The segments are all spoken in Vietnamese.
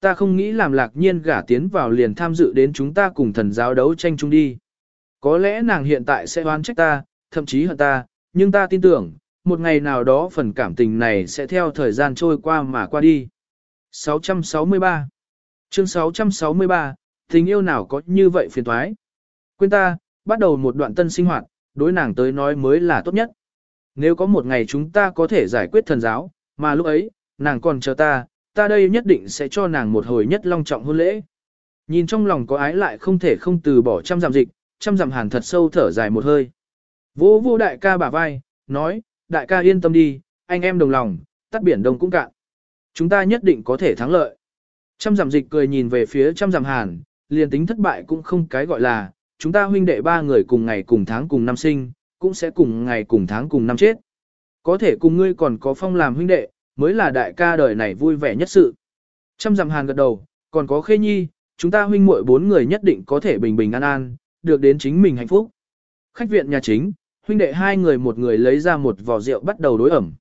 Ta không nghĩ làm lạc nhiên gả tiến vào liền tham dự đến chúng ta cùng thần giáo đấu tranh chung đi. Có lẽ nàng hiện tại sẽ oán trách ta, thậm chí hận ta, nhưng ta tin tưởng, một ngày nào đó phần cảm tình này sẽ theo thời gian trôi qua mà qua đi. 663 Chương 663, tình yêu nào có như vậy phiền thoái. Quên ta, bắt đầu một đoạn tân sinh hoạt, đối nàng tới nói mới là tốt nhất. Nếu có một ngày chúng ta có thể giải quyết thần giáo, mà lúc ấy, nàng còn chờ ta, ta đây nhất định sẽ cho nàng một hồi nhất long trọng hôn lễ. Nhìn trong lòng có ái lại không thể không từ bỏ trăm dặm dịch, trăm dặm hàn thật sâu thở dài một hơi. Vô vô đại ca bả vai, nói, đại ca yên tâm đi, anh em đồng lòng, tắt biển đông cũng cạn. Chúng ta nhất định có thể thắng lợi. Trăm dặm dịch cười nhìn về phía trăm dặm hàn, liền tính thất bại cũng không cái gọi là, chúng ta huynh đệ ba người cùng ngày cùng tháng cùng năm sinh, cũng sẽ cùng ngày cùng tháng cùng năm chết. Có thể cùng ngươi còn có phong làm huynh đệ, mới là đại ca đời này vui vẻ nhất sự. Trăm dặm hàn gật đầu, còn có khê nhi, chúng ta huynh muội bốn người nhất định có thể bình bình an an, được đến chính mình hạnh phúc. Khách viện nhà chính, huynh đệ hai người một người lấy ra một vò rượu bắt đầu đối ẩm.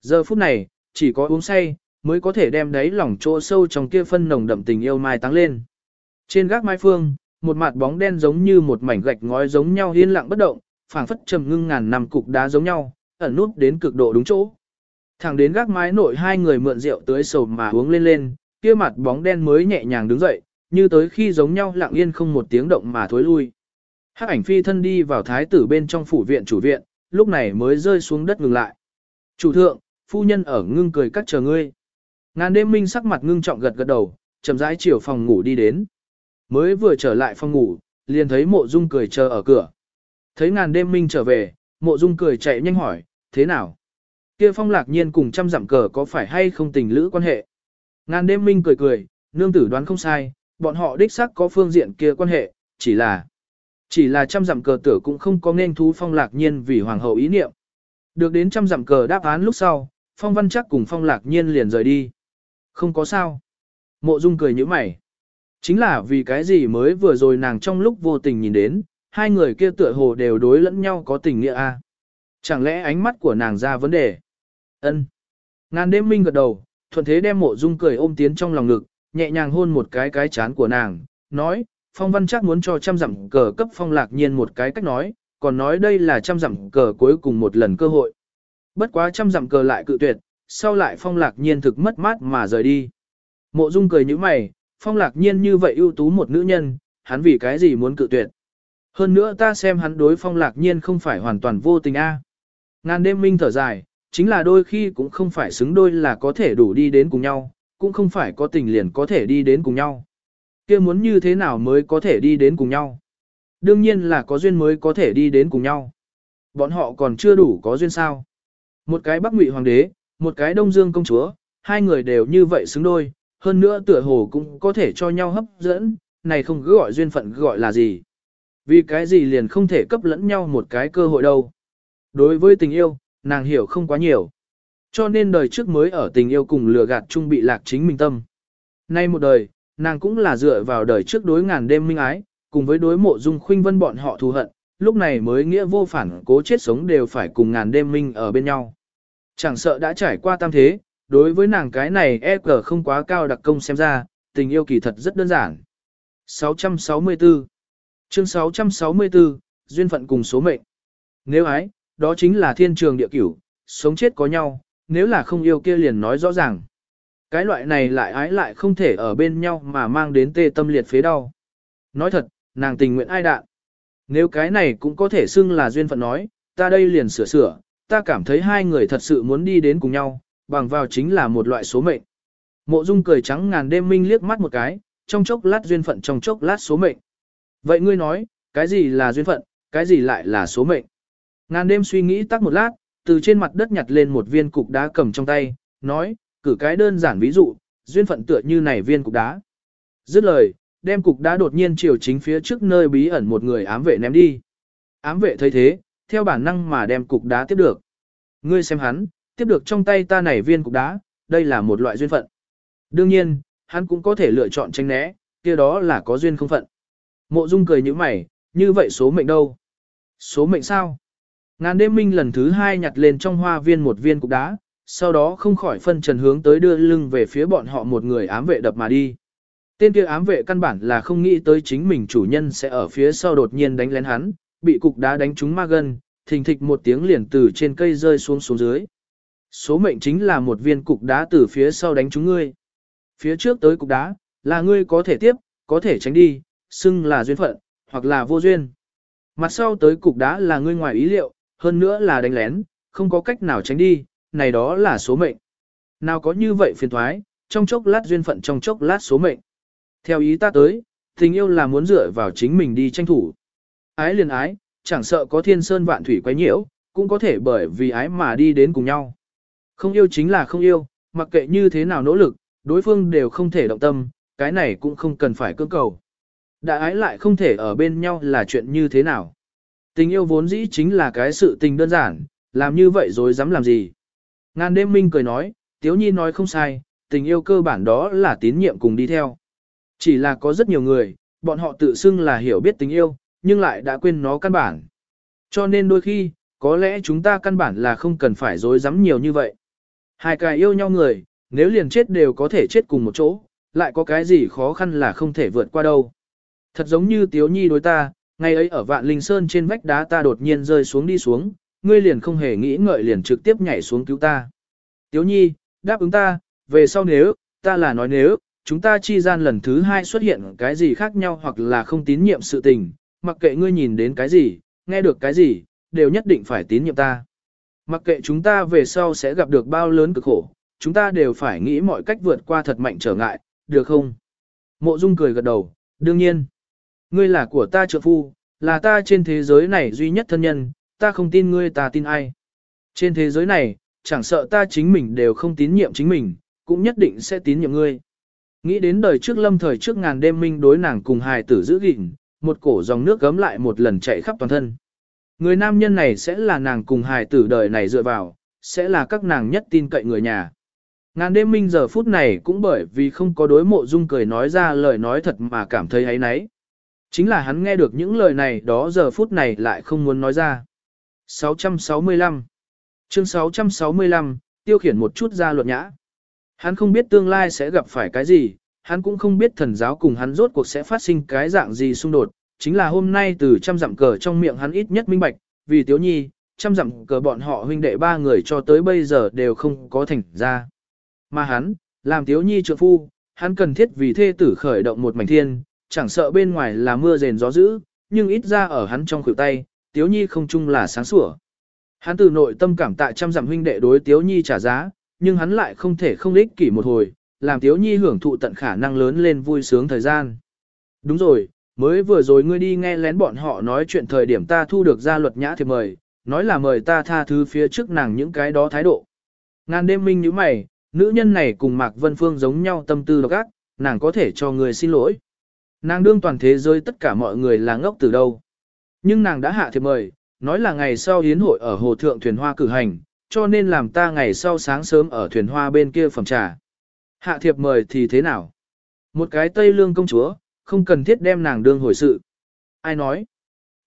Giờ phút này, chỉ có uống say, mới có thể đem đáy lòng chỗ sâu trong kia phân nồng đậm tình yêu mai tăng lên. Trên gác mai phương, một mặt bóng đen giống như một mảnh gạch ngói giống nhau yên lặng bất động, phảng phất trầm ngưng ngàn năm cục đá giống nhau, ẩn nút đến cực độ đúng chỗ. Thẳng đến gác mái nội hai người mượn rượu tới sầu mà uống lên lên, kia mặt bóng đen mới nhẹ nhàng đứng dậy, như tới khi giống nhau lặng yên không một tiếng động mà thối lui. Hắc ảnh phi thân đi vào thái tử bên trong phủ viện chủ viện, lúc này mới rơi xuống đất ngừng lại. Chủ thượng, phu nhân ở ngưng cười cắt chờ ngươi. Ngàn đêm minh sắc mặt ngưng trọng gật gật đầu, chậm rãi chiều phòng ngủ đi đến. Mới vừa trở lại phòng ngủ, liền thấy mộ dung cười chờ ở cửa. Thấy ngàn đêm minh trở về, mộ dung cười chạy nhanh hỏi, thế nào? Kia phong lạc nhiên cùng trăm dặm cờ có phải hay không tình lữ quan hệ? Ngàn đêm minh cười cười, nương tử đoán không sai, bọn họ đích xác có phương diện kia quan hệ, chỉ là... Chỉ là trăm dặm cờ tử cũng không có nên thú phong lạc nhiên vì hoàng hậu ý niệm. Được đến trăm dặm cờ đáp án lúc sau, phong văn chắc cùng phong lạc nhiên liền rời đi. Không có sao. Mộ dung cười như mày. Chính là vì cái gì mới vừa rồi nàng trong lúc vô tình nhìn đến, hai người kia tựa hồ đều đối lẫn nhau có tình nghĩa a. Chẳng lẽ ánh mắt của nàng ra vấn đề? Ân. Ngàn đêm minh gật đầu, thuận thế đem mộ dung cười ôm tiến trong lòng ngực, nhẹ nhàng hôn một cái cái chán của nàng, nói, phong văn chắc muốn cho trăm dặm cờ cấp phong lạc nhiên một cái cách nói, còn nói đây là trăm dặm cờ cuối cùng một lần cơ hội. Bất quá trăm dặm cờ lại cự tuyệt, sau lại phong lạc nhiên thực mất mát mà rời đi. Mộ dung cười như mày, phong lạc nhiên như vậy ưu tú một nữ nhân, hắn vì cái gì muốn cự tuyệt. Hơn nữa ta xem hắn đối phong lạc nhiên không phải hoàn toàn vô tình a. Ngàn đêm minh thở dài, chính là đôi khi cũng không phải xứng đôi là có thể đủ đi đến cùng nhau, cũng không phải có tình liền có thể đi đến cùng nhau. kia muốn như thế nào mới có thể đi đến cùng nhau? Đương nhiên là có duyên mới có thể đi đến cùng nhau. Bọn họ còn chưa đủ có duyên sao? Một cái Bắc Ngụy hoàng đế, một cái Đông Dương công chúa, hai người đều như vậy xứng đôi, hơn nữa tựa hồ cũng có thể cho nhau hấp dẫn, này không cứ gọi duyên phận gọi là gì. Vì cái gì liền không thể cấp lẫn nhau một cái cơ hội đâu. Đối với tình yêu, nàng hiểu không quá nhiều. Cho nên đời trước mới ở tình yêu cùng lừa gạt chung bị lạc chính mình tâm. Nay một đời, nàng cũng là dựa vào đời trước đối ngàn đêm minh ái, cùng với đối mộ dung khuynh vân bọn họ thù hận, lúc này mới nghĩa vô phản cố chết sống đều phải cùng ngàn đêm minh ở bên nhau. Chẳng sợ đã trải qua tam thế, đối với nàng cái này e cờ không quá cao đặc công xem ra, tình yêu kỳ thật rất đơn giản. 664 Chương 664, Duyên phận cùng số mệnh. Nếu ái, đó chính là thiên trường địa cửu, sống chết có nhau, nếu là không yêu kia liền nói rõ ràng. Cái loại này lại ái lại không thể ở bên nhau mà mang đến tê tâm liệt phế đau. Nói thật, nàng tình nguyện ai đạn. Nếu cái này cũng có thể xưng là duyên phận nói, ta đây liền sửa sửa, ta cảm thấy hai người thật sự muốn đi đến cùng nhau, bằng vào chính là một loại số mệnh. Mộ Dung cười trắng ngàn đêm minh liếc mắt một cái, trong chốc lát duyên phận trong chốc lát số mệnh. Vậy ngươi nói, cái gì là duyên phận, cái gì lại là số mệnh? Ngàn đêm suy nghĩ tắc một lát, từ trên mặt đất nhặt lên một viên cục đá cầm trong tay, nói, cử cái đơn giản ví dụ, duyên phận tựa như này viên cục đá. Dứt lời, đem cục đá đột nhiên chiều chính phía trước nơi bí ẩn một người ám vệ ném đi. Ám vệ thấy thế, theo bản năng mà đem cục đá tiếp được. Ngươi xem hắn, tiếp được trong tay ta này viên cục đá, đây là một loại duyên phận. Đương nhiên, hắn cũng có thể lựa chọn tránh né, kia đó là có duyên không phận. Mộ Dung cười như mày, như vậy số mệnh đâu? Số mệnh sao? Ngàn đêm minh lần thứ hai nhặt lên trong hoa viên một viên cục đá, sau đó không khỏi phân trần hướng tới đưa lưng về phía bọn họ một người ám vệ đập mà đi. Tên kia ám vệ căn bản là không nghĩ tới chính mình chủ nhân sẽ ở phía sau đột nhiên đánh lén hắn, bị cục đá đánh trúng ma gân, thình thịch một tiếng liền từ trên cây rơi xuống xuống dưới. Số mệnh chính là một viên cục đá từ phía sau đánh trúng ngươi. Phía trước tới cục đá, là ngươi có thể tiếp, có thể tránh đi, xưng là duyên phận, hoặc là vô duyên. Mặt sau tới cục đá là ngươi ngoài ý liệu, hơn nữa là đánh lén, không có cách nào tránh đi, này đó là số mệnh. Nào có như vậy phiền thoái, trong chốc lát duyên phận trong chốc lát số mệnh. Theo ý ta tới, tình yêu là muốn dựa vào chính mình đi tranh thủ. Ái liền ái, chẳng sợ có thiên sơn vạn thủy quấy nhiễu, cũng có thể bởi vì ái mà đi đến cùng nhau. Không yêu chính là không yêu, mặc kệ như thế nào nỗ lực, đối phương đều không thể động tâm, cái này cũng không cần phải cưỡng cầu. Đã ái lại không thể ở bên nhau là chuyện như thế nào. Tình yêu vốn dĩ chính là cái sự tình đơn giản, làm như vậy rồi dám làm gì. Ngàn đêm minh cười nói, Tiếu Nhi nói không sai, tình yêu cơ bản đó là tín nhiệm cùng đi theo. Chỉ là có rất nhiều người, bọn họ tự xưng là hiểu biết tình yêu, nhưng lại đã quên nó căn bản. Cho nên đôi khi, có lẽ chúng ta căn bản là không cần phải dối dám nhiều như vậy. Hai cái yêu nhau người, nếu liền chết đều có thể chết cùng một chỗ, lại có cái gì khó khăn là không thể vượt qua đâu. Thật giống như Tiếu Nhi đối ta, ngày ấy ở Vạn Linh Sơn trên vách đá ta đột nhiên rơi xuống đi xuống, ngươi liền không hề nghĩ ngợi liền trực tiếp nhảy xuống cứu ta. Tiếu Nhi, đáp ứng ta, về sau nếu, ta là nói nếu, chúng ta chi gian lần thứ hai xuất hiện cái gì khác nhau hoặc là không tín nhiệm sự tình, mặc kệ ngươi nhìn đến cái gì, nghe được cái gì, đều nhất định phải tín nhiệm ta. Mặc kệ chúng ta về sau sẽ gặp được bao lớn cực khổ, chúng ta đều phải nghĩ mọi cách vượt qua thật mạnh trở ngại, được không? Mộ Dung cười gật đầu, đương nhiên. Ngươi là của ta trợ phu, là ta trên thế giới này duy nhất thân nhân, ta không tin ngươi ta tin ai. Trên thế giới này, chẳng sợ ta chính mình đều không tín nhiệm chính mình, cũng nhất định sẽ tín nhiệm ngươi. Nghĩ đến đời trước lâm thời trước ngàn đêm minh đối nàng cùng hài tử giữ gìn, một cổ dòng nước gấm lại một lần chạy khắp toàn thân. Người nam nhân này sẽ là nàng cùng hài tử đời này dựa vào, sẽ là các nàng nhất tin cậy người nhà. Ngàn đêm minh giờ phút này cũng bởi vì không có đối mộ dung cười nói ra lời nói thật mà cảm thấy ấy nấy. Chính là hắn nghe được những lời này đó giờ phút này lại không muốn nói ra. 665 Chương 665, tiêu khiển một chút ra luật nhã. Hắn không biết tương lai sẽ gặp phải cái gì, hắn cũng không biết thần giáo cùng hắn rốt cuộc sẽ phát sinh cái dạng gì xung đột, chính là hôm nay từ trăm dặm cờ trong miệng hắn ít nhất minh bạch, vì tiếu nhi, trăm dặm cờ bọn họ huynh đệ ba người cho tới bây giờ đều không có thành ra. Mà hắn, làm tiếu nhi trượng phu, hắn cần thiết vì thê tử khởi động một mảnh thiên, chẳng sợ bên ngoài là mưa rền gió dữ, nhưng ít ra ở hắn trong khuỷu tay, tiếu nhi không chung là sáng sủa. Hắn từ nội tâm cảm tạ trăm dặm huynh đệ đối tiếu nhi trả giá, nhưng hắn lại không thể không ích kỷ một hồi, làm tiếu nhi hưởng thụ tận khả năng lớn lên vui sướng thời gian. Đúng rồi, mới vừa rồi ngươi đi nghe lén bọn họ nói chuyện thời điểm ta thu được ra luật nhã thì mời, nói là mời ta tha thứ phía trước nàng những cái đó thái độ. Ngàn đêm minh như mày, nữ nhân này cùng Mạc Vân Phương giống nhau tâm tư độc ác, nàng có thể cho người xin lỗi. Nàng đương toàn thế giới tất cả mọi người là ngốc từ đâu. Nhưng nàng đã hạ thiệp mời, nói là ngày sau hiến hội ở hồ thượng thuyền hoa cử hành, cho nên làm ta ngày sau sáng sớm ở thuyền hoa bên kia phẩm trà. Hạ thiệp mời thì thế nào? Một cái Tây Lương công chúa, không cần thiết đem nàng đương hồi sự. Ai nói?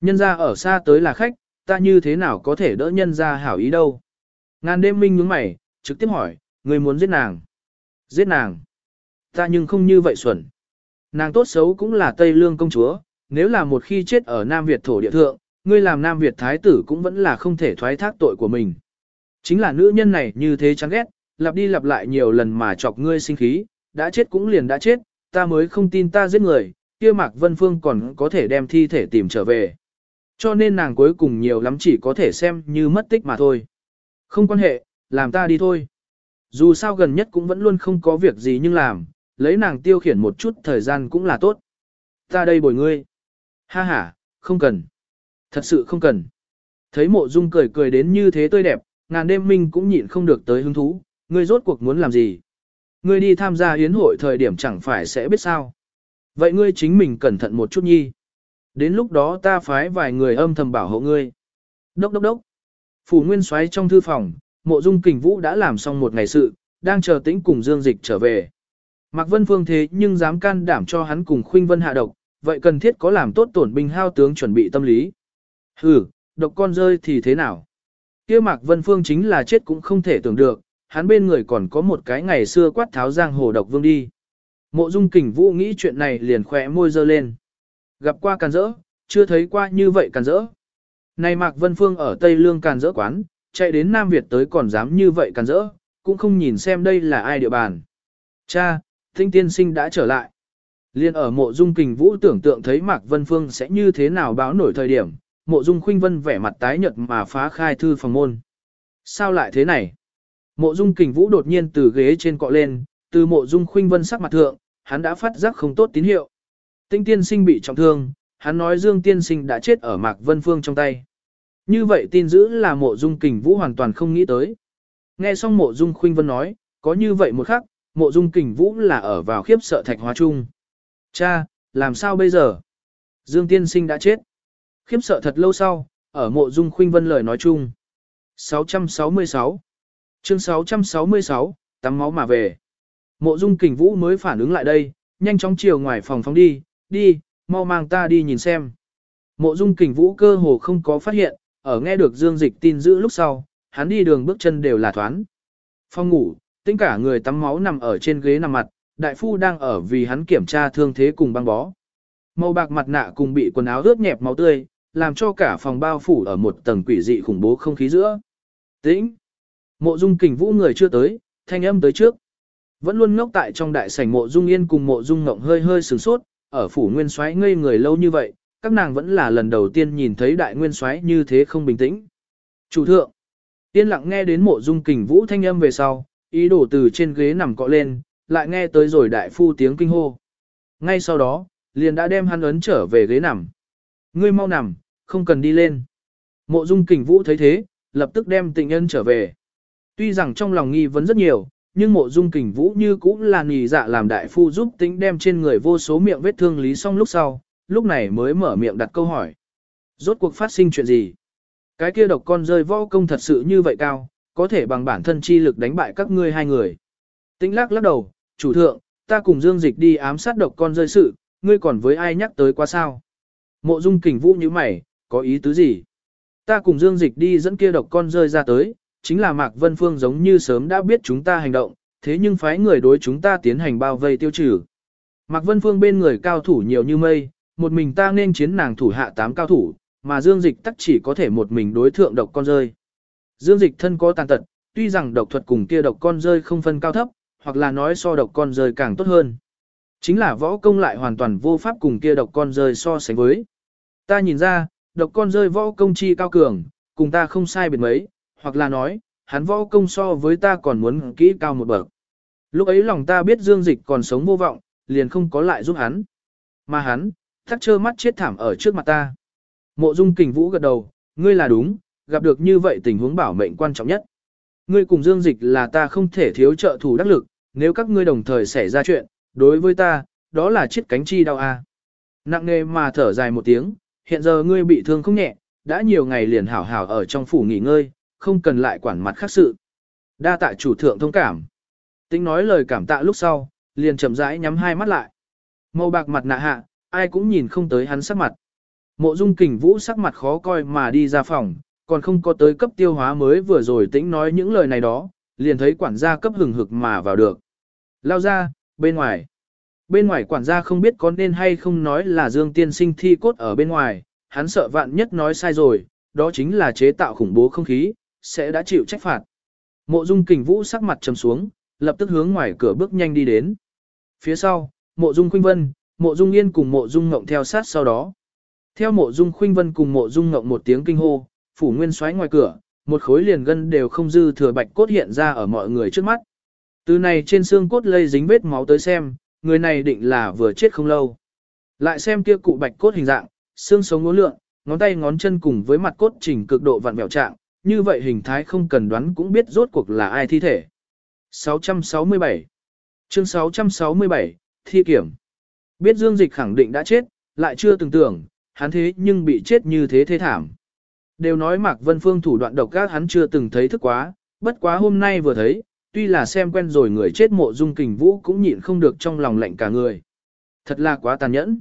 Nhân ra ở xa tới là khách, ta như thế nào có thể đỡ nhân ra hảo ý đâu? Ngàn đêm minh nhướng mày, trực tiếp hỏi, người muốn giết nàng? Giết nàng? Ta nhưng không như vậy xuẩn. Nàng tốt xấu cũng là Tây Lương công chúa, nếu là một khi chết ở Nam Việt thổ địa thượng, ngươi làm Nam Việt thái tử cũng vẫn là không thể thoái thác tội của mình. Chính là nữ nhân này như thế chán ghét, lặp đi lặp lại nhiều lần mà chọc ngươi sinh khí, đã chết cũng liền đã chết, ta mới không tin ta giết người, kia Mạc Vân Phương còn có thể đem thi thể tìm trở về. Cho nên nàng cuối cùng nhiều lắm chỉ có thể xem như mất tích mà thôi. Không quan hệ, làm ta đi thôi. Dù sao gần nhất cũng vẫn luôn không có việc gì nhưng làm, lấy nàng tiêu khiển một chút thời gian cũng là tốt. Ta đây bồi ngươi. Ha ha, không cần. Thật sự không cần. Thấy mộ dung cười cười đến như thế tươi đẹp, ngàn đêm minh cũng nhịn không được tới hứng thú, ngươi rốt cuộc muốn làm gì? Ngươi đi tham gia hiến hội thời điểm chẳng phải sẽ biết sao. Vậy ngươi chính mình cẩn thận một chút nhi. Đến lúc đó ta phái vài người âm thầm bảo hộ ngươi. Đốc đốc đốc. Phủ Nguyên xoáy trong thư phòng, mộ dung kình vũ đã làm xong một ngày sự, đang chờ tĩnh cùng Dương Dịch trở về. Mạc Vân Phương thế nhưng dám can đảm cho hắn cùng Khuynh Vân hạ độc, vậy cần thiết có làm tốt tổn binh hao tướng chuẩn bị tâm lý. Hừ, độc con rơi thì thế nào? Kia Mạc Vân Phương chính là chết cũng không thể tưởng được, hắn bên người còn có một cái ngày xưa quát tháo giang hồ độc vương đi. Mộ dung kình vũ nghĩ chuyện này liền khỏe môi dơ lên. Gặp qua càn rỡ, chưa thấy qua như vậy càn rỡ. Này Mạc Vân Phương ở Tây Lương càn rỡ quán, chạy đến Nam Việt tới còn dám như vậy càn rỡ, cũng không nhìn xem đây là ai địa bàn. Cha, Thinh Tiên Sinh đã trở lại. Liên ở mộ dung kình vũ tưởng tượng thấy Mạc Vân Phương sẽ như thế nào báo nổi thời điểm, mộ dung khuynh vân vẻ mặt tái nhợt mà phá khai thư phòng môn. Sao lại thế này? Mộ dung kình vũ đột nhiên từ ghế trên cọ lên, từ mộ dung khuynh vân sắc mặt thượng, hắn đã phát giác không tốt tín hiệu. Tinh tiên sinh bị trọng thương, hắn nói Dương tiên sinh đã chết ở Mạc Vân Phương trong tay. Như vậy tin dữ là mộ dung kình vũ hoàn toàn không nghĩ tới. Nghe xong mộ dung khuynh vân nói, có như vậy một khắc, mộ dung kình vũ là ở vào khiếp sợ thạch hóa chung. Cha, làm sao bây giờ? Dương tiên sinh đã chết. Khiếp sợ thật lâu sau, ở mộ dung khuynh vân lời nói chung. 666 Chương 666, tắm máu mà về. Mộ dung kình vũ mới phản ứng lại đây, nhanh chóng chiều ngoài phòng phóng đi, đi, mau mang ta đi nhìn xem. Mộ dung kình vũ cơ hồ không có phát hiện, ở nghe được dương dịch tin giữ lúc sau, hắn đi đường bước chân đều là thoán. Phòng ngủ, tính cả người tắm máu nằm ở trên ghế nằm mặt, đại phu đang ở vì hắn kiểm tra thương thế cùng băng bó. Màu bạc mặt nạ cùng bị quần áo ướt nhẹp máu tươi, làm cho cả phòng bao phủ ở một tầng quỷ dị khủng bố không khí giữa. Tĩnh. Mộ Dung Kình Vũ người chưa tới, thanh âm tới trước. Vẫn luôn ngốc tại trong đại sảnh Mộ Dung Yên cùng Mộ Dung Ngộng hơi hơi sửng sốt, ở phủ Nguyên Soái ngây người lâu như vậy, các nàng vẫn là lần đầu tiên nhìn thấy đại nguyên soái như thế không bình tĩnh. Chủ thượng. tiên lặng nghe đến Mộ Dung Kình Vũ thanh âm về sau, ý đồ từ trên ghế nằm cọ lên, lại nghe tới rồi đại phu tiếng kinh hô. Ngay sau đó, liền đã đem hắn ấn trở về ghế nằm. Ngươi mau nằm, không cần đi lên. Mộ dung kình vũ thấy thế, lập tức đem tịnh nhân trở về. Tuy rằng trong lòng nghi vấn rất nhiều, nhưng mộ dung kình vũ như cũng là nì dạ làm đại phu giúp tính đem trên người vô số miệng vết thương lý xong lúc sau, lúc này mới mở miệng đặt câu hỏi. Rốt cuộc phát sinh chuyện gì? Cái kia độc con rơi võ công thật sự như vậy cao, có thể bằng bản thân chi lực đánh bại các ngươi hai người. Tĩnh lắc lắc đầu, chủ thượng, ta cùng Dương Dịch đi ám sát độc con rơi sự, ngươi còn với ai nhắc tới quá sao? Mộ dung kình vũ như mày, có ý tứ gì? Ta cùng Dương Dịch đi dẫn kia độc con rơi ra tới, chính là Mạc Vân Phương giống như sớm đã biết chúng ta hành động, thế nhưng phái người đối chúng ta tiến hành bao vây tiêu trừ. Mạc Vân Phương bên người cao thủ nhiều như mây, một mình ta nên chiến nàng thủ hạ tám cao thủ, mà Dương Dịch tắc chỉ có thể một mình đối thượng độc con rơi. Dương Dịch thân có tàn tật, tuy rằng độc thuật cùng kia độc con rơi không phân cao thấp, hoặc là nói so độc con rơi càng tốt hơn. Chính là võ công lại hoàn toàn vô pháp cùng kia độc con rơi so sánh với. Ta nhìn ra, độc con rơi võ công chi cao cường, cùng ta không sai biệt mấy, hoặc là nói, hắn võ công so với ta còn muốn kỹ cao một bậc. Lúc ấy lòng ta biết Dương Dịch còn sống vô vọng, liền không có lại giúp hắn. Mà hắn, thắc trơ mắt chết thảm ở trước mặt ta. Mộ Dung Kình Vũ gật đầu, ngươi là đúng, gặp được như vậy tình huống bảo mệnh quan trọng nhất. Ngươi cùng Dương Dịch là ta không thể thiếu trợ thủ đắc lực, nếu các ngươi đồng thời xảy ra chuyện, đối với ta, đó là chiếc cánh chi đau a. Nặng nề mà thở dài một tiếng, hiện giờ ngươi bị thương không nhẹ, đã nhiều ngày liền hảo hảo ở trong phủ nghỉ ngơi, không cần lại quản mặt khác sự. Đa tạ chủ thượng thông cảm. Tính nói lời cảm tạ lúc sau, liền chậm rãi nhắm hai mắt lại. Màu bạc mặt nạ hạ, ai cũng nhìn không tới hắn sắc mặt. Mộ dung kình vũ sắc mặt khó coi mà đi ra phòng, còn không có tới cấp tiêu hóa mới vừa rồi tĩnh nói những lời này đó, liền thấy quản gia cấp hừng hực mà vào được. Lao ra, bên ngoài. Bên ngoài quản gia không biết có nên hay không nói là Dương Tiên Sinh thi cốt ở bên ngoài, hắn sợ vạn nhất nói sai rồi, đó chính là chế tạo khủng bố không khí, sẽ đã chịu trách phạt. Mộ Dung Kình Vũ sắc mặt trầm xuống, lập tức hướng ngoài cửa bước nhanh đi đến. Phía sau, Mộ Dung Khuynh Vân, Mộ Dung Yên cùng Mộ Dung Ngộng theo sát sau đó. Theo Mộ Dung Khuynh Vân cùng Mộ Dung Ngộng một tiếng kinh hô, phủ nguyên xoáy ngoài cửa, một khối liền gân đều không dư thừa bạch cốt hiện ra ở mọi người trước mắt. Từ này trên xương cốt lây dính vết máu tới xem, người này định là vừa chết không lâu. Lại xem kia cụ bạch cốt hình dạng, xương sống ngốn lượng, ngón tay ngón chân cùng với mặt cốt chỉnh cực độ vặn vẹo trạng, như vậy hình thái không cần đoán cũng biết rốt cuộc là ai thi thể. 667 Chương 667, Thi kiểm Biết Dương Dịch khẳng định đã chết, lại chưa từng tưởng, hắn thế nhưng bị chết như thế thế thảm. Đều nói Mạc Vân Phương thủ đoạn độc ác hắn chưa từng thấy thức quá, bất quá hôm nay vừa thấy, tuy là xem quen rồi người chết mộ dung kình vũ cũng nhịn không được trong lòng lạnh cả người. Thật là quá tàn nhẫn.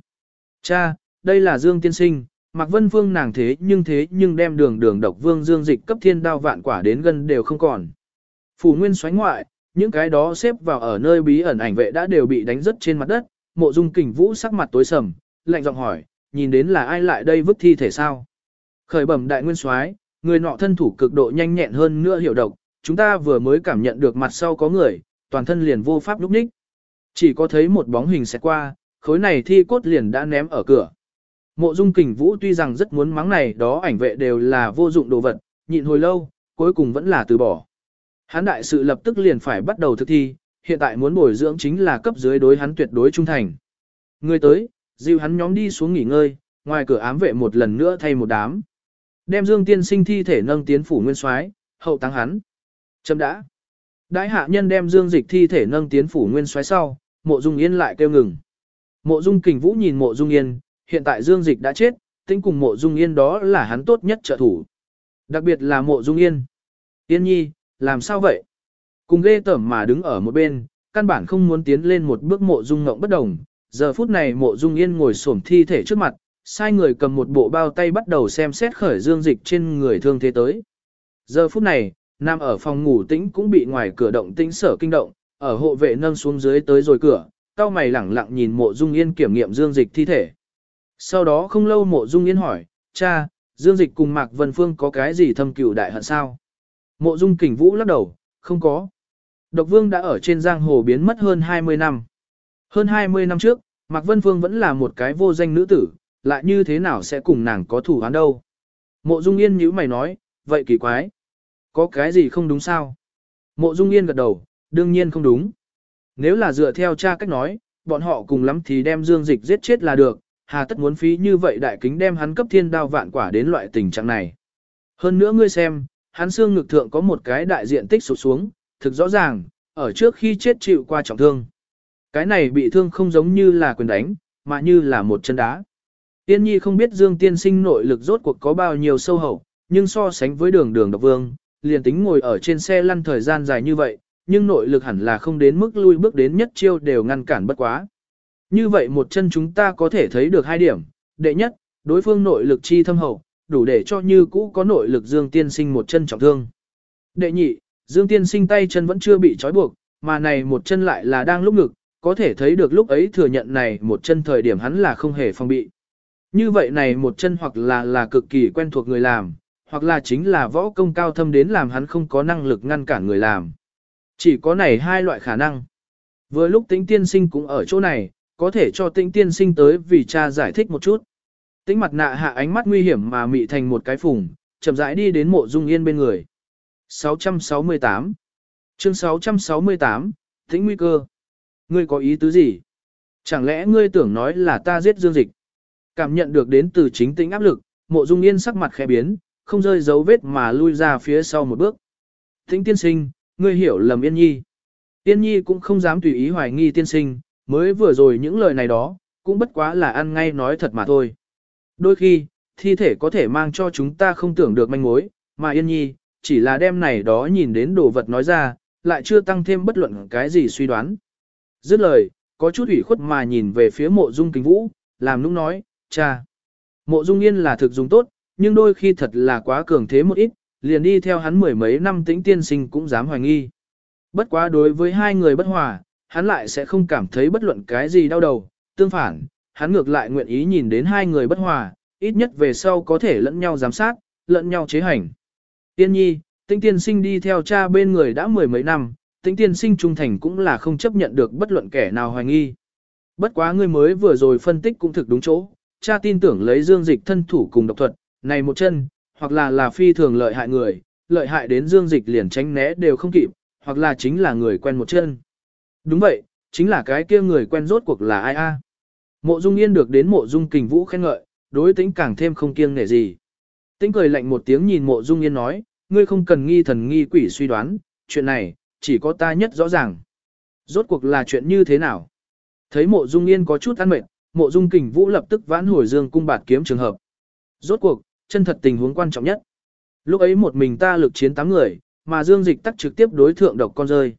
Cha, đây là Dương Tiên Sinh, Mạc Vân Phương nàng thế nhưng thế nhưng đem đường đường độc vương Dương Dịch cấp thiên đao vạn quả đến gần đều không còn. Phủ nguyên xoáy ngoại, những cái đó xếp vào ở nơi bí ẩn ảnh vệ đã đều bị đánh rất trên mặt đất, mộ dung kình vũ sắc mặt tối sầm, lạnh giọng hỏi, nhìn đến là ai lại đây vứt thi thể sao? Khởi bẩm đại nguyên soái, người nọ thân thủ cực độ nhanh nhẹn hơn nữa hiểu độc, chúng ta vừa mới cảm nhận được mặt sau có người, toàn thân liền vô pháp lúc ních. Chỉ có thấy một bóng hình sẽ qua, khối này thi cốt liền đã ném ở cửa. Mộ dung kình vũ tuy rằng rất muốn mắng này đó ảnh vệ đều là vô dụng đồ vật, nhịn hồi lâu, cuối cùng vẫn là từ bỏ. Hắn đại sự lập tức liền phải bắt đầu thực thi, hiện tại muốn bồi dưỡng chính là cấp dưới đối hắn tuyệt đối trung thành. Người tới, dịu hắn nhóm đi xuống nghỉ ngơi, ngoài cửa ám vệ một lần nữa thay một đám. Đem Dương Tiên Sinh thi thể nâng tiến phủ nguyên soái, hậu táng hắn. Chấm đã. Đại hạ nhân đem Dương Dịch thi thể nâng tiến phủ nguyên soái sau, Mộ Dung Yên lại kêu ngừng. Mộ Dung Kình Vũ nhìn Mộ Dung Yên, hiện tại Dương Dịch đã chết, tính cùng Mộ Dung Yên đó là hắn tốt nhất trợ thủ. Đặc biệt là Mộ Dung Yên. Yên nhi, làm sao vậy? Cùng ghê tởm mà đứng ở một bên, căn bản không muốn tiến lên một bước Mộ Dung ngộng bất đồng. Giờ phút này Mộ Dung Yên ngồi xổm thi thể trước mặt, sai người cầm một bộ bao tay bắt đầu xem xét khởi Dương Dịch trên người thương thế tới. Giờ phút này, Nam ở phòng ngủ tĩnh cũng bị ngoài cửa động tĩnh sở kinh động, ở hộ vệ nâng xuống dưới tới rồi cửa, cao mày lẳng lặng nhìn mộ dung yên kiểm nghiệm dương dịch thi thể. Sau đó không lâu mộ dung yên hỏi, cha, dương dịch cùng Mạc Vân Phương có cái gì thâm cửu đại hận sao? Mộ dung kình vũ lắc đầu, không có. Độc vương đã ở trên giang hồ biến mất hơn 20 năm. Hơn 20 năm trước, Mạc Vân Phương vẫn là một cái vô danh nữ tử, lại như thế nào sẽ cùng nàng có thủ án đâu? Mộ dung yên nhíu mày nói, vậy kỳ quái. Có cái gì không đúng sao? Mộ dung yên gật đầu, đương nhiên không đúng. Nếu là dựa theo cha cách nói, bọn họ cùng lắm thì đem dương dịch giết chết là được, hà tất muốn phí như vậy đại kính đem hắn cấp thiên đao vạn quả đến loại tình trạng này. Hơn nữa ngươi xem, hắn xương ngực thượng có một cái đại diện tích sụt xuống, thực rõ ràng, ở trước khi chết chịu qua trọng thương. Cái này bị thương không giống như là quyền đánh, mà như là một chân đá. Tiên nhi không biết Dương tiên sinh nội lực rốt cuộc có bao nhiêu sâu hậu, nhưng so sánh với đường đường độc vương, liền tính ngồi ở trên xe lăn thời gian dài như vậy, nhưng nội lực hẳn là không đến mức lui bước đến nhất chiêu đều ngăn cản bất quá. Như vậy một chân chúng ta có thể thấy được hai điểm, đệ nhất, đối phương nội lực chi thâm hậu, đủ để cho như cũ có nội lực Dương Tiên Sinh một chân trọng thương. Đệ nhị, Dương Tiên Sinh tay chân vẫn chưa bị trói buộc, mà này một chân lại là đang lúc ngực, có thể thấy được lúc ấy thừa nhận này một chân thời điểm hắn là không hề phòng bị. Như vậy này một chân hoặc là là cực kỳ quen thuộc người làm, hoặc là chính là võ công cao thâm đến làm hắn không có năng lực ngăn cản người làm. Chỉ có này hai loại khả năng. Vừa lúc tĩnh tiên sinh cũng ở chỗ này, có thể cho tĩnh tiên sinh tới vì cha giải thích một chút. Tĩnh mặt nạ hạ ánh mắt nguy hiểm mà mị thành một cái phùng, chậm rãi đi đến mộ dung yên bên người. 668 Chương 668 Tĩnh nguy cơ Ngươi có ý tứ gì? Chẳng lẽ ngươi tưởng nói là ta giết dương dịch? Cảm nhận được đến từ chính tĩnh áp lực, mộ dung yên sắc mặt khẽ biến, không rơi dấu vết mà lui ra phía sau một bước. Tĩnh tiên sinh, ngươi hiểu lầm Yên Nhi. Yên Nhi cũng không dám tùy ý hoài nghi tiên sinh, mới vừa rồi những lời này đó, cũng bất quá là ăn ngay nói thật mà thôi. Đôi khi, thi thể có thể mang cho chúng ta không tưởng được manh mối, mà Yên Nhi, chỉ là đem này đó nhìn đến đồ vật nói ra, lại chưa tăng thêm bất luận cái gì suy đoán. Dứt lời, có chút ủy khuất mà nhìn về phía mộ dung kính vũ, làm nũng nói, cha. Mộ dung yên là thực dùng tốt, nhưng đôi khi thật là quá cường thế một ít, liền đi theo hắn mười mấy năm tĩnh tiên sinh cũng dám hoài nghi. Bất quá đối với hai người bất hòa, hắn lại sẽ không cảm thấy bất luận cái gì đau đầu, tương phản, hắn ngược lại nguyện ý nhìn đến hai người bất hòa, ít nhất về sau có thể lẫn nhau giám sát, lẫn nhau chế hành. Tiên nhi, tĩnh tiên sinh đi theo cha bên người đã mười mấy năm, tĩnh tiên sinh trung thành cũng là không chấp nhận được bất luận kẻ nào hoài nghi. Bất quá người mới vừa rồi phân tích cũng thực đúng chỗ, cha tin tưởng lấy dương dịch thân thủ cùng độc thuật, này một chân, hoặc là là phi thường lợi hại người, lợi hại đến dương dịch liền tránh né đều không kịp, hoặc là chính là người quen một chân. Đúng vậy, chính là cái kia người quen rốt cuộc là ai a? Mộ Dung Yên được đến Mộ Dung Kình Vũ khen ngợi, đối tính càng thêm không kiêng nể gì. Tính cười lạnh một tiếng nhìn Mộ Dung Yên nói, ngươi không cần nghi thần nghi quỷ suy đoán, chuyện này, chỉ có ta nhất rõ ràng. Rốt cuộc là chuyện như thế nào? Thấy Mộ Dung Yên có chút ăn mệt, Mộ Dung Kình Vũ lập tức vãn hồi dương cung bạt kiếm trường hợp. Rốt cuộc, chân thật tình huống quan trọng nhất. Lúc ấy một mình ta lực chiến tám người, mà Dương Dịch tắt trực tiếp đối thượng độc con rơi.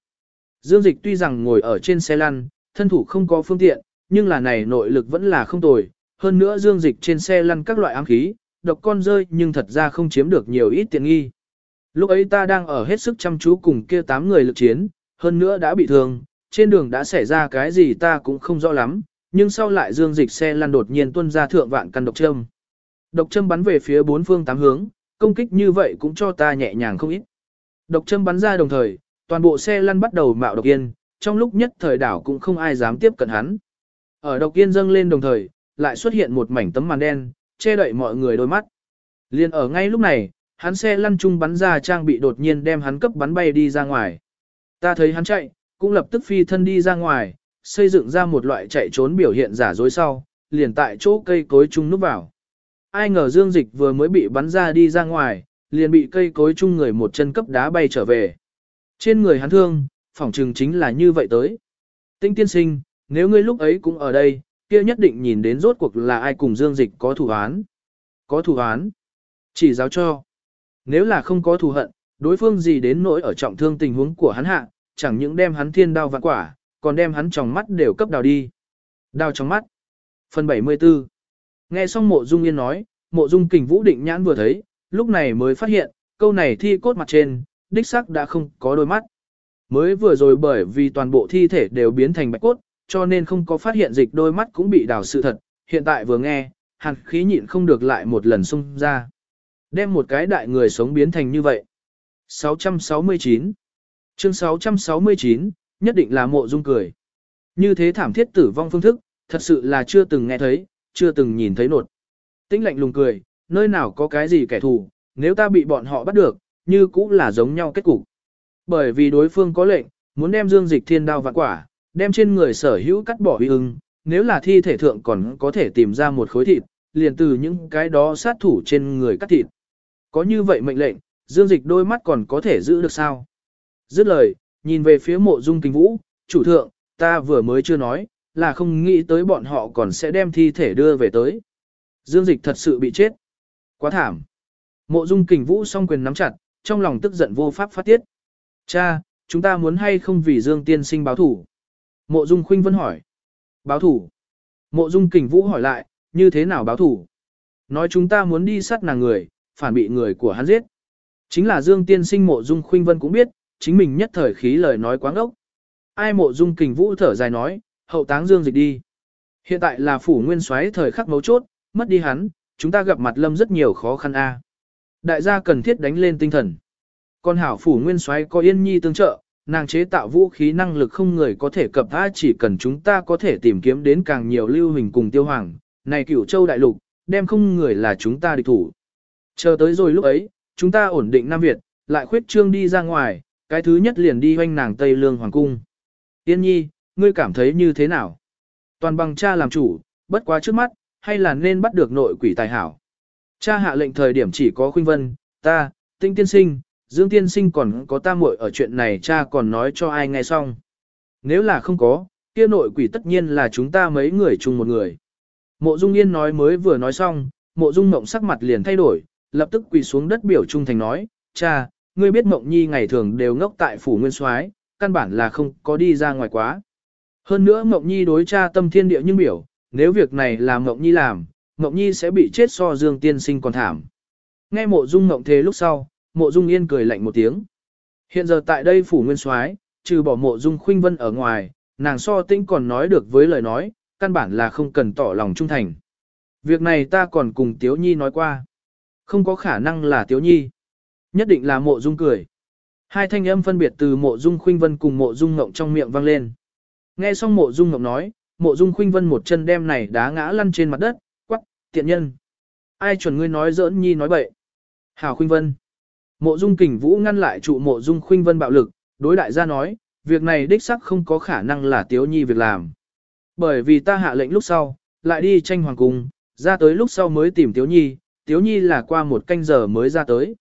Dương Dịch tuy rằng ngồi ở trên xe lăn, thân thủ không có phương tiện, nhưng là này nội lực vẫn là không tồi. Hơn nữa Dương Dịch trên xe lăn các loại ám khí, độc con rơi nhưng thật ra không chiếm được nhiều ít tiện nghi. Lúc ấy ta đang ở hết sức chăm chú cùng kia tám người lực chiến, hơn nữa đã bị thương, trên đường đã xảy ra cái gì ta cũng không rõ lắm, nhưng sau lại dương dịch xe lăn đột nhiên tuân ra thượng vạn căn độc châm. Độc châm bắn về phía bốn phương tám hướng, công kích như vậy cũng cho ta nhẹ nhàng không ít. Độc châm bắn ra đồng thời, toàn bộ xe lăn bắt đầu mạo độc yên, trong lúc nhất thời đảo cũng không ai dám tiếp cận hắn. Ở độc yên dâng lên đồng thời, lại xuất hiện một mảnh tấm màn đen, che đậy mọi người đôi mắt. Liên ở ngay lúc này, hắn xe lăn chung bắn ra trang bị đột nhiên đem hắn cấp bắn bay đi ra ngoài. Ta thấy hắn chạy, cũng lập tức phi thân đi ra ngoài, xây dựng ra một loại chạy trốn biểu hiện giả dối sau, liền tại chỗ cây cối chung núp vào. Ai ngờ Dương Dịch vừa mới bị bắn ra đi ra ngoài, liền bị cây cối chung người một chân cấp đá bay trở về. Trên người hắn thương, phỏng trừng chính là như vậy tới. Tinh tiên sinh, nếu ngươi lúc ấy cũng ở đây, kia nhất định nhìn đến rốt cuộc là ai cùng Dương Dịch có thủ án. Có thủ án. Chỉ giáo cho. Nếu là không có thù hận, đối phương gì đến nỗi ở trọng thương tình huống của hắn hạ, chẳng những đem hắn thiên đao vạn quả, còn đem hắn trong mắt đều cấp đào đi. Đào trong mắt. Phần 74 Nghe xong mộ dung yên nói, mộ dung kình vũ định nhãn vừa thấy, lúc này mới phát hiện, câu này thi cốt mặt trên, đích sắc đã không có đôi mắt. Mới vừa rồi bởi vì toàn bộ thi thể đều biến thành bạch cốt, cho nên không có phát hiện dịch đôi mắt cũng bị đào sự thật, hiện tại vừa nghe, hàn khí nhịn không được lại một lần xung ra. Đem một cái đại người sống biến thành như vậy. 669 Chương 669, nhất định là mộ dung cười. Như thế thảm thiết tử vong phương thức, thật sự là chưa từng nghe thấy, chưa từng nhìn thấy nột. Tĩnh lạnh lùng cười, nơi nào có cái gì kẻ thù, nếu ta bị bọn họ bắt được, như cũng là giống nhau kết cục. Bởi vì đối phương có lệnh, muốn đem dương dịch thiên đao vạn quả, đem trên người sở hữu cắt bỏ uy ưng, nếu là thi thể thượng còn có thể tìm ra một khối thịt, liền từ những cái đó sát thủ trên người cắt thịt. Có như vậy mệnh lệnh, dương dịch đôi mắt còn có thể giữ được sao? Dứt lời, nhìn về phía mộ dung kinh vũ, chủ thượng, ta vừa mới chưa nói, là không nghĩ tới bọn họ còn sẽ đem thi thể đưa về tới. Dương dịch thật sự bị chết. Quá thảm. Mộ dung kình vũ song quyền nắm chặt, trong lòng tức giận vô pháp phát tiết. Cha, chúng ta muốn hay không vì Dương tiên sinh báo thủ? Mộ dung khuynh vân hỏi. Báo thủ. Mộ dung kình vũ hỏi lại, như thế nào báo thủ? Nói chúng ta muốn đi sát nàng người, phản bị người của hắn giết. Chính là Dương tiên sinh mộ dung khuynh vân cũng biết, chính mình nhất thời khí lời nói quáng ốc. Ai mộ dung kình vũ thở dài nói, hậu táng Dương dịch đi. Hiện tại là phủ nguyên soái thời khắc mấu chốt, mất đi hắn, chúng ta gặp mặt lâm rất nhiều khó khăn a. Đại gia cần thiết đánh lên tinh thần. Con hảo phủ nguyên soái có yên nhi tương trợ, nàng chế tạo vũ khí năng lực không người có thể cập tha chỉ cần chúng ta có thể tìm kiếm đến càng nhiều lưu hình cùng tiêu hoàng, này cửu châu đại lục, đem không người là chúng ta địch thủ. Chờ tới rồi lúc ấy, chúng ta ổn định Nam Việt, lại khuyết trương đi ra ngoài, cái thứ nhất liền đi hoanh nàng Tây Lương Hoàng Cung. Yên nhi, ngươi cảm thấy như thế nào? Toàn bằng cha làm chủ, bất quá trước mắt, hay là nên bắt được nội quỷ tài hảo. Cha hạ lệnh thời điểm chỉ có khuynh vân, ta, tinh tiên sinh, dương tiên sinh còn có ta muội ở chuyện này cha còn nói cho ai nghe xong. Nếu là không có, kia nội quỷ tất nhiên là chúng ta mấy người chung một người. Mộ Dung Yên nói mới vừa nói xong, mộ Dung Mộng sắc mặt liền thay đổi, lập tức quỳ xuống đất biểu trung thành nói, cha, ngươi biết Mộng Nhi ngày thường đều ngốc tại phủ nguyên soái, căn bản là không có đi ra ngoài quá. Hơn nữa Mộng Nhi đối cha tâm thiên địa nhưng biểu, nếu việc này là Mộng Nhi làm, Mộng Nhi sẽ bị chết so Dương tiên sinh còn thảm. Nghe mộ dung Mộng thế lúc sau, mộ dung yên cười lạnh một tiếng. Hiện giờ tại đây phủ nguyên soái, trừ bỏ mộ dung khuynh vân ở ngoài, nàng so tĩnh còn nói được với lời nói, căn bản là không cần tỏ lòng trung thành. Việc này ta còn cùng Tiếu Nhi nói qua. Không có khả năng là Tiếu Nhi. Nhất định là mộ dung cười. Hai thanh âm phân biệt từ mộ dung khuynh vân cùng mộ dung ngộng trong miệng vang lên. Nghe xong mộ dung ngộng nói, mộ dung khuynh vân một chân đem này đá ngã lăn trên mặt đất, quắc, tiện nhân. Ai chuẩn ngươi nói giỡn nhi nói bậy. Hảo khuynh vân. Mộ dung kình vũ ngăn lại trụ mộ dung khuynh vân bạo lực, đối đại gia nói, việc này đích sắc không có khả năng là tiếu nhi việc làm. Bởi vì ta hạ lệnh lúc sau, lại đi tranh hoàng cung, ra tới lúc sau mới tìm tiếu nhi, tiếu nhi là qua một canh giờ mới ra tới.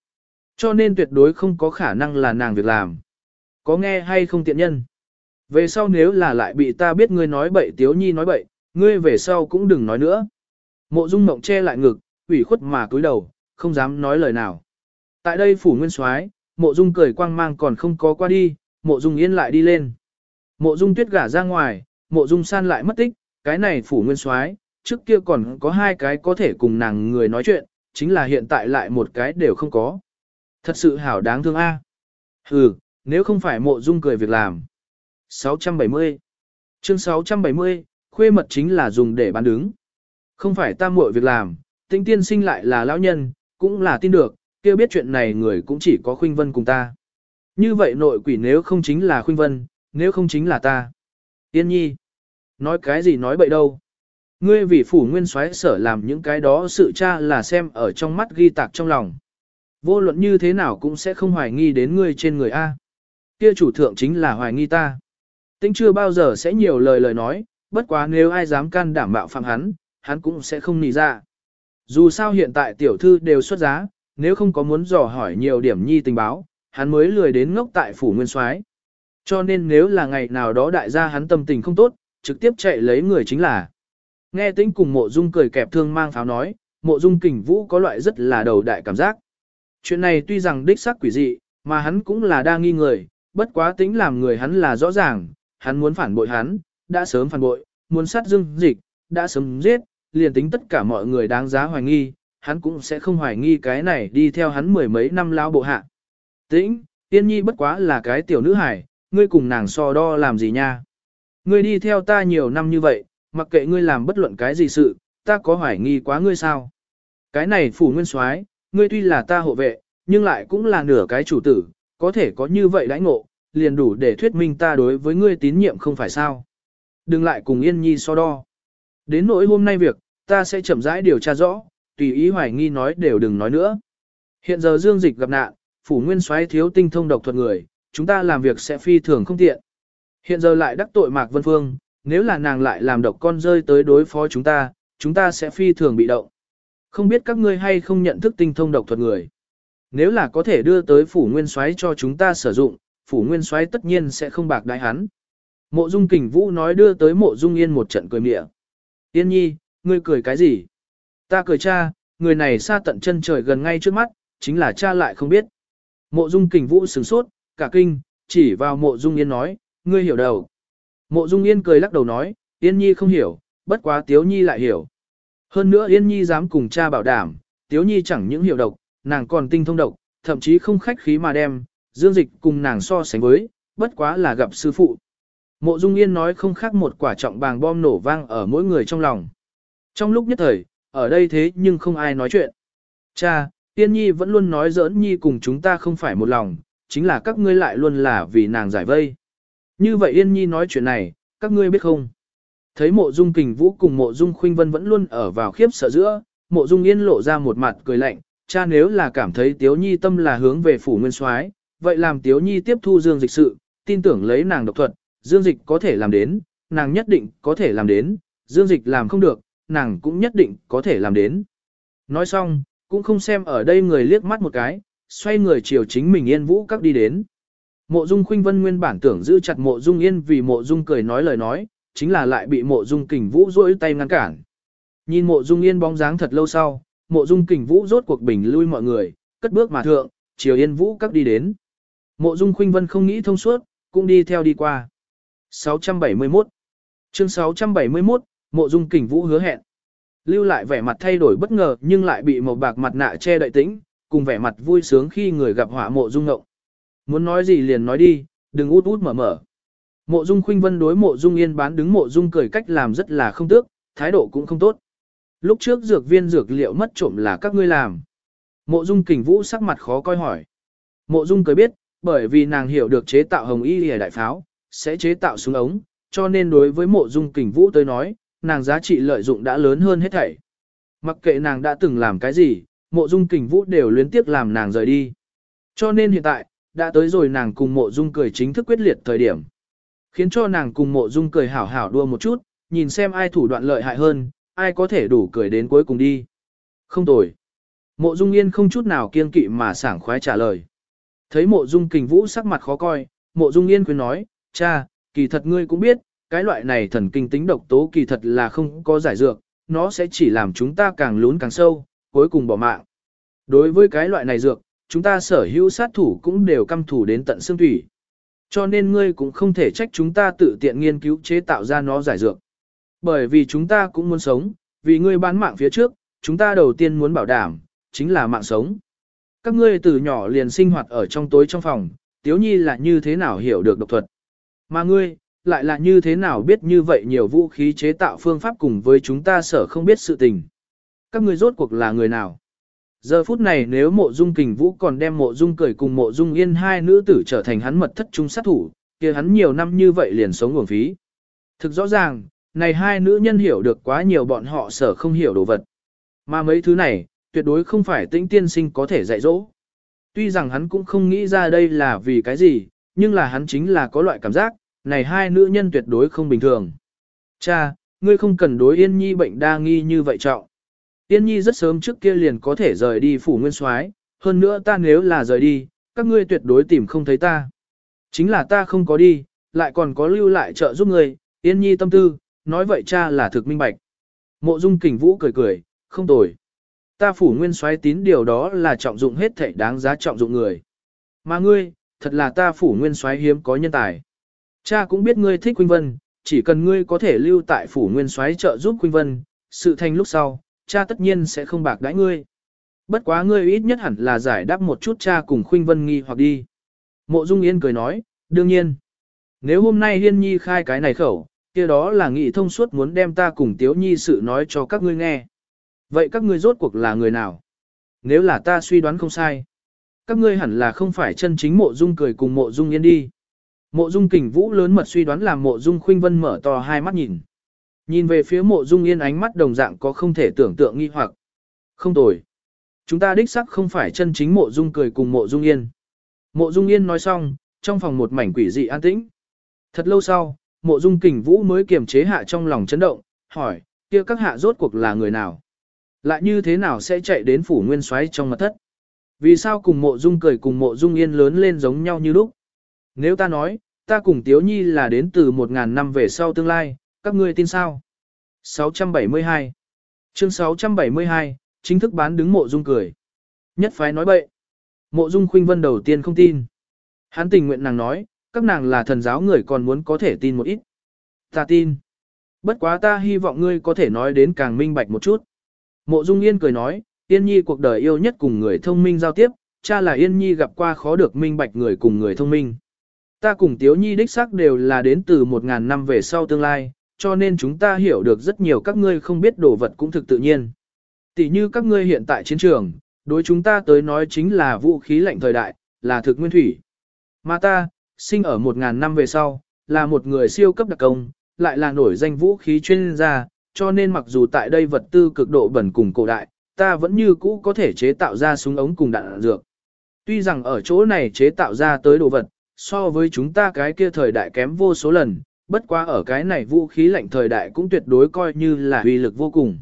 Cho nên tuyệt đối không có khả năng là nàng việc làm. Có nghe hay không tiện nhân? Về sau nếu là lại bị ta biết ngươi nói bậy tiếu nhi nói bậy, ngươi về sau cũng đừng nói nữa. Mộ dung mộng che lại ngực, ủy khuất mà cúi đầu, không dám nói lời nào. Tại đây phủ nguyên soái, mộ dung cười quang mang còn không có qua đi, mộ dung yên lại đi lên. Mộ dung tuyết gả ra ngoài, mộ dung san lại mất tích, cái này phủ nguyên soái trước kia còn có hai cái có thể cùng nàng người nói chuyện, chính là hiện tại lại một cái đều không có. Thật sự hảo đáng thương a. Hừ, nếu không phải mộ dung cười việc làm. 670 Chương 670, khuê mật chính là dùng để bán đứng. Không phải ta muội việc làm, tinh tiên sinh lại là lão nhân, cũng là tin được, kêu biết chuyện này người cũng chỉ có khuynh vân cùng ta. Như vậy nội quỷ nếu không chính là khuynh vân, nếu không chính là ta. Yên nhi, nói cái gì nói bậy đâu. Ngươi vì phủ nguyên soái sở làm những cái đó sự cha là xem ở trong mắt ghi tạc trong lòng. Vô luận như thế nào cũng sẽ không hoài nghi đến ngươi trên người A. Kia chủ thượng chính là hoài nghi ta. Tính chưa bao giờ sẽ nhiều lời lời nói, bất quá nếu ai dám can đảm bạo phạm hắn, hắn cũng sẽ không nì ra. Dù sao hiện tại tiểu thư đều xuất giá, nếu không có muốn dò hỏi nhiều điểm nhi tình báo, hắn mới lười đến ngốc tại phủ nguyên soái. Cho nên nếu là ngày nào đó đại gia hắn tâm tình không tốt, trực tiếp chạy lấy người chính là. Nghe tĩnh cùng mộ dung cười kẹp thương mang pháo nói, mộ dung kình vũ có loại rất là đầu đại cảm giác. Chuyện này tuy rằng đích xác quỷ dị, mà hắn cũng là đa nghi người, bất quá tính làm người hắn là rõ ràng, hắn muốn phản bội hắn, đã sớm phản bội, muốn sát dương dịch, đã sớm giết, liền tính tất cả mọi người đáng giá hoài nghi, hắn cũng sẽ không hoài nghi cái này đi theo hắn mười mấy năm lao bộ hạ. Tĩnh, tiên nhi bất quá là cái tiểu nữ hải, ngươi cùng nàng so đo làm gì nha. Ngươi đi theo ta nhiều năm như vậy, mặc kệ ngươi làm bất luận cái gì sự, ta có hoài nghi quá ngươi sao. Cái này phủ nguyên soái, ngươi tuy là ta hộ vệ, nhưng lại cũng là nửa cái chủ tử, có thể có như vậy đãi ngộ, liền đủ để thuyết minh ta đối với ngươi tín nhiệm không phải sao. Đừng lại cùng Yên Nhi so đo. Đến nỗi hôm nay việc, ta sẽ chậm rãi điều tra rõ, tùy ý hoài nghi nói đều đừng nói nữa. Hiện giờ Dương Dịch gặp nạn, phủ nguyên soái thiếu tinh thông độc thuật người, chúng ta làm việc sẽ phi thường không tiện. Hiện giờ lại đắc tội Mạc Vân Phương, nếu là nàng lại làm độc con rơi tới đối phó chúng ta, chúng ta sẽ phi thường bị động. Không biết các ngươi hay không nhận thức tinh thông độc thuật người. Nếu là có thể đưa tới phủ nguyên soái cho chúng ta sử dụng, phủ nguyên soái tất nhiên sẽ không bạc đại hắn. Mộ Dung Kình Vũ nói đưa tới Mộ Dung Yên một trận cười mỉa. Yên nhi, ngươi cười cái gì? Ta cười cha, người này xa tận chân trời gần ngay trước mắt, chính là cha lại không biết. Mộ Dung Kình Vũ sửng sốt, cả kinh, chỉ vào Mộ Dung Yên nói, ngươi hiểu đầu. Mộ Dung Yên cười lắc đầu nói, Yên nhi không hiểu, bất quá Tiếu nhi lại hiểu. Hơn nữa Yên nhi dám cùng cha bảo đảm, Tiếu nhi chẳng những hiểu độc, nàng còn tinh thông độc, thậm chí không khách khí mà đem, dương dịch cùng nàng so sánh với, bất quá là gặp sư phụ. Mộ Dung Yên nói không khác một quả trọng bàng bom nổ vang ở mỗi người trong lòng. Trong lúc nhất thời, ở đây thế nhưng không ai nói chuyện. Cha, Tiên Nhi vẫn luôn nói giỡn Nhi cùng chúng ta không phải một lòng, chính là các ngươi lại luôn là vì nàng giải vây. Như vậy Yên Nhi nói chuyện này, các ngươi biết không? Thấy mộ dung kình vũ cùng mộ dung khuynh vân vẫn luôn ở vào khiếp sợ giữa, mộ dung yên lộ ra một mặt cười lạnh, cha nếu là cảm thấy tiếu nhi tâm là hướng về phủ nguyên soái vậy làm tiếu nhi tiếp thu dương dịch sự, tin tưởng lấy nàng độc thuật, dương dịch có thể làm đến, nàng nhất định có thể làm đến, dương dịch làm không được, nàng cũng nhất định có thể làm đến. Nói xong, cũng không xem ở đây người liếc mắt một cái, xoay người chiều chính mình yên vũ các đi đến. Mộ Dung Khuynh Vân nguyên bản tưởng giữ chặt Mộ Dung Yên vì Mộ Dung cười nói lời nói, chính là lại bị Mộ Dung Kình Vũ rỗi tay ngăn cản. Nhìn Mộ Dung Yên bóng dáng thật lâu sau, Mộ Dung Kình Vũ rốt cuộc bình lui mọi người, cất bước mà thượng, chiều Yên Vũ các đi đến. Mộ Dung Khuynh Vân không nghĩ thông suốt, cũng đi theo đi qua. 671 Chương 671, Mộ Dung Kình Vũ hứa hẹn. Lưu lại vẻ mặt thay đổi bất ngờ nhưng lại bị một bạc mặt nạ che đậy tĩnh, cùng vẻ mặt vui sướng khi người gặp họa Mộ Dung Ngộng. Muốn nói gì liền nói đi, đừng út út mở mở. Mộ Dung Khuynh Vân đối Mộ Dung Yên bán đứng Mộ Dung cười cách làm rất là không tước, thái độ cũng không tốt. Lúc trước dược viên dược liệu mất trộm là các ngươi làm. Mộ Dung Kình Vũ sắc mặt khó coi hỏi. Mộ Dung cười biết, bởi vì nàng hiểu được chế tạo hồng y lìa đại pháo, sẽ chế tạo súng ống, cho nên đối với Mộ Dung Kình Vũ tới nói, nàng giá trị lợi dụng đã lớn hơn hết thảy. Mặc kệ nàng đã từng làm cái gì, Mộ Dung Kình Vũ đều luyến tiếc làm nàng rời đi. Cho nên hiện tại, đã tới rồi nàng cùng mộ dung cười chính thức quyết liệt thời điểm. Khiến cho nàng cùng mộ dung cười hảo hảo đua một chút, nhìn xem ai thủ đoạn lợi hại hơn, ai có thể đủ cười đến cuối cùng đi. Không tồi. Mộ dung yên không chút nào kiên kỵ mà sảng khoái trả lời. Thấy mộ dung kình vũ sắc mặt khó coi, mộ dung yên khuyên nói, cha, kỳ thật ngươi cũng biết, cái loại này thần kinh tính độc tố kỳ thật là không có giải dược, nó sẽ chỉ làm chúng ta càng lún càng sâu, cuối cùng bỏ mạng. Đối với cái loại này dược, chúng ta sở hữu sát thủ cũng đều căm thủ đến tận xương thủy. Cho nên ngươi cũng không thể trách chúng ta tự tiện nghiên cứu chế tạo ra nó giải dược. Bởi vì chúng ta cũng muốn sống, vì ngươi bán mạng phía trước, chúng ta đầu tiên muốn bảo đảm, chính là mạng sống. các ngươi từ nhỏ liền sinh hoạt ở trong tối trong phòng, tiếu nhi là như thế nào hiểu được độc thuật. Mà ngươi, lại là như thế nào biết như vậy nhiều vũ khí chế tạo phương pháp cùng với chúng ta sở không biết sự tình. Các ngươi rốt cuộc là người nào? Giờ phút này nếu mộ dung kình vũ còn đem mộ dung cười cùng mộ dung yên hai nữ tử trở thành hắn mật thất trung sát thủ, kia hắn nhiều năm như vậy liền sống uổng phí. Thực rõ ràng, này hai nữ nhân hiểu được quá nhiều bọn họ sở không hiểu đồ vật. Mà mấy thứ này, tuyệt đối không phải tĩnh tiên sinh có thể dạy dỗ. Tuy rằng hắn cũng không nghĩ ra đây là vì cái gì, nhưng là hắn chính là có loại cảm giác, này hai nữ nhân tuyệt đối không bình thường. Cha, ngươi không cần đối Yên Nhi bệnh đa nghi như vậy trọng. Yên Nhi rất sớm trước kia liền có thể rời đi phủ nguyên soái, hơn nữa ta nếu là rời đi, các ngươi tuyệt đối tìm không thấy ta. Chính là ta không có đi, lại còn có lưu lại trợ giúp ngươi, Yên Nhi tâm tư, nói vậy cha là thực minh bạch. Mộ Dung Kình Vũ cười cười, không tồi. Ta phủ nguyên soái tín điều đó là trọng dụng hết thảy đáng giá trọng dụng người. Mà ngươi, thật là ta phủ nguyên soái hiếm có nhân tài. Cha cũng biết ngươi thích Quynh Vân, chỉ cần ngươi có thể lưu tại phủ nguyên soái trợ giúp Quynh Vân, sự thành lúc sau, cha tất nhiên sẽ không bạc đãi ngươi. Bất quá ngươi ít nhất hẳn là giải đáp một chút cha cùng Khuynh Vân nghi hoặc đi. Mộ Dung Yên cười nói, đương nhiên. Nếu hôm nay Hiên Nhi khai cái này khẩu, kia đó là nghị thông suốt muốn đem ta cùng Tiếu Nhi sự nói cho các ngươi nghe. Vậy các ngươi rốt cuộc là người nào? Nếu là ta suy đoán không sai, các ngươi hẳn là không phải chân chính mộ dung cười cùng mộ dung yên đi. Mộ dung kình vũ lớn mật suy đoán làm mộ dung khuynh vân mở to hai mắt nhìn. Nhìn về phía mộ dung yên ánh mắt đồng dạng có không thể tưởng tượng nghi hoặc. Không tồi. Chúng ta đích sắc không phải chân chính mộ dung cười cùng mộ dung yên. Mộ dung yên nói xong, trong phòng một mảnh quỷ dị an tĩnh. Thật lâu sau, mộ dung kình vũ mới kiềm chế hạ trong lòng chấn động, hỏi, kia các hạ rốt cuộc là người nào? Lại như thế nào sẽ chạy đến phủ nguyên soái trong mặt thất? Vì sao cùng mộ dung cười cùng mộ dung yên lớn lên giống nhau như lúc? Nếu ta nói, ta cùng Tiếu Nhi là đến từ một ngàn năm về sau tương lai, các ngươi tin sao? 672 Chương 672, chính thức bán đứng mộ dung cười. Nhất phái nói bậy. Mộ dung khuynh vân đầu tiên không tin. Hắn tình nguyện nàng nói, các nàng là thần giáo người còn muốn có thể tin một ít. Ta tin. Bất quá ta hy vọng ngươi có thể nói đến càng minh bạch một chút. Mộ Dung Yên cười nói, Yên Nhi cuộc đời yêu nhất cùng người thông minh giao tiếp, cha là Yên Nhi gặp qua khó được minh bạch người cùng người thông minh. Ta cùng Tiếu Nhi đích xác đều là đến từ một ngàn năm về sau tương lai, cho nên chúng ta hiểu được rất nhiều các ngươi không biết đồ vật cũng thực tự nhiên. Tỷ như các ngươi hiện tại chiến trường, đối chúng ta tới nói chính là vũ khí lạnh thời đại, là thực nguyên thủy. Mà ta, sinh ở 1.000 năm về sau, là một người siêu cấp đặc công, lại là nổi danh vũ khí chuyên gia, cho nên mặc dù tại đây vật tư cực độ bẩn cùng cổ đại, ta vẫn như cũ có thể chế tạo ra súng ống cùng đạn dược. Tuy rằng ở chỗ này chế tạo ra tới đồ vật, so với chúng ta cái kia thời đại kém vô số lần, bất quá ở cái này vũ khí lạnh thời đại cũng tuyệt đối coi như là uy lực vô cùng.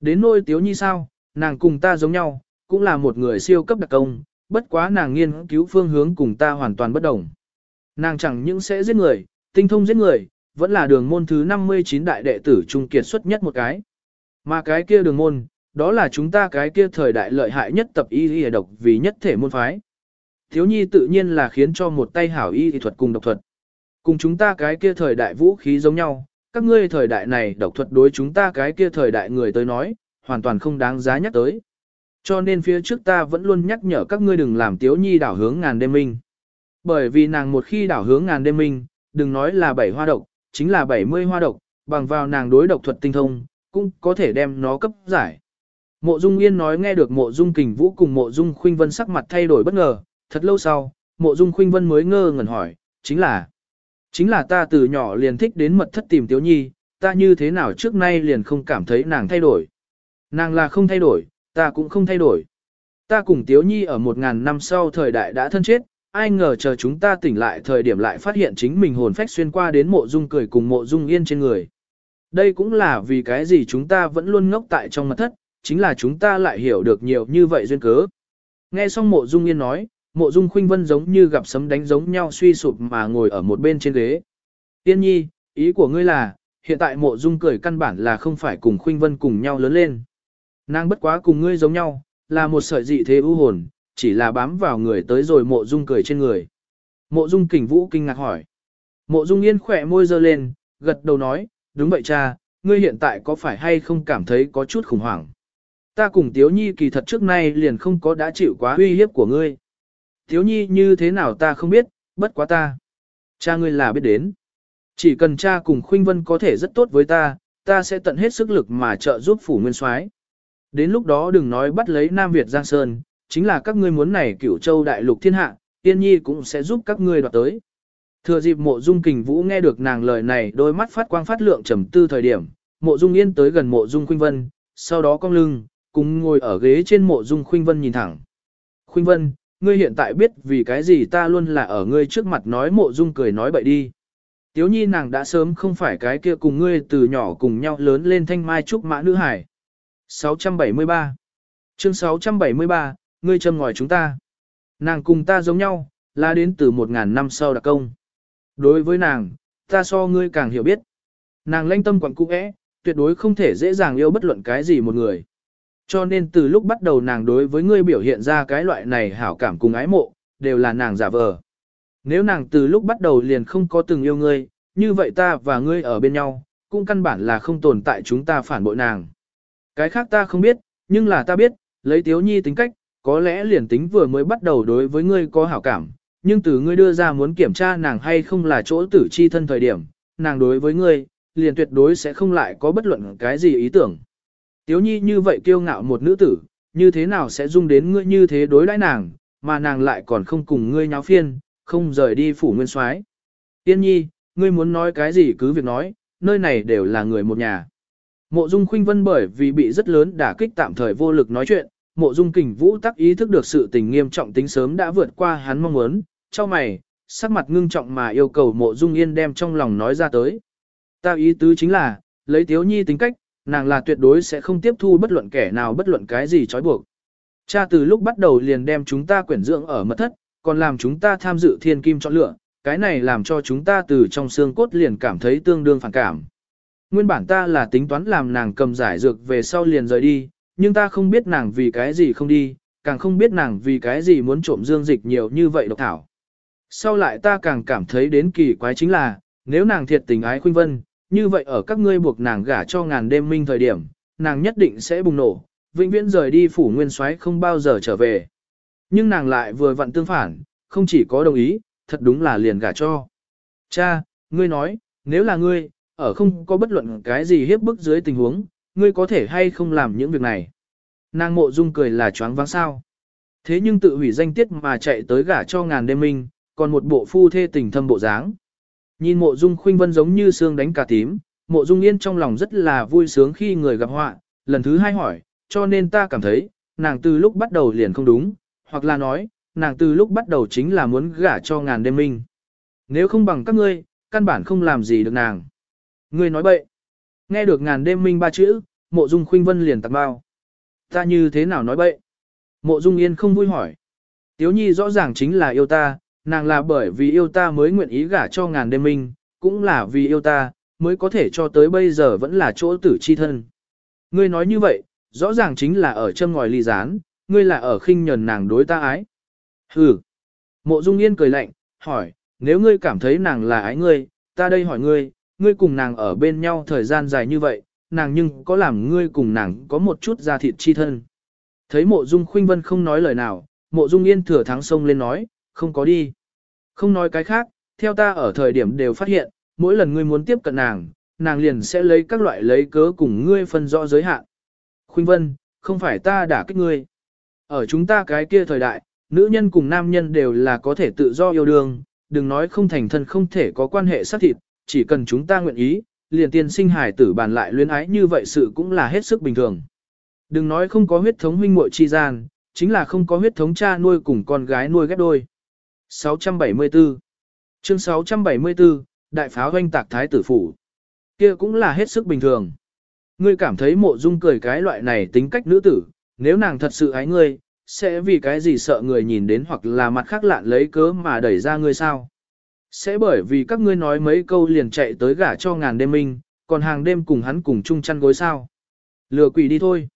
Đến nôi tiếu nhi sao, nàng cùng ta giống nhau, cũng là một người siêu cấp đặc công, bất quá nàng nghiên cứu phương hướng cùng ta hoàn toàn bất đồng. Nàng chẳng những sẽ giết người, tinh thông giết người, vẫn là đường môn thứ 59 đại đệ tử trung kiệt xuất nhất một cái. Mà cái kia đường môn, đó là chúng ta cái kia thời đại lợi hại nhất tập y y độc vì nhất thể môn phái. Thiếu nhi tự nhiên là khiến cho một tay hảo y y thuật cùng độc thuật. Cùng chúng ta cái kia thời đại vũ khí giống nhau, các ngươi thời đại này độc thuật đối chúng ta cái kia thời đại người tới nói, hoàn toàn không đáng giá nhắc tới. Cho nên phía trước ta vẫn luôn nhắc nhở các ngươi đừng làm tiếu nhi đảo hướng ngàn đêm minh. Bởi vì nàng một khi đảo hướng ngàn đêm minh, đừng nói là bảy hoa độc, chính là 70 hoa độc, bằng vào nàng đối độc thuật tinh thông, cũng có thể đem nó cấp giải. Mộ Dung Yên nói nghe được Mộ Dung Kình Vũ cùng Mộ Dung Khuynh Vân sắc mặt thay đổi bất ngờ, thật lâu sau, Mộ Dung Khuynh Vân mới ngơ ngẩn hỏi, chính là, chính là ta từ nhỏ liền thích đến mật thất tìm Tiếu Nhi, ta như thế nào trước nay liền không cảm thấy nàng thay đổi. Nàng là không thay đổi, ta cũng không thay đổi. Ta cùng Tiếu Nhi ở một ngàn năm sau thời đại đã thân chết, ai ngờ chờ chúng ta tỉnh lại thời điểm lại phát hiện chính mình hồn phách xuyên qua đến mộ dung cười cùng mộ dung yên trên người. Đây cũng là vì cái gì chúng ta vẫn luôn ngốc tại trong mật thất, chính là chúng ta lại hiểu được nhiều như vậy duyên cớ. Nghe xong mộ dung yên nói, mộ dung khuynh vân giống như gặp sấm đánh giống nhau suy sụp mà ngồi ở một bên trên ghế. Tiên nhi, ý của ngươi là, hiện tại mộ dung cười căn bản là không phải cùng khuynh vân cùng nhau lớn lên. Nàng bất quá cùng ngươi giống nhau, là một sợi dị thế ưu hồn, chỉ là bám vào người tới rồi mộ dung cười trên người. Mộ dung kình vũ kinh ngạc hỏi. Mộ dung yên khỏe môi dơ lên, gật đầu nói, đúng vậy cha, ngươi hiện tại có phải hay không cảm thấy có chút khủng hoảng. Ta cùng Tiếu Nhi kỳ thật trước nay liền không có đã chịu quá uy hiếp của ngươi. Thiếu Nhi như thế nào ta không biết, bất quá ta. Cha ngươi là biết đến. Chỉ cần cha cùng Khuynh Vân có thể rất tốt với ta, ta sẽ tận hết sức lực mà trợ giúp phủ nguyên soái. Đến lúc đó đừng nói bắt lấy Nam Việt Giang Sơn, chính là các ngươi muốn này cửu châu đại lục thiên hạ, tiên nhi cũng sẽ giúp các ngươi đoạt tới. Thừa dịp mộ dung kình vũ nghe được nàng lời này đôi mắt phát quang phát lượng trầm tư thời điểm, mộ dung yên tới gần mộ dung khuynh vân, sau đó cong lưng, cùng ngồi ở ghế trên mộ dung khuynh vân nhìn thẳng. Khuynh vân, ngươi hiện tại biết vì cái gì ta luôn là ở ngươi trước mặt nói mộ dung cười nói bậy đi. Tiếu nhi nàng đã sớm không phải cái kia cùng ngươi từ nhỏ cùng nhau lớn lên thanh mai trúc mã nữ hải. 673 Chương 673, ngươi châm ngòi chúng ta. Nàng cùng ta giống nhau, là đến từ 1.000 năm sau đặc công. Đối với nàng, ta so ngươi càng hiểu biết. Nàng lanh tâm quẳng cũ ẽ, tuyệt đối không thể dễ dàng yêu bất luận cái gì một người. Cho nên từ lúc bắt đầu nàng đối với ngươi biểu hiện ra cái loại này hảo cảm cùng ái mộ, đều là nàng giả vờ. Nếu nàng từ lúc bắt đầu liền không có từng yêu ngươi, như vậy ta và ngươi ở bên nhau, cũng căn bản là không tồn tại chúng ta phản bội nàng. Cái khác ta không biết, nhưng là ta biết, lấy tiếu nhi tính cách, có lẽ liền tính vừa mới bắt đầu đối với ngươi có hảo cảm, nhưng từ ngươi đưa ra muốn kiểm tra nàng hay không là chỗ tử chi thân thời điểm, nàng đối với ngươi, liền tuyệt đối sẽ không lại có bất luận cái gì ý tưởng. Tiếu nhi như vậy kiêu ngạo một nữ tử, như thế nào sẽ dung đến ngươi như thế đối đãi nàng, mà nàng lại còn không cùng ngươi nháo phiên, không rời đi phủ nguyên soái. Tiên nhi, ngươi muốn nói cái gì cứ việc nói, nơi này đều là người một nhà. Mộ Dung Khuynh Vân bởi vì bị rất lớn đả kích tạm thời vô lực nói chuyện, Mộ Dung Kình Vũ tắc ý thức được sự tình nghiêm trọng tính sớm đã vượt qua hắn mong muốn, cho mày, sắc mặt ngưng trọng mà yêu cầu Mộ Dung Yên đem trong lòng nói ra tới. Ta ý tứ chính là, lấy Tiếu Nhi tính cách, nàng là tuyệt đối sẽ không tiếp thu bất luận kẻ nào bất luận cái gì trói buộc. Cha từ lúc bắt đầu liền đem chúng ta quyển dưỡng ở mật thất, còn làm chúng ta tham dự thiên kim chọn lựa, cái này làm cho chúng ta từ trong xương cốt liền cảm thấy tương đương phản cảm. Nguyên bản ta là tính toán làm nàng cầm giải dược về sau liền rời đi, nhưng ta không biết nàng vì cái gì không đi, càng không biết nàng vì cái gì muốn trộm dương dịch nhiều như vậy độc thảo. Sau lại ta càng cảm thấy đến kỳ quái chính là, nếu nàng thiệt tình ái khuynh vân, như vậy ở các ngươi buộc nàng gả cho ngàn đêm minh thời điểm, nàng nhất định sẽ bùng nổ, vĩnh viễn rời đi phủ nguyên soái không bao giờ trở về. Nhưng nàng lại vừa vặn tương phản, không chỉ có đồng ý, thật đúng là liền gả cho. Cha, ngươi nói, nếu là ngươi, ở không có bất luận cái gì hiếp bức dưới tình huống, ngươi có thể hay không làm những việc này. Nàng mộ dung cười là choáng váng sao. Thế nhưng tự hủy danh tiết mà chạy tới gả cho ngàn đêm minh, còn một bộ phu thê tình thâm bộ dáng. Nhìn mộ dung khuynh vân giống như xương đánh cả tím, mộ dung yên trong lòng rất là vui sướng khi người gặp họa, lần thứ hai hỏi, cho nên ta cảm thấy, nàng từ lúc bắt đầu liền không đúng, hoặc là nói, nàng từ lúc bắt đầu chính là muốn gả cho ngàn đêm minh. Nếu không bằng các ngươi, căn bản không làm gì được nàng. Ngươi nói bậy. Nghe được ngàn đêm minh ba chữ, mộ dung khuynh vân liền tặng bao. Ta như thế nào nói bậy? Mộ dung yên không vui hỏi. Tiếu nhi rõ ràng chính là yêu ta, nàng là bởi vì yêu ta mới nguyện ý gả cho ngàn đêm minh, cũng là vì yêu ta, mới có thể cho tới bây giờ vẫn là chỗ tử chi thân. Ngươi nói như vậy, rõ ràng chính là ở châm ngòi ly gián, ngươi là ở khinh nhẫn nàng đối ta ái. Hừ. Mộ Dung Yên cười lạnh, hỏi, nếu ngươi cảm thấy nàng là ái ngươi, ta đây hỏi ngươi, ngươi cùng nàng ở bên nhau thời gian dài như vậy, nàng nhưng có làm ngươi cùng nàng có một chút da thịt chi thân. Thấy mộ dung khuynh vân không nói lời nào, mộ dung yên thừa thắng sông lên nói, không có đi. Không nói cái khác, theo ta ở thời điểm đều phát hiện, mỗi lần ngươi muốn tiếp cận nàng, nàng liền sẽ lấy các loại lấy cớ cùng ngươi phân rõ giới hạn. Khuynh vân, không phải ta đã kích ngươi. Ở chúng ta cái kia thời đại, nữ nhân cùng nam nhân đều là có thể tự do yêu đương, đừng nói không thành thân không thể có quan hệ xác thịt, chỉ cần chúng ta nguyện ý, liền tiên sinh hải tử bàn lại luyến ái như vậy sự cũng là hết sức bình thường. Đừng nói không có huyết thống huynh muội chi gian, chính là không có huyết thống cha nuôi cùng con gái nuôi ghép đôi. 674 Chương 674, Đại pháo hoanh tạc thái tử phủ. kia cũng là hết sức bình thường. Ngươi cảm thấy mộ dung cười cái loại này tính cách nữ tử, nếu nàng thật sự ái ngươi, sẽ vì cái gì sợ người nhìn đến hoặc là mặt khác lạn lấy cớ mà đẩy ra ngươi sao? Sẽ bởi vì các ngươi nói mấy câu liền chạy tới gả cho ngàn đêm minh, còn hàng đêm cùng hắn cùng chung chăn gối sao? Lừa quỷ đi thôi.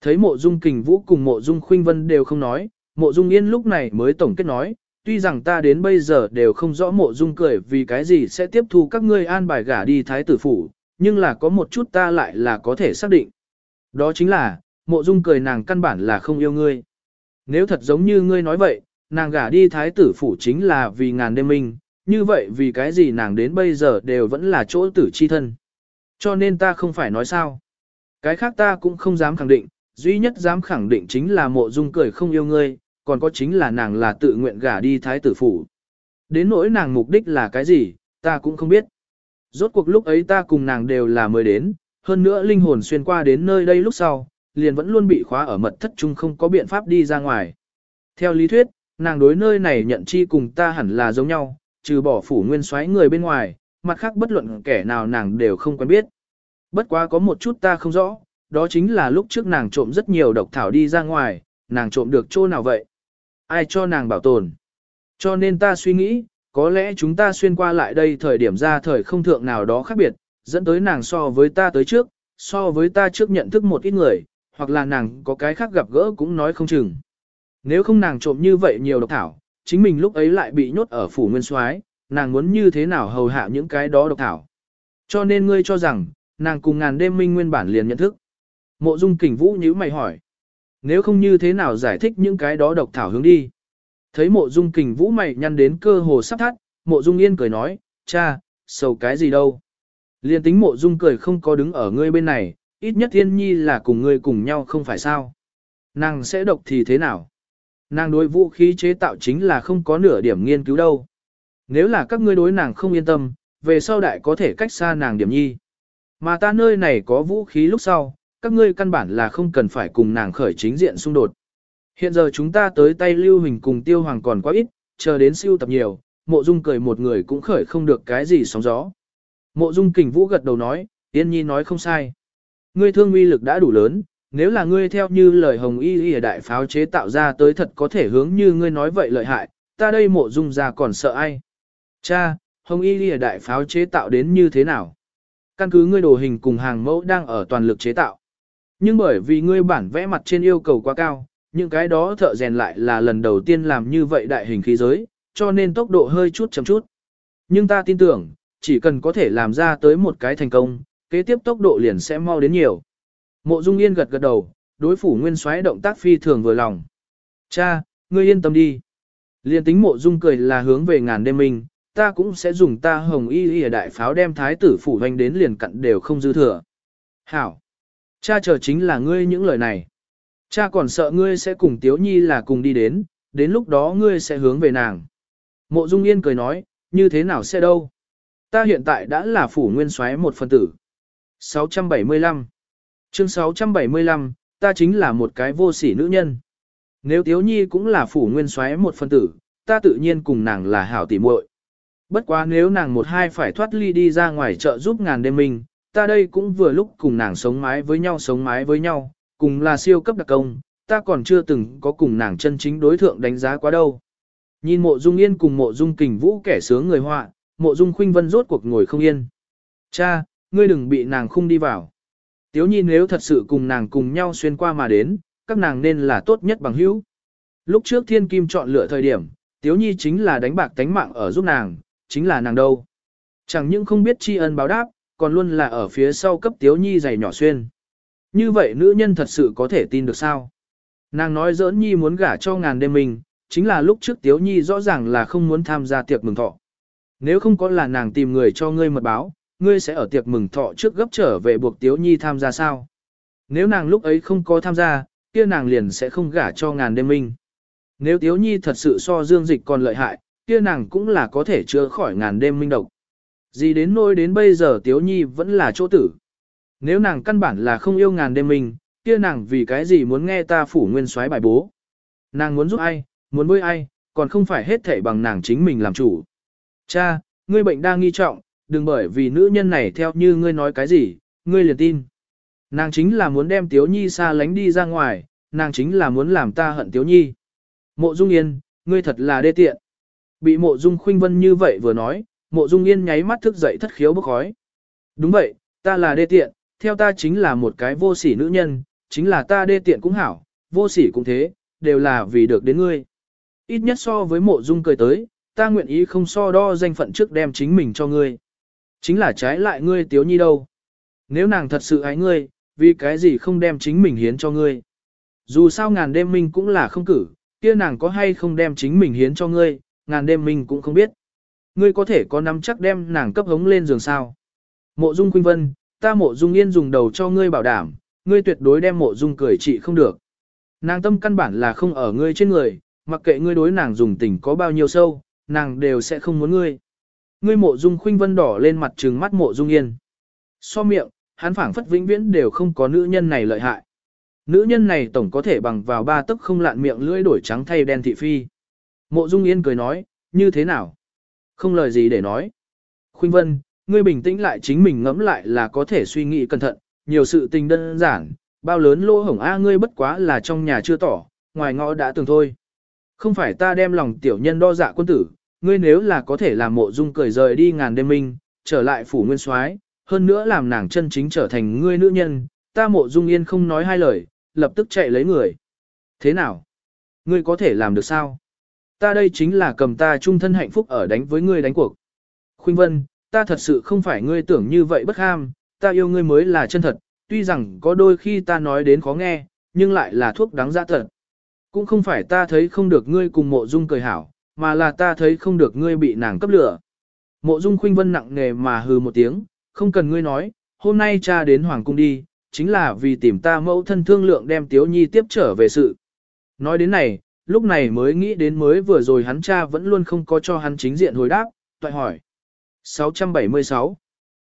Thấy mộ dung kình vũ cùng mộ dung khuynh vân đều không nói, mộ dung yên lúc này mới tổng kết nói, tuy rằng ta đến bây giờ đều không rõ mộ dung cười vì cái gì sẽ tiếp thu các ngươi an bài gả đi thái tử phủ, nhưng là có một chút ta lại là có thể xác định. Đó chính là, mộ dung cười nàng căn bản là không yêu ngươi. Nếu thật giống như ngươi nói vậy, nàng gả đi thái tử phủ chính là vì ngàn đêm minh, như vậy vì cái gì nàng đến bây giờ đều vẫn là chỗ tử chi thân. Cho nên ta không phải nói sao. Cái khác ta cũng không dám khẳng định, duy nhất dám khẳng định chính là mộ dung cười không yêu ngươi, còn có chính là nàng là tự nguyện gả đi thái tử phủ. Đến nỗi nàng mục đích là cái gì, ta cũng không biết. Rốt cuộc lúc ấy ta cùng nàng đều là mới đến, hơn nữa linh hồn xuyên qua đến nơi đây lúc sau, liền vẫn luôn bị khóa ở mật thất chung không có biện pháp đi ra ngoài. Theo lý thuyết, nàng đối nơi này nhận chi cùng ta hẳn là giống nhau, trừ bỏ phủ nguyên soái người bên ngoài, mặt khác bất luận kẻ nào nàng đều không quen biết. Bất quá có một chút ta không rõ, đó chính là lúc trước nàng trộm rất nhiều độc thảo đi ra ngoài, nàng trộm được chỗ nào vậy? Ai cho nàng bảo tồn? Cho nên ta suy nghĩ, có lẽ chúng ta xuyên qua lại đây thời điểm ra thời không thượng nào đó khác biệt, dẫn tới nàng so với ta tới trước, so với ta trước nhận thức một ít người, hoặc là nàng có cái khác gặp gỡ cũng nói không chừng. Nếu không nàng trộm như vậy nhiều độc thảo, chính mình lúc ấy lại bị nhốt ở phủ nguyên soái, nàng muốn như thế nào hầu hạ những cái đó độc thảo. Cho nên ngươi cho rằng, nàng cùng ngàn đêm minh nguyên bản liền nhận thức. Mộ dung kình vũ nhíu mày hỏi. Nếu không như thế nào giải thích những cái đó độc thảo hướng đi. Thấy mộ dung kình vũ mày nhăn đến cơ hồ sắp thắt, mộ dung yên cười nói, cha, sầu cái gì đâu. Liên tính mộ dung cười không có đứng ở ngươi bên này, ít nhất thiên nhi là cùng ngươi cùng nhau không phải sao. Nàng sẽ độc thì thế nào? Nàng đối vũ khí chế tạo chính là không có nửa điểm nghiên cứu đâu. Nếu là các ngươi đối nàng không yên tâm, về sau đại có thể cách xa nàng điểm nhi. Mà ta nơi này có vũ khí lúc sau, các ngươi căn bản là không cần phải cùng nàng khởi chính diện xung đột. Hiện giờ chúng ta tới tay lưu hình cùng tiêu hoàng còn quá ít, chờ đến siêu tập nhiều, mộ dung cười một người cũng khởi không được cái gì sóng gió. Mộ dung kình vũ gật đầu nói, tiên nhi nói không sai. Ngươi thương uy lực đã đủ lớn, nếu là ngươi theo như lời hồng y y đại pháo chế tạo ra tới thật có thể hướng như ngươi nói vậy lợi hại, ta đây mộ dung ra còn sợ ai. Cha, hồng y y đại pháo chế tạo đến như thế nào? Căn cứ ngươi đồ hình cùng hàng mẫu đang ở toàn lực chế tạo. Nhưng bởi vì ngươi bản vẽ mặt trên yêu cầu quá cao, những cái đó thợ rèn lại là lần đầu tiên làm như vậy đại hình khí giới, cho nên tốc độ hơi chút chậm chút. Nhưng ta tin tưởng, chỉ cần có thể làm ra tới một cái thành công, kế tiếp tốc độ liền sẽ mau đến nhiều. Mộ Dung Yên gật gật đầu, đối phủ nguyên soái động tác phi thường vừa lòng. Cha, ngươi yên tâm đi. Liên tính mộ Dung cười là hướng về ngàn đêm minh, ta cũng sẽ dùng ta hồng y y đại pháo đem thái tử phủ hoành đến liền cận đều không dư thừa. Hảo. Cha chờ chính là ngươi những lời này. Cha còn sợ ngươi sẽ cùng Tiếu Nhi là cùng đi đến, đến lúc đó ngươi sẽ hướng về nàng. Mộ Dung Yên cười nói, như thế nào sẽ đâu. Ta hiện tại đã là phủ nguyên soái một phân tử. 675 Chương 675, ta chính là một cái vô sỉ nữ nhân. Nếu Tiếu Nhi cũng là phủ nguyên soái một phân tử, ta tự nhiên cùng nàng là hảo tỉ muội. Bất quá nếu nàng một hai phải thoát ly đi ra ngoài chợ giúp ngàn đêm mình, ta đây cũng vừa lúc cùng nàng sống mái với nhau sống mái với nhau, cùng là siêu cấp đặc công, ta còn chưa từng có cùng nàng chân chính đối thượng đánh giá quá đâu. Nhìn mộ dung yên cùng mộ dung kình vũ kẻ sướng người họa, mộ dung khuynh vân rốt cuộc ngồi không yên. Cha, ngươi đừng bị nàng khung đi vào. Tiếu nhi nếu thật sự cùng nàng cùng nhau xuyên qua mà đến, các nàng nên là tốt nhất bằng hữu. Lúc trước thiên kim chọn lựa thời điểm, Tiếu nhi chính là đánh bạc tánh mạng ở giúp nàng, chính là nàng đâu. Chẳng những không biết tri ân báo đáp, còn luôn là ở phía sau cấp Tiếu nhi giày nhỏ xuyên. Như vậy nữ nhân thật sự có thể tin được sao? Nàng nói giỡn nhi muốn gả cho ngàn đêm mình, chính là lúc trước Tiếu nhi rõ ràng là không muốn tham gia tiệc mừng thọ. Nếu không có là nàng tìm người cho ngươi mật báo, ngươi sẽ ở tiệc mừng thọ trước gấp trở về buộc Tiếu Nhi tham gia sao? Nếu nàng lúc ấy không có tham gia, kia nàng liền sẽ không gả cho ngàn đêm minh. Nếu Tiếu Nhi thật sự so dương dịch còn lợi hại, kia nàng cũng là có thể chữa khỏi ngàn đêm minh độc. Gì đến nỗi đến bây giờ Tiếu Nhi vẫn là chỗ tử. Nếu nàng căn bản là không yêu ngàn đêm mình, kia nàng vì cái gì muốn nghe ta phủ nguyên soái bài bố. Nàng muốn giúp ai, muốn bơi ai, còn không phải hết thảy bằng nàng chính mình làm chủ. Cha, ngươi bệnh đang nghi trọng, đừng bởi vì nữ nhân này theo như ngươi nói cái gì, ngươi liền tin. Nàng chính là muốn đem Tiếu Nhi xa lánh đi ra ngoài, nàng chính là muốn làm ta hận Tiếu Nhi. Mộ Dung Yên, ngươi thật là đê tiện. Bị mộ Dung Khuynh Vân như vậy vừa nói, mộ Dung Yên nháy mắt thức dậy thất khiếu bốc khói. Đúng vậy, ta là đê tiện, theo ta chính là một cái vô sỉ nữ nhân, chính là ta đê tiện cũng hảo, vô sỉ cũng thế, đều là vì được đến ngươi. Ít nhất so với mộ Dung cười tới, ta nguyện ý không so đo danh phận trước đem chính mình cho ngươi. Chính là trái lại ngươi tiếu nhi đâu. Nếu nàng thật sự ái ngươi, vì cái gì không đem chính mình hiến cho ngươi. Dù sao ngàn đêm minh cũng là không cử, kia nàng có hay không đem chính mình hiến cho ngươi, ngàn đêm minh cũng không biết. Ngươi có thể có nắm chắc đem nàng cấp hống lên giường sao. Mộ dung khuynh vân, ta mộ dung yên dùng đầu cho ngươi bảo đảm, ngươi tuyệt đối đem mộ dung cười trị không được. Nàng tâm căn bản là không ở ngươi trên người, mặc kệ ngươi đối nàng dùng tình có bao nhiêu sâu, nàng đều sẽ không muốn ngươi. Ngươi mộ dung khuynh vân đỏ lên mặt trừng mắt mộ dung yên. So miệng, hắn phảng phất vĩnh viễn đều không có nữ nhân này lợi hại. Nữ nhân này tổng có thể bằng vào ba tấc không lạn miệng lưỡi đổi trắng thay đen thị phi. Mộ dung yên cười nói, như thế nào? Không lời gì để nói. Khuynh vân, ngươi bình tĩnh lại chính mình ngẫm lại là có thể suy nghĩ cẩn thận, nhiều sự tình đơn giản, bao lớn lỗ hổng A ngươi bất quá là trong nhà chưa tỏ, ngoài ngõ đã từng thôi. Không phải ta đem lòng tiểu nhân đo dạ quân tử, ngươi nếu là có thể làm mộ dung cười rời đi ngàn đêm minh, trở lại phủ nguyên soái, hơn nữa làm nàng chân chính trở thành ngươi nữ nhân, ta mộ dung yên không nói hai lời, lập tức chạy lấy người. Thế nào? Ngươi có thể làm được sao? Ta đây chính là cầm ta trung thân hạnh phúc ở đánh với ngươi đánh cuộc. Khuynh Vân, ta thật sự không phải ngươi tưởng như vậy bất ham, ta yêu ngươi mới là chân thật, tuy rằng có đôi khi ta nói đến khó nghe, nhưng lại là thuốc đáng giá thật. Cũng không phải ta thấy không được ngươi cùng mộ dung cười hảo, mà là ta thấy không được ngươi bị nàng cấp lửa. Mộ dung khuynh vân nặng nề mà hừ một tiếng, không cần ngươi nói, hôm nay cha đến Hoàng Cung đi, chính là vì tìm ta mẫu thân thương lượng đem Tiếu Nhi tiếp trở về sự. Nói đến này, lúc này mới nghĩ đến mới vừa rồi hắn cha vẫn luôn không có cho hắn chính diện hồi đáp, toại hỏi. 676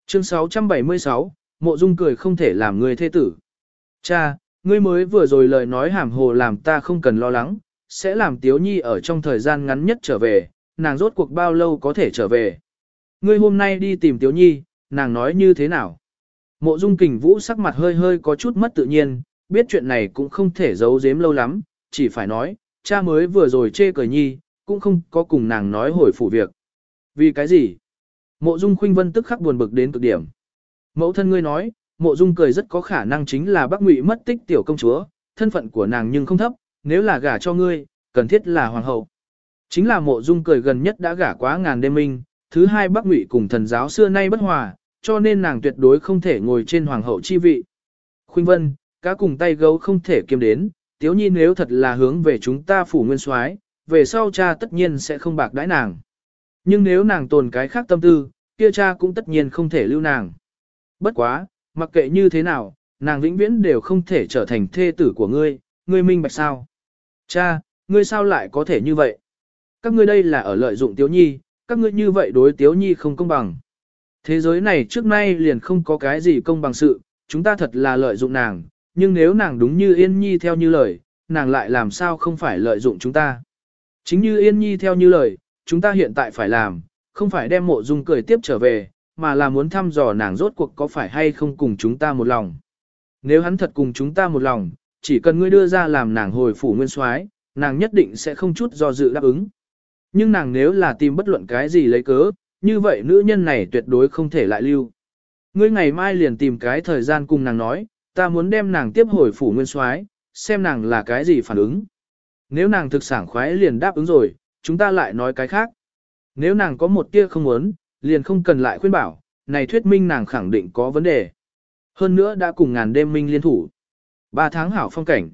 Chương 676, Mộ Dung cười không thể làm người thê tử. Cha, ngươi mới vừa rồi lời nói hàm hồ làm ta không cần lo lắng, sẽ làm Tiếu Nhi ở trong thời gian ngắn nhất trở về, nàng rốt cuộc bao lâu có thể trở về. Ngươi hôm nay đi tìm Tiếu Nhi, nàng nói như thế nào? Mộ Dung Kình Vũ sắc mặt hơi hơi có chút mất tự nhiên, biết chuyện này cũng không thể giấu giếm lâu lắm, chỉ phải nói, cha mới vừa rồi chê cười Nhi, cũng không có cùng nàng nói hồi phủ việc. Vì cái gì? Mộ Dung Khuynh Vân tức khắc buồn bực đến cực điểm. Mẫu thân ngươi nói, Mộ Dung cười rất có khả năng chính là Bắc Ngụy mất tích tiểu công chúa, thân phận của nàng nhưng không thấp, nếu là gả cho ngươi, cần thiết là hoàng hậu. Chính là Mộ Dung cười gần nhất đã gả quá ngàn đêm minh, thứ hai Bắc Ngụy cùng thần giáo xưa nay bất hòa, cho nên nàng tuyệt đối không thể ngồi trên hoàng hậu chi vị. Khuynh Vân, cá cùng tay gấu không thể kiêm đến, Tiếu Nhi nếu thật là hướng về chúng ta phủ nguyên soái, về sau cha tất nhiên sẽ không bạc đãi nàng. Nhưng nếu nàng tồn cái khác tâm tư, kia cha cũng tất nhiên không thể lưu nàng. Bất quá, mặc kệ như thế nào, nàng vĩnh viễn đều không thể trở thành thê tử của ngươi, ngươi minh bạch sao. Cha, ngươi sao lại có thể như vậy? Các ngươi đây là ở lợi dụng Tiếu Nhi, các ngươi như vậy đối Tiếu Nhi không công bằng. Thế giới này trước nay liền không có cái gì công bằng sự, chúng ta thật là lợi dụng nàng, nhưng nếu nàng đúng như Yên Nhi theo như lời, nàng lại làm sao không phải lợi dụng chúng ta. Chính như Yên Nhi theo như lời, chúng ta hiện tại phải làm, không phải đem mộ dung cười tiếp trở về, mà là muốn thăm dò nàng rốt cuộc có phải hay không cùng chúng ta một lòng. Nếu hắn thật cùng chúng ta một lòng, chỉ cần ngươi đưa ra làm nàng hồi phủ nguyên soái, nàng nhất định sẽ không chút do dự đáp ứng. Nhưng nàng nếu là tìm bất luận cái gì lấy cớ, như vậy nữ nhân này tuyệt đối không thể lại lưu. Ngươi ngày mai liền tìm cái thời gian cùng nàng nói, ta muốn đem nàng tiếp hồi phủ nguyên soái, xem nàng là cái gì phản ứng. Nếu nàng thực sảng khoái liền đáp ứng rồi, chúng ta lại nói cái khác. Nếu nàng có một tia không muốn, liền không cần lại khuyên bảo, này thuyết minh nàng khẳng định có vấn đề. Hơn nữa đã cùng ngàn đêm minh liên thủ. Ba tháng hảo phong cảnh.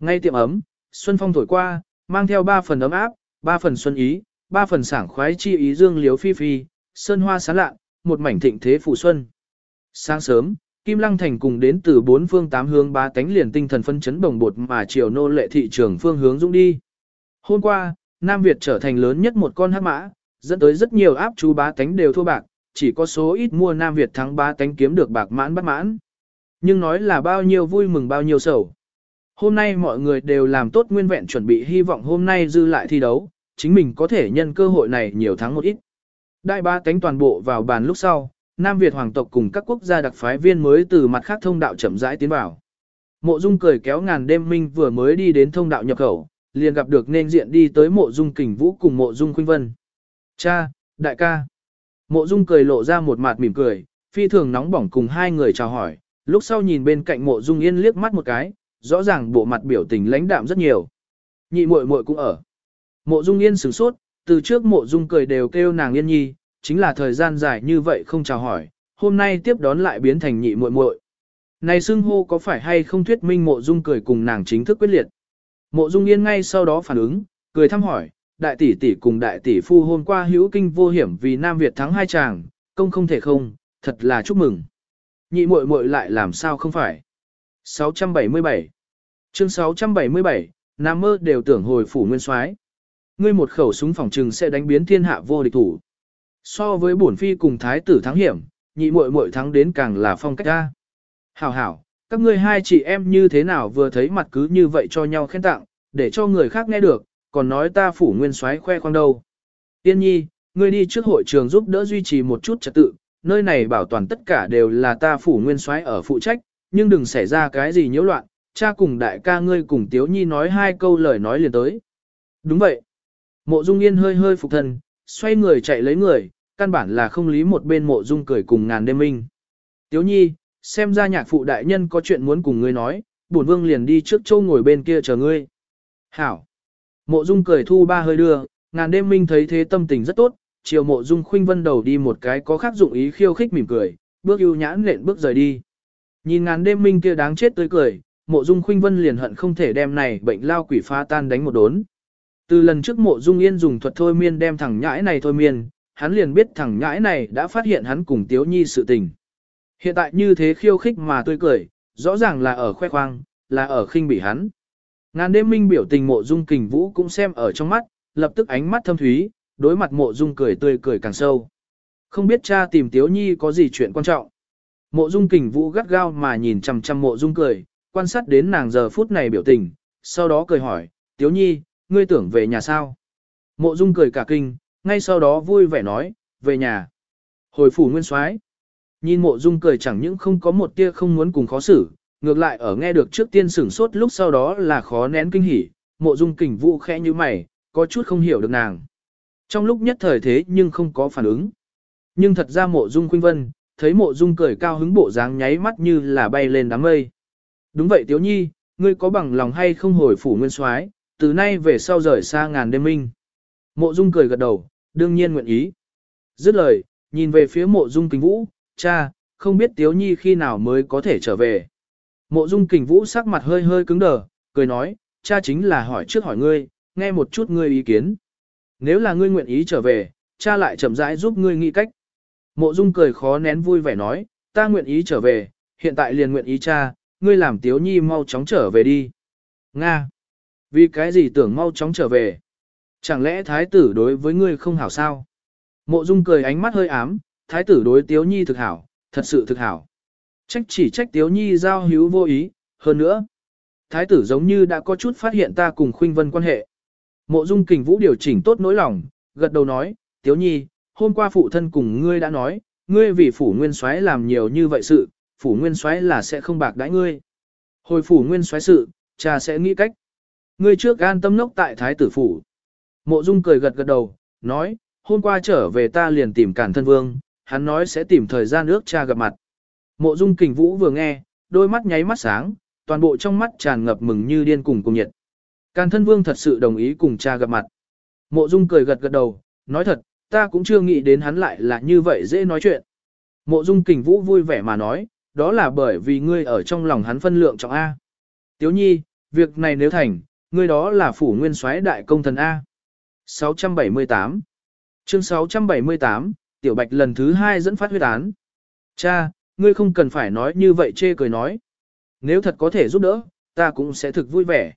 Ngay tiệm ấm, xuân phong thổi qua, mang theo ba phần ấm áp, ba phần xuân ý, ba phần sảng khoái chi ý dương liếu phi phi, sơn hoa sáng lạ, một mảnh thịnh thế phủ xuân. Sáng sớm, Kim Lăng Thành cùng đến từ bốn phương tám hướng ba tánh liền tinh thần phân chấn đồng bột mà chiều nô lệ thị trường phương hướng dũng đi. Hôm qua, Nam Việt trở thành lớn nhất một con hắc mã, dẫn tới rất nhiều áp chú bá tánh đều thua bạc, chỉ có số ít mua Nam Việt thắng bá tánh kiếm được bạc mãn bất mãn. Nhưng nói là bao nhiêu vui mừng bao nhiêu sầu. Hôm nay mọi người đều làm tốt nguyên vẹn chuẩn bị hy vọng hôm nay dư lại thi đấu, chính mình có thể nhân cơ hội này nhiều thắng một ít. Đại ba tánh toàn bộ vào bàn lúc sau, Nam Việt hoàng tộc cùng các quốc gia đặc phái viên mới từ mặt khác thông đạo chậm rãi tiến vào. Mộ Dung cười kéo ngàn đêm minh vừa mới đi đến thông đạo nhập khẩu, liền gặp được nên diện đi tới mộ dung kình vũ cùng mộ dung khuynh vân. Cha, đại ca. Mộ dung cười lộ ra một mặt mỉm cười, phi thường nóng bỏng cùng hai người chào hỏi, lúc sau nhìn bên cạnh mộ dung yên liếc mắt một cái, rõ ràng bộ mặt biểu tình lãnh đạm rất nhiều. Nhị muội muội cũng ở. Mộ dung yên sửng sốt, từ trước mộ dung cười đều kêu nàng yên nhi, chính là thời gian dài như vậy không chào hỏi, hôm nay tiếp đón lại biến thành nhị muội muội. Này xưng hô có phải hay không thuyết minh mộ dung cười cùng nàng chính thức quyết liệt. Mộ dung yên ngay sau đó phản ứng, cười thăm hỏi, đại tỷ tỷ cùng đại tỷ phu hôm qua hữu kinh vô hiểm vì Nam Việt thắng hai chàng, công không thể không, thật là chúc mừng. Nhị muội muội lại làm sao không phải. 677 Chương 677, Nam mơ đều tưởng hồi phủ nguyên soái. Ngươi một khẩu súng phòng trừng sẽ đánh biến thiên hạ vô địch thủ. So với bổn phi cùng thái tử thắng hiểm, nhị muội muội thắng đến càng là phong cách ra. Hảo hảo, các ngươi hai chị em như thế nào vừa thấy mặt cứ như vậy cho nhau khen tặng, để cho người khác nghe được, còn nói ta phủ nguyên soái khoe khoang đâu. Tiên nhi, ngươi đi trước hội trường giúp đỡ duy trì một chút trật tự, nơi này bảo toàn tất cả đều là ta phủ nguyên soái ở phụ trách, nhưng đừng xảy ra cái gì nhiễu loạn, cha cùng đại ca ngươi cùng Tiếu Nhi nói hai câu lời nói liền tới. Đúng vậy. Mộ Dung Yên hơi hơi phục thần xoay người chạy lấy người, căn bản là không lý một bên Mộ Dung cười cùng ngàn đêm minh. Tiếu Nhi, xem ra nhạc phụ đại nhân có chuyện muốn cùng ngươi nói, bổn vương liền đi trước châu ngồi bên kia chờ ngươi. Hảo. Mộ Dung cười thu ba hơi đưa, ngàn đêm minh thấy thế tâm tình rất tốt, chiều Mộ Dung khuynh vân đầu đi một cái có khác dụng ý khiêu khích mỉm cười, bước ưu nhãn lện bước rời đi. Nhìn ngàn đêm minh kia đáng chết tươi cười, Mộ Dung khuynh vân liền hận không thể đem này bệnh lao quỷ phá tan đánh một đốn. Từ lần trước Mộ Dung Yên dùng thuật thôi miên đem thằng nhãi này thôi miên, hắn liền biết thằng nhãi này đã phát hiện hắn cùng Tiếu Nhi sự tình. Hiện tại như thế khiêu khích mà tươi cười, rõ ràng là ở khoe khoang, là ở khinh bỉ hắn. Ngàn đêm minh biểu tình mộ dung kình vũ cũng xem ở trong mắt, lập tức ánh mắt thâm thúy, đối mặt mộ dung cười tươi cười càng sâu. Không biết cha tìm tiếu nhi có gì chuyện quan trọng. Mộ dung kình vũ gắt gao mà nhìn chằm chằm mộ dung cười, quan sát đến nàng giờ phút này biểu tình, sau đó cười hỏi, tiếu nhi, ngươi tưởng về nhà sao? Mộ dung cười cả kinh, ngay sau đó vui vẻ nói, về nhà. Hồi phủ nguyên soái Nhìn mộ dung cười chẳng những không có một tia không muốn cùng khó xử, ngược lại ở nghe được trước tiên sửng sốt lúc sau đó là khó nén kinh hỉ, mộ dung kình vũ khẽ như mày, có chút không hiểu được nàng. Trong lúc nhất thời thế nhưng không có phản ứng. Nhưng thật ra mộ dung khuynh vân, thấy mộ dung cười cao hứng bộ dáng nháy mắt như là bay lên đám mây. Đúng vậy tiếu nhi, ngươi có bằng lòng hay không hồi phủ nguyên soái từ nay về sau rời xa ngàn đêm minh. Mộ dung cười gật đầu, đương nhiên nguyện ý. Dứt lời, nhìn về phía mộ dung kình vũ, cha, không biết tiếu nhi khi nào mới có thể trở về. Mộ dung kình vũ sắc mặt hơi hơi cứng đờ, cười nói, cha chính là hỏi trước hỏi ngươi, nghe một chút ngươi ý kiến. Nếu là ngươi nguyện ý trở về, cha lại chậm rãi giúp ngươi nghĩ cách. Mộ dung cười khó nén vui vẻ nói, ta nguyện ý trở về, hiện tại liền nguyện ý cha, ngươi làm tiếu nhi mau chóng trở về đi. Nga! Vì cái gì tưởng mau chóng trở về? Chẳng lẽ thái tử đối với ngươi không hảo sao? Mộ dung cười ánh mắt hơi ám, thái tử đối tiếu nhi thực hảo, thật sự thực hảo. Trách chỉ trách tiếu nhi giao hữu vô ý, hơn nữa. Thái tử giống như đã có chút phát hiện ta cùng khuynh vân quan hệ. Mộ dung kình vũ điều chỉnh tốt nỗi lòng, gật đầu nói, tiếu nhi, hôm qua phụ thân cùng ngươi đã nói, ngươi vì phủ nguyên soái làm nhiều như vậy sự, phủ nguyên soái là sẽ không bạc đãi ngươi. Hồi phủ nguyên soái sự, cha sẽ nghĩ cách. Ngươi trước an tâm nốc tại thái tử phủ. Mộ dung cười gật gật đầu, nói, hôm qua trở về ta liền tìm cản thân vương, hắn nói sẽ tìm thời gian ước cha gặp mặt. Mộ dung kình vũ vừa nghe, đôi mắt nháy mắt sáng, toàn bộ trong mắt tràn ngập mừng như điên cùng cùng nhiệt. Càn thân vương thật sự đồng ý cùng cha gặp mặt. Mộ dung cười gật gật đầu, nói thật, ta cũng chưa nghĩ đến hắn lại là như vậy dễ nói chuyện. Mộ dung kình vũ vui vẻ mà nói, đó là bởi vì ngươi ở trong lòng hắn phân lượng trọng A. Tiếu nhi, việc này nếu thành, ngươi đó là phủ nguyên soái đại công thần A. 678 Chương 678, Tiểu Bạch lần thứ hai dẫn phát huyết án. Cha, ngươi không cần phải nói như vậy chê cười nói. Nếu thật có thể giúp đỡ, ta cũng sẽ thực vui vẻ.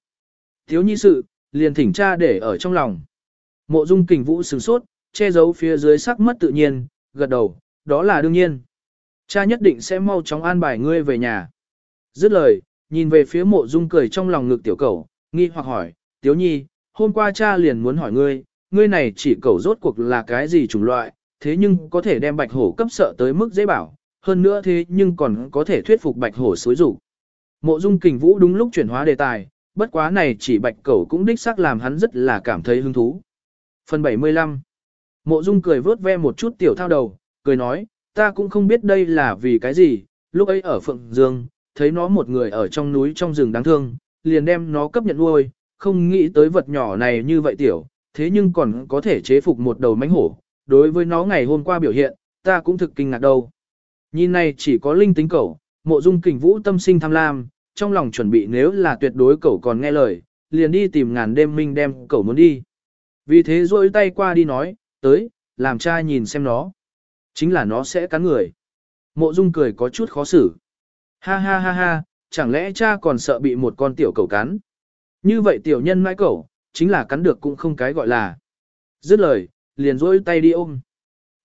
Thiếu nhi sự, liền thỉnh cha để ở trong lòng. Mộ dung kình vũ sừng sốt, che giấu phía dưới sắc mất tự nhiên, gật đầu, đó là đương nhiên. Cha nhất định sẽ mau chóng an bài ngươi về nhà. Dứt lời, nhìn về phía mộ dung cười trong lòng ngực tiểu cầu, nghi hoặc hỏi, tiếu nhi, hôm qua cha liền muốn hỏi ngươi, ngươi này chỉ cầu rốt cuộc là cái gì chủng loại, thế nhưng có thể đem bạch hổ cấp sợ tới mức dễ bảo, hơn nữa thế nhưng còn có thể thuyết phục bạch hổ xối rủ. Mộ dung kình vũ đúng lúc chuyển hóa đề tài, bất quá này chỉ bạch cầu cũng đích xác làm hắn rất là cảm thấy hứng thú. Phần 75 Mộ dung cười vớt ve một chút tiểu thao đầu, cười nói, ta cũng không biết đây là vì cái gì, lúc ấy ở Phượng Dương, thấy nó một người ở trong núi trong rừng đáng thương, liền đem nó cấp nhận nuôi, không nghĩ tới vật nhỏ này như vậy tiểu, thế nhưng còn có thể chế phục một đầu mánh hổ, đối với nó ngày hôm qua biểu hiện, ta cũng thực kinh ngạc đâu. Nhìn này chỉ có linh tính cẩu, Mộ dung kình vũ tâm sinh tham lam, trong lòng chuẩn bị nếu là tuyệt đối cẩu còn nghe lời, liền đi tìm ngàn đêm minh đem cẩu muốn đi. Vì thế rôi tay qua đi nói, tới, làm cha nhìn xem nó. Chính là nó sẽ cắn người. Mộ dung cười có chút khó xử. Ha ha ha ha, chẳng lẽ cha còn sợ bị một con tiểu cầu cắn. Như vậy tiểu nhân mãi cầu, chính là cắn được cũng không cái gọi là. Dứt lời, liền rôi tay đi ôm.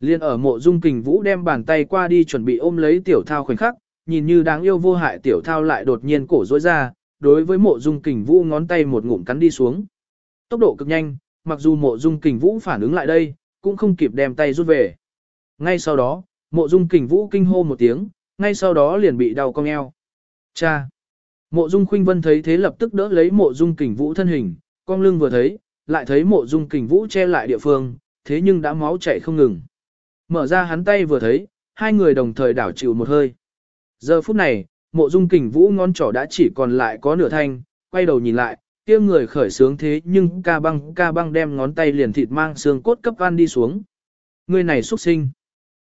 Liên ở mộ dung kình vũ đem bàn tay qua đi chuẩn bị ôm lấy tiểu thao khoảnh khắc, nhìn như đáng yêu vô hại tiểu thao lại đột nhiên cổ rối ra, đối với mộ dung kình vũ ngón tay một ngụm cắn đi xuống. Tốc độ cực nhanh, mặc dù mộ dung kình vũ phản ứng lại đây, cũng không kịp đem tay rút về. Ngay sau đó, mộ dung kình vũ kinh hô một tiếng, ngay sau đó liền bị đau cong eo. Cha! Mộ dung khuynh vân thấy thế lập tức đỡ lấy mộ dung kình vũ thân hình, con lưng vừa thấy, lại thấy mộ dung kình vũ che lại địa phương, thế nhưng đã máu chảy không ngừng. Mở ra hắn tay vừa thấy, hai người đồng thời đảo chịu một hơi. Giờ phút này, mộ dung kình vũ ngón trỏ đã chỉ còn lại có nửa thanh, quay đầu nhìn lại, kia người khởi sướng thế nhưng ca băng ca băng đem ngón tay liền thịt mang xương cốt cấp van đi xuống. Người này xuất sinh.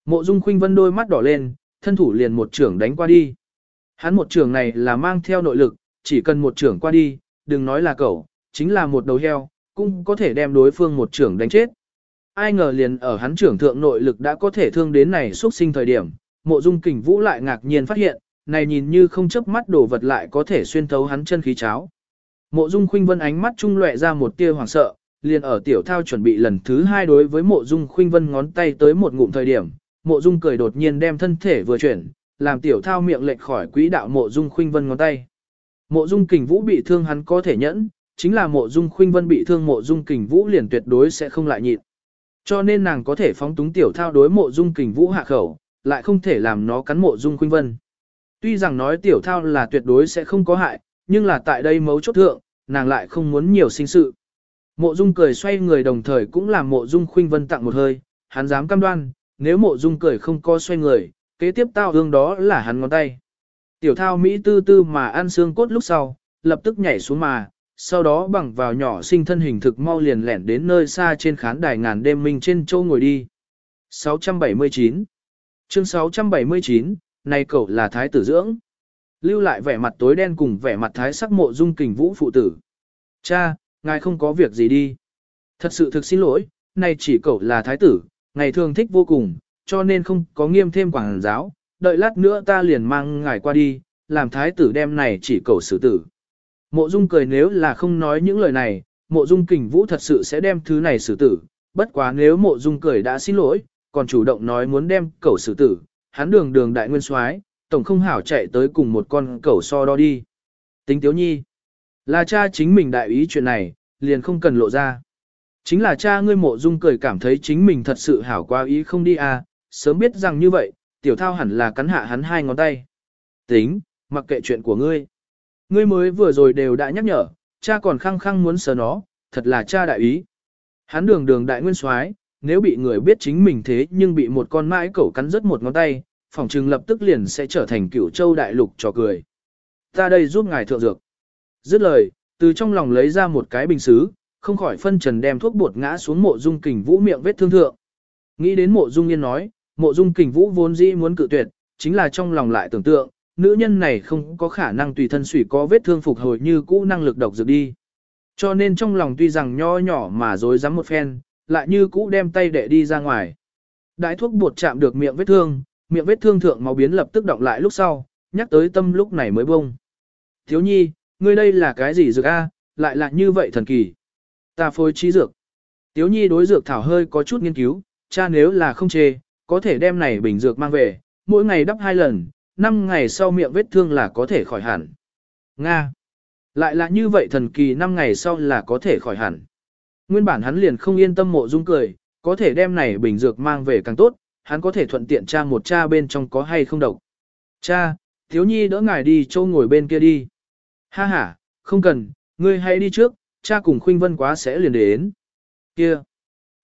Mộ dung khuynh vân đôi mắt đỏ lên, thân thủ liền một trưởng đánh qua đi. Hắn một trưởng này là mang theo nội lực, chỉ cần một trưởng qua đi, đừng nói là cậu, chính là một đầu heo, cũng có thể đem đối phương một trưởng đánh chết. Ai ngờ liền ở hắn trưởng thượng nội lực đã có thể thương đến này xuất sinh thời điểm, mộ dung kình vũ lại ngạc nhiên phát hiện, này nhìn như không chớp mắt đổ vật lại có thể xuyên thấu hắn chân khí cháo. Mộ dung khuynh vân ánh mắt trung lệ ra một tia hoảng sợ, liền ở tiểu thao chuẩn bị lần thứ hai đối với mộ dung khuynh vân ngón tay tới một ngụm thời điểm, mộ dung cười đột nhiên đem thân thể vừa chuyển, làm tiểu thao miệng lệch khỏi quỹ đạo mộ dung khuynh vân ngón tay. Mộ dung kình vũ bị thương hắn có thể nhẫn, chính là mộ dung khuynh vân bị thương mộ dung kình vũ liền tuyệt đối sẽ không lại nhịn. Cho nên nàng có thể phóng túng tiểu thao đối mộ dung kình vũ hạ khẩu, lại không thể làm nó cắn mộ dung khuynh vân. Tuy rằng nói tiểu thao là tuyệt đối sẽ không có hại, nhưng là tại đây mấu chốt thượng, nàng lại không muốn nhiều sinh sự. Mộ dung cười xoay người đồng thời cũng làm mộ dung khuynh vân tặng một hơi, hắn dám cam đoan, nếu mộ dung cười không có xoay người, kế tiếp tao hương đó là hắn ngón tay. Tiểu thao Mỹ tư tư mà ăn xương cốt lúc sau, lập tức nhảy xuống mà, sau đó bằng vào nhỏ sinh thân hình thực mau liền lẻn đến nơi xa trên khán đài ngàn đêm minh trên châu ngồi đi. 679 Chương 679, này cậu là thái tử dưỡng. Lưu lại vẻ mặt tối đen cùng vẻ mặt thái sắc mộ dung kình vũ phụ tử. Cha, ngài không có việc gì đi. Thật sự thực xin lỗi, này chỉ cậu là thái tử, ngày thường thích vô cùng, cho nên không có nghiêm thêm quảng giáo, đợi lát nữa ta liền mang ngài qua đi, làm thái tử đem này chỉ cầu xử tử. Mộ dung cười nếu là không nói những lời này, mộ dung kình vũ thật sự sẽ đem thứ này xử tử, bất quá nếu mộ dung cười đã xin lỗi, còn chủ động nói muốn đem cầu xử tử, hắn đường đường đại nguyên soái, tổng không hảo chạy tới cùng một con cầu so đo đi. Tính tiếu nhi, là cha chính mình đại ý chuyện này, liền không cần lộ ra. Chính là cha ngươi mộ dung cười cảm thấy chính mình thật sự hảo quá ý không đi à, sớm biết rằng như vậy, tiểu thao hẳn là cắn hạ hắn hai ngón tay. Tính, mặc kệ chuyện của ngươi. Ngươi mới vừa rồi đều đã nhắc nhở, cha còn khăng khăng muốn sờ nó, thật là cha đại ý. Hắn đường đường đại nguyên soái, nếu bị người biết chính mình thế nhưng bị một con mãi cẩu cắn rớt một ngón tay, phòng trừng lập tức liền sẽ trở thành cửu châu đại lục trò cười. Ta đây giúp ngài thượng dược. Dứt lời, từ trong lòng lấy ra một cái bình xứ, không khỏi phân trần đem thuốc bột ngã xuống mộ dung kình vũ miệng vết thương thượng. Nghĩ đến mộ dung yên nói, mộ dung kình vũ vốn dĩ muốn cự tuyệt, chính là trong lòng lại tưởng tượng, nữ nhân này không có khả năng tùy thân sủy có vết thương phục hồi như cũ năng lực độc dược đi. Cho nên trong lòng tuy rằng nho nhỏ mà dối rắm một phen, lại như cũ đem tay để đi ra ngoài. Đại thuốc bột chạm được miệng vết thương, miệng vết thương thượng máu biến lập tức động lại lúc sau, nhắc tới tâm lúc này mới bông. Thiếu nhi, ngươi đây là cái gì dược a? lại là như vậy thần kỳ. Ta phối trí dược. Tiếu nhi đối dược thảo hơi có chút nghiên cứu, cha nếu là không chê, có thể đem này bình dược mang về, mỗi ngày đắp hai lần, năm ngày sau miệng vết thương là có thể khỏi hẳn. Nga. Lại là như vậy thần kỳ năm ngày sau là có thể khỏi hẳn. Nguyên bản hắn liền không yên tâm mộ dung cười, có thể đem này bình dược mang về càng tốt, hắn có thể thuận tiện tra một cha bên trong có hay không độc. Cha, thiếu nhi đỡ ngài đi châu ngồi bên kia đi. Ha ha, không cần, ngươi hãy đi trước, cha cùng khuynh vân quá sẽ liền đến. Kia.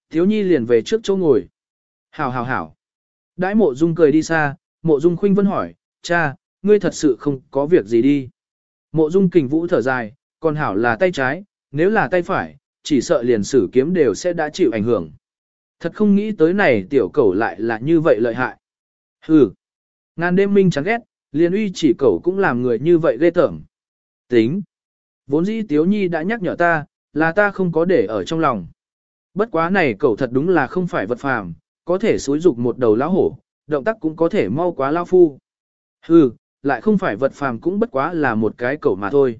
Thiếu nhi liền về trước chỗ ngồi. Hảo hảo hảo. Đãi mộ dung cười đi xa, mộ dung khuynh vân hỏi, cha, ngươi thật sự không có việc gì đi. Mộ dung kình vũ thở dài, còn hảo là tay trái, nếu là tay phải, chỉ sợ liền sử kiếm đều sẽ đã chịu ảnh hưởng. Thật không nghĩ tới này tiểu cẩu lại là như vậy lợi hại. Hừ. Ngàn đêm minh chán ghét, liền uy chỉ cẩu cũng làm người như vậy ghê tởm. Tính. Vốn dĩ Tiếu Nhi đã nhắc nhở ta, là ta không có để ở trong lòng. Bất quá này cẩu thật đúng là không phải vật phàm, có thể xúi dục một đầu lão hổ, động tác cũng có thể mau quá lao phu. Hừ, lại không phải vật phàm cũng bất quá là một cái cẩu mà thôi.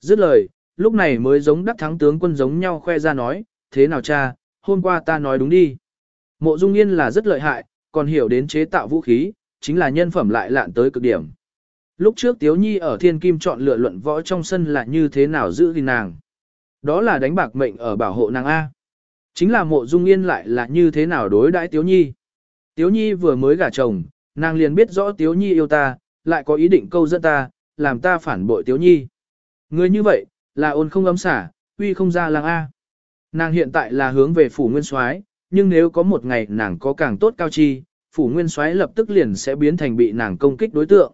Dứt lời, lúc này mới giống đắc thắng tướng quân giống nhau khoe ra nói, thế nào cha, hôm qua ta nói đúng đi. Mộ Dung Yên là rất lợi hại, còn hiểu đến chế tạo vũ khí, chính là nhân phẩm lại lạn tới cực điểm. Lúc trước Tiếu Nhi ở Thiên Kim chọn lựa luận võ trong sân là như thế nào giữ gìn nàng. Đó là đánh bạc mệnh ở bảo hộ nàng A. Chính là mộ dung yên lại là như thế nào đối đãi Tiếu Nhi. Tiếu Nhi vừa mới gả chồng, nàng liền biết rõ Tiếu Nhi yêu ta, lại có ý định câu dẫn ta, làm ta phản bội Tiếu Nhi. Người như vậy, là ôn không ấm xả, uy không ra làng A. Nàng hiện tại là hướng về phủ nguyên soái, nhưng nếu có một ngày nàng có càng tốt cao chi, phủ nguyên soái lập tức liền sẽ biến thành bị nàng công kích đối tượng.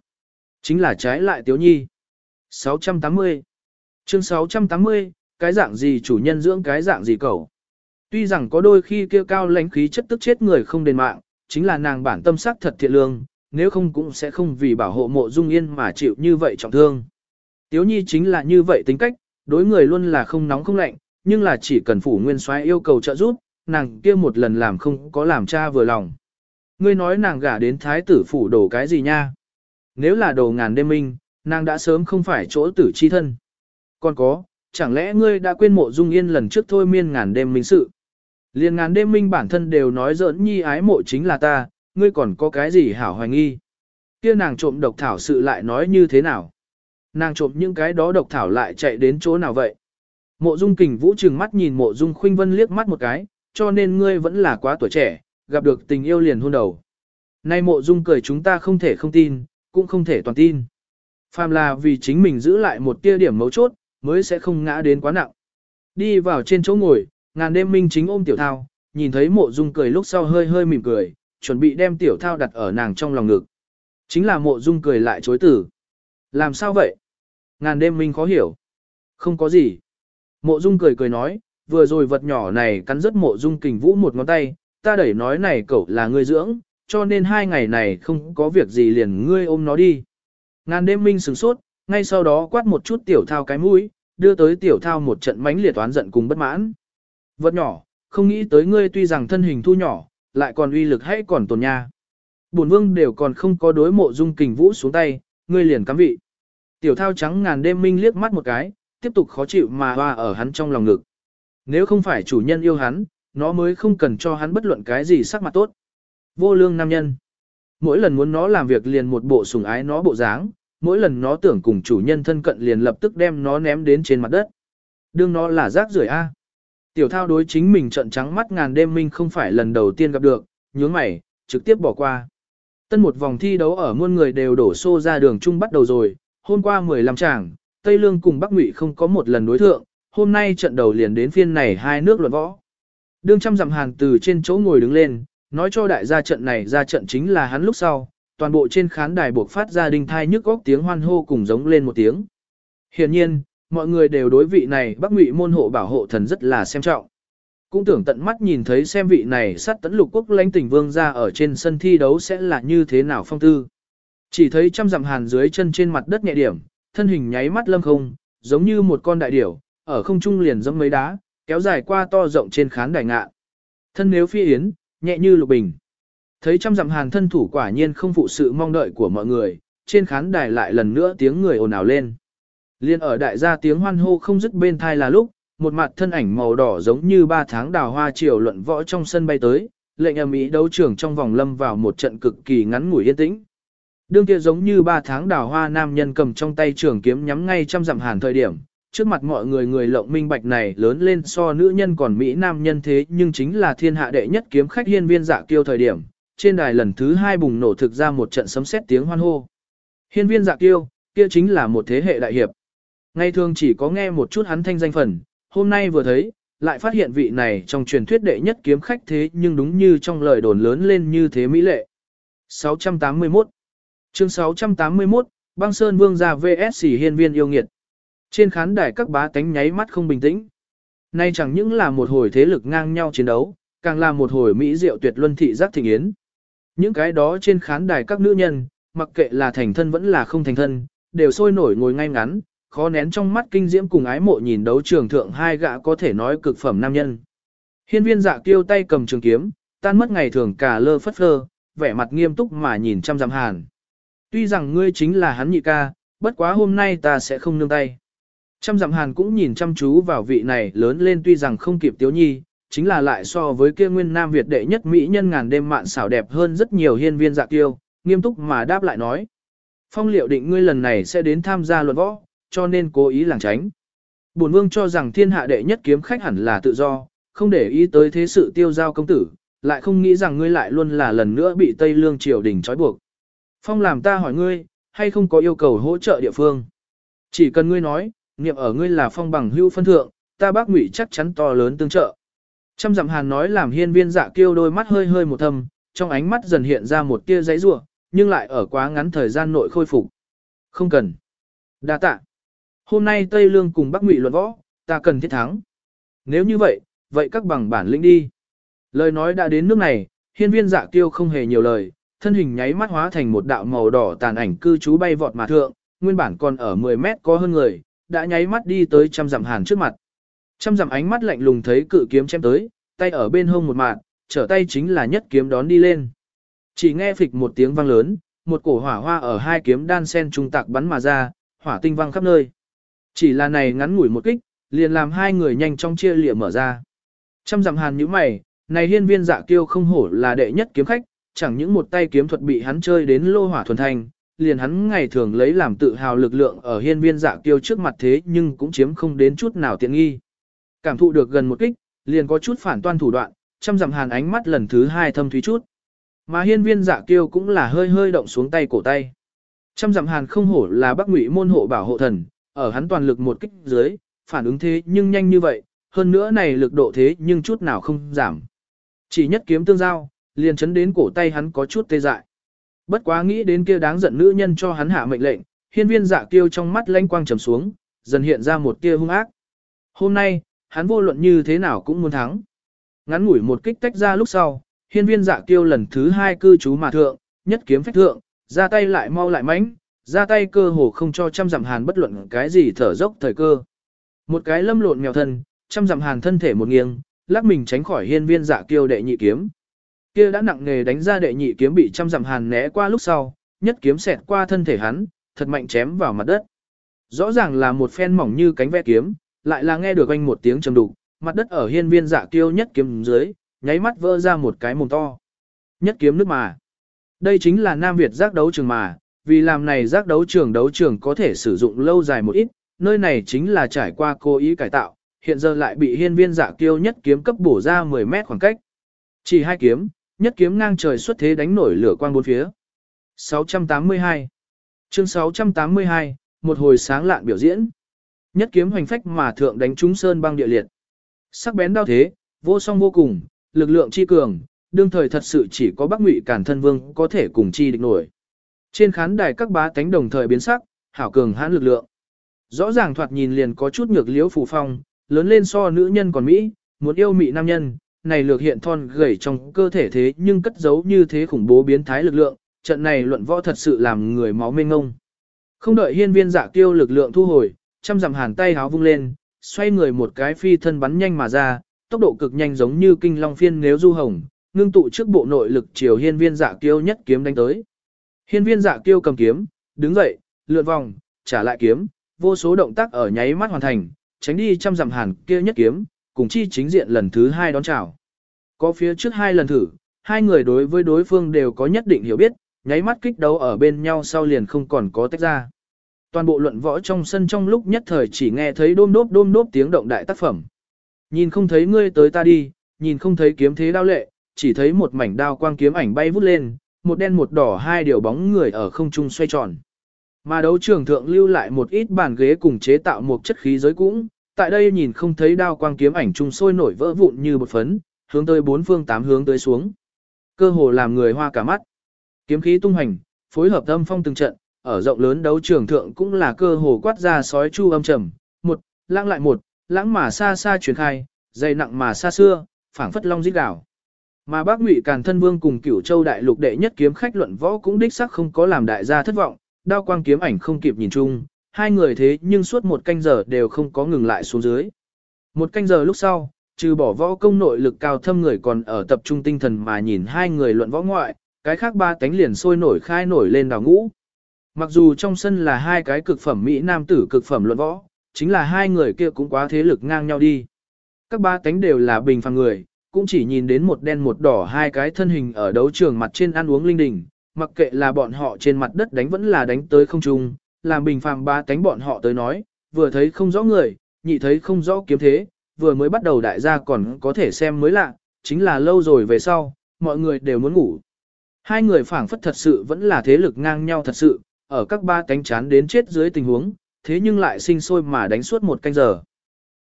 Chính là trái lại Tiếu Nhi. 680 Chương 680, cái dạng gì chủ nhân dưỡng cái dạng gì cầu. Tuy rằng có đôi khi kêu cao lãnh khí chất tức chết người không đền mạng, chính là nàng bản tâm sắc thật thiện lương, nếu không cũng sẽ không vì bảo hộ mộ dung yên mà chịu như vậy trọng thương. Tiếu Nhi chính là như vậy tính cách, đối người luôn là không nóng không lạnh, nhưng là chỉ cần phủ nguyên soái yêu cầu trợ giúp, nàng kia một lần làm không có làm cha vừa lòng. Ngươi nói nàng gả đến thái tử phủ đổ cái gì nha? Nếu là đồ ngàn đêm minh, nàng đã sớm không phải chỗ tử chi thân. Còn có, chẳng lẽ ngươi đã quên mộ dung yên lần trước thôi miên ngàn đêm minh sự? Liên ngàn đêm minh bản thân đều nói giỡn nhi ái mộ chính là ta, ngươi còn có cái gì hảo hoài nghi? Kia nàng trộm độc thảo sự lại nói như thế nào? Nàng trộm những cái đó độc thảo lại chạy đến chỗ nào vậy? Mộ dung kình vũ trừng mắt nhìn mộ dung khuynh vân liếc mắt một cái, cho nên ngươi vẫn là quá tuổi trẻ, gặp được tình yêu liền hôn đầu. Nay mộ dung cười chúng ta không thể không tin, cũng không thể toàn tin. Phàm là vì chính mình giữ lại một tia điểm mấu chốt, mới sẽ không ngã đến quá nặng. Đi vào trên chỗ ngồi, ngàn đêm minh chính ôm tiểu thao, nhìn thấy mộ dung cười lúc sau hơi hơi mỉm cười, chuẩn bị đem tiểu thao đặt ở nàng trong lòng ngực. Chính là mộ dung cười lại chối tử. Làm sao vậy? Ngàn đêm minh khó hiểu. Không có gì. Mộ dung cười cười nói, vừa rồi vật nhỏ này cắn rất mộ dung kình vũ một ngón tay, ta đẩy nói này cậu là ngươi dưỡng, cho nên hai ngày này không có việc gì liền ngươi ôm nó đi. Ngàn đêm minh sửng sốt, ngay sau đó quát một chút tiểu thao cái mũi, đưa tới tiểu thao một trận mánh liệt toán giận cùng bất mãn. Vật nhỏ, không nghĩ tới ngươi tuy rằng thân hình thu nhỏ, lại còn uy lực hay còn tồn nha. Bổn vương đều còn không có đối mộ dung kình vũ xuống tay, ngươi liền cắm vị. Tiểu thao trắng ngàn đêm minh liếc mắt một cái, tiếp tục khó chịu mà hoa ở hắn trong lòng ngực. Nếu không phải chủ nhân yêu hắn, nó mới không cần cho hắn bất luận cái gì sắc mặt tốt. Vô lương nam nhân. Mỗi lần muốn nó làm việc liền một bộ sùng ái nó bộ dáng, mỗi lần nó tưởng cùng chủ nhân thân cận liền lập tức đem nó ném đến trên mặt đất. Đương nó là rác rưởi a. Tiểu thao đối chính mình trận trắng mắt ngàn đêm minh không phải lần đầu tiên gặp được, nhướng mày, trực tiếp bỏ qua. Tân một vòng thi đấu ở muôn người đều đổ xô ra đường chung bắt đầu rồi, hôm qua 15 chàng, Tây Lương cùng Bắc Ngụy không có một lần đối thượng, hôm nay trận đầu liền đến phiên này hai nước luận võ. Đương trăm dặm hàng từ trên chỗ ngồi đứng lên, nói cho đại gia trận này ra trận chính là hắn lúc sau, toàn bộ trên khán đài buộc phát ra đinh thai nhức góc tiếng hoan hô cùng giống lên một tiếng. Hiển nhiên, mọi người đều đối vị này Bắc Ngụy môn hộ bảo hộ thần rất là xem trọng. Cũng tưởng tận mắt nhìn thấy xem vị này sát tấn lục quốc lãnh tỉnh vương ra ở trên sân thi đấu sẽ là như thế nào phong tư. Chỉ thấy trăm dặm hàn dưới chân trên mặt đất nhẹ điểm, thân hình nháy mắt lâm không, giống như một con đại điểu, ở không trung liền dẫm mấy đá, kéo dài qua to rộng trên khán đài ngạ. Thân nếu phi yến, nhẹ như lục bình. Thấy trăm dặm hàn thân thủ quả nhiên không phụ sự mong đợi của mọi người, trên khán đài lại lần nữa tiếng người ồn ào lên. Liên ở đại gia tiếng hoan hô không dứt bên thai là lúc, một mặt thân ảnh màu đỏ giống như ba tháng đào hoa chiều luận võ trong sân bay tới, lệnh âm ý đấu trường trong vòng lâm vào một trận cực kỳ ngắn ngủi yên tĩnh. Đương kia giống như ba tháng đào hoa nam nhân cầm trong tay trường kiếm nhắm ngay trăm dặm hàn thời điểm, trước mặt mọi người người lộng minh bạch này lớn lên so nữ nhân còn Mỹ nam nhân thế nhưng chính là thiên hạ đệ nhất kiếm khách hiên viên dạ kiêu thời điểm, trên đài lần thứ hai bùng nổ thực ra một trận sấm sét tiếng hoan hô. Hiên viên dạ kiêu, kia chính là một thế hệ đại hiệp. Ngày thường chỉ có nghe một chút hắn thanh danh phần, hôm nay vừa thấy, lại phát hiện vị này trong truyền thuyết đệ nhất kiếm khách thế nhưng đúng như trong lời đồn lớn lên như thế mỹ lệ. 681 Chương 681, băng sơn vương gia VS hiên viên yêu nghiệt. Trên khán đài các bá tánh nháy mắt không bình tĩnh. Nay chẳng những là một hồi thế lực ngang nhau chiến đấu, càng là một hồi mỹ diệu tuyệt luân thị giác thịnh yến. Những cái đó trên khán đài các nữ nhân, mặc kệ là thành thân vẫn là không thành thân, đều sôi nổi ngồi ngay ngắn, khó nén trong mắt kinh diễm cùng ái mộ nhìn đấu trường thượng hai gã có thể nói cực phẩm nam nhân. Hiên viên dạ kiêu tay cầm trường kiếm, tan mất ngày thường cả lơ phất phơ, vẻ mặt nghiêm túc mà nhìn chăm dặm hàn. Tuy rằng ngươi chính là hắn nhị ca, bất quá hôm nay ta sẽ không nương tay. Trăm dặm hàn cũng nhìn chăm chú vào vị này lớn lên tuy rằng không kịp tiếu nhi, chính là lại so với kia nguyên nam Việt đệ nhất mỹ nhân ngàn đêm mạn xảo đẹp hơn rất nhiều hiên viên dạ kiêu, nghiêm túc mà đáp lại nói. Phong liệu định ngươi lần này sẽ đến tham gia luận võ, cho nên cố ý làng tránh. Bổn vương cho rằng thiên hạ đệ nhất kiếm khách hẳn là tự do, không để ý tới thế sự tiêu giao công tử, lại không nghĩ rằng ngươi lại luôn là lần nữa bị Tây Lương triều đình trói buộc. Phong làm ta hỏi ngươi, hay không có yêu cầu hỗ trợ địa phương? Chỉ cần ngươi nói, niệm ở ngươi là phong bằng hưu phân thượng, ta bác ngụy chắc chắn to lớn tương trợ. Trăm dặm hàn nói làm hiên viên dạ kêu đôi mắt hơi hơi một thâm, trong ánh mắt dần hiện ra một tia giấy rủa nhưng lại ở quá ngắn thời gian nội khôi phục. Không cần. đa tạ. Hôm nay Tây Lương cùng Bắc Ngụy luận võ, ta cần thiết thắng. Nếu như vậy, vậy các bằng bản lĩnh đi. Lời nói đã đến nước này, hiên viên dạ tiêu không hề nhiều lời, thân hình nháy mắt hóa thành một đạo màu đỏ tàn ảnh cư trú bay vọt mà thượng, nguyên bản còn ở 10 mét có hơn người, đã nháy mắt đi tới trăm dặm hàn trước mặt. Trăm dặm ánh mắt lạnh lùng thấy cự kiếm chém tới, tay ở bên hông một mạng, trở tay chính là nhất kiếm đón đi lên. Chỉ nghe phịch một tiếng vang lớn, một cổ hỏa hoa ở hai kiếm đan sen trung tạc bắn mà ra, hỏa tinh vang khắp nơi. Chỉ là này ngắn ngủi một kích, liền làm hai người nhanh chóng chia lịa mở ra. Trăm dặm hàn như mày, này hiên viên dạ kiêu không hổ là đệ nhất kiếm khách, chẳng những một tay kiếm thuật bị hắn chơi đến lô hỏa thuần thành, liền hắn ngày thường lấy làm tự hào lực lượng ở hiên viên dạ kiêu trước mặt thế nhưng cũng chiếm không đến chút nào tiện nghi. Cảm thụ được gần một kích, liền có chút phản toan thủ đoạn, trăm dặm hàn ánh mắt lần thứ hai thâm thúy chút. Mà hiên viên dạ kiêu cũng là hơi hơi động xuống tay cổ tay. Trăm dặm hàn không hổ là bắc ngụy môn hộ bảo hộ thần, ở hắn toàn lực một kích dưới, phản ứng thế nhưng nhanh như vậy, hơn nữa này lực độ thế nhưng chút nào không giảm. Chỉ nhất kiếm tương giao, liền chấn đến cổ tay hắn có chút tê dại. Bất quá nghĩ đến kia đáng giận nữ nhân cho hắn hạ mệnh lệnh, hiên viên dạ kiêu trong mắt lanh quang trầm xuống, dần hiện ra một tia hung ác. Hôm nay, hắn vô luận như thế nào cũng muốn thắng. Ngắn ngủi một kích tách ra lúc sau, hiên viên dạ kiêu lần thứ hai cư trú mà thượng, nhất kiếm phách thượng, ra tay lại mau lại mãnh, ra tay cơ hồ không cho trăm dặm hàn bất luận cái gì thở dốc thời cơ. Một cái lâm lộn mèo thân, trăm dặm hàn thân thể một nghiêng, lắc mình tránh khỏi hiên viên dạ kiêu đệ nhị kiếm. Kia đã nặng nghề đánh ra đệ nhị kiếm bị trăm dặm hàn né qua lúc sau, nhất kiếm xẹt qua thân thể hắn, thật mạnh chém vào mặt đất. Rõ ràng là một phen mỏng như cánh ve kiếm, lại là nghe được anh một tiếng trầm đục, mặt đất ở hiên viên dạ kiêu nhất kiếm dưới, nháy mắt vỡ ra một cái mồm to. Nhất kiếm nước mà. Đây chính là Nam Việt giác đấu trường mà, vì làm này giác đấu trường đấu trường có thể sử dụng lâu dài một ít, nơi này chính là trải qua cố ý cải tạo, hiện giờ lại bị hiên viên dạ kiêu nhất kiếm cấp bổ ra 10 mét khoảng cách. Chỉ hai kiếm, nhất kiếm ngang trời xuất thế đánh nổi lửa quang bốn phía. 682 Chương 682, một hồi sáng lạn biểu diễn. Nhất kiếm hoành phách mà thượng đánh trúng sơn băng địa liệt. Sắc bén đao thế, vô song vô cùng, lực lượng chi cường, đương thời thật sự chỉ có Bắc Ngụy Cản Thân Vương có thể cùng chi địch nổi. Trên khán đài các bá tánh đồng thời biến sắc, hảo cường hãn lực lượng. Rõ ràng thoạt nhìn liền có chút nhược liễu phù phong, lớn lên so nữ nhân còn Mỹ, muốn yêu mị nam nhân, này lược hiện thon gầy trong cơ thể thế nhưng cất giấu như thế khủng bố biến thái lực lượng, trận này luận võ thật sự làm người máu mênh ngông. Không đợi hiên viên dạ giả tiêu lực lượng thu hồi, chăm dặm hàn tay háo vung lên, xoay người một cái phi thân bắn nhanh mà ra, tốc độ cực nhanh giống như kinh long phiên nếu du hồng, ngưng tụ trước bộ nội lực chiều hiên viên dạ giả tiêu nhất kiếm đánh tới. Hiên viên dạ kiêu cầm kiếm, đứng dậy, lượn vòng, trả lại kiếm, vô số động tác ở nháy mắt hoàn thành, tránh đi trăm dặm hàn kia nhất kiếm, cùng chi chính diện lần thứ hai đón chào. Có phía trước hai lần thử, hai người đối với đối phương đều có nhất định hiểu biết, nháy mắt kích đấu ở bên nhau sau liền không còn có tách ra. Toàn bộ luận võ trong sân trong lúc nhất thời chỉ nghe thấy đôm đốp đôm đốp tiếng động đại tác phẩm. Nhìn không thấy ngươi tới ta đi, nhìn không thấy kiếm thế đao lệ, chỉ thấy một mảnh đao quang kiếm ảnh bay vút lên, một đen một đỏ hai điều bóng người ở không trung xoay tròn. Mà đấu trường thượng lưu lại một ít bàn ghế cùng chế tạo một chất khí giới cũng, tại đây nhìn không thấy đao quang kiếm ảnh trung sôi nổi vỡ vụn như bột phấn, hướng tới bốn phương tám hướng tới xuống. Cơ hồ làm người hoa cả mắt. Kiếm khí tung hành, phối hợp âm phong từng trận, ở rộng lớn đấu trường thượng cũng là cơ hồ quát ra sói chu âm trầm, một, lãng lại một, lãng mà xa xa truyền khai, dày nặng mà xa xưa, phảng phất long rít đảo. Mà bác Ngụy Càn Thân Vương cùng Cửu Châu đại lục đệ nhất kiếm khách luận võ cũng đích xác không có làm đại gia thất vọng, đao quang kiếm ảnh không kịp nhìn chung, hai người thế nhưng suốt một canh giờ đều không có ngừng lại xuống dưới. Một canh giờ lúc sau, trừ bỏ võ công nội lực cao thâm người còn ở tập trung tinh thần mà nhìn hai người luận võ ngoại, cái khác ba tánh liền sôi nổi khai nổi lên đào ngũ. Mặc dù trong sân là hai cái cực phẩm Mỹ nam tử cực phẩm luận võ, chính là hai người kia cũng quá thế lực ngang nhau đi. Các ba tánh đều là bình phàm người, cũng chỉ nhìn đến một đen một đỏ hai cái thân hình ở đấu trường mặt trên ăn uống linh đình, mặc kệ là bọn họ trên mặt đất đánh vẫn là đánh tới không trung, làm bình phàm ba cánh bọn họ tới nói, vừa thấy không rõ người, nhị thấy không rõ kiếm thế, vừa mới bắt đầu đại gia còn có thể xem mới lạ, chính là lâu rồi về sau, mọi người đều muốn ngủ. Hai người phảng phất thật sự vẫn là thế lực ngang nhau thật sự, ở các ba cánh chán đến chết dưới tình huống, thế nhưng lại sinh sôi mà đánh suốt một canh giờ.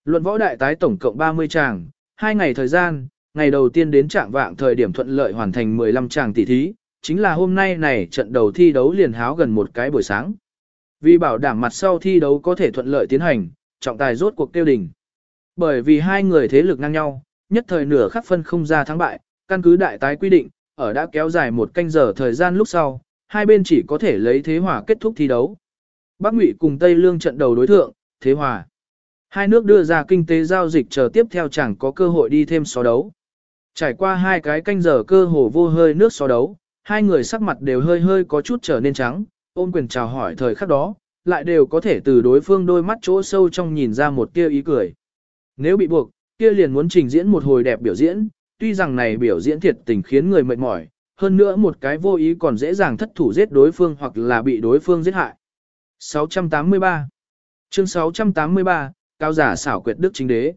Luận võ đại tái tổng cộng 30 tràng, hai ngày thời gian, ngày đầu tiên đến trạng vạng thời điểm thuận lợi hoàn thành 15 tràng tỷ thí, chính là hôm nay này trận đầu thi đấu liền háo gần một cái buổi sáng. Vì bảo đảm mặt sau thi đấu có thể thuận lợi tiến hành, trọng tài rốt cuộc tiêu đỉnh. Bởi vì hai người thế lực ngang nhau, nhất thời nửa khắc phân không ra thắng bại, căn cứ đại tái quy định, ở đã kéo dài một canh giờ thời gian lúc sau, hai bên chỉ có thể lấy thế hòa kết thúc thi đấu. Bắc Ngụy cùng Tây Lương trận đầu đối thượng, thế hòa. Hai nước đưa ra kinh tế giao dịch chờ tiếp theo chẳng có cơ hội đi thêm so đấu. Trải qua hai cái canh giờ cơ hồ vô hơi nước so đấu, hai người sắc mặt đều hơi hơi có chút trở nên trắng, ôn quyền chào hỏi thời khắc đó, lại đều có thể từ đối phương đôi mắt chỗ sâu trong nhìn ra một tia ý cười. Nếu bị buộc, kia liền muốn trình diễn một hồi đẹp biểu diễn, tuy rằng này biểu diễn thiệt tình khiến người mệt mỏi, hơn nữa một cái vô ý còn dễ dàng thất thủ giết đối phương hoặc là bị đối phương giết hại. 683 Chương 683, Cao giả xảo quyệt đức chính đế.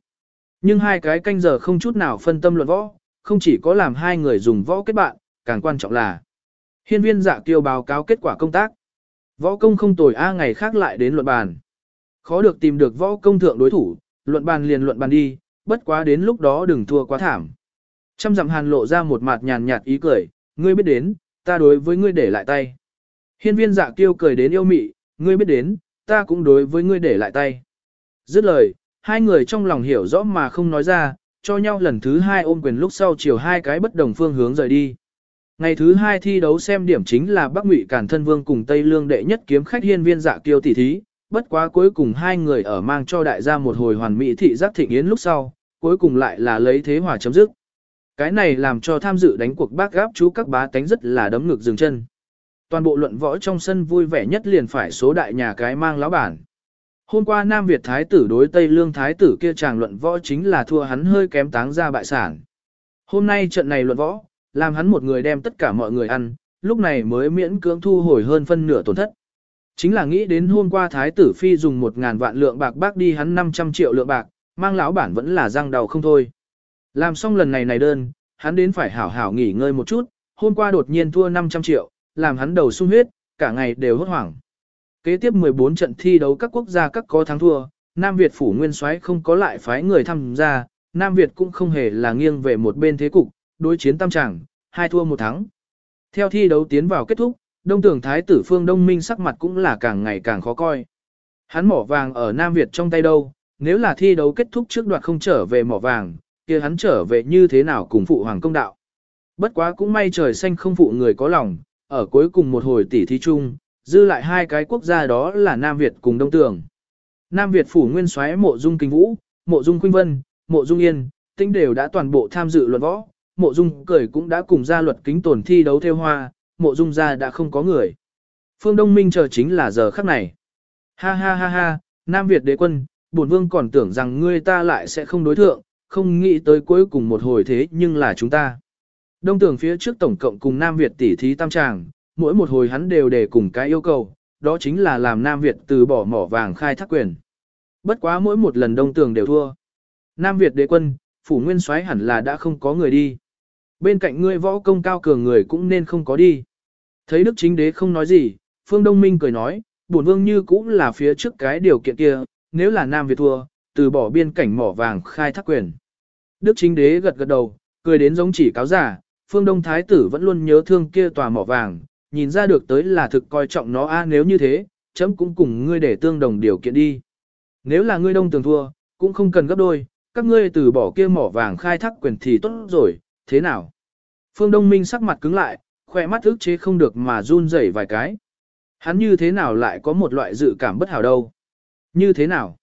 Nhưng hai cái canh giờ không chút nào phân tâm luận võ, không chỉ có làm hai người dùng võ kết bạn, càng quan trọng là Hiên viên dạ tiêu báo cáo kết quả công tác. Võ công không tồi A ngày khác lại đến luận bàn. Khó được tìm được võ công thượng đối thủ, luận bàn liền luận bàn đi, bất quá đến lúc đó đừng thua quá thảm. Trăm dặm hàn lộ ra một mặt nhàn nhạt ý cười, ngươi biết đến, ta đối với ngươi để lại tay. Hiên viên dạ kiêu cười đến yêu mị, ngươi biết đến, ta cũng đối với ngươi để lại tay. Dứt lời, hai người trong lòng hiểu rõ mà không nói ra, cho nhau lần thứ hai ôm quyền lúc sau chiều hai cái bất đồng phương hướng rời đi. Ngày thứ hai thi đấu xem điểm chính là Bắc Ngụy Cản Thân Vương cùng Tây Lương đệ nhất kiếm khách hiên viên dạ kiêu tỷ thí, bất quá cuối cùng hai người ở mang cho đại gia một hồi hoàn mỹ thị giác thịnh yến lúc sau, cuối cùng lại là lấy thế hòa chấm dứt. Cái này làm cho tham dự đánh cuộc bác gáp chú các bá tánh rất là đấm ngực dừng chân. Toàn bộ luận võ trong sân vui vẻ nhất liền phải số đại nhà cái mang lão bản. Hôm qua Nam Việt Thái tử đối Tây Lương Thái tử kia chàng luận võ chính là thua hắn hơi kém táng ra bại sản. Hôm nay trận này luận võ, làm hắn một người đem tất cả mọi người ăn, lúc này mới miễn cưỡng thu hồi hơn phân nửa tổn thất. Chính là nghĩ đến hôm qua Thái tử Phi dùng một ngàn vạn lượng bạc bác đi hắn 500 triệu lượng bạc, mang lão bản vẫn là răng đầu không thôi. Làm xong lần này này đơn, hắn đến phải hảo hảo nghỉ ngơi một chút, hôm qua đột nhiên thua 500 triệu, làm hắn đầu sung huyết, cả ngày đều hốt hoảng. Kế tiếp 14 trận thi đấu các quốc gia các có thắng thua, Nam Việt phủ nguyên soái không có lại phái người tham gia, Nam Việt cũng không hề là nghiêng về một bên thế cục, đối chiến tam tràng, hai thua một thắng. Theo thi đấu tiến vào kết thúc, Đông Tưởng Thái tử Phương Đông Minh sắc mặt cũng là càng ngày càng khó coi. Hắn mỏ vàng ở Nam Việt trong tay đâu, nếu là thi đấu kết thúc trước đoạt không trở về mỏ vàng, kia hắn trở về như thế nào cùng phụ hoàng công đạo. Bất quá cũng may trời xanh không phụ người có lòng, ở cuối cùng một hồi tỷ thí chung, dư lại hai cái quốc gia đó là Nam Việt cùng Đông Tường. Nam Việt phủ nguyên soái mộ dung kinh vũ, mộ dung khuynh vân, mộ dung yên, tinh đều đã toàn bộ tham dự luận võ, mộ dung cười cũng đã cùng ra luật kính tổn thi đấu theo hoa, mộ dung ra đã không có người. Phương Đông Minh chờ chính là giờ khắc này. Ha ha ha ha, Nam Việt đế quân, bổn vương còn tưởng rằng ngươi ta lại sẽ không đối thượng, không nghĩ tới cuối cùng một hồi thế nhưng là chúng ta. Đông tưởng phía trước tổng cộng cùng Nam Việt tỷ thí tam tràng, mỗi một hồi hắn đều để cùng cái yêu cầu, đó chính là làm Nam Việt từ bỏ mỏ vàng khai thác quyền. Bất quá mỗi một lần đông tường đều thua. Nam Việt đế quân, phủ nguyên soái hẳn là đã không có người đi. Bên cạnh ngươi võ công cao cường người cũng nên không có đi. Thấy đức chính đế không nói gì, phương đông minh cười nói, bổn vương như cũng là phía trước cái điều kiện kia, nếu là Nam Việt thua, từ bỏ biên cảnh mỏ vàng khai thác quyền. Đức chính đế gật gật đầu, cười đến giống chỉ cáo giả, phương đông thái tử vẫn luôn nhớ thương kia tòa mỏ vàng, nhìn ra được tới là thực coi trọng nó a nếu như thế, chấm cũng cùng ngươi để tương đồng điều kiện đi. Nếu là ngươi đông tường thua, cũng không cần gấp đôi, các ngươi từ bỏ kia mỏ vàng khai thác quyền thì tốt rồi, thế nào? Phương Đông Minh sắc mặt cứng lại, khỏe mắt ức chế không được mà run rẩy vài cái. Hắn như thế nào lại có một loại dự cảm bất hảo đâu? Như thế nào?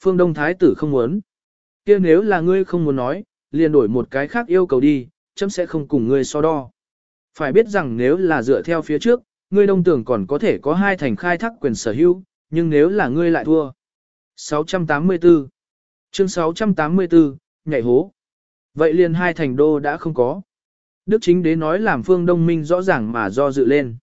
Phương Đông Thái tử không muốn. kia nếu là ngươi không muốn nói, liền đổi một cái khác yêu cầu đi, chấm sẽ không cùng ngươi so đo. Phải biết rằng nếu là dựa theo phía trước, ngươi đông tưởng còn có thể có hai thành khai thác quyền sở hữu, nhưng nếu là ngươi lại thua. 684 Chương 684, nhảy hố. Vậy liền hai thành đô đã không có. Đức chính đế nói làm phương đông minh rõ ràng mà do dự lên.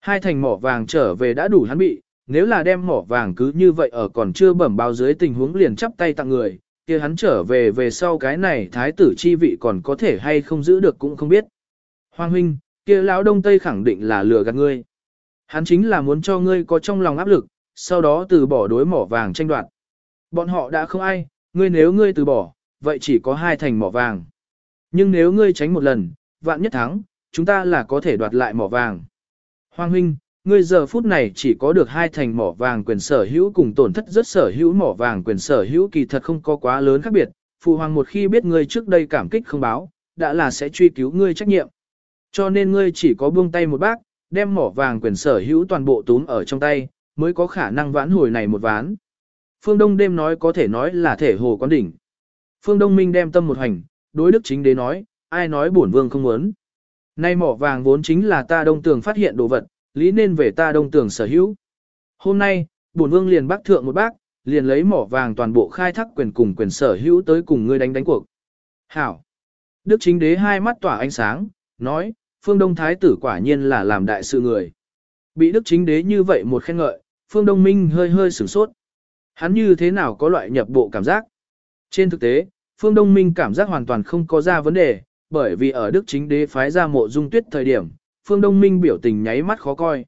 Hai thành mỏ vàng trở về đã đủ hắn bị, nếu là đem mỏ vàng cứ như vậy ở còn chưa bẩm báo dưới tình huống liền chắp tay tặng người, kia hắn trở về về sau cái này thái tử chi vị còn có thể hay không giữ được cũng không biết. Hoàng huynh, kia lão đông tây khẳng định là lừa gạt ngươi. Hắn chính là muốn cho ngươi có trong lòng áp lực, sau đó từ bỏ đối mỏ vàng tranh đoạt. Bọn họ đã không ai, ngươi nếu ngươi từ bỏ, vậy chỉ có hai thành mỏ vàng. Nhưng nếu ngươi tránh một lần, vạn nhất thắng, chúng ta là có thể đoạt lại mỏ vàng. Hoàng huynh, ngươi giờ phút này chỉ có được hai thành mỏ vàng quyền sở hữu cùng tổn thất rất sở hữu mỏ vàng quyền sở hữu kỳ thật không có quá lớn khác biệt. Phụ hoàng một khi biết ngươi trước đây cảm kích không báo, đã là sẽ truy cứu ngươi trách nhiệm. Cho nên ngươi chỉ có buông tay một bác, đem mỏ vàng quyền sở hữu toàn bộ túm ở trong tay, mới có khả năng vãn hồi này một ván. Phương Đông đêm nói có thể nói là thể hồ quán đỉnh. Phương Đông Minh đem tâm một hành, đối đức chính đế nói, ai nói bổn vương không muốn. Nay mỏ vàng vốn chính là ta đông tường phát hiện đồ vật, lý nên về ta đông tường sở hữu. Hôm nay, bổn vương liền bác thượng một bác, liền lấy mỏ vàng toàn bộ khai thác quyền cùng quyền sở hữu tới cùng ngươi đánh đánh cuộc. Hảo! Đức chính đế hai mắt tỏa ánh sáng, nói, phương đông thái tử quả nhiên là làm đại sự người. Bị đức chính đế như vậy một khen ngợi, phương đông minh hơi hơi sửng sốt. Hắn như thế nào có loại nhập bộ cảm giác? Trên thực tế, phương đông minh cảm giác hoàn toàn không có ra vấn đề, bởi vì ở đức chính đế phái ra mộ dung tuyết thời điểm, phương đông minh biểu tình nháy mắt khó coi.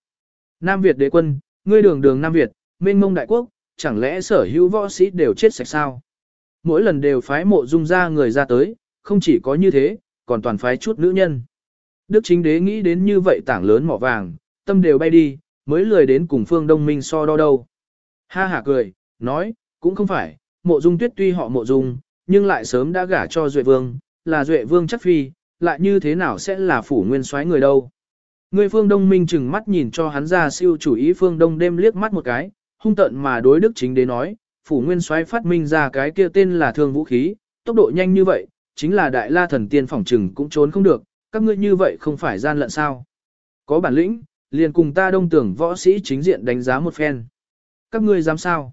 Nam Việt đế quân, ngươi đường đường Nam Việt, mênh mông đại quốc, chẳng lẽ sở hữu võ sĩ đều chết sạch sao? Mỗi lần đều phái mộ dung ra người ra tới, không chỉ có như thế, còn toàn phái chút nữ nhân. Đức chính đế nghĩ đến như vậy tảng lớn mỏ vàng, tâm đều bay đi, mới lười đến cùng phương đông minh so đo đâu. Ha hả cười, nói, cũng không phải, mộ dung tuyết tuy họ mộ dung, nhưng lại sớm đã gả cho Duệ Vương, là Duệ Vương chắc phi, lại như thế nào sẽ là phủ nguyên soái người đâu. Người phương đông minh chừng mắt nhìn cho hắn ra siêu chủ ý phương đông đêm liếc mắt một cái, hung tận mà đối đức chính đế nói, phủ nguyên soái phát minh ra cái kia tên là thương vũ khí, tốc độ nhanh như vậy, chính là đại la thần tiên phỏng trừng cũng trốn không được, các ngươi như vậy không phải gian lận sao. Có bản lĩnh, liền cùng ta đông tưởng võ sĩ chính diện đánh giá một phen. Các ngươi dám sao?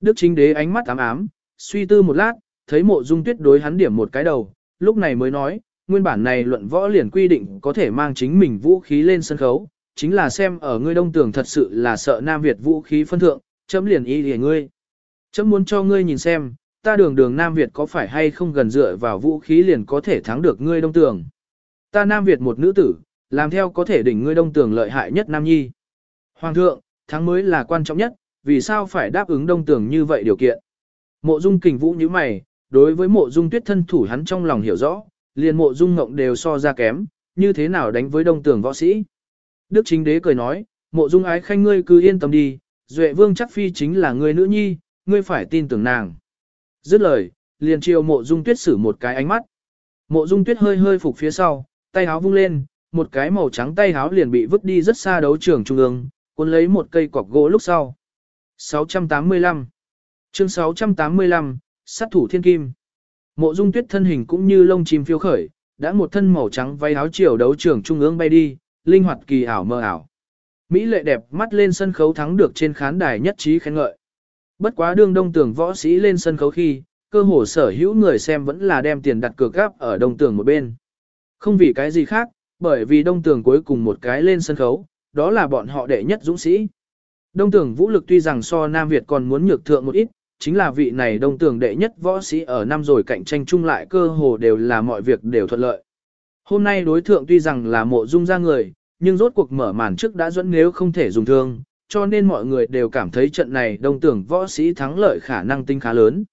Đức chính đế ánh mắt ám ám, suy tư một lát, thấy mộ dung tuyết đối hắn điểm một cái đầu, lúc này mới nói, nguyên bản này luận võ liền quy định có thể mang chính mình vũ khí lên sân khấu, chính là xem ở ngươi đông tưởng thật sự là sợ Nam Việt vũ khí phân thượng, chấm liền y để ngươi. Chấm muốn cho ngươi nhìn xem, ta đường đường Nam Việt có phải hay không gần dựa vào vũ khí liền có thể thắng được ngươi đông tưởng. Ta Nam Việt một nữ tử, làm theo có thể đỉnh ngươi đông Tường lợi hại nhất Nam Nhi. Hoàng thượng, thắng mới là quan trọng nhất, vì sao phải đáp ứng đông Tường như vậy điều kiện. Mộ dung kình vũ như mày, đối với mộ dung tuyết thân thủ hắn trong lòng hiểu rõ, liền mộ dung ngộng đều so ra kém, như thế nào đánh với đông Tường võ sĩ. Đức chính đế cười nói, mộ dung ái khanh ngươi cứ yên tâm đi, duệ vương chắc phi chính là người nữ nhi, ngươi phải tin tưởng nàng. Dứt lời, liền chiều mộ dung tuyết xử một cái ánh mắt. Mộ dung tuyết hơi hơi phục phía sau, tay háo vung lên, một cái màu trắng tay háo liền bị vứt đi rất xa đấu trường trung ương, cuốn lấy một cây cọc gỗ lúc sau. 685 Chương 685, sát thủ thiên kim. Mộ dung tuyết thân hình cũng như lông chim phiêu khởi, đã một thân màu trắng váy áo chiều đấu trường trung ương bay đi, linh hoạt kỳ ảo mơ ảo. Mỹ lệ đẹp mắt lên sân khấu thắng được trên khán đài nhất trí khen ngợi. Bất quá đương đông tường võ sĩ lên sân khấu khi, cơ hồ sở hữu người xem vẫn là đem tiền đặt cược gáp ở đông tường một bên. Không vì cái gì khác, bởi vì đông tường cuối cùng một cái lên sân khấu, đó là bọn họ đệ nhất dũng sĩ. Đông tường vũ lực tuy rằng so Nam Việt còn muốn nhược thượng một ít, chính là vị này đông tường đệ nhất võ sĩ ở năm rồi cạnh tranh chung lại cơ hồ đều là mọi việc đều thuận lợi. Hôm nay đối thượng tuy rằng là mộ dung ra người, nhưng rốt cuộc mở màn trước đã dẫn nếu không thể dùng thương, cho nên mọi người đều cảm thấy trận này đông tường võ sĩ thắng lợi khả năng tinh khá lớn.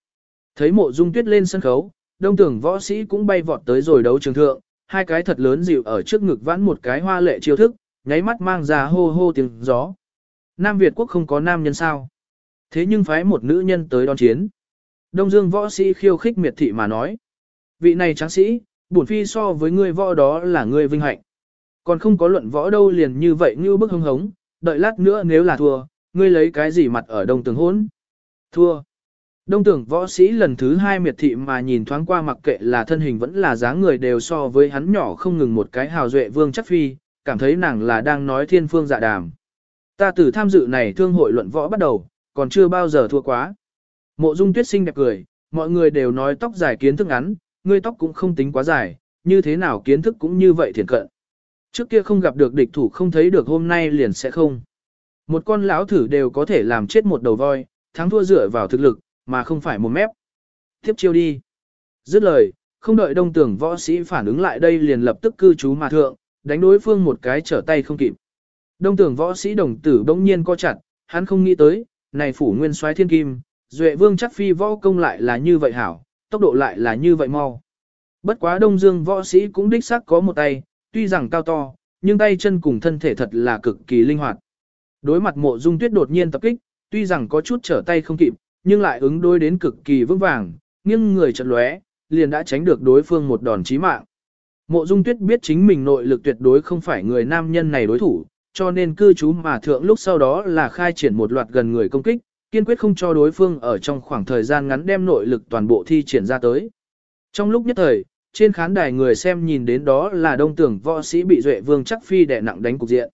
Thấy mộ dung tuyết lên sân khấu, đông tường võ sĩ cũng bay vọt tới rồi đấu trường thượng, hai cái thật lớn dịu ở trước ngực vãn một cái hoa lệ chiêu thức, nháy mắt mang ra hô hô tiếng gió. Nam Việt quốc không có nam nhân sao. Thế nhưng phái một nữ nhân tới đón chiến. Đông Dương võ sĩ khiêu khích miệt thị mà nói. Vị này tráng sĩ, bổn phi so với ngươi võ đó là ngươi vinh hạnh. Còn không có luận võ đâu liền như vậy như bức hưng hống, đợi lát nữa nếu là thua, ngươi lấy cái gì mặt ở đông tường hốn? Thua. Đông tưởng võ sĩ lần thứ hai miệt thị mà nhìn thoáng qua mặc kệ là thân hình vẫn là dáng người đều so với hắn nhỏ không ngừng một cái hào duệ vương chắc phi, cảm thấy nàng là đang nói thiên phương dạ đàm. Ta từ tham dự này thương hội luận võ bắt đầu, còn chưa bao giờ thua quá. Mộ dung tuyết sinh đẹp cười, mọi người đều nói tóc dài kiến thức ngắn, ngươi tóc cũng không tính quá dài, như thế nào kiến thức cũng như vậy thiền cận. Trước kia không gặp được địch thủ không thấy được hôm nay liền sẽ không. Một con lão thử đều có thể làm chết một đầu voi, thắng thua dựa vào thực lực, mà không phải một mép. Tiếp chiêu đi. Dứt lời, không đợi đông tưởng võ sĩ phản ứng lại đây liền lập tức cư trú mà thượng, đánh đối phương một cái trở tay không kịp. Đông tưởng võ sĩ đồng tử bỗng nhiên co chặt, hắn không nghĩ tới, này phủ nguyên soái thiên kim, duệ vương chắc phi võ công lại là như vậy hảo, tốc độ lại là như vậy mau. Bất quá đông dương võ sĩ cũng đích xác có một tay, tuy rằng cao to, nhưng tay chân cùng thân thể thật là cực kỳ linh hoạt. Đối mặt mộ dung tuyết đột nhiên tập kích, tuy rằng có chút trở tay không kịp, nhưng lại ứng đối đến cực kỳ vững vàng, nhưng người chợt lóe, liền đã tránh được đối phương một đòn chí mạng. Mộ Dung Tuyết biết chính mình nội lực tuyệt đối không phải người nam nhân này đối thủ, cho nên cư trú mà thượng lúc sau đó là khai triển một loạt gần người công kích, kiên quyết không cho đối phương ở trong khoảng thời gian ngắn đem nội lực toàn bộ thi triển ra tới. Trong lúc nhất thời, trên khán đài người xem nhìn đến đó là đông tưởng võ sĩ bị Duệ Vương chắc phi đè nặng đánh cục diện.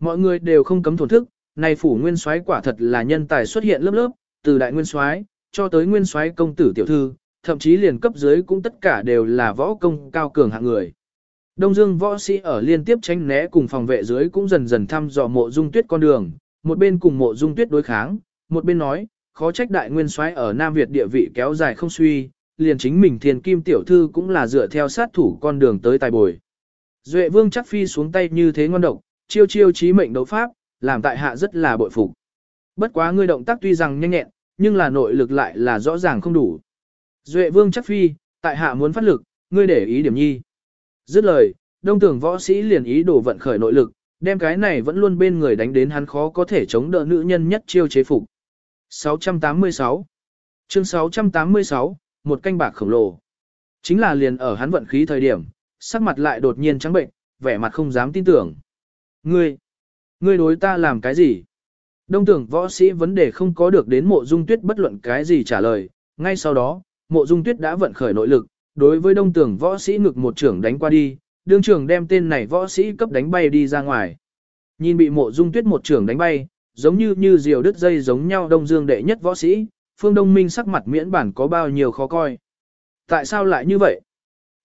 Mọi người đều không cấm thổn thức, này phủ nguyên soái quả thật là nhân tài xuất hiện lớp lớp, từ đại nguyên soái cho tới nguyên soái công tử tiểu thư, thậm chí liền cấp dưới cũng tất cả đều là võ công cao cường hạng người. Đông Dương võ sĩ ở liên tiếp tránh né cùng phòng vệ dưới cũng dần dần thăm dò mộ dung tuyết con đường, một bên cùng mộ dung tuyết đối kháng, một bên nói, khó trách đại nguyên soái ở Nam Việt địa vị kéo dài không suy, liền chính mình thiền kim tiểu thư cũng là dựa theo sát thủ con đường tới tài bồi. Duệ vương chắc phi xuống tay như thế ngon độc, chiêu chiêu trí mệnh đấu pháp, làm tại hạ rất là bội phục. Bất quá ngươi động tác tuy rằng nhanh nhẹn, nhưng là nội lực lại là rõ ràng không đủ. Duệ vương chắc phi, tại hạ muốn phát lực, ngươi để ý điểm nhi. Dứt lời, đông tưởng võ sĩ liền ý đổ vận khởi nội lực, đem cái này vẫn luôn bên người đánh đến hắn khó có thể chống đỡ nữ nhân nhất chiêu chế phục. 686 Chương 686, một canh bạc khổng lồ. Chính là liền ở hắn vận khí thời điểm, sắc mặt lại đột nhiên trắng bệnh, vẻ mặt không dám tin tưởng. Ngươi, ngươi đối ta làm cái gì? Đông tưởng võ sĩ vấn đề không có được đến mộ dung tuyết bất luận cái gì trả lời, ngay sau đó, mộ dung tuyết đã vận khởi nội lực, đối với đông tưởng võ sĩ ngực một trưởng đánh qua đi, đương trưởng đem tên này võ sĩ cấp đánh bay đi ra ngoài. Nhìn bị mộ dung tuyết một trưởng đánh bay, giống như như diều đứt dây giống nhau đông dương đệ nhất võ sĩ, phương đông minh sắc mặt miễn bản có bao nhiêu khó coi. Tại sao lại như vậy?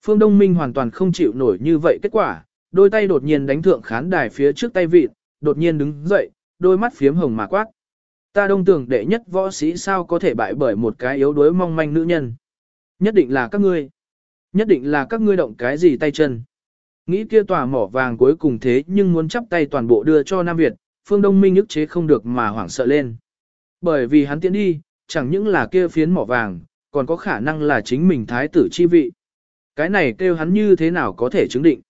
Phương Đông Minh hoàn toàn không chịu nổi như vậy kết quả, đôi tay đột nhiên đánh thượng khán đài phía trước tay vịt, đột nhiên đứng dậy, đôi mắt phiếm hồng mà quát. Ta đông tưởng đệ nhất võ sĩ sao có thể bại bởi một cái yếu đuối mong manh nữ nhân. Nhất định là các ngươi. Nhất định là các ngươi động cái gì tay chân. Nghĩ kia tòa mỏ vàng cuối cùng thế nhưng muốn chắp tay toàn bộ đưa cho Nam Việt, phương Đông Minh ức chế không được mà hoảng sợ lên. Bởi vì hắn tiến đi, chẳng những là kia phiến mỏ vàng, còn có khả năng là chính mình thái tử chi vị. Cái này kêu hắn như thế nào có thể chứng định.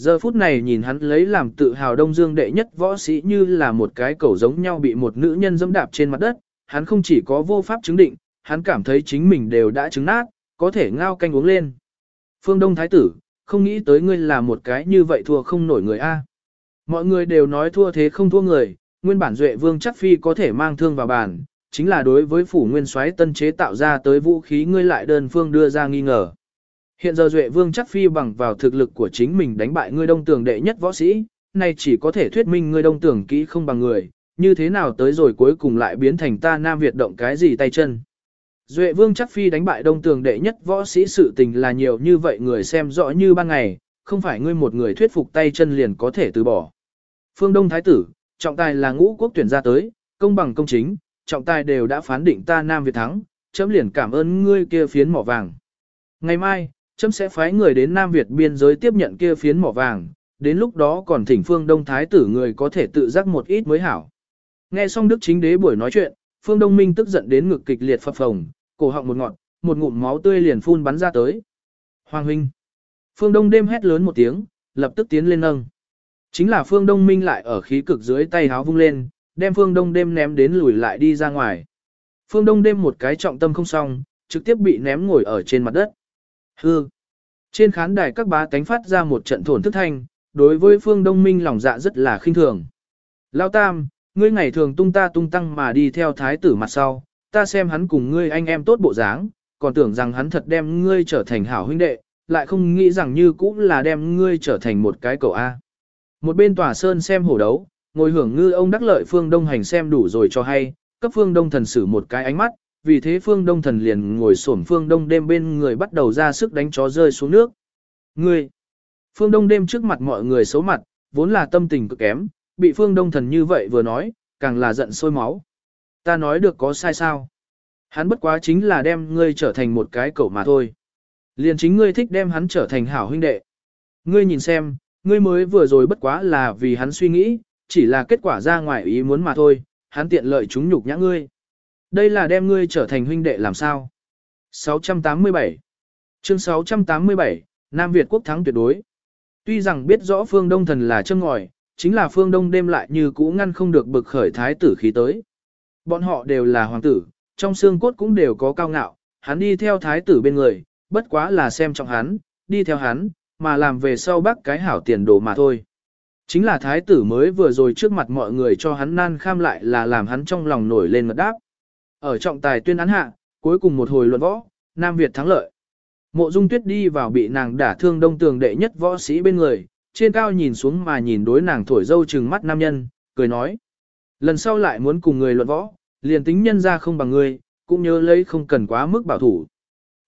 Giờ phút này nhìn hắn lấy làm tự hào đông dương đệ nhất võ sĩ như là một cái cầu giống nhau bị một nữ nhân dẫm đạp trên mặt đất, hắn không chỉ có vô pháp chứng định, hắn cảm thấy chính mình đều đã chứng nát, có thể ngao canh uống lên. Phương Đông Thái tử, không nghĩ tới ngươi là một cái như vậy thua không nổi người A. Mọi người đều nói thua thế không thua người, nguyên bản duệ vương chắc phi có thể mang thương vào bàn, chính là đối với phủ nguyên soái tân chế tạo ra tới vũ khí ngươi lại đơn phương đưa ra nghi ngờ. Hiện giờ Duệ Vương chắc phi bằng vào thực lực của chính mình đánh bại ngươi đông tường đệ nhất võ sĩ, nay chỉ có thể thuyết minh ngươi đông tường kỹ không bằng người, như thế nào tới rồi cuối cùng lại biến thành ta Nam Việt động cái gì tay chân. Duệ Vương chắc phi đánh bại đông tường đệ nhất võ sĩ sự tình là nhiều như vậy người xem rõ như ban ngày, không phải ngươi một người thuyết phục tay chân liền có thể từ bỏ. Phương Đông Thái tử, trọng tài là ngũ quốc tuyển ra tới, công bằng công chính, trọng tài đều đã phán định ta Nam Việt thắng, chấm liền cảm ơn ngươi kia phiến mỏ vàng. Ngày mai, chấm sẽ phái người đến Nam Việt biên giới tiếp nhận kia phiến mỏ vàng, đến lúc đó còn thỉnh phương Đông Thái tử người có thể tự giác một ít mới hảo. Nghe xong Đức Chính Đế buổi nói chuyện, Phương Đông Minh tức giận đến ngực kịch liệt phập phồng, cổ họng một ngọn, một ngụm máu tươi liền phun bắn ra tới. Hoàng huynh. Phương Đông đêm hét lớn một tiếng, lập tức tiến lên nâng. Chính là Phương Đông Minh lại ở khí cực dưới tay háo vung lên, đem Phương Đông đêm ném đến lùi lại đi ra ngoài. Phương Đông đêm một cái trọng tâm không xong, trực tiếp bị ném ngồi ở trên mặt đất. Hư! Trên khán đài các bá tánh phát ra một trận thổn thức thanh, đối với phương đông minh lòng dạ rất là khinh thường. Lao tam, ngươi ngày thường tung ta tung tăng mà đi theo thái tử mặt sau, ta xem hắn cùng ngươi anh em tốt bộ dáng, còn tưởng rằng hắn thật đem ngươi trở thành hảo huynh đệ, lại không nghĩ rằng như cũng là đem ngươi trở thành một cái cậu A. Một bên tòa sơn xem hổ đấu, ngồi hưởng ngư ông đắc lợi phương đông hành xem đủ rồi cho hay, cấp phương đông thần sử một cái ánh mắt, vì thế phương đông thần liền ngồi xổm phương đông đêm bên người bắt đầu ra sức đánh chó rơi xuống nước. Ngươi! Phương đông đêm trước mặt mọi người xấu mặt, vốn là tâm tình cực kém, bị phương đông thần như vậy vừa nói, càng là giận sôi máu. Ta nói được có sai sao? Hắn bất quá chính là đem ngươi trở thành một cái cậu mà thôi. Liền chính ngươi thích đem hắn trở thành hảo huynh đệ. Ngươi nhìn xem, ngươi mới vừa rồi bất quá là vì hắn suy nghĩ, chỉ là kết quả ra ngoài ý muốn mà thôi, hắn tiện lợi chúng nhục nhã ngươi. Đây là đem ngươi trở thành huynh đệ làm sao? 687 Chương 687, Nam Việt quốc thắng tuyệt đối. Tuy rằng biết rõ phương Đông thần là châm ngòi, chính là phương Đông đêm lại như cũ ngăn không được bực khởi thái tử khí tới. Bọn họ đều là hoàng tử, trong xương cốt cũng đều có cao ngạo, hắn đi theo thái tử bên người, bất quá là xem trọng hắn, đi theo hắn, mà làm về sau bác cái hảo tiền đồ mà thôi. Chính là thái tử mới vừa rồi trước mặt mọi người cho hắn nan kham lại là làm hắn trong lòng nổi lên ngật đáp. Ở trọng tài tuyên án hạ, cuối cùng một hồi luận võ, Nam Việt thắng lợi. Mộ Dung Tuyết đi vào bị nàng đả thương đông tường đệ nhất võ sĩ bên người, trên cao nhìn xuống mà nhìn đối nàng thổi dâu trừng mắt nam nhân, cười nói. Lần sau lại muốn cùng người luận võ, liền tính nhân ra không bằng người, cũng nhớ lấy không cần quá mức bảo thủ.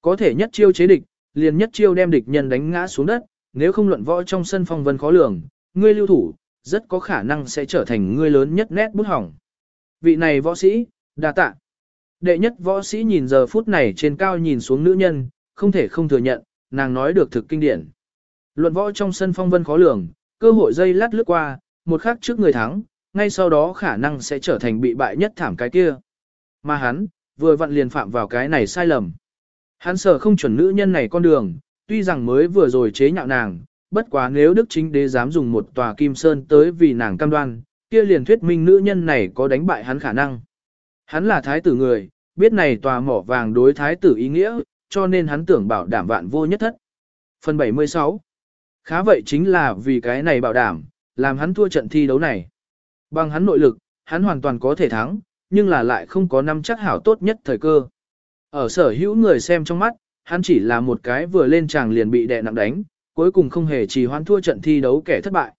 Có thể nhất chiêu chế địch, liền nhất chiêu đem địch nhân đánh ngã xuống đất, nếu không luận võ trong sân phong vân khó lường, ngươi lưu thủ, rất có khả năng sẽ trở thành ngươi lớn nhất nét bút hỏng. Vị này võ sĩ, đa tạ. Đệ nhất võ sĩ nhìn giờ phút này trên cao nhìn xuống nữ nhân, không thể không thừa nhận, nàng nói được thực kinh điển. Luận võ trong sân phong vân khó lường, cơ hội dây lát lướt qua, một khắc trước người thắng, ngay sau đó khả năng sẽ trở thành bị bại nhất thảm cái kia. Mà hắn, vừa vặn liền phạm vào cái này sai lầm. Hắn sợ không chuẩn nữ nhân này con đường, tuy rằng mới vừa rồi chế nhạo nàng, bất quá nếu Đức Chính Đế dám dùng một tòa kim sơn tới vì nàng cam đoan, kia liền thuyết minh nữ nhân này có đánh bại hắn khả năng. Hắn là thái tử người, biết này tòa mỏ vàng đối thái tử ý nghĩa, cho nên hắn tưởng bảo đảm vạn vô nhất thất. Phần 76 Khá vậy chính là vì cái này bảo đảm, làm hắn thua trận thi đấu này. Bằng hắn nội lực, hắn hoàn toàn có thể thắng, nhưng là lại không có năm chắc hảo tốt nhất thời cơ. Ở sở hữu người xem trong mắt, hắn chỉ là một cái vừa lên tràng liền bị đè nặng đánh, cuối cùng không hề trì hoãn thua trận thi đấu kẻ thất bại.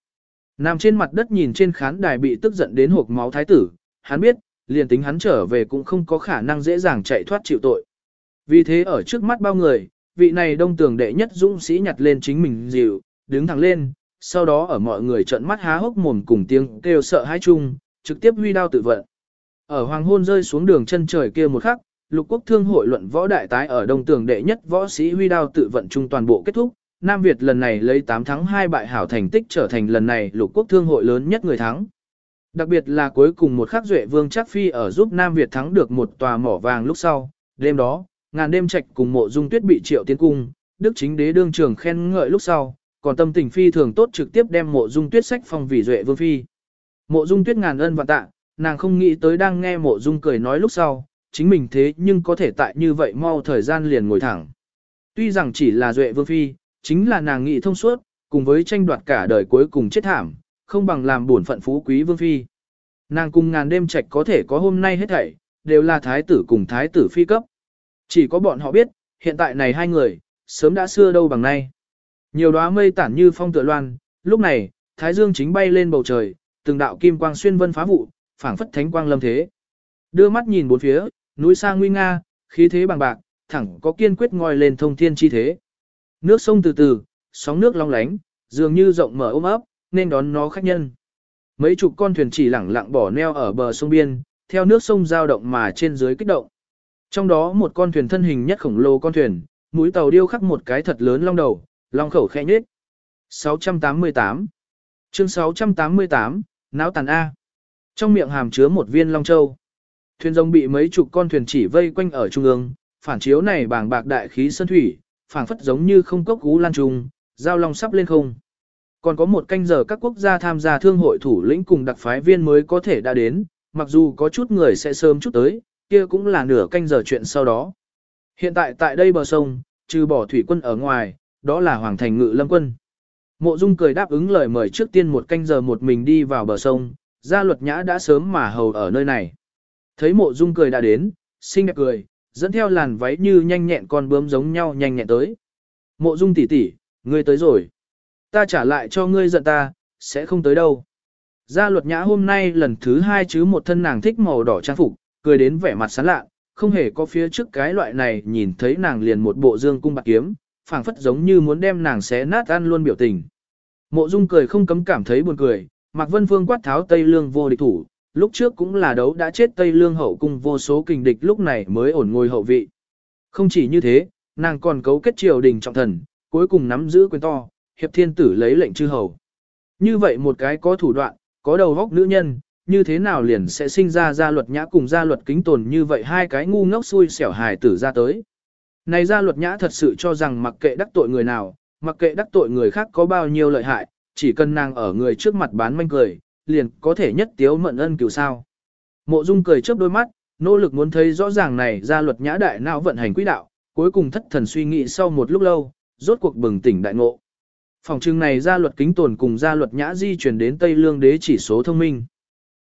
Nằm trên mặt đất nhìn trên khán đài bị tức giận đến hộp máu thái tử, hắn biết, liền tính hắn trở về cũng không có khả năng dễ dàng chạy thoát chịu tội. Vì thế ở trước mắt bao người, vị này đông tường đệ nhất dũng sĩ nhặt lên chính mình dịu, đứng thẳng lên, sau đó ở mọi người trợn mắt há hốc mồm cùng tiếng kêu sợ hãi chung, trực tiếp huy đao tự vận. Ở hoàng hôn rơi xuống đường chân trời kia một khắc, lục quốc thương hội luận võ đại tái ở đông tường đệ nhất võ sĩ huy đao tự vận chung toàn bộ kết thúc, Nam Việt lần này lấy 8 thắng 2 bại hảo thành tích trở thành lần này lục quốc thương hội lớn nhất người thắng. Đặc biệt là cuối cùng một khắc duệ vương chắc phi ở giúp Nam Việt thắng được một tòa mỏ vàng lúc sau, đêm đó, ngàn đêm trạch cùng mộ dung tuyết bị triệu tiến cung, đức chính đế đương trường khen ngợi lúc sau, còn tâm tình phi thường tốt trực tiếp đem mộ dung tuyết sách phong vì duệ vương phi. Mộ dung tuyết ngàn ân và tạ, nàng không nghĩ tới đang nghe mộ dung cười nói lúc sau, chính mình thế nhưng có thể tại như vậy mau thời gian liền ngồi thẳng. Tuy rằng chỉ là duệ vương phi, chính là nàng nghĩ thông suốt, cùng với tranh đoạt cả đời cuối cùng chết thảm, không bằng làm bổn phận phú quý vương phi. Nàng cùng ngàn đêm trạch có thể có hôm nay hết thảy, đều là thái tử cùng thái tử phi cấp. Chỉ có bọn họ biết, hiện tại này hai người, sớm đã xưa đâu bằng nay. Nhiều đóa mây tản như phong tựa loan, lúc này, thái dương chính bay lên bầu trời, từng đạo kim quang xuyên vân phá vụ, phảng phất thánh quang lâm thế. Đưa mắt nhìn bốn phía, núi xa nguy nga, khí thế bằng bạc, thẳng có kiên quyết ngoi lên thông thiên chi thế. Nước sông từ từ, sóng nước long lánh, dường như rộng mở ôm ấp, nên đón nó khách nhân. Mấy chục con thuyền chỉ lẳng lặng bỏ neo ở bờ sông biên, theo nước sông giao động mà trên dưới kích động. Trong đó một con thuyền thân hình nhất khổng lồ con thuyền, mũi tàu điêu khắc một cái thật lớn long đầu, long khẩu khẽ nhếch. 688 Chương 688, Náo tàn A. Trong miệng hàm chứa một viên long châu. Thuyền rồng bị mấy chục con thuyền chỉ vây quanh ở trung ương, phản chiếu này bàng bạc đại khí sơn thủy, phảng phất giống như không cốc gú lan trùng, giao long sắp lên không. Còn có một canh giờ các quốc gia tham gia thương hội thủ lĩnh cùng đặc phái viên mới có thể đã đến, mặc dù có chút người sẽ sớm chút tới, kia cũng là nửa canh giờ chuyện sau đó. Hiện tại tại đây bờ sông, trừ bỏ thủy quân ở ngoài, đó là Hoàng Thành Ngự Lâm Quân. Mộ Dung cười đáp ứng lời mời trước tiên một canh giờ một mình đi vào bờ sông, gia luật nhã đã sớm mà hầu ở nơi này. Thấy mộ Dung cười đã đến, xinh đẹp cười, dẫn theo làn váy như nhanh nhẹn con bướm giống nhau nhanh nhẹn tới. Mộ Dung tỷ tỷ, ngươi tới rồi. Ta trả lại cho ngươi giận ta, sẽ không tới đâu. Gia luật nhã hôm nay lần thứ hai chứ một thân nàng thích màu đỏ trang phục, cười đến vẻ mặt sán lạ, không hề có phía trước cái loại này nhìn thấy nàng liền một bộ dương cung bạc kiếm, phảng phất giống như muốn đem nàng xé nát ăn luôn biểu tình. Mộ Dung cười không cấm cảm thấy buồn cười, Mạc Vân Phương quát tháo Tây Lương vô địch thủ, lúc trước cũng là đấu đã chết Tây Lương hậu cung vô số kình địch lúc này mới ổn ngồi hậu vị. Không chỉ như thế, nàng còn cấu kết triều đình trọng thần, cuối cùng nắm giữ quyền to, hiệp thiên tử lấy lệnh chư hầu. Như vậy một cái có thủ đoạn, có đầu góc nữ nhân, như thế nào liền sẽ sinh ra gia luật nhã cùng gia luật kính tồn như vậy hai cái ngu ngốc xui xẻo hài tử ra tới. Này gia luật nhã thật sự cho rằng mặc kệ đắc tội người nào, mặc kệ đắc tội người khác có bao nhiêu lợi hại, chỉ cần nàng ở người trước mặt bán manh cười, liền có thể nhất tiếu mận ân cứu sao. Mộ Dung cười chớp đôi mắt, nỗ lực muốn thấy rõ ràng này gia luật nhã đại não vận hành quỹ đạo, cuối cùng thất thần suy nghĩ sau một lúc lâu, rốt cuộc bừng tỉnh đại ngộ. Phòng trưng này gia luật kính tồn cùng gia luật nhã di chuyển đến Tây Lương đế chỉ số thông minh.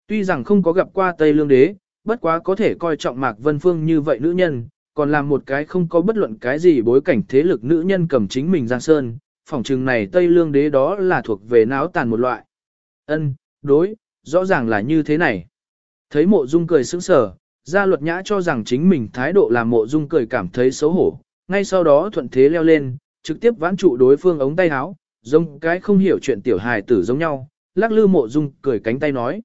Tuy rằng không có gặp qua Tây Lương đế, bất quá có thể coi trọng Mạc Vân Phương như vậy nữ nhân, còn làm một cái không có bất luận cái gì bối cảnh thế lực nữ nhân cầm chính mình Giang Sơn, phòng trừng này Tây Lương đế đó là thuộc về náo tàn một loại. Ân, đối, rõ ràng là như thế này. Thấy mộ dung cười sững sờ, gia luật nhã cho rằng chính mình thái độ làm mộ dung cười cảm thấy xấu hổ, ngay sau đó thuận thế leo lên, trực tiếp vãn trụ đối phương ống tay áo, giống cái không hiểu chuyện tiểu hài tử giống nhau, lắc lư mộ dung cười cánh tay nói.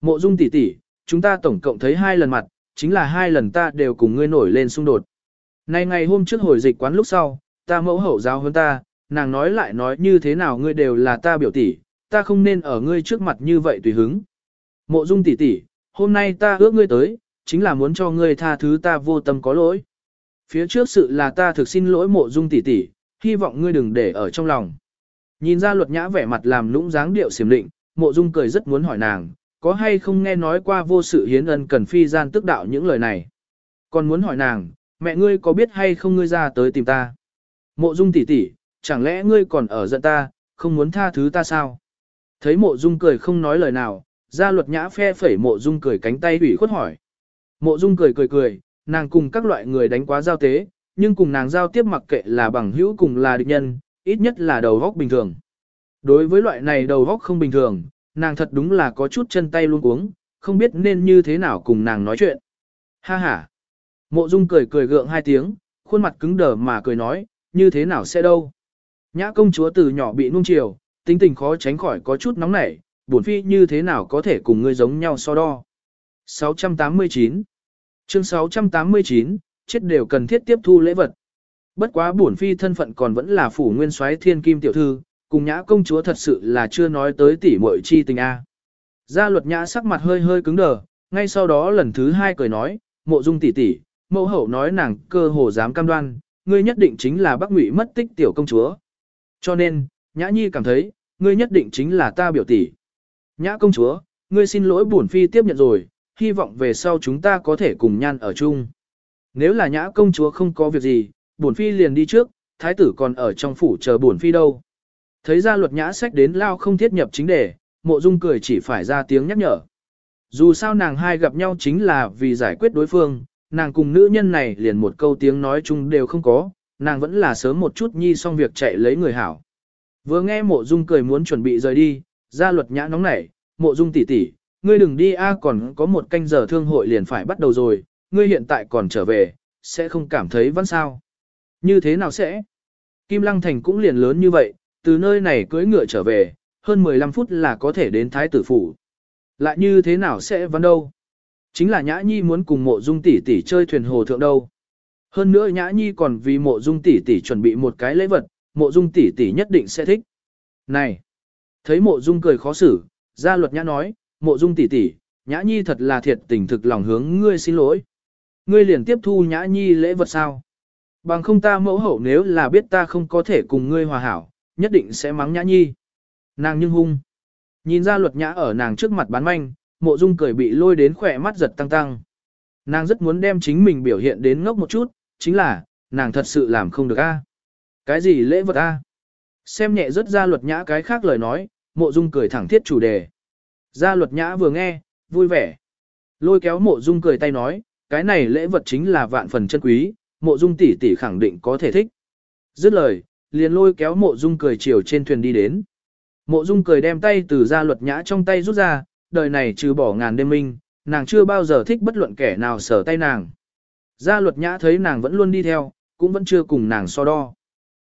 Mộ dung tỷ tỷ, chúng ta tổng cộng thấy hai lần mặt, chính là hai lần ta đều cùng ngươi nổi lên xung đột. Nay ngày hôm trước hồi dịch quán lúc sau, ta mẫu hậu giáo hơn ta, nàng nói lại nói như thế nào ngươi đều là ta biểu tỷ, ta không nên ở ngươi trước mặt như vậy tùy hứng. Mộ dung tỷ tỷ, hôm nay ta ước ngươi tới, chính là muốn cho ngươi tha thứ ta vô tâm có lỗi. Phía trước sự là ta thực xin lỗi mộ dung tỷ tỷ, hy vọng ngươi đừng để ở trong lòng. Nhìn ra luật nhã vẻ mặt làm lũng dáng điệu xiểm định, mộ dung cười rất muốn hỏi nàng, có hay không nghe nói qua vô sự hiến ân cần phi gian tức đạo những lời này. Còn muốn hỏi nàng, mẹ ngươi có biết hay không ngươi ra tới tìm ta? Mộ dung tỷ tỷ, chẳng lẽ ngươi còn ở giận ta, không muốn tha thứ ta sao? Thấy mộ dung cười không nói lời nào, ra luật nhã phe phẩy mộ dung cười cánh tay ủy khuất hỏi. Mộ dung cười cười cười, nàng cùng các loại người đánh quá giao tế, nhưng cùng nàng giao tiếp mặc kệ là bằng hữu cùng là địch nhân, ít nhất là đầu góc bình thường. Đối với loại này đầu góc không bình thường, nàng thật đúng là có chút chân tay luôn uống, không biết nên như thế nào cùng nàng nói chuyện. Ha ha. Mộ Dung cười cười gượng hai tiếng, khuôn mặt cứng đờ mà cười nói, như thế nào sẽ đâu. Nhã công chúa từ nhỏ bị nuông chiều, tính tình khó tránh khỏi có chút nóng nảy, buồn phi như thế nào có thể cùng ngươi giống nhau so đo. 689 Chương 689, chết đều cần thiết tiếp thu lễ vật. Bất quá bổn phi thân phận còn vẫn là phủ nguyên soái thiên kim tiểu thư, cùng nhã công chúa thật sự là chưa nói tới tỷ muội chi tình a. Gia luật nhã sắc mặt hơi hơi cứng đờ, ngay sau đó lần thứ hai cười nói, mộ dung tỷ tỷ, mẫu hậu nói nàng cơ hồ dám cam đoan, ngươi nhất định chính là bác ngụy mất tích tiểu công chúa. Cho nên, nhã nhi cảm thấy, ngươi nhất định chính là ta biểu tỷ. Nhã công chúa, ngươi xin lỗi bổn phi tiếp nhận rồi, hy vọng về sau chúng ta có thể cùng nhan ở chung. Nếu là nhã công chúa không có việc gì, bổn phi liền đi trước, thái tử còn ở trong phủ chờ bổn phi đâu. Thấy ra luật nhã sách đến lao không thiết nhập chính đề, mộ dung cười chỉ phải ra tiếng nhắc nhở. Dù sao nàng hai gặp nhau chính là vì giải quyết đối phương, nàng cùng nữ nhân này liền một câu tiếng nói chung đều không có, nàng vẫn là sớm một chút nhi xong việc chạy lấy người hảo. Vừa nghe mộ dung cười muốn chuẩn bị rời đi, ra luật nhã nóng nảy, mộ dung tỷ tỷ, ngươi đừng đi a còn có một canh giờ thương hội liền phải bắt đầu rồi, ngươi hiện tại còn trở về, sẽ không cảm thấy văn sao. Như thế nào sẽ? Kim Lăng Thành cũng liền lớn như vậy, từ nơi này cưỡi ngựa trở về, hơn 15 phút là có thể đến Thái tử phủ. Lại như thế nào sẽ văn đâu? Chính là Nhã Nhi muốn cùng mộ dung tỷ tỷ chơi thuyền hồ thượng đâu. Hơn nữa Nhã Nhi còn vì mộ dung tỷ tỷ chuẩn bị một cái lễ vật, mộ dung tỷ tỷ nhất định sẽ thích. Này! Thấy mộ dung cười khó xử, gia luật nhã nói, mộ dung tỷ tỷ, Nhã Nhi thật là thiệt tình thực lòng hướng ngươi xin lỗi. Ngươi liền tiếp thu Nhã Nhi lễ vật sao? Bằng không ta mẫu hậu nếu là biết ta không có thể cùng ngươi hòa hảo, nhất định sẽ mắng nhã nhi. Nàng nhưng hung. Nhìn ra luật nhã ở nàng trước mặt bán manh, mộ dung cười bị lôi đến khỏe mắt giật tăng tăng. Nàng rất muốn đem chính mình biểu hiện đến ngốc một chút, chính là, nàng thật sự làm không được a. Cái gì lễ vật a? Xem nhẹ rất ra luật nhã cái khác lời nói, mộ dung cười thẳng thiết chủ đề. Gia luật nhã vừa nghe, vui vẻ. Lôi kéo mộ dung cười tay nói, cái này lễ vật chính là vạn phần chân quý, mộ dung tỷ tỷ khẳng định có thể thích. Dứt lời, liền lôi kéo mộ dung cười chiều trên thuyền đi đến. Mộ dung cười đem tay từ gia luật nhã trong tay rút ra, đời này trừ bỏ ngàn đêm minh, nàng chưa bao giờ thích bất luận kẻ nào sở tay nàng. Gia luật nhã thấy nàng vẫn luôn đi theo, cũng vẫn chưa cùng nàng so đo.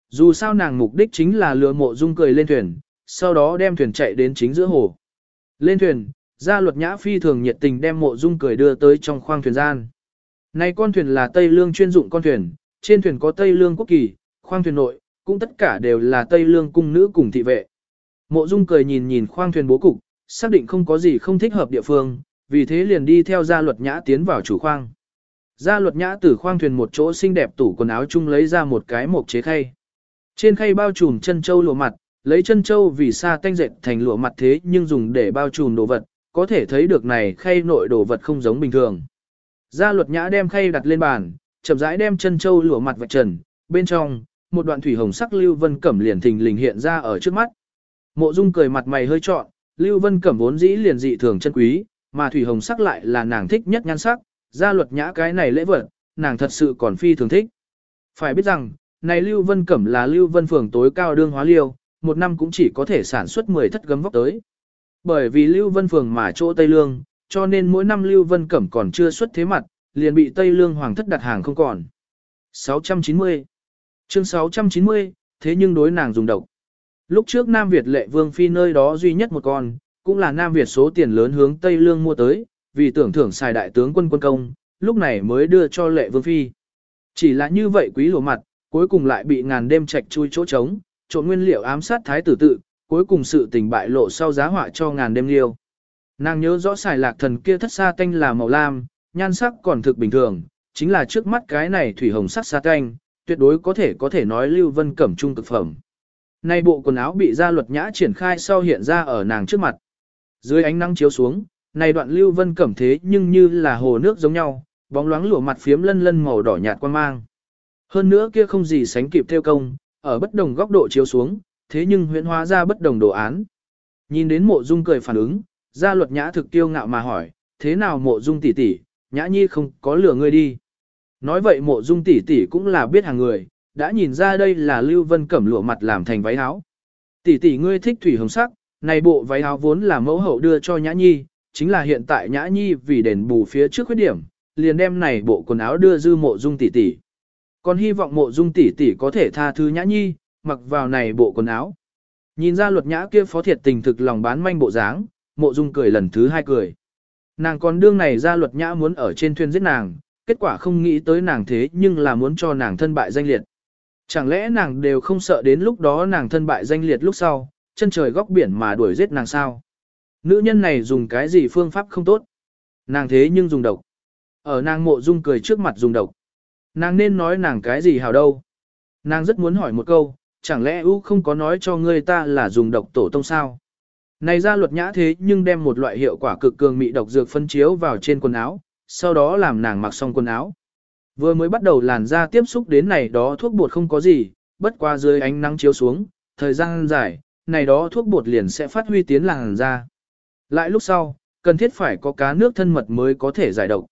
Dù sao nàng mục đích chính là lừa mộ dung cười lên thuyền, sau đó đem thuyền chạy đến chính giữa hồ. Lên thuyền, gia luật nhã phi thường nhiệt tình đem mộ dung cười đưa tới trong khoang thuyền gian. Này con thuyền là Tây Lương chuyên dụng con thuyền, trên thuyền có Tây Lương quốc kỳ, khoang thuyền nội, cũng tất cả đều là Tây Lương cung nữ cùng thị vệ. Mộ dung cười nhìn nhìn khoang thuyền bố cục, xác định không có gì không thích hợp địa phương, vì thế liền đi theo gia luật nhã tiến vào chủ khoang. Gia luật nhã từ khoang thuyền một chỗ xinh đẹp tủ quần áo chung lấy ra một cái mộc chế khay. Trên khay bao trùm chân châu lụa mặt, lấy chân châu vì sa tanh dệt thành lụa mặt thế nhưng dùng để bao trùm đồ vật, có thể thấy được này khay nội đồ vật không giống bình thường. Gia luật nhã đem khay đặt lên bàn, chậm rãi đem chân châu lụa mặt vạch trần, bên trong, một đoạn thủy hồng sắc Lưu Vân Cẩm liền thình lình hiện ra ở trước mắt. Mộ Dung cười mặt mày hơi trọn, Lưu Vân Cẩm vốn dĩ liền dị thường chân quý, mà thủy hồng sắc lại là nàng thích nhất nhan sắc, gia luật nhã cái này lễ vật, nàng thật sự còn phi thường thích. Phải biết rằng, này Lưu Vân Cẩm là Lưu Vân Phường tối cao đương hóa liêu, một năm cũng chỉ có thể sản xuất 10 thất gấm vóc tới. Bởi vì Lưu Vân Phường mà chỗ Tây Lương, cho nên mỗi năm Lưu Vân Cẩm còn chưa xuất thế mặt, liền bị Tây Lương Hoàng thất đặt hàng không còn. 690 Chương 690, thế nhưng đối nàng dùng độc. Lúc trước Nam Việt lệ vương phi nơi đó duy nhất một con, cũng là Nam Việt số tiền lớn hướng Tây Lương mua tới, vì tưởng thưởng xài đại tướng quân quân công, lúc này mới đưa cho lệ vương phi. Chỉ là như vậy quý lùa mặt, cuối cùng lại bị ngàn đêm trạch chui chỗ trống, trộn nguyên liệu ám sát thái tử tự, cuối cùng sự tình bại lộ sau giá họa cho ngàn đêm liêu. Nàng nhớ rõ xài lạc thần kia thất sa tanh là màu lam, nhan sắc còn thực bình thường, chính là trước mắt cái này thủy hồng sắc sa tanh, tuyệt đối có thể có thể nói Lưu Vân Cẩm trung cực phẩm. Nay bộ quần áo bị gia luật nhã triển khai sau hiện ra ở nàng trước mặt. Dưới ánh nắng chiếu xuống, này đoạn Lưu Vân Cẩm thế nhưng như là hồ nước giống nhau, bóng loáng lụa mặt phiếm lân lân màu đỏ nhạt quan mang. Hơn nữa kia không gì sánh kịp theo công, ở bất đồng góc độ chiếu xuống, thế nhưng huyễn hóa ra bất đồng đồ án. Nhìn đến mộ dung cười phản ứng, gia luật nhã thực kiêu ngạo mà hỏi, thế nào mộ dung tỷ tỷ, nhã nhi không có lừa ngươi đi. Nói vậy mộ dung tỷ tỷ cũng là biết hàng người, đã nhìn ra đây là Lưu Vân cẩm lụa mặt làm thành váy áo. Tỷ tỷ ngươi thích thủy hồng sắc, này bộ váy áo vốn là mẫu hậu đưa cho Nhã Nhi, chính là hiện tại Nhã Nhi vì đền bù phía trước khuyết điểm, liền đem này bộ quần áo đưa dư mộ dung tỷ tỷ. Còn hy vọng mộ dung tỷ tỷ có thể tha thứ Nhã Nhi, mặc vào này bộ quần áo. Nhìn ra luật nhã kia phó thiệt tình thực lòng bán manh bộ dáng, mộ dung cười lần thứ hai cười. Nàng còn đương này ra luật nhã muốn ở trên thuyền giết nàng, kết quả không nghĩ tới nàng thế nhưng là muốn cho nàng thân bại danh liệt. Chẳng lẽ nàng đều không sợ đến lúc đó nàng thân bại danh liệt lúc sau, chân trời góc biển mà đuổi giết nàng sao? Nữ nhân này dùng cái gì phương pháp không tốt? Nàng thế nhưng dùng độc. Ở nàng mộ dung cười trước mặt dùng độc. Nàng nên nói nàng cái gì hào đâu? Nàng rất muốn hỏi một câu, chẳng lẽ ú không có nói cho ngươi ta là dùng độc tổ tông sao? Này ra luật nhã thế nhưng đem một loại hiệu quả cực cường mị độc dược phân chiếu vào trên quần áo, sau đó làm nàng mặc xong quần áo. Vừa mới bắt đầu làn da tiếp xúc đến này đó thuốc bột không có gì, bất qua dưới ánh nắng chiếu xuống, thời gian dài, này đó thuốc bột liền sẽ phát huy tiến làn da. Lại lúc sau, cần thiết phải có cá nước thân mật mới có thể giải độc.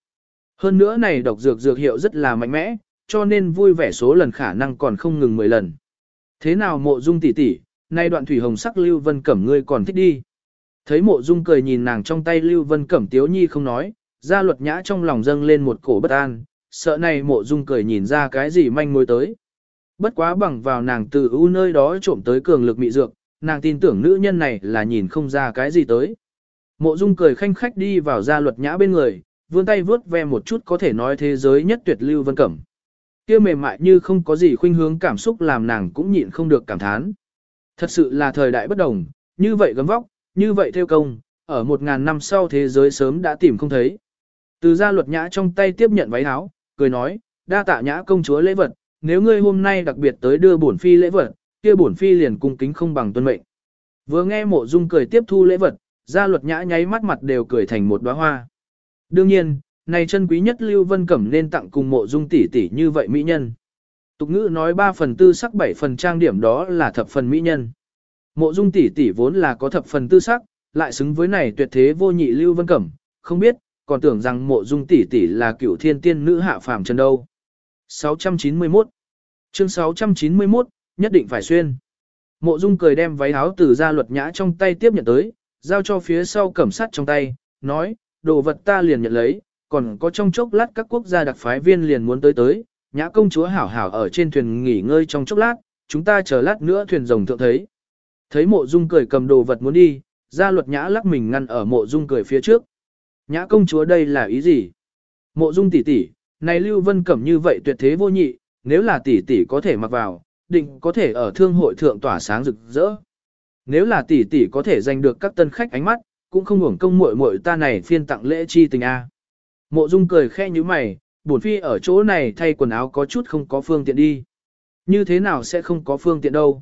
Hơn nữa này độc dược dược hiệu rất là mạnh mẽ, cho nên vui vẻ số lần khả năng còn không ngừng 10 lần. Thế nào mộ dung tỷ tỷ, nay đoạn thủy hồng sắc Lưu Vân Cẩm ngươi còn thích đi. Thấy mộ dung cười nhìn nàng trong tay Lưu Vân Cẩm tiếu nhi không nói, ra luật nhã trong lòng dâng lên một cổ bất an, sợ này mộ dung cười nhìn ra cái gì manh mối tới. Bất quá bằng vào nàng từ ưu nơi đó trộm tới cường lực mị dược, nàng tin tưởng nữ nhân này là nhìn không ra cái gì tới. Mộ dung cười khanh khách đi vào gia luật nhã bên người, vươn tay vướt ve một chút có thể nói thế giới nhất tuyệt lưu vân cẩm. kia mềm mại như không có gì khuynh hướng cảm xúc làm nàng cũng nhịn không được cảm thán. Thật sự là thời đại bất đồng, như vậy gấm vóc, như vậy theo công, ở một ngàn năm sau thế giới sớm đã tìm không thấy. Từ gia luật nhã trong tay tiếp nhận váy áo, cười nói, đa tạ nhã công chúa lễ vật, nếu ngươi hôm nay đặc biệt tới đưa bổn phi lễ vật, kia bổn phi liền cung kính không bằng tuân mệnh. Vừa nghe mộ dung cười tiếp thu lễ vật, gia luật nhã nháy mắt mặt đều cười thành một đóa hoa. Đương nhiên, này chân quý nhất Lưu Vân Cẩm nên tặng cùng mộ dung tỷ tỷ như vậy mỹ nhân. Tục ngữ nói 3 phần tư sắc 7 phần trang điểm đó là thập phần mỹ nhân. Mộ dung tỷ tỷ vốn là có thập phần tư sắc, lại xứng với này tuyệt thế vô nhị lưu vân cẩm, không biết, còn tưởng rằng mộ dung tỷ tỷ là cựu thiên tiên nữ hạ phàm trần đâu. 691 Chương 691, nhất định phải xuyên. Mộ dung cười đem váy áo từ gia luật nhã trong tay tiếp nhận tới, giao cho phía sau cẩm sắt trong tay, nói, đồ vật ta liền nhận lấy, còn có trong chốc lát các quốc gia đặc phái viên liền muốn tới tới, nhã công chúa hảo hảo ở trên thuyền nghỉ ngơi trong chốc lát, chúng ta chờ lát nữa thuyền rồng thượng thấy. Thấy mộ dung cười cầm đồ vật muốn đi, gia luật nhã lắc mình ngăn ở mộ dung cười phía trước. Nhã công chúa đây là ý gì? Mộ dung tỷ tỷ, này Lưu Vân Cẩm như vậy tuyệt thế vô nhị, nếu là tỷ tỷ có thể mặc vào, định có thể ở thương hội thượng tỏa sáng rực rỡ. Nếu là tỷ tỷ có thể giành được các tân khách ánh mắt, cũng không hưởng công muội muội ta này phiên tặng lễ chi tình a. Mộ Dung cười khẽ như mày, bổn phi ở chỗ này thay quần áo có chút không có phương tiện đi. Như thế nào sẽ không có phương tiện đâu?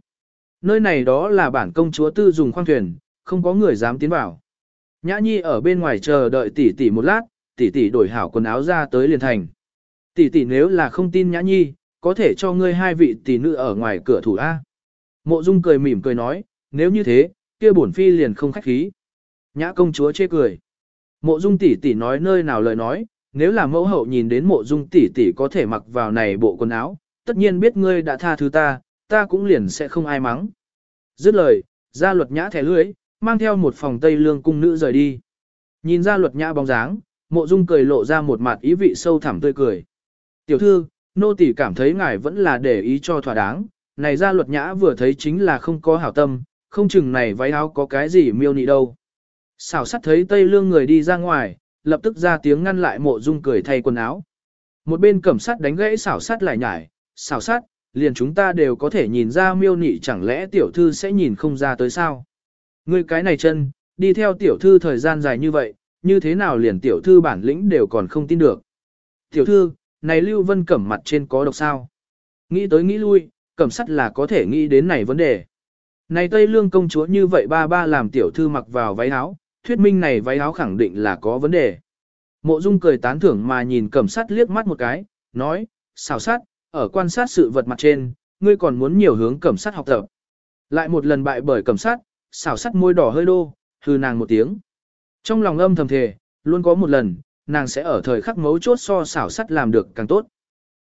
Nơi này đó là bản công chúa tư dùng khoang thuyền, không có người dám tiến vào. Nhã Nhi ở bên ngoài chờ đợi tỷ tỷ một lát, tỷ tỷ đổi hảo quần áo ra tới liền thành. Tỷ tỷ nếu là không tin Nhã Nhi, có thể cho ngươi hai vị tỷ nữ ở ngoài cửa thủ A. Mộ Dung cười mỉm cười nói, nếu như thế, kia bổn phi liền không khách khí. Nhã công chúa chê cười. Mộ Dung tỷ tỷ nói nơi nào lời nói, nếu là mẫu hậu nhìn đến Mộ Dung tỷ tỷ có thể mặc vào này bộ quần áo, tất nhiên biết ngươi đã tha thứ ta, ta cũng liền sẽ không ai mắng. Dứt lời, ra luật nhã thẻ lưới, mang theo một phòng tây lương cung nữ rời đi. Nhìn ra luật nhã bóng dáng, Mộ Dung cười lộ ra một mặt ý vị sâu thẳm tươi cười. Tiểu thư, nô tỷ cảm thấy ngài vẫn là để ý cho thỏa đáng, này ra luật nhã vừa thấy chính là không có hảo tâm, không chừng này váy áo có cái gì miêu nị đâu. Xảo sắt thấy Tây Lương người đi ra ngoài, lập tức ra tiếng ngăn lại mộ dung cười thay quần áo. Một bên cẩm sắt đánh gãy xảo sắt lại nhải, xảo sắt, liền chúng ta đều có thể nhìn ra miêu nị chẳng lẽ tiểu thư sẽ nhìn không ra tới sao. Ngươi cái này chân, đi theo tiểu thư thời gian dài như vậy, như thế nào liền tiểu thư bản lĩnh đều còn không tin được. Tiểu thư, này Lưu Vân Cẩm mặt trên có độc sao? Nghĩ tới nghĩ lui, Cẩm sắt là có thể nghĩ đến này vấn đề. Này Tây Lương công chúa như vậy ba ba làm tiểu thư mặc vào váy áo, thuyết minh này váy áo khẳng định là có vấn đề. Mộ Dung cười tán thưởng mà nhìn Cẩm sát liếc mắt một cái, nói, xảo sát, ở quan sát sự vật mặt trên, ngươi còn muốn nhiều hướng Cẩm sát học tập. Lại một lần bại bởi Cẩm sát, xảo sắt môi đỏ hơi đô, hư nàng một tiếng. Trong lòng âm thầm thề, luôn có một lần, nàng sẽ ở thời khắc mấu chốt so xảo sắt làm được càng tốt.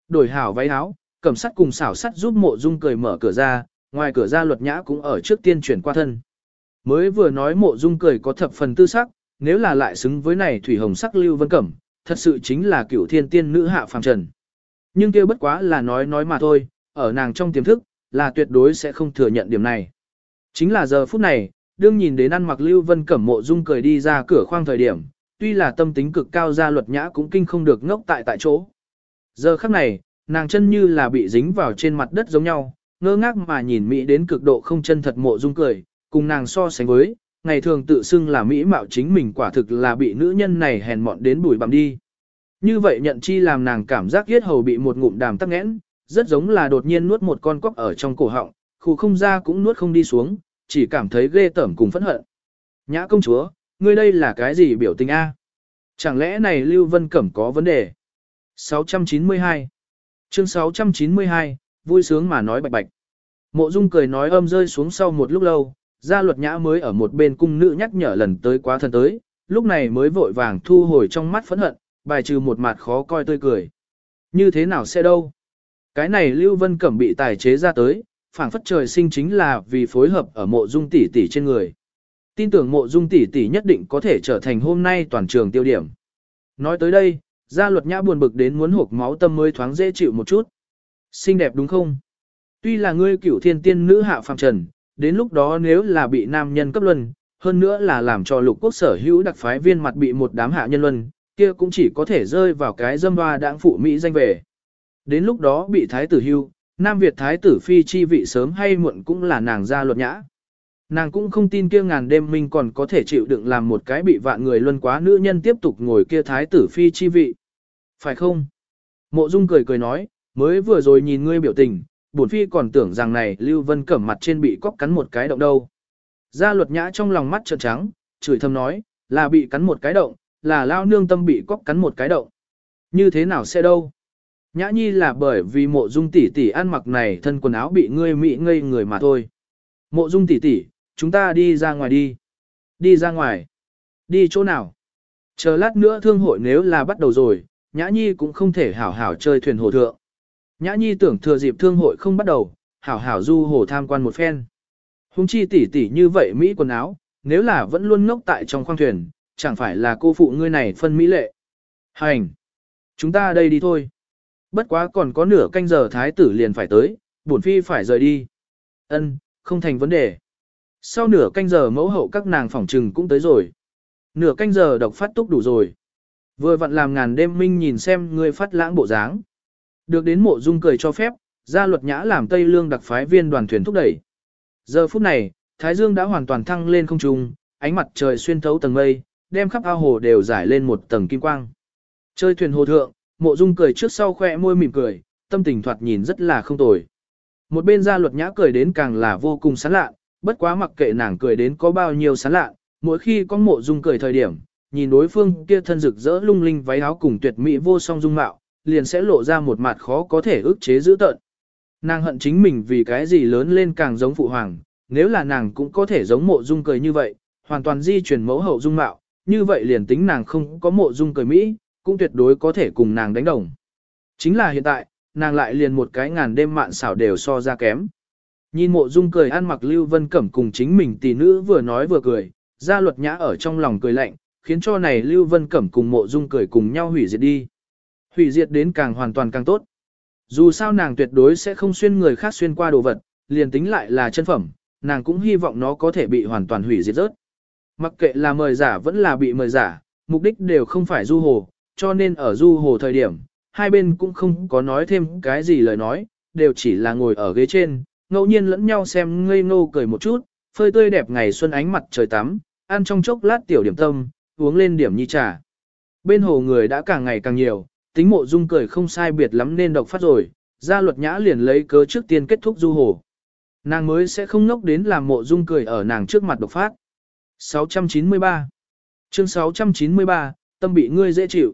Đổi hảo váy áo, cẩm sắt cùng xảo sắt giúp mộ dung cười mở cửa ra, ngoài cửa ra luật nhã cũng ở trước tiên chuyển qua thân. Mới vừa nói mộ dung cười có thập phần tư sắc, nếu là lại xứng với này thủy hồng sắc lưu vân cẩm, thật sự chính là cựu thiên tiên nữ hạ phàm trần. Nhưng kia bất quá là nói nói mà thôi, ở nàng trong tiềm thức, là tuyệt đối sẽ không thừa nhận điểm này. Chính là giờ phút này, đương nhìn đến ăn mặc lưu vân cẩm mộ dung cười đi ra cửa khoang thời điểm, tuy là tâm tính cực cao ra luật nhã cũng kinh không được ngốc tại tại chỗ. Giờ khắc này, nàng chân như là bị dính vào trên mặt đất giống nhau, ngơ ngác mà nhìn Mỹ đến cực độ không chân thật mộ dung cười, cùng nàng so sánh với, ngày thường tự xưng là Mỹ mạo chính mình quả thực là bị nữ nhân này hèn mọn đến bùi bằm đi. Như vậy nhận chi làm nàng cảm giác yết hầu bị một ngụm đàm tắc nghẽn, rất giống là đột nhiên nuốt một con cóc ở trong cổ họng, khu không ra cũng nuốt không đi xuống, chỉ cảm thấy ghê tởm cùng phẫn hận. Nhã công chúa, ngươi đây là cái gì biểu tình A? Chẳng lẽ này Lưu Vân Cẩm có vấn đề? 692 Chương 692, vui sướng mà nói bạch bạch. Mộ Dung cười nói âm rơi xuống sau một lúc lâu, gia luật nhã mới ở một bên cung nữ nhắc nhở lần tới quá thân tới, lúc này mới vội vàng thu hồi trong mắt phẫn hận, bài trừ một mặt khó coi tươi cười. Như thế nào sẽ đâu? Cái này Lưu Vân Cẩm bị tài chế ra tới, phảng phất trời sinh chính là vì phối hợp ở mộ dung tỷ tỷ trên người. Tin tưởng mộ dung tỷ tỷ nhất định có thể trở thành hôm nay toàn trường tiêu điểm. Nói tới đây, gia luật nhã buồn bực đến muốn hộp máu tâm mới thoáng dễ chịu một chút. Xinh đẹp đúng không? Tuy là ngươi cửu thiên tiên nữ hạ phàm trần, đến lúc đó nếu là bị nam nhân cấp luân, hơn nữa là làm cho lục quốc sở hữu đặc phái viên mặt bị một đám hạ nhân luân, kia cũng chỉ có thể rơi vào cái dâm hoa đảng phụ Mỹ danh về. Đến lúc đó bị thái tử hưu, Nam Việt thái tử phi chi vị sớm hay muộn cũng là nàng ra luật nhã. Nàng cũng không tin kia ngàn đêm mình còn có thể chịu đựng làm một cái bị vạn người luân quá nữ nhân tiếp tục ngồi kia thái tử phi chi vị. Phải không? Mộ Dung cười cười nói, mới vừa rồi nhìn ngươi biểu tình, bổn phi còn tưởng rằng này Lưu Vân cẩm mặt trên bị cóc cắn một cái động đâu. Gia luật nhã trong lòng mắt trợn trắng, chửi thầm nói, là bị cắn một cái động, là lao nương tâm bị cóc cắn một cái động. Như thế nào sẽ đâu? Nhã nhi là bởi vì mộ dung tỷ tỷ ăn mặc này thân quần áo bị ngươi mị ngây người mà thôi. Mộ dung tỷ tỷ, chúng ta đi ra ngoài đi. Đi ra ngoài. Đi chỗ nào? Chờ lát nữa thương hội nếu là bắt đầu rồi, Nhã Nhi cũng không thể hảo hảo chơi thuyền hồ thượng. Nhã Nhi tưởng thừa dịp thương hội không bắt đầu, hảo hảo du hồ tham quan một phen. Hùng chi tỷ tỷ như vậy Mỹ quần áo, nếu là vẫn luôn ngốc tại trong khoang thuyền, chẳng phải là cô phụ ngươi này phân Mỹ lệ. Hành! Chúng ta đây đi thôi. Bất quá còn có nửa canh giờ thái tử liền phải tới, bổn phi phải rời đi. Ân, không thành vấn đề. Sau nửa canh giờ mẫu hậu các nàng phỏng trừng cũng tới rồi. Nửa canh giờ độc phát túc đủ rồi. Vừa vặn làm ngàn đêm minh nhìn xem ngươi phát lãng bộ dáng. Được đến mộ dung cười cho phép, gia luật nhã làm Tây Lương đặc phái viên đoàn thuyền thúc đẩy. Giờ phút này, Thái Dương đã hoàn toàn thăng lên không trung, ánh mặt trời xuyên thấu tầng mây, đem khắp ao hồ đều giải lên một tầng kim quang. Chơi thuyền hồ thượng, mộ dung cười trước sau khoe môi mỉm cười, tâm tình thoạt nhìn rất là không tồi. Một bên gia luật nhã cười đến càng là vô cùng sán lạ, bất quá mặc kệ nàng cười đến có bao nhiêu sán lạ, mỗi khi có mộ dung cười thời điểm, nhìn đối phương kia thân rực rỡ lung linh váy áo cùng tuyệt mỹ vô song dung mạo, liền sẽ lộ ra một mặt khó có thể ức chế giữ tợn. Nàng hận chính mình vì cái gì lớn lên càng giống phụ hoàng, nếu là nàng cũng có thể giống mộ dung cười như vậy, hoàn toàn di chuyển mẫu hậu dung mạo, như vậy liền tính nàng không có mộ dung cười Mỹ, cũng tuyệt đối có thể cùng nàng đánh đồng. Chính là hiện tại, nàng lại liền một cái ngàn đêm mạn xảo đều so ra kém. Nhìn mộ dung cười ăn mặc Lưu Vân Cẩm cùng chính mình tỷ nữ vừa nói vừa cười, gia luật nhã ở trong lòng cười lạnh, khiến cho này Lưu Vân Cẩm cùng mộ dung cười cùng nhau hủy diệt đi. Hủy diệt đến càng hoàn toàn càng tốt. Dù sao nàng tuyệt đối sẽ không xuyên người khác xuyên qua đồ vật, liền tính lại là chân phẩm, nàng cũng hy vọng nó có thể bị hoàn toàn hủy diệt rớt. Mặc kệ là mời giả vẫn là bị mời giả, mục đích đều không phải du hồ, cho nên ở du hồ thời điểm, hai bên cũng không có nói thêm cái gì lời nói, đều chỉ là ngồi ở ghế trên, ngẫu nhiên lẫn nhau xem ngây ngô cười một chút, phơi tươi đẹp ngày xuân ánh mặt trời tắm, ăn trong chốc lát tiểu điểm tâm, uống lên điểm nhi trà. Bên hồ người đã càng ngày càng nhiều, tính mộ dung cười không sai biệt lắm nên độc phát rồi, gia luật nhã liền lấy cớ trước tiên kết thúc du hồ. Nàng mới sẽ không ngốc đến làm mộ dung cười ở nàng trước mặt độc phát. 693 Chương 693, tâm bị ngươi dễ chịu.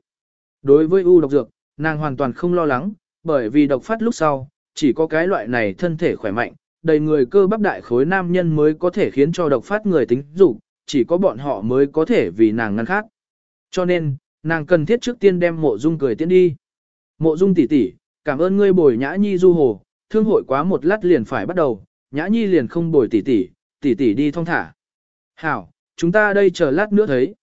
Đối với u độc dược, nàng hoàn toàn không lo lắng, bởi vì độc phát lúc sau, chỉ có cái loại này thân thể khỏe mạnh, đầy người cơ bắp đại khối nam nhân mới có thể khiến cho độc phát người tính dục, chỉ có bọn họ mới có thể vì nàng ngăn khác. Cho nên, nàng cần thiết trước tiên đem mộ dung cười tiến đi. Mộ dung tỷ tỷ, cảm ơn ngươi bồi nhã nhi du hồ, thương hội quá một lát liền phải bắt đầu, nhã nhi liền không bồi tỷ tỷ, tỷ tỷ đi thong thả. Hảo, chúng ta đây chờ lát nữa thấy.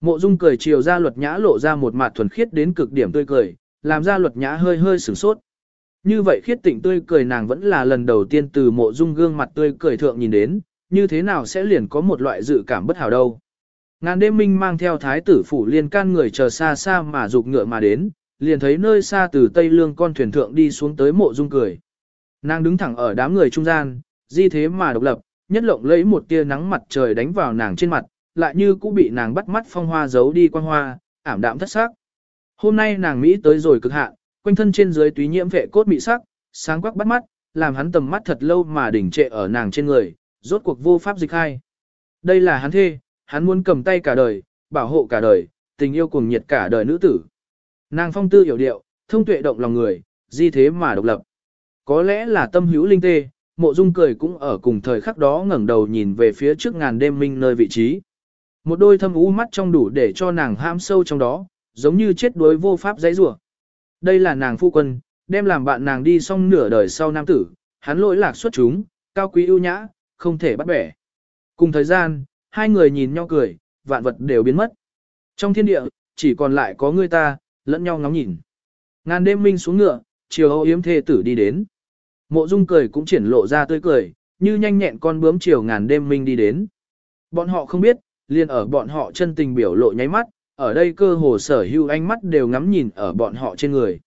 Mộ dung cười chiều ra luật nhã lộ ra một mặt thuần khiết đến cực điểm tươi cười, làm ra luật nhã hơi hơi sửng sốt. Như vậy khiết tịnh tươi cười nàng vẫn là lần đầu tiên từ mộ dung gương mặt tươi cười thượng nhìn đến, như thế nào sẽ liền có một loại dự cảm bất hảo đâu. Ngàn đêm minh mang theo thái tử phủ liên can người chờ xa xa mà dục ngựa mà đến, liền thấy nơi xa từ Tây Lương con thuyền thượng đi xuống tới mộ dung cười. Nàng đứng thẳng ở đám người trung gian, di thế mà độc lập, nhất lộng lấy một tia nắng mặt trời đánh vào nàng trên mặt, lại như cũng bị nàng bắt mắt phong hoa giấu đi quan hoa, ảm đạm thất sắc. Hôm nay nàng Mỹ tới rồi cực hạn, quanh thân trên dưới túy nhiễm vệ cốt bị sắc, sáng quắc bắt mắt, làm hắn tầm mắt thật lâu mà đỉnh trệ ở nàng trên người, rốt cuộc vô pháp dịch hai. Đây là hắn thê, hắn muốn cầm tay cả đời, bảo hộ cả đời, tình yêu cuồng nhiệt cả đời nữ tử. Nàng phong tư hiểu điệu, thông tuệ động lòng người, di thế mà độc lập. Có lẽ là tâm hữu linh tê, mộ dung cười cũng ở cùng thời khắc đó ngẩng đầu nhìn về phía trước ngàn đêm minh nơi vị trí. Một đôi thâm u mắt trong đủ để cho nàng ham sâu trong đó, giống như chết đuối vô pháp giấy rủa. Đây là nàng phu quân, đem làm bạn nàng đi xong nửa đời sau nam tử, hắn lỗi lạc xuất chúng, cao quý ưu nhã, không thể bắt bẻ. Cùng thời gian, hai người nhìn nhau cười, vạn vật đều biến mất. Trong thiên địa, chỉ còn lại có người ta, lẫn nhau ngóng nhìn. Ngàn đêm minh xuống ngựa, chiều âu yếm thê tử đi đến. Mộ dung cười cũng triển lộ ra tươi cười, như nhanh nhẹn con bướm chiều ngàn đêm minh đi đến. Bọn họ không biết, liền ở bọn họ chân tình biểu lộ nháy mắt, ở đây cơ hồ sở hữu ánh mắt đều ngắm nhìn ở bọn họ trên người.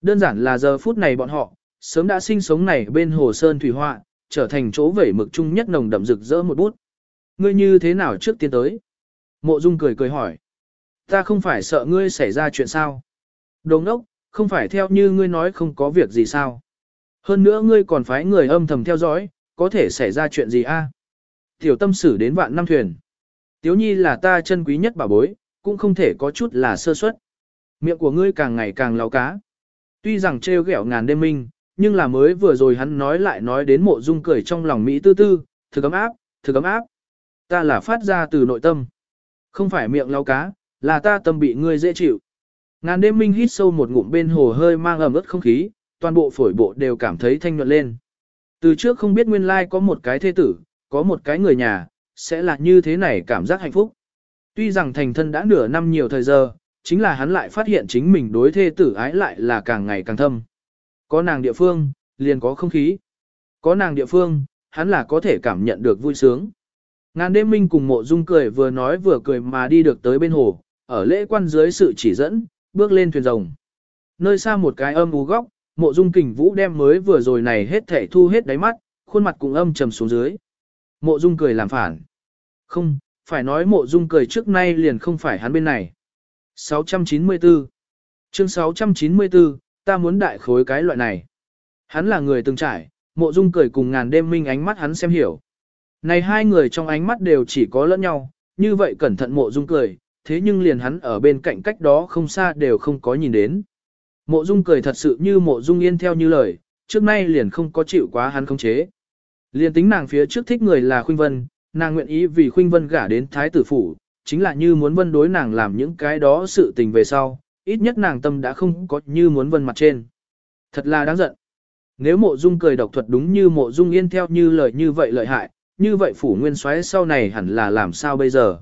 Đơn giản là giờ phút này bọn họ, sớm đã sinh sống này bên hồ sơn thủy họa, trở thành chỗ vẩy mực chung nhất nồng đậm rực rỡ một bút. Ngươi như thế nào trước tiên tới? Mộ Dung cười cười hỏi. Ta không phải sợ ngươi xảy ra chuyện sao? Đồng đốc, không phải theo như ngươi nói không có việc gì sao? Hơn nữa ngươi còn phái người âm thầm theo dõi, có thể xảy ra chuyện gì a? Tiểu tâm sử đến vạn năm thuyền. Tiếu nhi là ta chân quý nhất bảo bối, cũng không thể có chút là sơ suất. Miệng của ngươi càng ngày càng lao cá. Tuy rằng trêu ghẹo ngàn đêm minh, nhưng là mới vừa rồi hắn nói lại nói đến mộ dung cười trong lòng Mỹ tư tư, thực ấm áp, thực ấm áp. Ta là phát ra từ nội tâm. Không phải miệng lau cá, là ta tâm bị ngươi dễ chịu. Ngàn đêm minh hít sâu một ngụm bên hồ hơi mang ẩm ướt không khí, toàn bộ phổi bộ đều cảm thấy thanh nhuận lên. Từ trước không biết nguyên lai có một cái thế tử, có một cái người nhà, sẽ là như thế này cảm giác hạnh phúc. Tuy rằng thành thân đã nửa năm nhiều thời giờ, chính là hắn lại phát hiện chính mình đối thê tử ái lại là càng ngày càng thâm. Có nàng địa phương, liền có không khí. Có nàng địa phương, hắn là có thể cảm nhận được vui sướng. Ngàn đêm minh cùng mộ dung cười vừa nói vừa cười mà đi được tới bên hồ, ở lễ quan dưới sự chỉ dẫn, bước lên thuyền rồng. Nơi xa một cái âm u góc, mộ dung kình vũ đem mới vừa rồi này hết thể thu hết đáy mắt, khuôn mặt cũng âm trầm xuống dưới. Mộ dung cười làm phản. Không, phải nói mộ dung cười trước nay liền không phải hắn bên này. 694 Chương 694, ta muốn đại khối cái loại này. Hắn là người từng trải, mộ dung cười cùng ngàn đêm minh ánh mắt hắn xem hiểu. Này hai người trong ánh mắt đều chỉ có lẫn nhau, như vậy cẩn thận mộ dung cười, thế nhưng liền hắn ở bên cạnh cách đó không xa đều không có nhìn đến. Mộ dung cười thật sự như mộ dung yên theo như lời, trước nay liền không có chịu quá hắn không chế. Liền tính nàng phía trước thích người là Khuynh Vân, nàng nguyện ý vì Khuynh Vân gả đến Thái tử phủ, chính là như muốn Vân đối nàng làm những cái đó sự tình về sau, ít nhất nàng tâm đã không có như muốn Vân mặt trên. Thật là đáng giận. Nếu mộ dung cười độc thuật đúng như mộ dung yên theo như lời như vậy lợi hại, như vậy phủ nguyên soái sau này hẳn là làm sao bây giờ?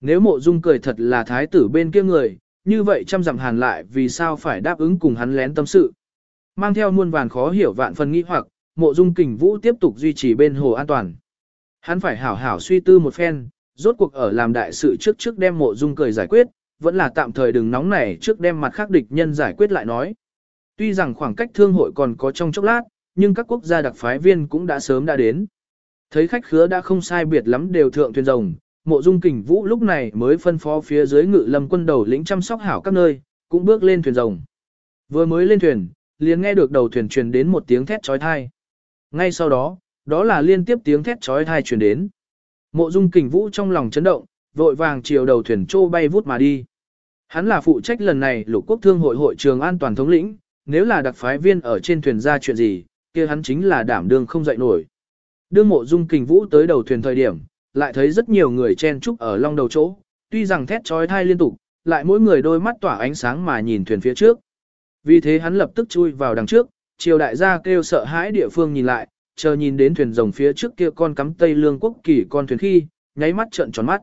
Nếu mộ dung cười thật là thái tử bên kia người, như vậy chăm dặm hàn lại vì sao phải đáp ứng cùng hắn lén tâm sự. Mang theo muôn vàn khó hiểu vạn phần nghĩ hoặc, mộ dung kình vũ tiếp tục duy trì bên hồ an toàn. Hắn phải hảo hảo suy tư một phen, rốt cuộc ở làm đại sự trước trước đem mộ dung cười giải quyết, vẫn là tạm thời đừng nóng nảy trước đem mặt khác địch nhân giải quyết lại nói. Tuy rằng khoảng cách thương hội còn có trong chốc lát, nhưng các quốc gia đặc phái viên cũng đã sớm đã đến. Thấy khách khứa đã không sai biệt lắm đều thượng thuyền rồng, mộ dung kình vũ lúc này mới phân phó phía dưới ngự lâm quân đầu lĩnh chăm sóc hảo các nơi, cũng bước lên thuyền rồng. Vừa mới lên thuyền, liền nghe được đầu thuyền truyền đến một tiếng thét trói thai. Ngay sau đó, đó là liên tiếp tiếng thét trói thai truyền đến. Mộ dung kình vũ trong lòng chấn động, vội vàng chiều đầu thuyền trô bay vút mà đi. Hắn là phụ trách lần này lục quốc thương hội hội trường an toàn thống lĩnh, nếu là đặc phái viên ở trên thuyền ra chuyện gì, kia hắn chính là đảm đương không dậy nổi. Đương mộ dung kình vũ tới đầu thuyền thời điểm, lại thấy rất nhiều người chen trúc ở long đầu chỗ, tuy rằng thét trói thai liên tục, lại mỗi người đôi mắt tỏa ánh sáng mà nhìn thuyền phía trước. Vì thế hắn lập tức chui vào đằng trước, triều đại gia kêu sợ hãi địa phương nhìn lại, chờ nhìn đến thuyền rồng phía trước kia con cắm Tây Lương quốc kỳ con thuyền khi, nháy mắt trợn tròn mắt.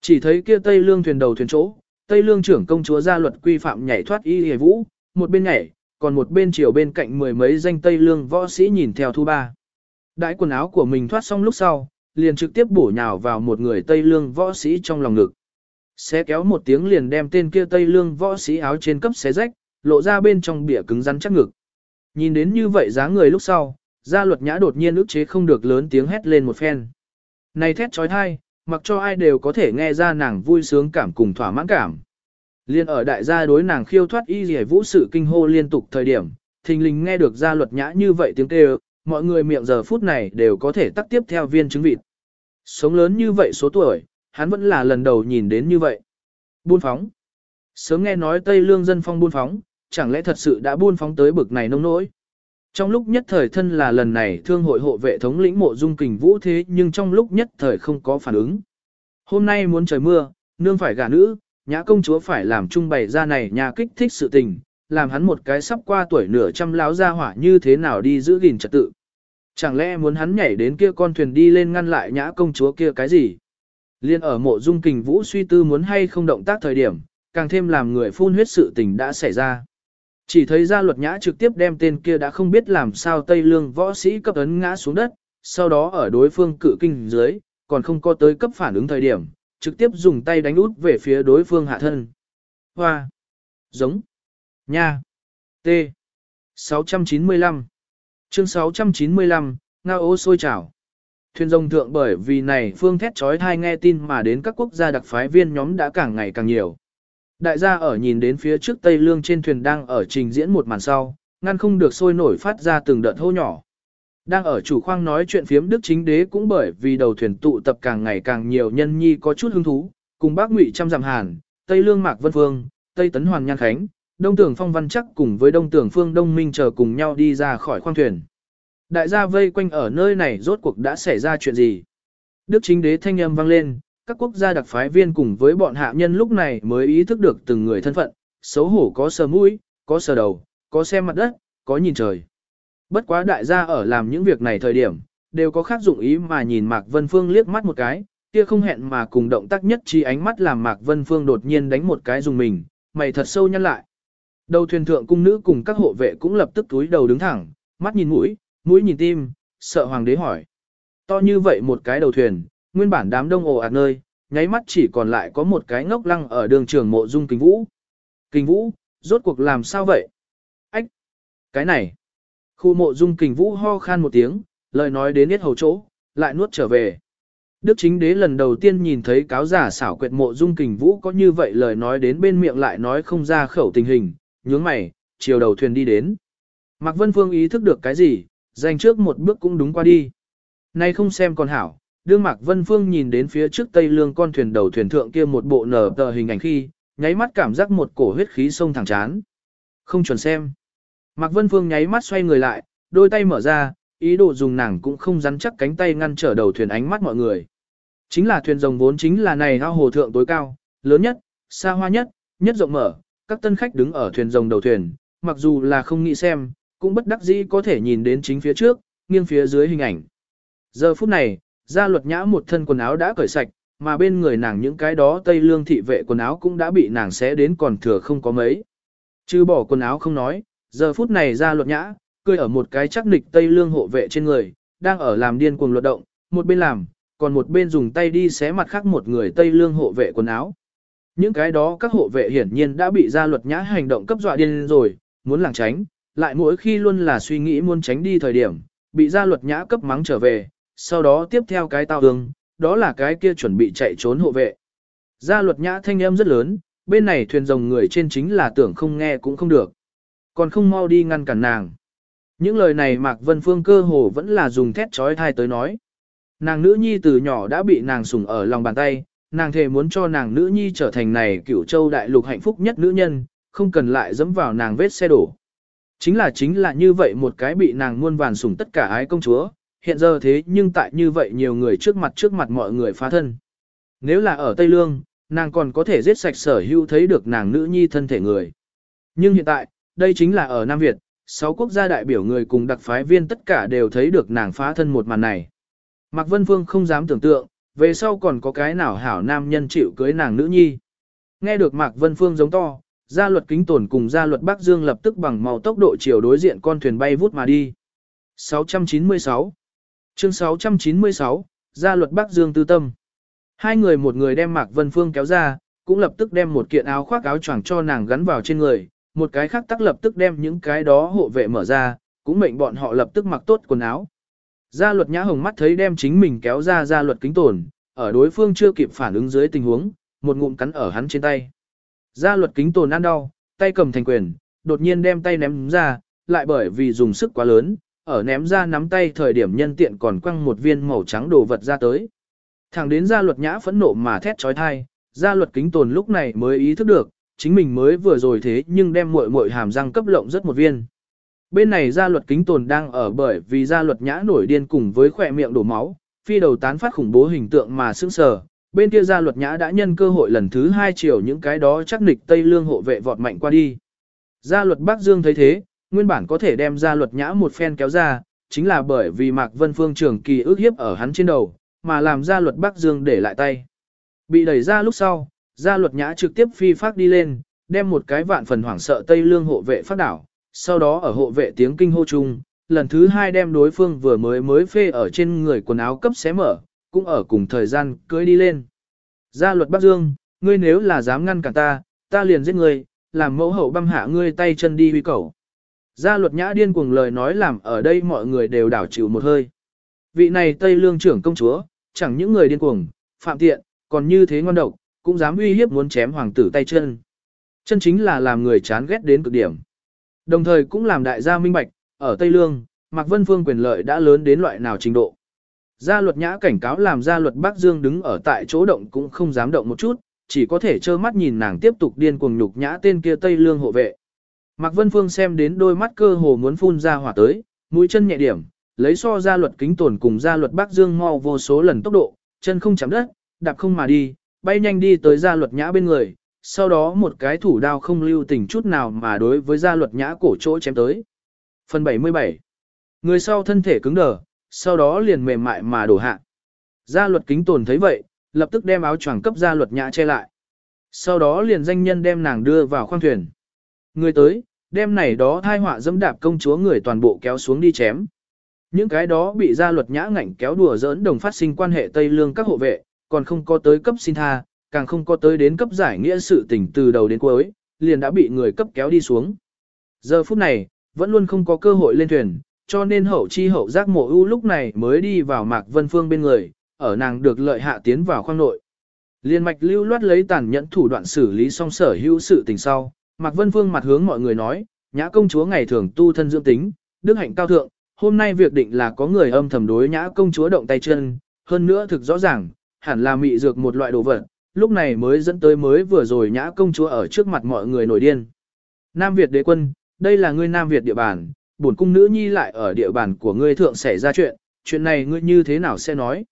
Chỉ thấy kia Tây Lương thuyền đầu thuyền chỗ, Tây Lương trưởng công chúa ra luật quy phạm nhảy thoát y hề vũ, một bên nhảy, còn một bên chiều bên cạnh mười mấy danh Tây Lương võ sĩ nhìn theo thu ba. Đãi quần áo của mình thoát xong lúc sau, liền trực tiếp bổ nhào vào một người Tây Lương võ sĩ trong lòng ngực. Xé kéo một tiếng liền đem tên kia Tây Lương võ sĩ áo trên cấp xé rách, lộ ra bên trong bìa cứng rắn chắc ngực. Nhìn đến như vậy dáng người lúc sau, gia luật nhã đột nhiên ức chế không được lớn tiếng hét lên một phen. Này thét trói thai, mặc cho ai đều có thể nghe ra nàng vui sướng cảm cùng thỏa mãn cảm. Liên ở đại gia đối nàng khiêu thoát y rỉa vũ sự kinh hô liên tục thời điểm, thình lình nghe được gia luật nhã như vậy tiếng kêu, mọi người miệng giờ phút này đều có thể tắt tiếp theo viên trứng vịt. Sống lớn như vậy số tuổi, hắn vẫn là lần đầu nhìn đến như vậy. Buôn phóng. Sớm nghe nói Tây Lương dân phong buôn phóng, chẳng lẽ thật sự đã buôn phóng tới bực này nông nỗi. Trong lúc nhất thời thân là lần này thương hội hộ vệ thống lĩnh mộ dung kình vũ thế nhưng trong lúc nhất thời không có phản ứng. Hôm nay muốn trời mưa, nương phải gả nữ, nhã công chúa phải làm trung bày ra này nhà kích thích sự tình, làm hắn một cái sắp qua tuổi nửa trăm láo ra hỏa như thế nào đi giữ gìn trật tự. Chẳng lẽ muốn hắn nhảy đến kia con thuyền đi lên ngăn lại nhã công chúa kia cái gì? Liên ở mộ dung kình vũ suy tư muốn hay không động tác thời điểm, càng thêm làm người phun huyết sự tình đã xảy ra. Chỉ thấy ra luật nhã trực tiếp đem tên kia đã không biết làm sao Tây Lương võ sĩ cấp ấn ngã xuống đất, sau đó ở đối phương cự kinh dưới, còn không có tới cấp phản ứng thời điểm, trực tiếp dùng tay đánh út về phía đối phương hạ thân. Hoa! Giống! Nha! T! 695 Chương 695, Nga ô sôi trào. Thuyền rồng thượng bởi vì này phương thét trói thai nghe tin mà đến các quốc gia đặc phái viên nhóm đã càng ngày càng nhiều. Đại gia ở nhìn đến phía trước Tây Lương trên thuyền đang ở trình diễn một màn sau, ngăn không được sôi nổi phát ra từng đợt hô nhỏ. Đang ở chủ khoang nói chuyện phiếm Đức chính đế cũng bởi vì đầu thuyền tụ tập càng ngày càng nhiều nhân nhi có chút hứng thú, cùng bác ngụy trăm dặm hàn, Tây Lương Mạc Vân Phương, Tây Tấn Hoàn Nhan Khánh, Đông Tường Phong Văn chắc cùng với Đông Tường Phương Đông Minh chờ cùng nhau đi ra khỏi khoang thuyền. Đại gia vây quanh ở nơi này rốt cuộc đã xảy ra chuyện gì? Đức chính đế thanh âm vang lên, các quốc gia đặc phái viên cùng với bọn hạ nhân lúc này mới ý thức được từng người thân phận, xấu hổ có sờ mũi, có sờ đầu, có xem mặt đất, có nhìn trời. Bất quá đại gia ở làm những việc này thời điểm, đều có khác dụng ý mà nhìn Mạc Vân Phương liếc mắt một cái, kia không hẹn mà cùng động tác nhất chi ánh mắt làm Mạc Vân Phương đột nhiên đánh một cái dùng mình, mày thật sâu nhăn lại. Đầu thuyền thượng cung nữ cùng các hộ vệ cũng lập tức túi đầu đứng thẳng, mắt nhìn mũi, mũi nhìn tim, sợ hoàng đế hỏi. To như vậy một cái đầu thuyền, nguyên bản đám đông ồ ạt nơi, nháy mắt chỉ còn lại có một cái ngốc lăng ở đường trường mộ dung kinh vũ. Kinh vũ, rốt cuộc làm sao vậy? Ách! Cái này! Khu mộ dung kinh vũ ho khan một tiếng, lời nói đến hết hầu chỗ, lại nuốt trở về. Đức chính đế lần đầu tiên nhìn thấy cáo giả xảo quyệt mộ dung kình vũ có như vậy lời nói đến bên miệng lại nói không ra khẩu tình hình, nhướng mày, chiều đầu thuyền đi đến. Mạc Vân Phương ý thức được cái gì, dành trước một bước cũng đúng qua đi. Nay không xem còn hảo, đương Mạc Vân Phương nhìn đến phía trước tây lương con thuyền đầu thuyền thượng kia một bộ nở tờ hình ảnh khi, nháy mắt cảm giác một cổ huyết khí sông thẳng chán. Không chuẩn xem. Mạc Vân Phương nháy mắt xoay người lại, đôi tay mở ra, ý đồ dùng nàng cũng không rắn chắc cánh tay ngăn trở đầu thuyền ánh mắt mọi người. Chính là thuyền rồng vốn chính là này ao hồ thượng tối cao, lớn nhất, xa hoa nhất, nhất rộng mở, các tân khách đứng ở thuyền rồng đầu thuyền, mặc dù là không nghĩ xem, cũng bất đắc dĩ có thể nhìn đến chính phía trước, nghiêng phía dưới hình ảnh. Giờ phút này, gia luật nhã một thân quần áo đã cởi sạch, mà bên người nàng những cái đó tây lương thị vệ quần áo cũng đã bị nàng xé đến còn thừa không có mấy. Chứ bỏ quần áo không nói, giờ phút này gia luật nhã, cười ở một cái chắc nịch tây lương hộ vệ trên người, đang ở làm điên cuồng luật động, một bên làm, còn một bên dùng tay đi xé mặt khác một người tây lương hộ vệ quần áo. Những cái đó các hộ vệ hiển nhiên đã bị gia luật nhã hành động cấp dọa điên rồi, muốn lảng tránh, lại mỗi khi luôn là suy nghĩ muốn tránh đi thời điểm, bị gia luật nhã cấp mắng trở về, sau đó tiếp theo cái tao hương, đó là cái kia chuẩn bị chạy trốn hộ vệ. Gia luật nhã thanh âm rất lớn, bên này thuyền rồng người trên chính là tưởng không nghe cũng không được. Còn không mau đi ngăn cản nàng. Những lời này Mạc Vân Phương cơ hồ vẫn là dùng thét trói thai tới nói. Nàng nữ nhi từ nhỏ đã bị nàng sủng ở lòng bàn tay, nàng thề muốn cho nàng nữ nhi trở thành này cửu châu đại lục hạnh phúc nhất nữ nhân, không cần lại dẫm vào nàng vết xe đổ. Chính là chính là như vậy một cái bị nàng muôn vàn sủng tất cả ái công chúa, hiện giờ thế nhưng tại như vậy nhiều người trước mặt trước mặt mọi người phá thân. Nếu là ở Tây Lương, nàng còn có thể giết sạch sở hữu thấy được nàng nữ nhi thân thể người. Nhưng hiện tại, đây chính là ở Nam Việt, sáu quốc gia đại biểu người cùng đặc phái viên tất cả đều thấy được nàng phá thân một màn này. Mạc Vân Phương không dám tưởng tượng, về sau còn có cái nào hảo nam nhân chịu cưới nàng nữ nhi. Nghe được Mạc Vân Phương giống to, gia luật kính tổn cùng gia luật Bắc Dương lập tức bằng màu tốc độ chiều đối diện con thuyền bay vút mà đi. 696 Chương 696, gia luật Bắc Dương tư tâm. Hai người một người đem Mạc Vân Phương kéo ra, cũng lập tức đem một kiện áo khoác áo choàng cho nàng gắn vào trên người, một cái khác tắc lập tức đem những cái đó hộ vệ mở ra, cũng mệnh bọn họ lập tức mặc tốt quần áo. Gia luật nhã hồng mắt thấy đem chính mình kéo ra gia luật kính tổn, ở đối phương chưa kịp phản ứng dưới tình huống, một ngụm cắn ở hắn trên tay. Gia luật kính tổn ăn đau, tay cầm thành quyền, đột nhiên đem tay ném ra, lại bởi vì dùng sức quá lớn, ở ném ra nắm tay thời điểm nhân tiện còn quăng một viên màu trắng đồ vật ra tới. Thẳng đến gia luật nhã phẫn nộ mà thét trói thai, gia luật kính tồn lúc này mới ý thức được, chính mình mới vừa rồi thế nhưng đem muội muội hàm răng cấp lộng rất một viên. Bên này gia luật kính tồn đang ở bởi vì gia luật nhã nổi điên cùng với khỏe miệng đổ máu, phi đầu tán phát khủng bố hình tượng mà sững sờ. Bên kia gia luật nhã đã nhân cơ hội lần thứ hai chiều những cái đó chắc nịch Tây Lương hộ vệ vọt mạnh qua đi. Gia luật Bắc Dương thấy thế, nguyên bản có thể đem gia luật nhã một phen kéo ra, chính là bởi vì Mạc Vân Phương trường kỳ ước hiếp ở hắn trên đầu, mà làm gia luật Bắc Dương để lại tay. Bị đẩy ra lúc sau, gia luật nhã trực tiếp phi phát đi lên, đem một cái vạn phần hoảng sợ Tây Lương hộ vệ phát đảo, sau đó ở hộ vệ tiếng kinh hô chung, lần thứ hai đem đối phương vừa mới mới phê ở trên người quần áo cấp xé mở, cũng ở cùng thời gian cưới đi lên. Gia luật Bắc Dương, ngươi nếu là dám ngăn cản ta, ta liền giết ngươi, làm mẫu hậu băm hạ ngươi tay chân đi huy cầu. Gia luật nhã điên cuồng lời nói làm ở đây mọi người đều đảo chịu một hơi. Vị này Tây Lương trưởng công chúa, chẳng những người điên cuồng, phạm tiện, còn như thế ngon độc, cũng dám uy hiếp muốn chém hoàng tử tay chân. Chân chính là làm người chán ghét đến cực điểm. Đồng thời cũng làm đại gia minh bạch, ở Tây Lương, Mạc Vân Phương quyền lợi đã lớn đến loại nào trình độ. Gia luật nhã cảnh cáo làm gia luật Bắc Dương đứng ở tại chỗ động cũng không dám động một chút, chỉ có thể trơ mắt nhìn nàng tiếp tục điên cuồng nhục nhã tên kia Tây Lương hộ vệ. Mạc Vân Phương xem đến đôi mắt cơ hồ muốn phun ra hỏa tới, mũi chân nhẹ điểm, lấy so gia luật kính tổn cùng gia luật Bắc Dương mau vô số lần tốc độ, chân không chạm đất, đạp không mà đi, bay nhanh đi tới gia luật nhã bên người, sau đó một cái thủ đao không lưu tình chút nào mà đối với gia luật nhã cổ chỗ chém tới. Phần 77 Người sau thân thể cứng đờ, sau đó liền mềm mại mà đổ hạ. Gia luật kính tồn thấy vậy, lập tức đem áo choàng cấp gia luật nhã che lại. Sau đó liền danh nhân đem nàng đưa vào khoang thuyền. Người tới, đem này đó thai họa dẫm đạp công chúa người toàn bộ kéo xuống đi chém. Những cái đó bị gia luật nhã ngạnh kéo đùa giỡn đồng phát sinh quan hệ Tây Lương các hộ vệ, còn không có tới cấp xin tha, càng không có tới đến cấp giải nghĩa sự tình từ đầu đến cuối, liền đã bị người cấp kéo đi xuống. Giờ phút này, vẫn luôn không có cơ hội lên thuyền, cho nên hậu chi hậu giác mộ ưu lúc này mới đi vào Mạc Vân Phương bên người, ở nàng được lợi hạ tiến vào khoang nội. Liên mạch lưu loát lấy tàn nhẫn thủ đoạn xử lý xong sở hữu sự tình sau, Mạc Vân Phương mặt hướng mọi người nói, nhã công chúa ngày thường tu thân dưỡng tính, đức hạnh cao thượng, hôm nay việc định là có người âm thầm đối nhã công chúa động tay chân, hơn nữa thực rõ ràng, hẳn là mị dược một loại đồ vật, lúc này mới dẫn tới mới vừa rồi nhã công chúa ở trước mặt mọi người nổi điên. Nam Việt đế quân, đây là ngươi Nam Việt địa bàn, bổn cung nữ nhi lại ở địa bàn của ngươi thượng xảy ra chuyện, chuyện này ngươi như thế nào sẽ nói?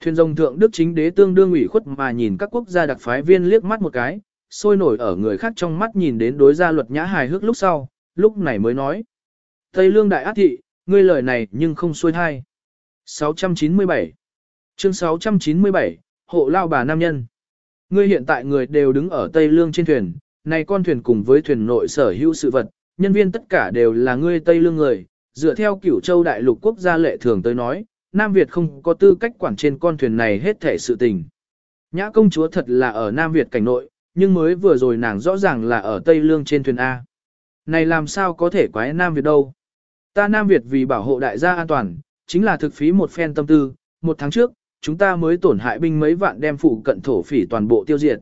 Thuyền rồng thượng đức chính đế tương đương ủy khuất mà nhìn các quốc gia đặc phái viên liếc mắt một cái, sôi nổi ở người khác trong mắt nhìn đến đối gia luật nhã hài hước lúc sau, lúc này mới nói. Tây lương đại ác thị, ngươi lời này nhưng không xuôi thai. 697 Chương 697, Hộ lao bà nam nhân. Ngươi hiện tại người đều đứng ở Tây Lương trên thuyền, này con thuyền cùng với thuyền nội sở hữu sự vật, nhân viên tất cả đều là ngươi Tây Lương người, dựa theo cửu châu đại lục quốc gia lệ thường tới nói, Nam Việt không có tư cách quản trên con thuyền này hết thể sự tình. Nhã công chúa thật là ở Nam Việt cảnh nội, nhưng mới vừa rồi nàng rõ ràng là ở Tây Lương trên thuyền A. Này làm sao có thể quái Nam Việt đâu? Ta Nam Việt vì bảo hộ đại gia an toàn, chính là thực phí một phen tâm tư, một tháng trước, chúng ta mới tổn hại binh mấy vạn đem phụ cận thổ phỉ toàn bộ tiêu diệt.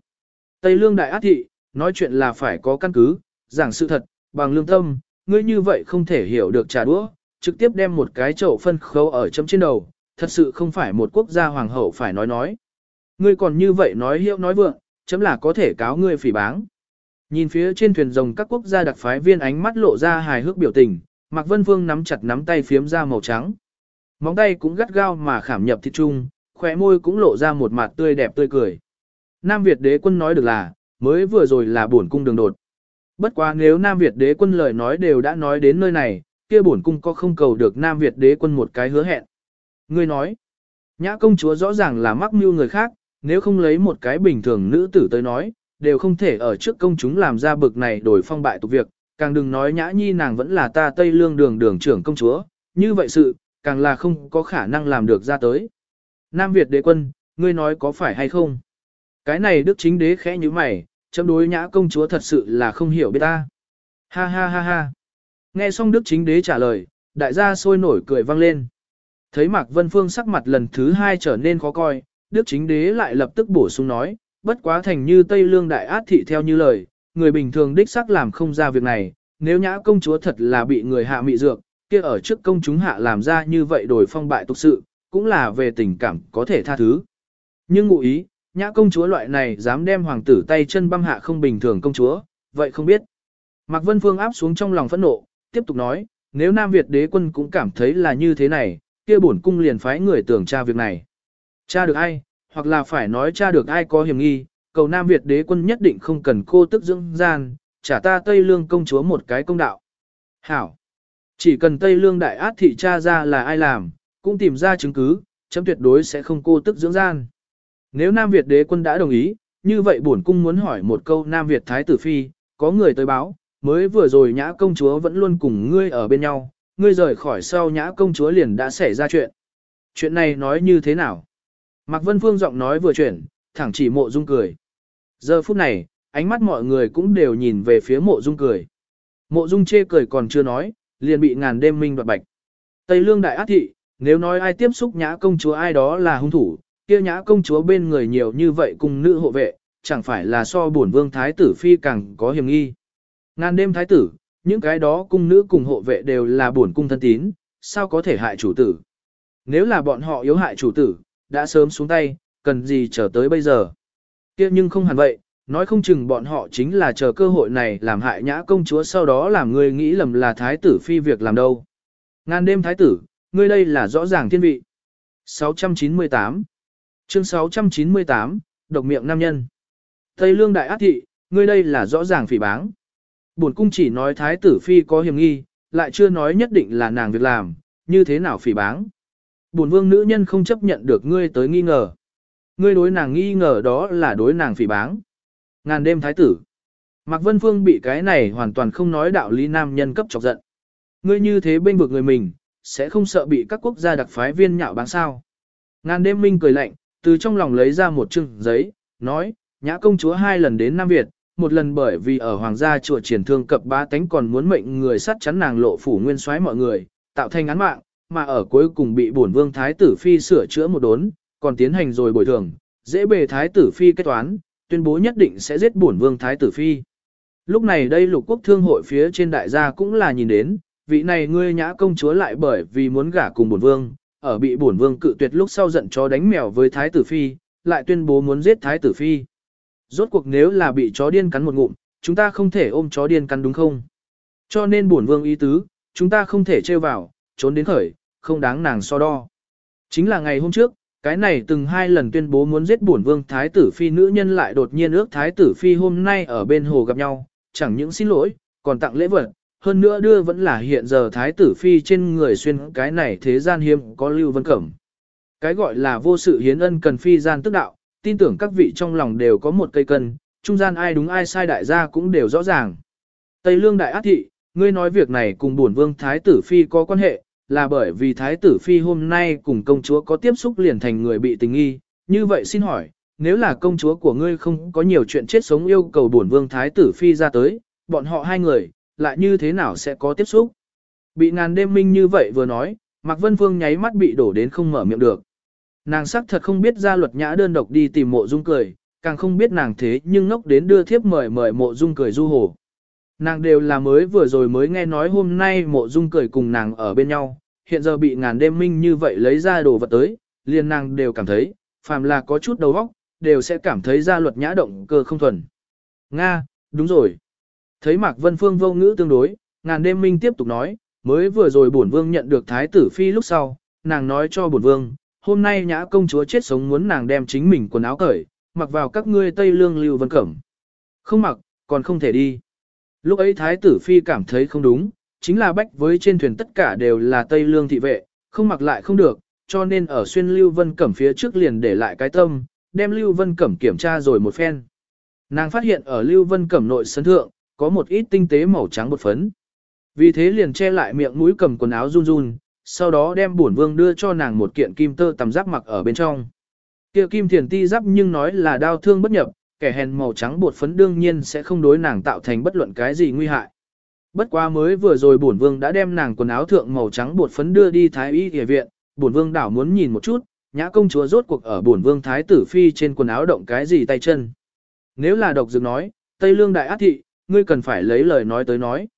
Tây Lương Đại Át Thị, nói chuyện là phải có căn cứ, giảng sự thật, bằng lương tâm, ngươi như vậy không thể hiểu được trà đũa, trực tiếp đem một cái chậu phân khấu ở chấm trên đầu, thật sự không phải một quốc gia hoàng hậu phải nói nói. Ngươi còn như vậy nói hiệu nói vượng, chấm là có thể cáo ngươi phỉ báng. Nhìn phía trên thuyền rồng các quốc gia đặc phái viên ánh mắt lộ ra hài hước biểu tình, Mạc Vân Phương nắm chặt nắm tay phiếm ra màu trắng. Móng tay cũng gắt gao mà khảm nhập thịt trung, khóe môi cũng lộ ra một mặt tươi đẹp tươi cười. Nam Việt đế quân nói được là, mới vừa rồi là bổn cung đường đột. Bất quá nếu Nam Việt đế quân lời nói đều đã nói đến nơi này, kia bổn cung có không cầu được Nam Việt đế quân một cái hứa hẹn. Ngươi nói, nhã công chúa rõ ràng là mắc mưu người khác, nếu không lấy một cái bình thường nữ tử tới nói, đều không thể ở trước công chúng làm ra bực này đổi phong bại tục việc, càng đừng nói nhã nhi nàng vẫn là ta Tây Lương đường đường trưởng công chúa, như vậy sự, càng là không có khả năng làm được ra tới. Nam Việt đế quân, ngươi nói có phải hay không? Cái này đức chính đế khẽ như mày, chấm đối nhã công chúa thật sự là không hiểu biết ta. Ha ha ha ha. Nghe xong đức chính đế trả lời, đại gia sôi nổi cười vang lên. Thấy Mạc Vân Phương sắc mặt lần thứ hai trở nên khó coi, đức chính đế lại lập tức bổ sung nói, bất quá thành như Tây Lương Đại Át Thị theo như lời, người bình thường đích xác làm không ra việc này, nếu nhã công chúa thật là bị người hạ mị dược, kia ở trước công chúng hạ làm ra như vậy đổi phong bại tục sự, cũng là về tình cảm có thể tha thứ. Nhưng ngụ ý, nhã công chúa loại này dám đem hoàng tử tay chân băng hạ không bình thường công chúa, vậy không biết. Mạc Vân Phương áp xuống trong lòng phẫn nộ, tiếp tục nói, nếu Nam Việt đế quân cũng cảm thấy là như thế này, kia bổn cung liền phái người tưởng tra việc này. Tra được ai, hoặc là phải nói tra được ai có hiểm nghi, cầu Nam Việt đế quân nhất định không cần cô tức dưỡng gian, trả ta Tây Lương công chúa một cái công đạo. Hảo! Chỉ cần Tây Lương đại át thị tra ra là ai làm, cũng tìm ra chứng cứ, chấm tuyệt đối sẽ không cô tức dưỡng gian. Nếu Nam Việt đế quân đã đồng ý, như vậy bổn cung muốn hỏi một câu Nam Việt Thái tử Phi, có người tới báo, mới vừa rồi nhã công chúa vẫn luôn cùng ngươi ở bên nhau, ngươi rời khỏi sau nhã công chúa liền đã xảy ra chuyện. Chuyện này nói như thế nào? Mạc Vân Phương giọng nói vừa chuyển, thẳng chỉ mộ dung cười. Giờ phút này, ánh mắt mọi người cũng đều nhìn về phía mộ dung cười. Mộ dung chê cười còn chưa nói, liền bị ngàn đêm minh đoạt bạch. Tây lương đại ác thị, nếu nói ai tiếp xúc nhã công chúa ai đó là hung thủ, kia nhã công chúa bên người nhiều như vậy cùng nữ hộ vệ, chẳng phải là so bổn vương thái tử phi càng có hiểm nghi. Ngàn đêm thái tử, những cái đó cung nữ cùng hộ vệ đều là bổn cung thân tín, sao có thể hại chủ tử. Nếu là bọn họ yếu hại chủ tử, đã sớm xuống tay, cần gì chờ tới bây giờ. kia nhưng không hẳn vậy, nói không chừng bọn họ chính là chờ cơ hội này làm hại nhã công chúa sau đó làm người nghĩ lầm là thái tử phi việc làm đâu. Ngàn đêm thái tử, ngươi đây là rõ ràng thiên vị. 698 Chương 698, Độc miệng nam nhân Tây lương đại ác thị, ngươi đây là rõ ràng phỉ báng. Bổn cung chỉ nói thái tử phi có hiểm nghi, lại chưa nói nhất định là nàng việc làm, như thế nào phỉ báng. Bổn vương nữ nhân không chấp nhận được ngươi tới nghi ngờ. Ngươi đối nàng nghi ngờ đó là đối nàng phỉ báng. Ngàn đêm thái tử. Mạc Vân Phương bị cái này hoàn toàn không nói đạo lý nam nhân cấp chọc giận. Ngươi như thế bên vực người mình, sẽ không sợ bị các quốc gia đặc phái viên nhạo báng sao. Ngàn đêm minh cười lạnh, từ trong lòng lấy ra một chừng giấy, nói, nhã công chúa hai lần đến Nam Việt, một lần bởi vì ở hoàng gia chùa triển thương cập ba tánh còn muốn mệnh người sát chắn nàng lộ phủ nguyên soái mọi người, tạo thành án mạng, mà ở cuối cùng bị bổn vương thái tử phi sửa chữa một đốn, còn tiến hành rồi bồi thường, dễ bề thái tử phi kết toán, tuyên bố nhất định sẽ giết bổn vương thái tử phi. Lúc này đây lục quốc thương hội phía trên đại gia cũng là nhìn đến, vị này ngươi nhã công chúa lại bởi vì muốn gả cùng bổn vương, ở bị bổn vương cự tuyệt lúc sau giận chó đánh mèo với thái tử phi, lại tuyên bố muốn giết thái tử phi. Rốt cuộc nếu là bị chó điên cắn một ngụm, chúng ta không thể ôm chó điên cắn đúng không? Cho nên bổn vương ý tứ, chúng ta không thể trêu vào, trốn đến khởi, không đáng nàng so đo. Chính là ngày hôm trước, cái này từng hai lần tuyên bố muốn giết bổn vương thái tử phi nữ nhân lại đột nhiên ước thái tử phi hôm nay ở bên hồ gặp nhau, chẳng những xin lỗi, còn tặng lễ vật, hơn nữa đưa vẫn là hiện giờ thái tử phi trên người xuyên cái này thế gian hiếm có lưu vân cẩm. Cái gọi là vô sự hiến ân cần phi gian tức đạo, tin tưởng các vị trong lòng đều có một cây cân, trung gian ai đúng ai sai đại gia cũng đều rõ ràng. Tây lương đại ác thị, ngươi nói việc này cùng bổn vương thái tử phi có quan hệ, là bởi vì thái tử phi hôm nay cùng công chúa có tiếp xúc liền thành người bị tình nghi, như vậy xin hỏi, nếu là công chúa của ngươi không có nhiều chuyện chết sống yêu cầu bổn vương thái tử phi ra tới, bọn họ hai người, lại như thế nào sẽ có tiếp xúc? Bị ngàn đêm minh như vậy vừa nói, Mạc Vân Phương nháy mắt bị đổ đến không mở miệng được. Nàng sắc thật không biết ra luật nhã đơn độc đi tìm mộ dung cười, càng không biết nàng thế nhưng ngốc đến đưa thiếp mời mời mộ dung cười du hồ. Nàng đều là mới vừa rồi mới nghe nói hôm nay mộ dung cười cùng nàng ở bên nhau, hiện giờ bị ngàn đêm minh như vậy lấy ra đồ vật tới, liền nàng đều cảm thấy, phàm là có chút đầu óc, đều sẽ cảm thấy ra luật nhã động cơ không thuần. Nga, đúng rồi. Thấy Mạc Vân Phương vô ngữ tương đối, ngàn đêm minh tiếp tục nói, mới vừa rồi bổn vương nhận được thái tử phi lúc sau, nàng nói cho bổn vương, hôm nay nhã công chúa chết sống muốn nàng đem chính mình quần áo cởi, mặc vào các ngươi Tây Lương lưu vân cẩm. Không mặc, còn không thể đi. Lúc ấy thái tử phi cảm thấy không đúng, chính là bách với trên thuyền tất cả đều là Tây Lương thị vệ, không mặc lại không được, cho nên ở xuyên lưu vân cẩm phía trước liền để lại cái tâm, đem lưu vân cẩm kiểm tra rồi một phen. Nàng phát hiện ở lưu vân cẩm nội sân thượng, có một ít tinh tế màu trắng bột phấn. Vì thế liền che lại miệng mũi cầm quần áo run run, sau đó đem bổn vương đưa cho nàng một kiện kim tơ tầm giáp mặc ở bên trong. Kia kim thiền ti giáp nhưng nói là đau thương bất nhập, kẻ hèn màu trắng bột phấn đương nhiên sẽ không đối nàng tạo thành bất luận cái gì nguy hại. Bất quá mới vừa rồi bổn vương đã đem nàng quần áo thượng màu trắng bột phấn đưa đi thái y y viện, bổn vương đảo muốn nhìn một chút, nhã công chúa rốt cuộc ở bổn vương thái tử phi trên quần áo động cái gì tay chân. Nếu là độc dược nói, Tây Lương đại ác thị, ngươi cần phải lấy lời nói tới nói.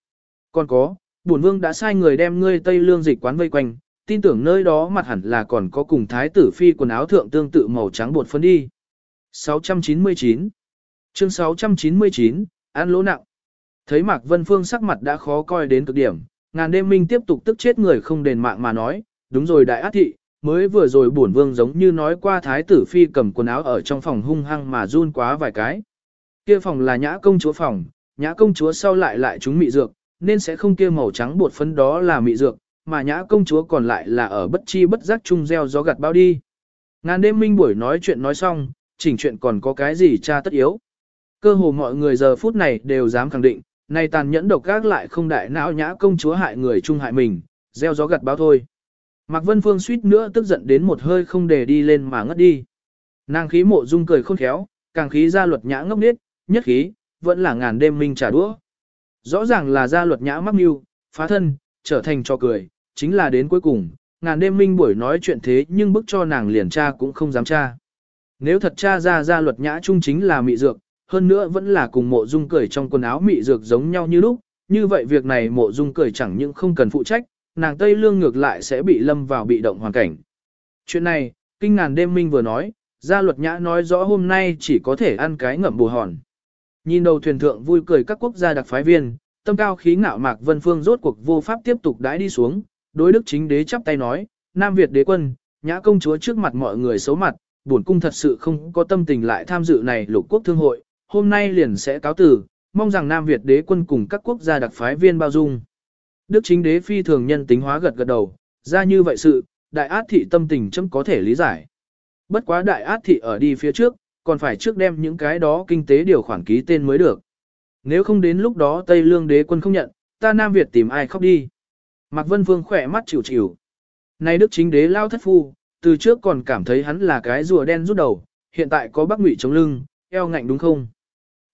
Còn có, bổn vương đã sai người đem ngươi Tây Lương dịch quán vây quanh, tin tưởng nơi đó mặt hẳn là còn có cùng thái tử phi quần áo thượng tương tự màu trắng bột phấn đi. 699 Chương 699, An lỗ nặng Thấy Mạc Vân Phương sắc mặt đã khó coi đến cực điểm, ngàn đêm minh tiếp tục tức chết người không đền mạng mà nói, đúng rồi đại ác thị, mới vừa rồi bổn vương giống như nói qua thái tử phi cầm quần áo ở trong phòng hung hăng mà run quá vài cái. Kia phòng là nhã công chúa phòng, nhã công chúa sau lại lại chúng mị dược, nên sẽ không kia màu trắng bột phấn đó là mị dược, mà nhã công chúa còn lại là ở bất chi bất giác chung gieo gió gặt bao đi. Ngàn đêm minh buổi nói chuyện nói xong, chỉnh chuyện còn có cái gì cha tất yếu. Cơ hồ mọi người giờ phút này đều dám khẳng định, nay tàn nhẫn độc gác lại không đại não nhã công chúa hại người chung hại mình, gieo gió gặt bao thôi. Mạc Vân Phương suýt nữa tức giận đến một hơi không để đi lên mà ngất đi. Nàng khí mộ dung cười khôn khéo, càng khí ra luật nhã ngốc nết, nhất khí, vẫn là ngàn đêm minh trả đũa. Rõ ràng là gia luật nhã mắc mưu, phá thân, trở thành cho cười, chính là đến cuối cùng, ngàn đêm minh buổi nói chuyện thế nhưng bức cho nàng liền cha cũng không dám cha. Nếu thật cha ra gia luật nhã trung chính là mị dược, hơn nữa vẫn là cùng mộ dung cười trong quần áo mị dược giống nhau như lúc, như vậy việc này mộ dung cười chẳng những không cần phụ trách, nàng Tây Lương ngược lại sẽ bị lâm vào bị động hoàn cảnh. Chuyện này, kinh ngàn đêm minh vừa nói, gia luật nhã nói rõ hôm nay chỉ có thể ăn cái ngậm bù hòn. Nhìn đầu thuyền thượng vui cười các quốc gia đặc phái viên, tâm cao khí ngạo Mạc Vân Phương rốt cuộc vô pháp tiếp tục đãi đi xuống, đối đức chính đế chắp tay nói, Nam Việt đế quân, nhã công chúa trước mặt mọi người xấu mặt, bổn cung thật sự không có tâm tình lại tham dự này lục quốc thương hội, hôm nay liền sẽ cáo tử, mong rằng Nam Việt đế quân cùng các quốc gia đặc phái viên bao dung. Đức chính đế phi thường nhân tính hóa gật gật đầu, ra như vậy sự, đại át thị tâm tình chấm có thể lý giải. Bất quá đại át thị ở đi phía trước, còn phải trước đem những cái đó kinh tế điều khoản ký tên mới được. Nếu không đến lúc đó Tây Lương đế quân không nhận, ta Nam Việt tìm ai khóc đi. Mạc Vân Vương khỏe mắt chịu chịu. Nay đức chính đế lao thất phu, từ trước còn cảm thấy hắn là cái rùa đen rút đầu, hiện tại có bắc ngụy chống lưng, eo ngạnh đúng không?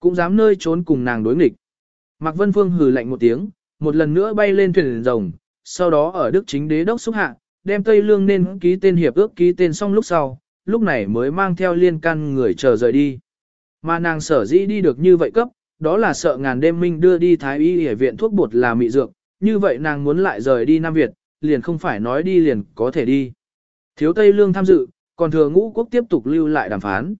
Cũng dám nơi trốn cùng nàng đối nghịch. Mạc Vân Phương hừ lạnh một tiếng, một lần nữa bay lên thuyền rồng, sau đó ở đức chính đế đốc xúc hạ, đem Tây Lương nên ký tên hiệp ước ký tên xong lúc sau, lúc này mới mang theo liên can người chờ rời đi. Mà nàng sở dĩ đi được như vậy cấp, đó là sợ ngàn đêm minh đưa đi thái y y viện thuốc bột là mị dược, như vậy nàng muốn lại rời đi Nam Việt, liền không phải nói đi liền có thể đi. Thiếu Tây Lương tham dự, còn thừa ngũ quốc tiếp tục lưu lại đàm phán.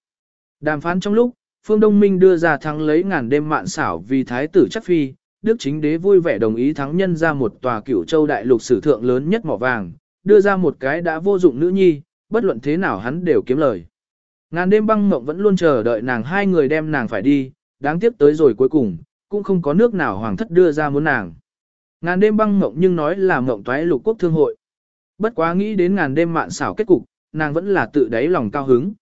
Đàm phán trong lúc, Phương Đông Minh đưa ra thắng lấy ngàn đêm mạn xảo vì thái tử chắc phi, Đức chính đế vui vẻ đồng ý thắng nhân ra một tòa cửu châu đại lục sử thượng lớn nhất mỏ vàng, đưa ra một cái đã vô dụng nữ nhi, bất luận thế nào hắn đều kiếm lời. Ngàn đêm băng mộng vẫn luôn chờ đợi nàng hai người đem nàng phải đi, đáng tiếc tới rồi cuối cùng, cũng không có nước nào hoàng thất đưa ra muốn nàng. Ngàn đêm băng mộng nhưng nói là mộng toái lục quốc thương hội. Bất quá nghĩ đến ngàn đêm mạn xảo kết cục, nàng vẫn là tự đáy lòng cao hứng.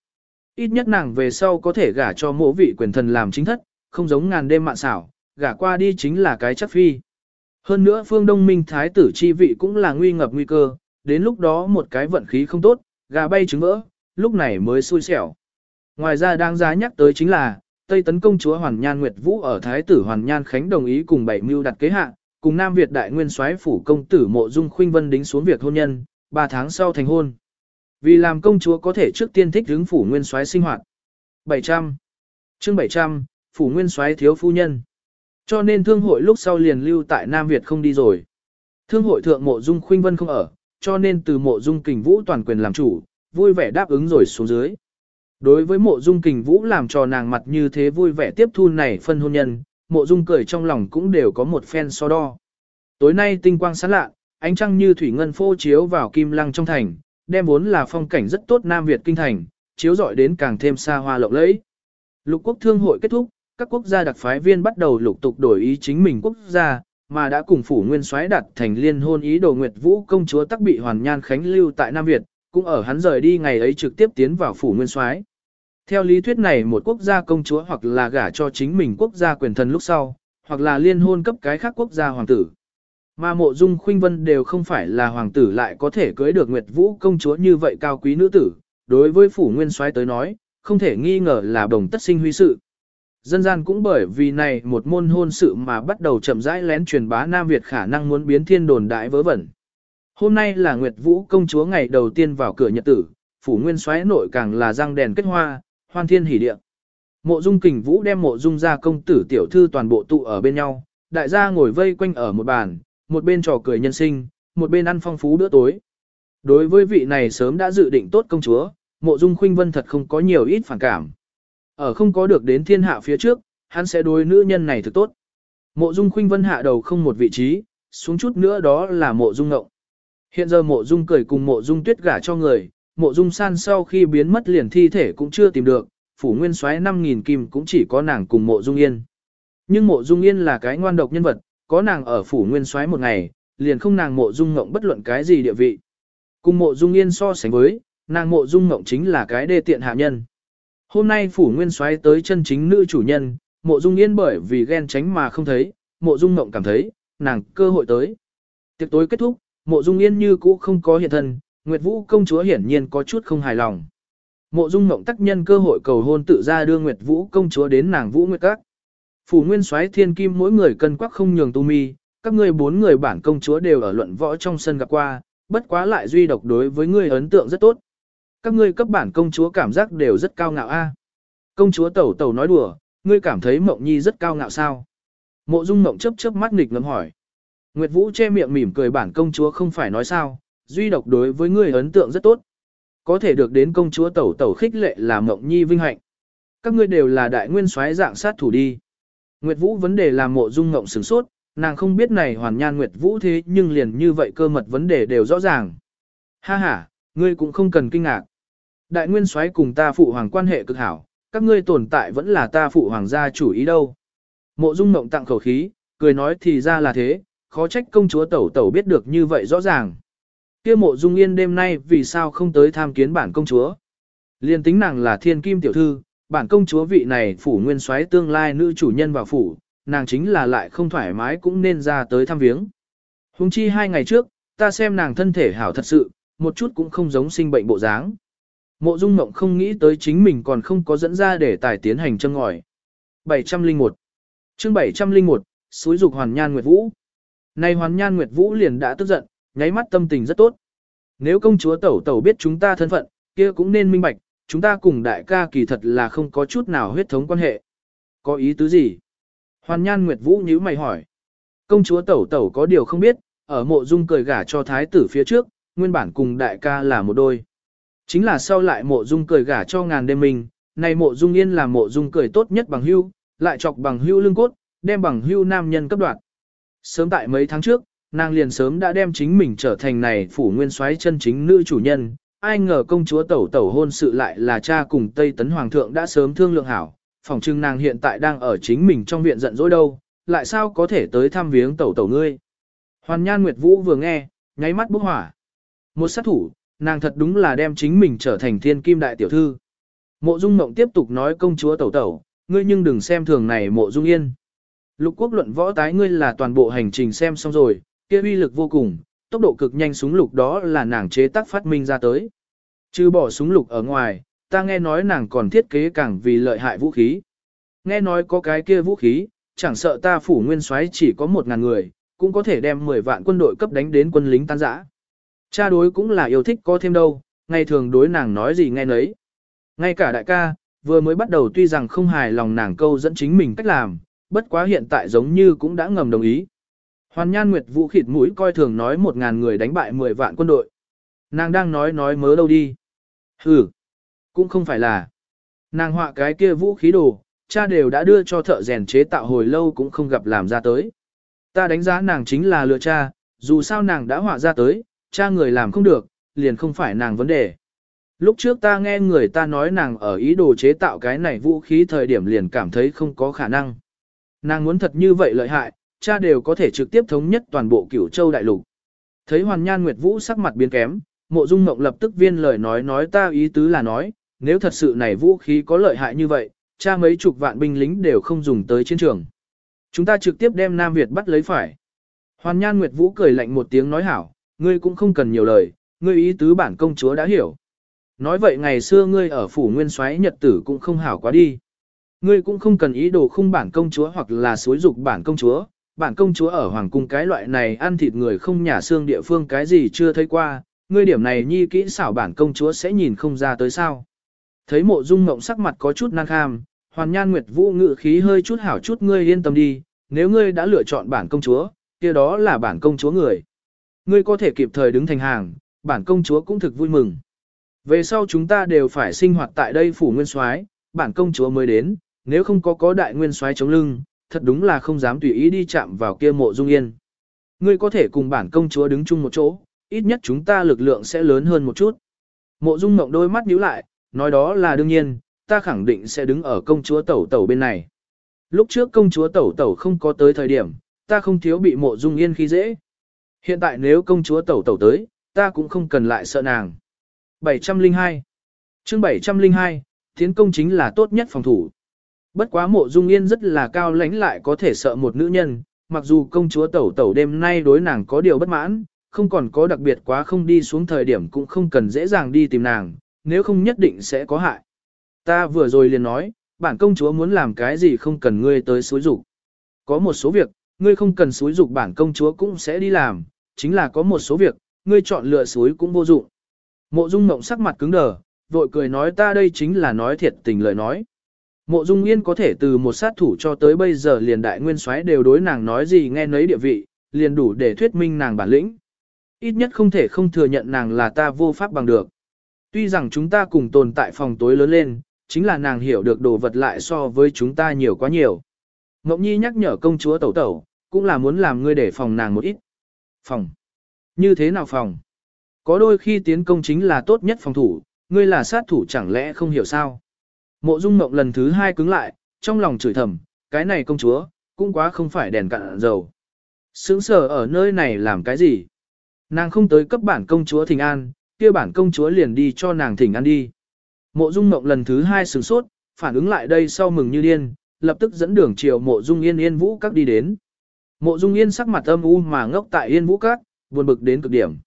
Ít nhất nàng về sau có thể gả cho mộ vị quyền thần làm chính thất, không giống ngàn đêm mạn xảo, gả qua đi chính là cái chắc phi. Hơn nữa phương đông minh thái tử chi vị cũng là nguy ngập nguy cơ, đến lúc đó một cái vận khí không tốt, gà bay trứng vỡ, lúc này mới xui xẻo. Ngoài ra đáng giá nhắc tới chính là, Tây tấn công chúa Hoàn Nhan Nguyệt Vũ ở Thái tử Hoàn Nhan Khánh đồng ý cùng bảy mưu đặt kế hạ, cùng Nam Việt đại nguyên soái phủ công tử Mộ Dung Khuynh Vân đính xuống việc hôn nhân, 3 tháng sau thành hôn. Vì làm công chúa có thể trước tiên thích hướng phủ nguyên soái sinh hoạt. 700. Chương 700, phủ nguyên soái thiếu phu nhân. Cho nên thương hội lúc sau liền lưu tại Nam Việt không đi rồi. Thương hội thượng Mộ Dung Khuynh Vân không ở, cho nên từ Mộ Dung Kình Vũ toàn quyền làm chủ, vui vẻ đáp ứng rồi xuống dưới. Đối với mộ dung kình vũ làm cho nàng mặt như thế vui vẻ tiếp thu này phân hôn nhân, mộ dung cười trong lòng cũng đều có một phen so đo. Tối nay tinh quang sáng lạ, ánh trăng như thủy ngân phô chiếu vào kim lăng trong thành, đem vốn là phong cảnh rất tốt Nam Việt kinh thành, chiếu rọi đến càng thêm xa hoa lộng lẫy. Lục quốc thương hội kết thúc, các quốc gia đặc phái viên bắt đầu lục tục đổi ý chính mình quốc gia, mà đã cùng phủ nguyên soái đặt thành liên hôn ý đồ Nguyệt Vũ công chúa tắc bị Hoàn Nhan Khánh lưu tại Nam Việt, cũng ở hắn rời đi ngày ấy trực tiếp tiến vào phủ nguyên soái. Theo lý thuyết này một quốc gia công chúa hoặc là gả cho chính mình quốc gia quyền thần lúc sau, hoặc là liên hôn cấp cái khác quốc gia hoàng tử. Mà mộ dung khuynh vân đều không phải là hoàng tử lại có thể cưới được Nguyệt Vũ công chúa như vậy cao quý nữ tử, đối với phủ nguyên soái tới nói, không thể nghi ngờ là đồng tất sinh huy sự. Dân gian cũng bởi vì này một môn hôn sự mà bắt đầu chậm rãi lén truyền bá Nam Việt khả năng muốn biến thiên đồn đại vớ vẩn. Hôm nay là Nguyệt Vũ công chúa ngày đầu tiên vào cửa nhật tử, phủ nguyên soái nội càng là răng đèn kết hoa, hoan thiên hỉ địa. Mộ Dung Kình Vũ đem Mộ Dung gia công tử tiểu thư toàn bộ tụ ở bên nhau, đại gia ngồi vây quanh ở một bàn, một bên trò cười nhân sinh, một bên ăn phong phú bữa tối. Đối với vị này sớm đã dự định tốt công chúa, Mộ Dung Khuynh Vân thật không có nhiều ít phản cảm. Ở không có được đến thiên hạ phía trước, hắn sẽ đối nữ nhân này thực tốt. Mộ Dung Khuynh Vân hạ đầu không một vị trí, xuống chút nữa đó là Mộ Dung Ngộng. Hiện giờ Mộ Dung cười cùng Mộ Dung Tuyết gả cho người, mộ dung san sau khi biến mất liền thi thể cũng chưa tìm được, phủ nguyên soái 5000 kim cũng chỉ có nàng cùng mộ dung yên. Nhưng mộ dung yên là cái ngoan độc nhân vật, có nàng ở phủ nguyên soái một ngày, liền không nàng mộ dung ngộng bất luận cái gì địa vị. Cùng mộ dung yên so sánh với, nàng mộ dung ngộng chính là cái đê tiện hạ nhân. Hôm nay phủ nguyên soái tới chân chính nữ chủ nhân, mộ dung yên bởi vì ghen tránh mà không thấy, mộ dung ngộng cảm thấy, nàng cơ hội tới. Tiệc tối kết thúc, mộ dung yên như cũ không có hiện thân, Nguyệt Vũ công chúa hiển nhiên có chút không hài lòng. Mộ Dung Ngộng tác nhân cơ hội cầu hôn tự ra đưa Nguyệt Vũ công chúa đến nàng Vũ Nguyệt Các. Phủ Nguyên Soái Thiên Kim mỗi người cân quắc không nhường tu mi, các ngươi bốn người bản công chúa đều ở luận võ trong sân gặp qua, bất quá lại duy độc đối với ngươi ấn tượng rất tốt. Các ngươi cấp bản công chúa cảm giác đều rất cao ngạo a. À? Công chúa Tẩu Tẩu nói đùa, ngươi cảm thấy Mộng Nhi rất cao ngạo sao? Mộ Dung Mộng chớp chớp mắt nghịch ngầm hỏi. Nguyệt Vũ che miệng mỉm cười bản công chúa không phải nói sao, duy độc đối với ngươi ấn tượng rất tốt. Có thể được đến công chúa tẩu tẩu khích lệ là mộng nhi vinh hạnh. Các ngươi đều là đại nguyên soái dạng sát thủ đi. Nguyệt Vũ vấn đề làm mộ dung ngộng sửng sốt, nàng không biết này hoàn nhan Nguyệt Vũ thế nhưng liền như vậy cơ mật vấn đề đều rõ ràng. Ha ha, ngươi cũng không cần kinh ngạc. Đại nguyên soái cùng ta phụ hoàng quan hệ cực hảo, các ngươi tồn tại vẫn là ta phụ hoàng gia chủ ý đâu. Mộ dung Mộng tặng khẩu khí, cười nói thì ra là thế, khó trách công chúa tẩu tẩu biết được như vậy rõ ràng. kia mộ dung yên đêm nay vì sao không tới tham kiến bản công chúa. Liên tính nàng là thiên kim tiểu thư, bản công chúa vị này phủ nguyên soái tương lai nữ chủ nhân vào phủ, nàng chính là lại không thoải mái cũng nên ra tới thăm viếng. Hùng chi hai ngày trước, ta xem nàng thân thể hảo thật sự, một chút cũng không giống sinh bệnh bộ dáng. Mộ Dung Ngộng không nghĩ tới chính mình còn không có dẫn ra để tài tiến hành châm ngòi. 701 chương 701, suối dục Hoàn Nhan Nguyệt Vũ. Này Hoàn Nhan Nguyệt Vũ liền đã tức giận, nháy mắt tâm tình rất tốt. Nếu công chúa tẩu tẩu biết chúng ta thân phận, kia cũng nên minh bạch, chúng ta cùng đại ca kỳ thật là không có chút nào huyết thống quan hệ. Có ý tứ gì? Hoàn Nhan Nguyệt Vũ nhíu mày hỏi. Công chúa tẩu tẩu có điều không biết, ở mộ dung cười gả cho thái tử phía trước, nguyên bản cùng đại ca là một đôi. Chính là sau lại mộ dung cười gả cho ngàn đêm mình, này mộ dung yên là mộ dung cười tốt nhất bằng hưu, lại chọc bằng hưu lưng cốt, đem bằng hưu nam nhân cấp đoạn. Sớm tại mấy tháng trước, nàng liền sớm đã đem chính mình trở thành này phủ nguyên soái chân chính nữ chủ nhân, ai ngờ công chúa tẩu tẩu hôn sự lại là cha cùng Tây Tấn Hoàng thượng đã sớm thương lượng hảo, phòng trưng nàng hiện tại đang ở chính mình trong viện giận dỗi đâu, lại sao có thể tới thăm viếng tẩu tẩu ngươi. Hoàn Nhan Nguyệt Vũ vừa nghe, nháy mắt bốc hỏa. Một sát thủ, nàng thật đúng là đem chính mình trở thành thiên kim đại tiểu thư. Mộ Dung Mộng tiếp tục nói công chúa tẩu tẩu, ngươi nhưng đừng xem thường này Mộ Dung Yên. Lục quốc luận võ tái ngươi là toàn bộ hành trình xem xong rồi, kia uy lực vô cùng, tốc độ cực nhanh súng lục đó là nàng chế tác phát minh ra tới. Trừ bỏ súng lục ở ngoài, ta nghe nói nàng còn thiết kế càng vì lợi hại vũ khí. Nghe nói có cái kia vũ khí, chẳng sợ ta phủ nguyên soái chỉ có một ngàn người, cũng có thể đem 10 vạn quân đội cấp đánh đến quân lính tan rã. Cha đối cũng là yêu thích có thêm đâu, ngày thường đối nàng nói gì nghe nấy. Ngay cả đại ca, vừa mới bắt đầu tuy rằng không hài lòng nàng câu dẫn chính mình cách làm, bất quá hiện tại giống như cũng đã ngầm đồng ý. Hoàn Nhan Nguyệt Vũ khịt mũi coi thường nói một ngàn người đánh bại 10 vạn quân đội. Nàng đang nói nói mớ đâu đi. Hừ, cũng không phải là. Nàng họa cái kia vũ khí đồ, cha đều đã đưa cho thợ rèn chế tạo hồi lâu cũng không gặp làm ra tới. Ta đánh giá nàng chính là lừa cha, dù sao nàng đã họa ra tới, cha người làm không được, liền không phải nàng vấn đề. Lúc trước ta nghe người ta nói nàng ở ý đồ chế tạo cái này vũ khí thời điểm liền cảm thấy không có khả năng. Nàng muốn thật như vậy lợi hại, cha đều có thể trực tiếp thống nhất toàn bộ cửu châu đại lục. Thấy Hoàn Nhan Nguyệt Vũ sắc mặt biến kém, mộ dung mộng lập tức viên lời nói nói ta ý tứ là nói, nếu thật sự này vũ khí có lợi hại như vậy, cha mấy chục vạn binh lính đều không dùng tới chiến trường. Chúng ta trực tiếp đem Nam Việt bắt lấy phải. Hoàn Nhan Nguyệt Vũ cười lạnh một tiếng nói hảo, ngươi cũng không cần nhiều lời, ngươi ý tứ bản công chúa đã hiểu. Nói vậy ngày xưa ngươi ở phủ nguyên soái nhật tử cũng không hảo quá đi. Ngươi cũng không cần ý đồ khung bản công chúa hoặc là xối dục bản công chúa, bản công chúa ở hoàng cung cái loại này ăn thịt người không nhà xương địa phương cái gì chưa thấy qua, ngươi điểm này nhi kỹ xảo bản công chúa sẽ nhìn không ra tới sao. Thấy mộ dung ngộng sắc mặt có chút năng kham, hoàn nhan nguyệt vũ ngự khí hơi chút hảo chút ngươi yên tâm đi, nếu ngươi đã lựa chọn bản công chúa, kia đó là bản công chúa người. Ngươi có thể kịp thời đứng thành hàng, bản công chúa cũng thực vui mừng. Về sau chúng ta đều phải sinh hoạt tại đây phủ nguyên soái, bản công chúa mới đến, nếu không có có đại nguyên soái chống lưng, thật đúng là không dám tùy ý đi chạm vào kia mộ dung yên. Ngươi có thể cùng bản công chúa đứng chung một chỗ, ít nhất chúng ta lực lượng sẽ lớn hơn một chút. Mộ dung mộng đôi mắt nhíu lại, nói đó là đương nhiên, ta khẳng định sẽ đứng ở công chúa tẩu tẩu bên này. Lúc trước công chúa tẩu tẩu không có tới thời điểm, ta không thiếu bị mộ dung yên khi dễ. Hiện tại nếu công chúa tẩu tẩu tới, ta cũng không cần lại sợ nàng. 702 chương 702, tiến công chính là tốt nhất phòng thủ. Bất quá mộ dung yên rất là cao lãnh lại có thể sợ một nữ nhân, mặc dù công chúa tẩu tẩu đêm nay đối nàng có điều bất mãn, không còn có đặc biệt quá không đi xuống thời điểm cũng không cần dễ dàng đi tìm nàng, nếu không nhất định sẽ có hại. Ta vừa rồi liền nói, bản công chúa muốn làm cái gì không cần ngươi tới suối rủ Có một số việc, ngươi không cần suối dục bản công chúa cũng sẽ đi làm, chính là có một số việc, ngươi chọn lựa suối cũng vô dụng. Mộ Dung Mộng sắc mặt cứng đờ, vội cười nói ta đây chính là nói thiệt tình lời nói. Mộ Dung Yên có thể từ một sát thủ cho tới bây giờ liền đại nguyên soái đều đối nàng nói gì nghe nấy địa vị, liền đủ để thuyết minh nàng bản lĩnh. Ít nhất không thể không thừa nhận nàng là ta vô pháp bằng được. Tuy rằng chúng ta cùng tồn tại phòng tối lớn lên, chính là nàng hiểu được đồ vật lại so với chúng ta nhiều quá nhiều. Ngọc Nhi nhắc nhở công chúa tẩu tẩu, cũng là muốn làm ngươi để phòng nàng một ít. Phòng. Như thế nào phòng? Có đôi khi tiến công chính là tốt nhất phòng thủ, ngươi là sát thủ chẳng lẽ không hiểu sao? Mộ Dung Mộng lần thứ hai cứng lại, trong lòng chửi thầm, cái này công chúa, cũng quá không phải đèn cạn dầu. Sướng sở ở nơi này làm cái gì? Nàng không tới cấp bản công chúa thỉnh an, kia bản công chúa liền đi cho nàng thỉnh an đi. Mộ Dung Mộng lần thứ hai sửng sốt, phản ứng lại đây sau mừng như điên, lập tức dẫn đường chiều Mộ Dung Yên Yên Vũ các đi đến. Mộ Dung Yên sắc mặt âm u mà ngốc tại Yên Vũ các, buồn bực đến cực điểm.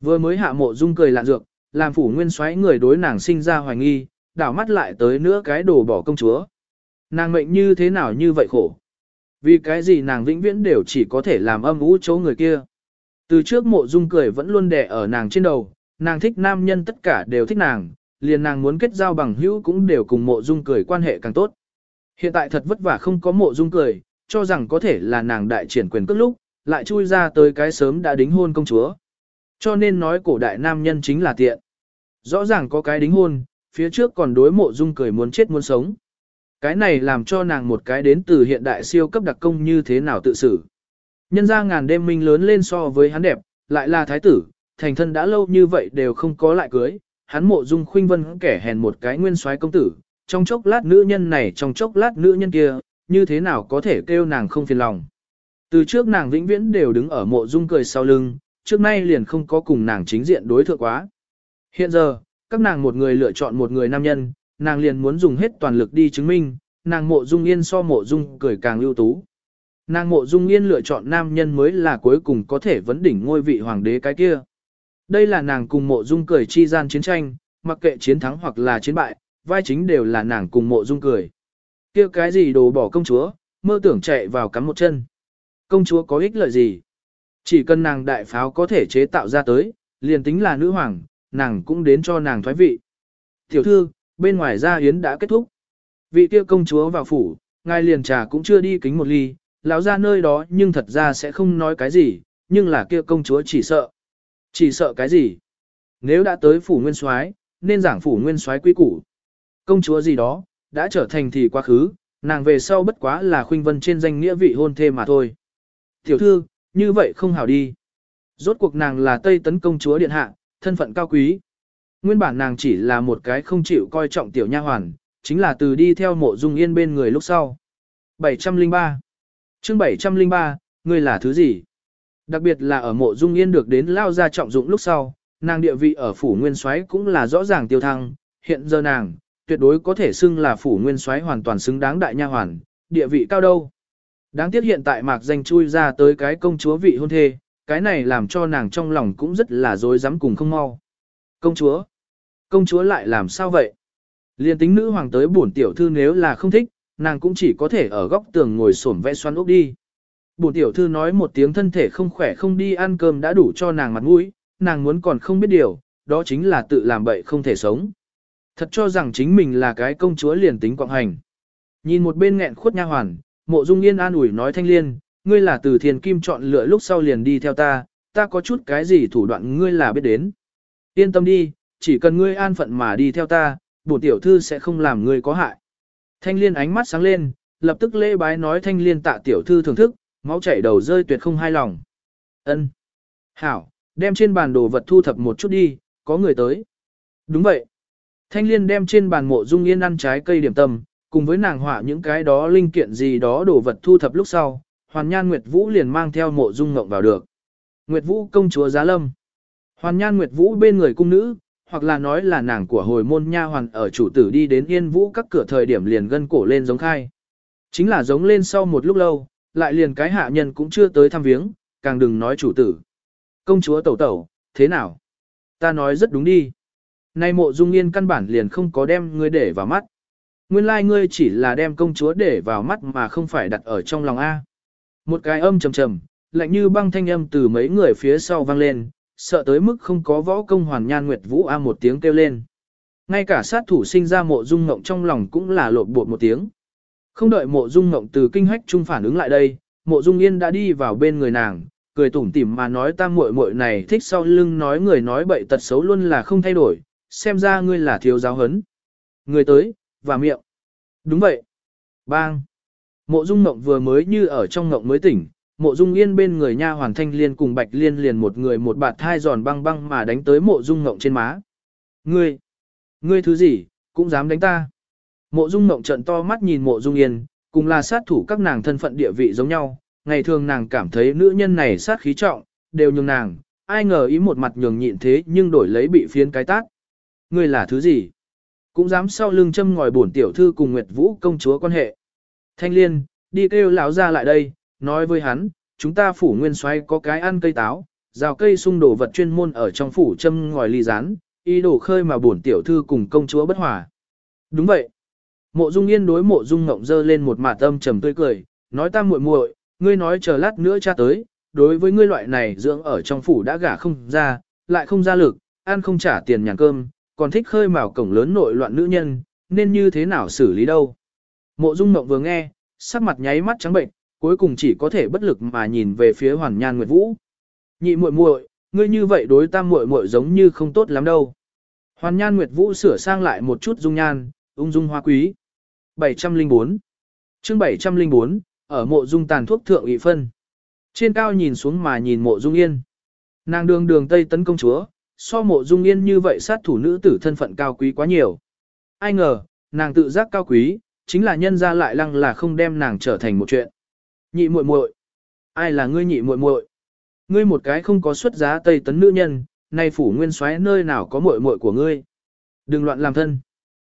Vừa mới hạ Mộ Dung cười lạn dược, làm phủ nguyên soái người đối nàng sinh ra hoài nghi, đảo mắt lại tới nữa cái đồ bỏ công chúa. Nàng mệnh như thế nào như vậy khổ. Vì cái gì nàng vĩnh viễn đều chỉ có thể làm âm u chỗ người kia. Từ trước mộ dung cười vẫn luôn đè ở nàng trên đầu, nàng thích nam nhân tất cả đều thích nàng, liền nàng muốn kết giao bằng hữu cũng đều cùng mộ dung cười quan hệ càng tốt. Hiện tại thật vất vả không có mộ dung cười, cho rằng có thể là nàng đại triển quyền cất lúc, lại chui ra tới cái sớm đã đính hôn công chúa. Cho nên nói cổ đại nam nhân chính là tiện. Rõ ràng có cái đính hôn, phía trước còn đối mộ dung cười muốn chết muốn sống. Cái này làm cho nàng một cái đến từ hiện đại siêu cấp đặc công như thế nào tự xử. Nhân ra ngàn đêm minh lớn lên so với hắn đẹp, lại là thái tử, thành thân đã lâu như vậy đều không có lại cưới, hắn mộ dung khuynh vân kẻ hèn một cái nguyên soái công tử, trong chốc lát nữ nhân này trong chốc lát nữ nhân kia, như thế nào có thể kêu nàng không phiền lòng. Từ trước nàng vĩnh viễn đều đứng ở mộ dung cười sau lưng, trước nay liền không có cùng nàng chính diện đối thượng quá. Hiện giờ, các nàng một người lựa chọn một người nam nhân, nàng liền muốn dùng hết toàn lực đi chứng minh, nàng mộ dung yên so mộ dung cười càng ưu tú. Nàng mộ dung yên lựa chọn nam nhân mới là cuối cùng có thể vấn đỉnh ngôi vị hoàng đế cái kia. Đây là nàng cùng mộ dung cười chi gian chiến tranh, mặc kệ chiến thắng hoặc là chiến bại, vai chính đều là nàng cùng mộ dung cười kia cái gì đồ bỏ công chúa, mơ tưởng chạy vào cắm một chân. Công chúa có ích lợi gì? Chỉ cần nàng đại pháo có thể chế tạo ra tới, liền tính là nữ hoàng, nàng cũng đến cho nàng thoái vị. Tiểu thư, bên ngoài gia yến đã kết thúc. Vị kia công chúa vào phủ, ngài liền trà cũng chưa đi kính một ly, lão ra nơi đó nhưng thật ra sẽ không nói cái gì, nhưng là kia công chúa chỉ sợ. Chỉ sợ cái gì? Nếu đã tới phủ nguyên soái, nên giảng phủ nguyên soái quy củ. Công chúa gì đó, đã trở thành thì quá khứ, nàng về sau bất quá là khuynh vân trên danh nghĩa vị hôn thê mà thôi. Tiểu thư, như vậy không hảo đi. Rốt cuộc nàng là Tây Tấn công chúa điện hạ, thân phận cao quý. Nguyên bản nàng chỉ là một cái không chịu coi trọng tiểu nha hoàn, chính là từ đi theo mộ dung yên bên người lúc sau. 703 chương 703, ngươi là thứ gì? Đặc biệt là ở mộ dung yên được đến lao ra trọng dụng lúc sau, nàng địa vị ở phủ nguyên soái cũng là rõ ràng tiêu thăng, hiện giờ nàng, tuyệt đối có thể xưng là phủ nguyên soái hoàn toàn xứng đáng đại nha hoàn, địa vị cao đâu. Đáng tiếc hiện tại mạc danh chui ra tới cái công chúa vị hôn thê, cái này làm cho nàng trong lòng cũng rất là dối dám cùng không mau. Công chúa? Công chúa lại làm sao vậy? Liên tính nữ hoàng tới bổn tiểu thư nếu là không thích, nàng cũng chỉ có thể ở góc tường ngồi xổm vẽ xoắn ốc đi. Bổn tiểu thư nói một tiếng thân thể không khỏe không đi ăn cơm đã đủ cho nàng mặt mũi, nàng muốn còn không biết điều, đó chính là tự làm bậy không thể sống. Thật cho rằng chính mình là cái công chúa liền tính quạng hành. Nhìn một bên nghẹn khuất nha hoàn, mộ dung yên an ủi nói thanh liên, ngươi là từ thiền kim chọn lựa lúc sau liền đi theo ta, ta có chút cái gì thủ đoạn ngươi là biết đến. Yên tâm đi, chỉ cần ngươi an phận mà đi theo ta, bổn tiểu thư sẽ không làm ngươi có hại. Thanh liên ánh mắt sáng lên, lập tức lễ bái nói thanh liên tạ tiểu thư thưởng thức, máu chảy đầu rơi tuyệt không hai lòng. Ân, Hảo, đem trên bàn đồ vật thu thập một chút đi, có người tới. Đúng vậy. Thanh liên đem trên bàn mộ dung yên ăn trái cây điểm tâm, cùng với nàng họa những cái đó linh kiện gì đó đồ vật thu thập lúc sau, Hoàn Nhan Nguyệt Vũ liền mang theo mộ dung ngộng vào được. Nguyệt Vũ công chúa Giá Lâm. Hoàn Nhan Nguyệt Vũ bên người cung nữ, hoặc là nói là nàng của hồi môn nha hoàn ở chủ tử đi đến Yên Vũ các cửa thời điểm liền gân cổ lên giống khai. Chính là giống lên sau một lúc lâu, lại liền cái hạ nhân cũng chưa tới thăm viếng, càng đừng nói chủ tử. Công chúa tẩu tẩu, thế nào? Ta nói rất đúng đi. Nay mộ dung yên căn bản liền không có đem ngươi để vào mắt. Nguyên lai like ngươi chỉ là đem công chúa để vào mắt mà không phải đặt ở trong lòng A. Một cái âm trầm trầm, lạnh như băng thanh âm từ mấy người phía sau vang lên, sợ tới mức không có võ công hoàn nhan nguyệt vũ a một tiếng kêu lên. Ngay cả sát thủ sinh ra mộ dung ngộng trong lòng cũng là lột bột một tiếng. Không đợi mộ dung ngộng từ kinh hách trung phản ứng lại đây, mộ dung yên đã đi vào bên người nàng, cười tủm tỉm mà nói ta muội muội này thích sau lưng nói người nói bậy tật xấu luôn là không thay đổi, xem ra ngươi là thiếu giáo hấn. Người tới, và miệng. Đúng vậy. Bang. Mộ Dung Ngộng vừa mới như ở trong ngộng mới tỉnh, Mộ Dung Yên bên người nha hoàn Thanh Liên cùng Bạch Liên liền một người một bạt hai giòn băng băng mà đánh tới Mộ Dung Ngộng trên má. "Ngươi, ngươi thứ gì, cũng dám đánh ta?" Mộ Dung Ngộng trợn to mắt nhìn Mộ Dung Yên, cùng là sát thủ các nàng thân phận địa vị giống nhau, ngày thường nàng cảm thấy nữ nhân này sát khí trọng, đều nhường nàng, ai ngờ ý một mặt nhường nhịn thế nhưng đổi lấy bị phiến cái tác. Ngươi là thứ gì? Cũng dám sau lưng châm ngòi bổn tiểu thư cùng Nguyệt Vũ công chúa quan hệ. Thanh Liên, đi kêu lão ra lại đây, nói với hắn, chúng ta phủ nguyên xoay có cái ăn cây táo, rào cây sung đổ vật chuyên môn ở trong phủ châm ngòi ly rán, ý đồ khơi mà bổn tiểu thư cùng công chúa bất hòa. Đúng vậy. Mộ Dung Yên đối Mộ Dung Ngộng dơ lên một mạt âm trầm tươi cười, nói ta muội muội, ngươi nói chờ lát nữa cha tới, đối với ngươi loại này dưỡng ở trong phủ đã gả không ra, lại không ra lực, ăn không trả tiền nhà cơm, còn thích khơi mào cổng lớn nội loạn nữ nhân, nên như thế nào xử lý đâu. Mộ Dung Mộng vừa nghe, sắc mặt nháy mắt trắng bệnh, cuối cùng chỉ có thể bất lực mà nhìn về phía Hoàn Nhan Nguyệt Vũ. Nhị muội muội, ngươi như vậy đối tam muội muội giống như không tốt lắm đâu. Hoàn Nhan Nguyệt Vũ sửa sang lại một chút dung nhan, ung dung hoa quý. 704 chương 704, ở mộ dung tàn thuốc thượng ủy phân. Trên cao nhìn xuống mà nhìn mộ dung yên. Nàng đường đường Tây tấn công chúa, so mộ dung yên như vậy sát thủ nữ tử thân phận cao quý quá nhiều. Ai ngờ, nàng tự giác cao quý, chính là nhân ra lại lăng là không đem nàng trở thành một chuyện. Nhị muội muội, ai là ngươi nhị muội muội? Ngươi một cái không có xuất giá Tây tấn nữ nhân, nay phủ nguyên soái nơi nào có muội muội của ngươi? Đừng loạn làm thân.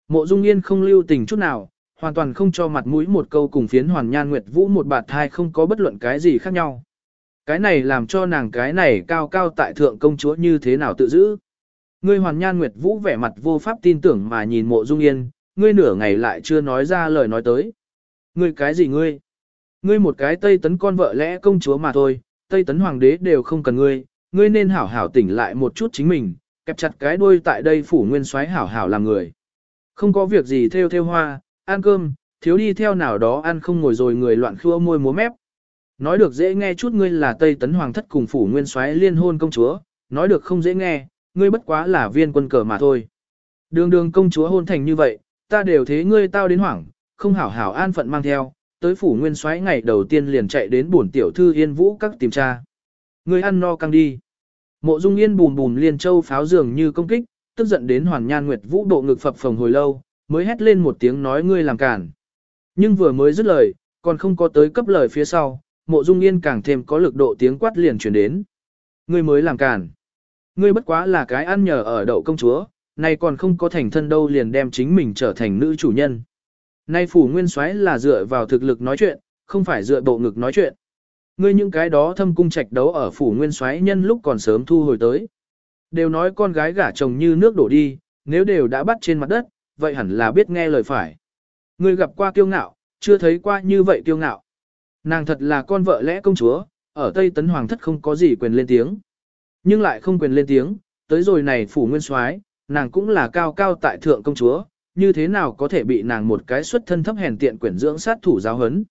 Mộ Dung Yên không lưu tình chút nào, hoàn toàn không cho mặt mũi một câu cùng phiến hoàn nhan nguyệt vũ một bạt thai không có bất luận cái gì khác nhau. Cái này làm cho nàng cái này cao cao tại thượng công chúa như thế nào tự giữ. Ngươi hoàn nhan nguyệt vũ vẻ mặt vô pháp tin tưởng mà nhìn mộ dung yên, ngươi nửa ngày lại chưa nói ra lời nói tới. Ngươi cái gì ngươi? Ngươi một cái tây tấn con vợ lẽ công chúa mà thôi, tây tấn hoàng đế đều không cần ngươi, ngươi nên hảo hảo tỉnh lại một chút chính mình, kẹp chặt cái đuôi tại đây phủ nguyên soái hảo hảo làm người. Không có việc gì theo theo hoa, ăn cơm, thiếu đi theo nào đó ăn không ngồi rồi người loạn khua môi múa mép. Nói được dễ nghe chút ngươi là Tây Tấn Hoàng thất cùng phủ nguyên soái liên hôn công chúa, nói được không dễ nghe, ngươi bất quá là viên quân cờ mà thôi. Đường đường công chúa hôn thành như vậy, ta đều thế ngươi tao đến hoảng, không hảo hảo an phận mang theo, tới phủ nguyên soái ngày đầu tiên liền chạy đến bổn tiểu thư yên vũ các tìm tra. Ngươi ăn no căng đi. Mộ Dung Yên bùm bùm liên châu pháo dường như công kích, tức giận đến Hoàn Nhan Nguyệt Vũ bộ ngực phập phồng hồi lâu, mới hét lên một tiếng nói ngươi làm cản. Nhưng vừa mới dứt lời, còn không có tới cấp lời phía sau, mộ dung yên càng thêm có lực độ tiếng quát liền truyền đến. Ngươi mới làm cản. Ngươi bất quá là cái ăn nhờ ở đậu công chúa, nay còn không có thành thân đâu liền đem chính mình trở thành nữ chủ nhân. Nay phủ nguyên soái là dựa vào thực lực nói chuyện, không phải dựa bộ ngực nói chuyện. Ngươi những cái đó thâm cung trạch đấu ở phủ nguyên soái nhân lúc còn sớm thu hồi tới. Đều nói con gái gả chồng như nước đổ đi, nếu đều đã bắt trên mặt đất, vậy hẳn là biết nghe lời phải. Ngươi gặp qua kiêu ngạo, chưa thấy qua như vậy kiêu ngạo. Nàng thật là con vợ lẽ công chúa, ở Tây Tấn Hoàng thất không có gì quyền lên tiếng. Nhưng lại không quyền lên tiếng, tới rồi này phủ nguyên soái, nàng cũng là cao cao tại thượng công chúa, như thế nào có thể bị nàng một cái xuất thân thấp hèn tiện quyển dưỡng sát thủ giáo hấn.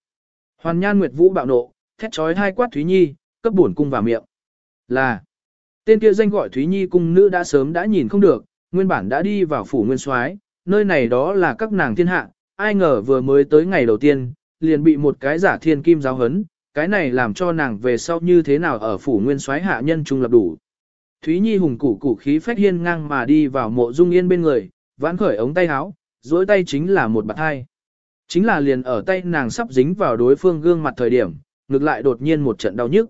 Hoàn Nhan Nguyệt Vũ bạo nộ, thét chói hai quát Thúy Nhi, cấp buồn cung vào miệng. Là, tên kia danh gọi Thúy Nhi cung nữ đã sớm đã nhìn không được, nguyên bản đã đi vào phủ nguyên soái, nơi này đó là các nàng thiên hạ, ai ngờ vừa mới tới ngày đầu tiên, liền bị một cái giả thiên kim giáo hấn, cái này làm cho nàng về sau như thế nào ở phủ nguyên soái hạ nhân trung lập đủ. Thúy Nhi hùng củ củ khí phách hiên ngang mà đi vào mộ dung yên bên người, vãn khởi ống tay áo, dối tay chính là một bạt hai. Chính là liền ở tay nàng sắp dính vào đối phương gương mặt thời điểm, ngược lại đột nhiên một trận đau nhức.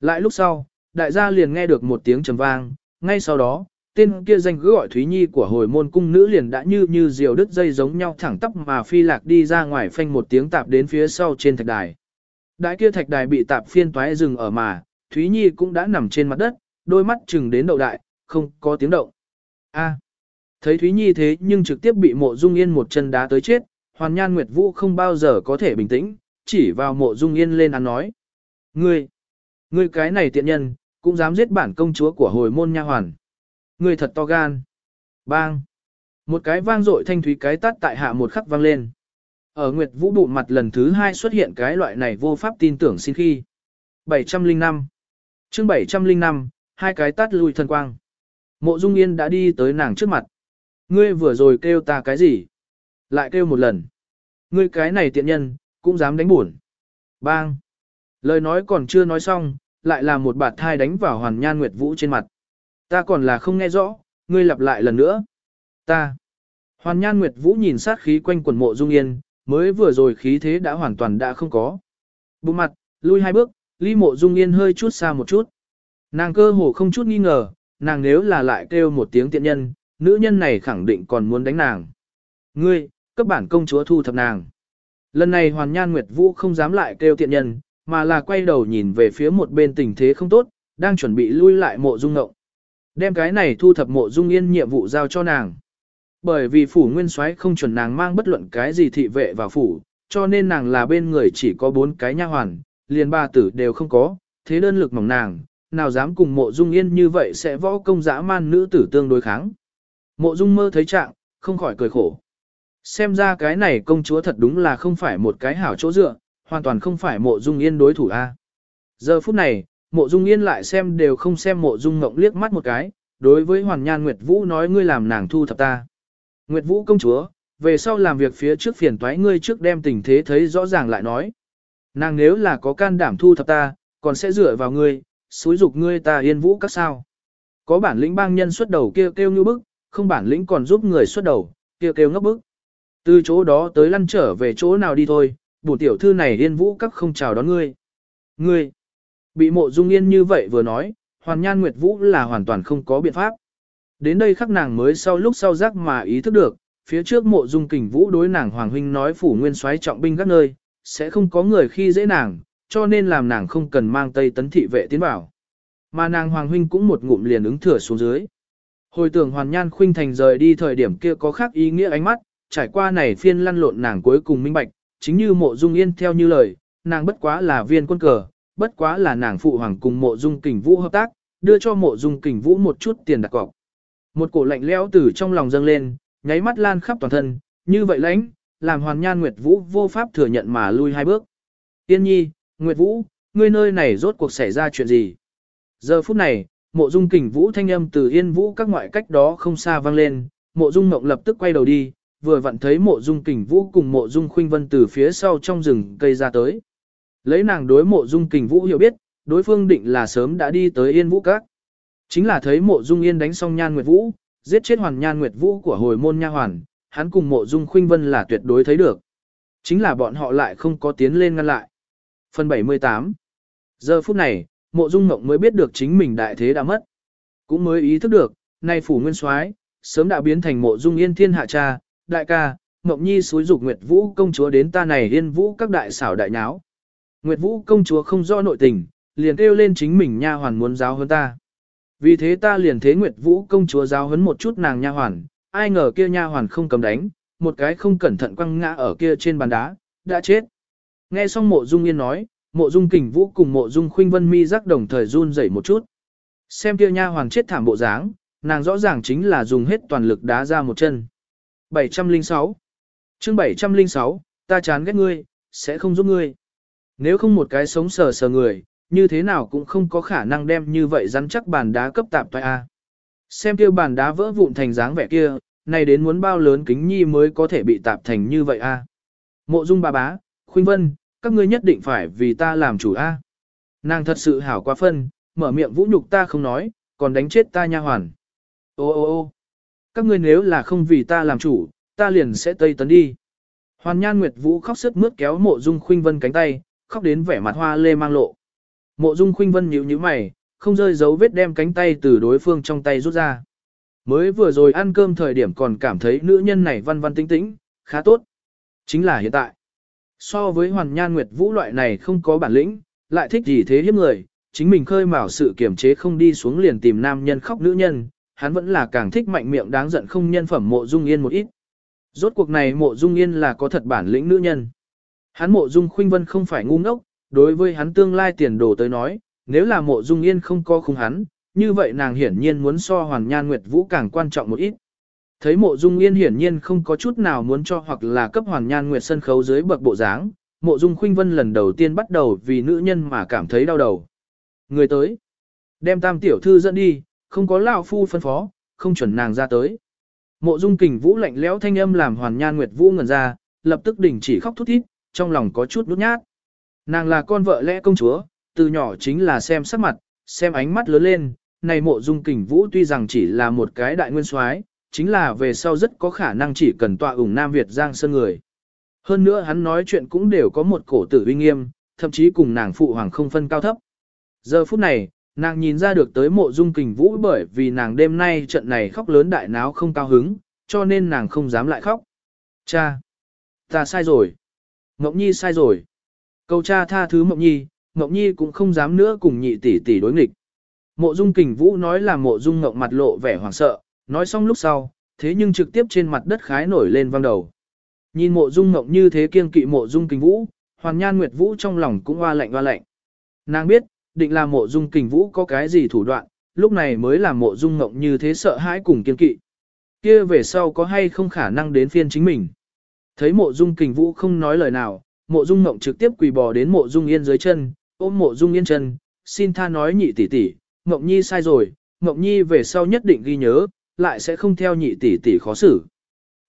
Lại lúc sau, đại gia liền nghe được một tiếng trầm vang, ngay sau đó, tên kia danh cứ gọi Thúy Nhi của hồi môn cung nữ liền đã như như diều đứt dây giống nhau thẳng tắp mà phi lạc đi ra ngoài phanh một tiếng tạp đến phía sau trên thạch đài. Đại kia thạch đài bị tạp phiên toái rừng ở mà, Thúy Nhi cũng đã nằm trên mặt đất, đôi mắt chừng đến đậu đại, không có tiếng động. A. À, thấy Thúy Nhi thế nhưng trực tiếp bị mộ dung yên một chân đá tới chết, hoàn nhan Nguyệt Vũ không bao giờ có thể bình tĩnh, chỉ vào mộ dung yên lên ăn nói. Ngươi, ngươi cái này tiện nhân, cũng dám giết bản công chúa của hồi môn nha hoàn. Ngươi thật to gan. Bang. Một cái vang dội thanh thúy cái tát tại hạ một khắc vang lên. Ở Nguyệt Vũ bụng mặt lần thứ hai xuất hiện cái loại này vô pháp tin tưởng xin khi. 705. chương 705, hai cái tát lùi thần quang. Mộ Dung Yên đã đi tới nàng trước mặt. Ngươi vừa rồi kêu ta cái gì? Lại kêu một lần. Ngươi cái này tiện nhân, cũng dám đánh buồn. Bang! Lời nói còn chưa nói xong, lại là một bạt thai đánh vào Hoàn Nhan Nguyệt Vũ trên mặt. Ta còn là không nghe rõ, ngươi lặp lại lần nữa. Ta! Hoàn Nhan Nguyệt Vũ nhìn sát khí quanh quần mộ dung yên, mới vừa rồi khí thế đã hoàn toàn đã không có. Bụng mặt, lui hai bước, ly mộ dung yên hơi chút xa một chút. Nàng cơ hồ không chút nghi ngờ, nàng nếu là lại kêu một tiếng tiện nhân, nữ nhân này khẳng định còn muốn đánh nàng. Ngươi, cấp bản công chúa thu thập nàng. Lần này Hoàn Nhan Nguyệt Vũ không dám lại kêu tiện nhân, mà là quay đầu nhìn về phía một bên tình thế không tốt, đang chuẩn bị lui lại mộ dung ngộng. Đem cái này thu thập mộ dung yên nhiệm vụ giao cho nàng. Bởi vì phủ nguyên soái không chuẩn nàng mang bất luận cái gì thị vệ vào phủ, cho nên nàng là bên người chỉ có bốn cái nha hoàn, liền ba tử đều không có, thế đơn lực mỏng nàng, nào dám cùng mộ dung yên như vậy sẽ võ công dã man nữ tử tương đối kháng. Mộ dung mơ thấy trạng, không khỏi cười khổ. Xem ra cái này công chúa thật đúng là không phải một cái hảo chỗ dựa, hoàn toàn không phải mộ dung yên đối thủ a. Giờ phút này, mộ dung yên lại xem đều không xem mộ dung ngộng liếc mắt một cái, đối với Hoàn Nhan Nguyệt Vũ nói ngươi làm nàng thu thập ta. Nguyệt Vũ công chúa, về sau làm việc phía trước phiền toái ngươi trước đem tình thế thấy rõ ràng lại nói. Nàng nếu là có can đảm thu thập ta, còn sẽ dựa vào ngươi, xúi dục ngươi ta yên vũ các sao. Có bản lĩnh bang nhân xuất đầu kêu kêu như bức, không bản lĩnh còn giúp người xuất đầu, kêu kêu ngốc bức. Từ chỗ đó tới lăn trở về chỗ nào đi thôi, bổ tiểu thư này yên vũ các không chào đón ngươi. Ngươi, bị mộ dung yên như vậy vừa nói, hoàn nhan nguyệt vũ là hoàn toàn không có biện pháp. Đến đây khắc nàng mới sau lúc sau giác mà ý thức được, phía trước mộ dung kình vũ đối nàng hoàng huynh nói phủ nguyên soái trọng binh các nơi, sẽ không có người khi dễ nàng, cho nên làm nàng không cần mang tây tấn thị vệ tiến vào. Mà nàng hoàng huynh cũng một ngụm liền ứng thừa xuống dưới. Hồi tưởng hoàn nhan khuynh thành rời đi thời điểm kia có khác ý nghĩa ánh mắt, trải qua này phiên lăn lộn nàng cuối cùng minh bạch, chính như mộ dung yên theo như lời, nàng bất quá là viên quân cờ, bất quá là nàng phụ hoàng cùng mộ dung kình vũ hợp tác, đưa cho mộ dung kình vũ một chút tiền đặt cọc. Một cổ lạnh lẽo từ trong lòng dâng lên, nháy mắt lan khắp toàn thân, như vậy lãnh, làm hoàn nhan Nguyệt Vũ vô pháp thừa nhận mà lui hai bước. Tiên nhi, Nguyệt Vũ, ngươi nơi này rốt cuộc xảy ra chuyện gì? Giờ phút này, mộ dung kình vũ thanh âm từ yên vũ các ngoại cách đó không xa vang lên, mộ dung mộng lập tức quay đầu đi, vừa vặn thấy mộ dung kình vũ cùng mộ dung khuynh vân từ phía sau trong rừng cây ra tới. Lấy nàng đối mộ dung kình vũ hiểu biết, đối phương định là sớm đã đi tới yên vũ các. Chính là thấy mộ dung yên đánh xong nhan nguyệt vũ, giết chết hoàn nhan nguyệt vũ của hồi môn nha hoàn, hắn cùng mộ dung khuynh vân là tuyệt đối thấy được. Chính là bọn họ lại không có tiến lên ngăn lại. Phần 78 Giờ phút này, mộ dung mộng mới biết được chính mình đại thế đã mất. Cũng mới ý thức được, nay phủ nguyên soái sớm đã biến thành mộ dung yên thiên hạ cha, đại ca, mộng nhi xúi dục Nguyệt Vũ công chúa đến ta này yên vũ các đại xảo đại nháo. Nguyệt Vũ công chúa không rõ nội tình, liền kêu lên chính mình nha hoàn muốn giáo hơn ta. Vì thế ta liền thế Nguyệt Vũ công chúa giáo huấn một chút nàng nha hoàn, ai ngờ kia nha hoàn không cầm đánh, một cái không cẩn thận quăng ngã ở kia trên bàn đá, đã chết. Nghe xong mộ dung yên nói, mộ dung kình vũ cùng mộ dung khuynh vân mi rắc đồng thời run rẩy một chút. Xem kia nha hoàn chết thảm bộ dáng, nàng rõ ràng chính là dùng hết toàn lực đá ra một chân. 706 chương 706, ta chán ghét ngươi, sẽ không giúp ngươi. Nếu không một cái sống sờ sờ người, như thế nào cũng không có khả năng đem như vậy rắn chắc bàn đá cấp tạp toại A. Xem kia bàn đá vỡ vụn thành dáng vẻ kia, này đến muốn bao lớn kính nhi mới có thể bị tạp thành như vậy A. Mộ dung bà bá, khuynh vân, các ngươi nhất định phải vì ta làm chủ A. Nàng thật sự hảo quá phân, mở miệng vũ nhục ta không nói, còn đánh chết ta nha hoàn. Ô ô ô các ngươi nếu là không vì ta làm chủ, ta liền sẽ tây tấn đi. Hoàn Nhan Nguyệt Vũ khóc sức mướt kéo Mộ Dung Khuynh Vân cánh tay, khóc đến vẻ mặt hoa lê mang lộ. Mộ Dung Khuynh Vân nhíu nhíu mày, không rơi dấu vết đem cánh tay từ đối phương trong tay rút ra. Mới vừa rồi ăn cơm thời điểm còn cảm thấy nữ nhân này văn văn tính tĩnh, khá tốt. Chính là hiện tại. So với Hoàn Nhan Nguyệt Vũ loại này không có bản lĩnh, lại thích gì thế hiếp người, chính mình khơi mào sự kiểm chế không đi xuống liền tìm nam nhân khóc nữ nhân, hắn vẫn là càng thích mạnh miệng đáng giận không nhân phẩm mộ dung yên một ít. Rốt cuộc này mộ dung yên là có thật bản lĩnh nữ nhân. Hắn mộ dung khuynh vân không phải ngu ngốc, đối với hắn tương lai tiền đồ tới nói, nếu là mộ dung yên không có khung hắn, như vậy nàng hiển nhiên muốn so hoàng nhan nguyệt vũ càng quan trọng một ít. Thấy mộ dung yên hiển nhiên không có chút nào muốn cho hoặc là cấp hoàng nhan nguyệt sân khấu dưới bậc bộ dáng, mộ dung khuynh vân lần đầu tiên bắt đầu vì nữ nhân mà cảm thấy đau đầu. Người tới, đem tam tiểu thư dẫn đi, không có lão phu phân phó, không chuẩn nàng ra tới. Mộ Dung Kình Vũ lạnh lẽo thanh âm làm Hoàn Nhan Nguyệt Vũ ngẩn ra, lập tức đình chỉ khóc thút thít, trong lòng có chút nút nhát. Nàng là con vợ lẽ công chúa, từ nhỏ chính là xem sắc mặt, xem ánh mắt lớn lên, này mộ dung kình vũ tuy rằng chỉ là một cái đại nguyên soái, chính là về sau rất có khả năng chỉ cần tọa ủng Nam Việt Giang Sơn người. Hơn nữa hắn nói chuyện cũng đều có một cổ tử uy nghiêm, thậm chí cùng nàng phụ hoàng không phân cao thấp. Giờ phút này, nàng nhìn ra được tới mộ dung kình vũ bởi vì nàng đêm nay trận này khóc lớn đại náo không cao hứng, cho nên nàng không dám lại khóc. Cha! Ta sai rồi! Ngọc Nhi sai rồi! Cầu cha tha thứ Ngọc Nhi, Ngọc Nhi cũng không dám nữa cùng nhị tỷ tỷ đối nghịch. Mộ dung kình vũ nói là mộ dung ngọc mặt lộ vẻ hoảng sợ, nói xong lúc sau, thế nhưng trực tiếp trên mặt đất khái nổi lên vang đầu. Nhìn mộ dung ngọc như thế kiên kỵ mộ dung kình vũ, hoàn nhan nguyệt vũ trong lòng cũng hoa lạnh hoa lạnh. Nàng biết, định là mộ dung kình vũ có cái gì thủ đoạn, lúc này mới làm mộ dung ngọc như thế sợ hãi cùng kiên kỵ. kia về sau có hay không khả năng đến phiên chính mình. Thấy mộ dung kình vũ không nói lời nào, mộ dung ngộng trực tiếp quỳ bò đến mộ dung yên dưới chân, ôm mộ dung yên chân, xin tha nói nhị tỷ tỷ, ngộng nhi sai rồi, ngộng nhi về sau nhất định ghi nhớ, lại sẽ không theo nhị tỷ tỷ khó xử.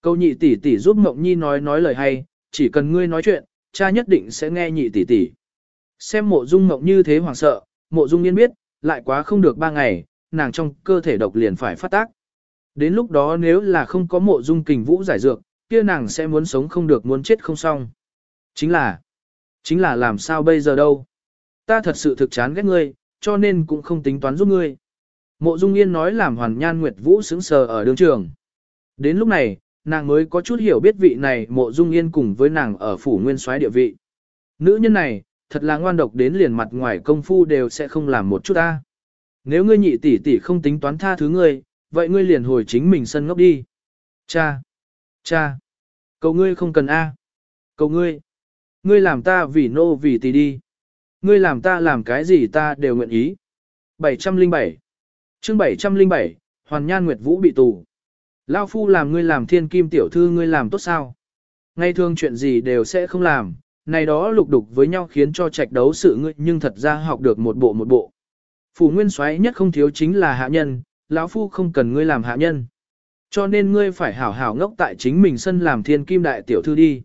Câu nhị tỷ tỷ giúp ngộng nhi nói nói lời hay, chỉ cần ngươi nói chuyện, cha nhất định sẽ nghe nhị tỷ tỷ. Xem mộ dung ngộng như thế hoảng sợ, mộ dung yên biết, lại quá không được ba ngày, nàng trong cơ thể độc liền phải phát tác. Đến lúc đó nếu là không có mộ dung kình vũ giải dược, kia nàng sẽ muốn sống không được muốn chết không xong. Chính là, chính là làm sao bây giờ đâu. Ta thật sự thực chán ghét ngươi, cho nên cũng không tính toán giúp ngươi. Mộ Dung Yên nói làm Hoàn Nhan Nguyệt Vũ sững sờ ở đường trường. Đến lúc này, nàng mới có chút hiểu biết vị này Mộ Dung Yên cùng với nàng ở phủ nguyên soái địa vị. Nữ nhân này, thật là ngoan độc đến liền mặt ngoài công phu đều sẽ không làm một chút ta. Nếu ngươi nhị tỷ tỷ không tính toán tha thứ ngươi, vậy ngươi liền hồi chính mình sân ngốc đi. Cha! Cha! Cầu ngươi không cần A. Cầu ngươi! Ngươi làm ta vì nô vì tì đi. Ngươi làm ta làm cái gì ta đều nguyện ý. 707 chương 707, Hoàn Nhan Nguyệt Vũ bị tù. Lao phu làm ngươi làm thiên kim tiểu thư ngươi làm tốt sao? Ngay thường chuyện gì đều sẽ không làm, này đó lục đục với nhau khiến cho trạch đấu sự ngươi nhưng thật ra học được một bộ một bộ. Phủ nguyên soái nhất không thiếu chính là hạ nhân, lão phu không cần ngươi làm hạ nhân. Cho nên ngươi phải hảo hảo ngốc tại chính mình sân làm thiên kim đại tiểu thư đi.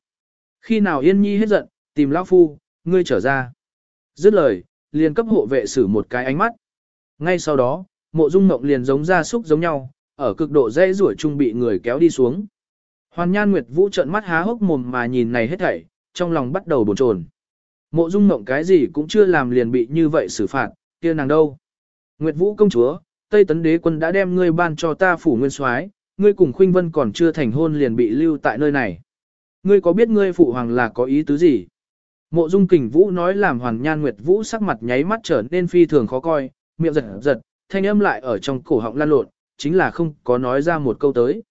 Khi nào yên nhi hết giận, tìm lão phu, ngươi trở ra. Dứt lời, liền cấp hộ vệ sử một cái ánh mắt. Ngay sau đó, mộ dung mộng liền giống ra súc giống nhau, ở cực độ dây rủa chung bị người kéo đi xuống. Hoàn Nhan Nguyệt Vũ trợn mắt há hốc mồm mà nhìn này hết thảy, trong lòng bắt đầu bồn chồn. Mộ Dung Mộng cái gì cũng chưa làm liền bị như vậy xử phạt, kia nàng đâu? Nguyệt Vũ công chúa, Tây Tấn Đế quân đã đem ngươi ban cho ta phủ nguyên soái, ngươi cùng Khuynh Vân còn chưa thành hôn liền bị lưu tại nơi này. Ngươi có biết ngươi phụ hoàng là có ý tứ gì? Mộ Dung Kình Vũ nói làm Hoàn Nhan Nguyệt Vũ sắc mặt nháy mắt trở nên phi thường khó coi, miệng giật giật, thanh âm lại ở trong cổ họng lan lộn, chính là không có nói ra một câu tới.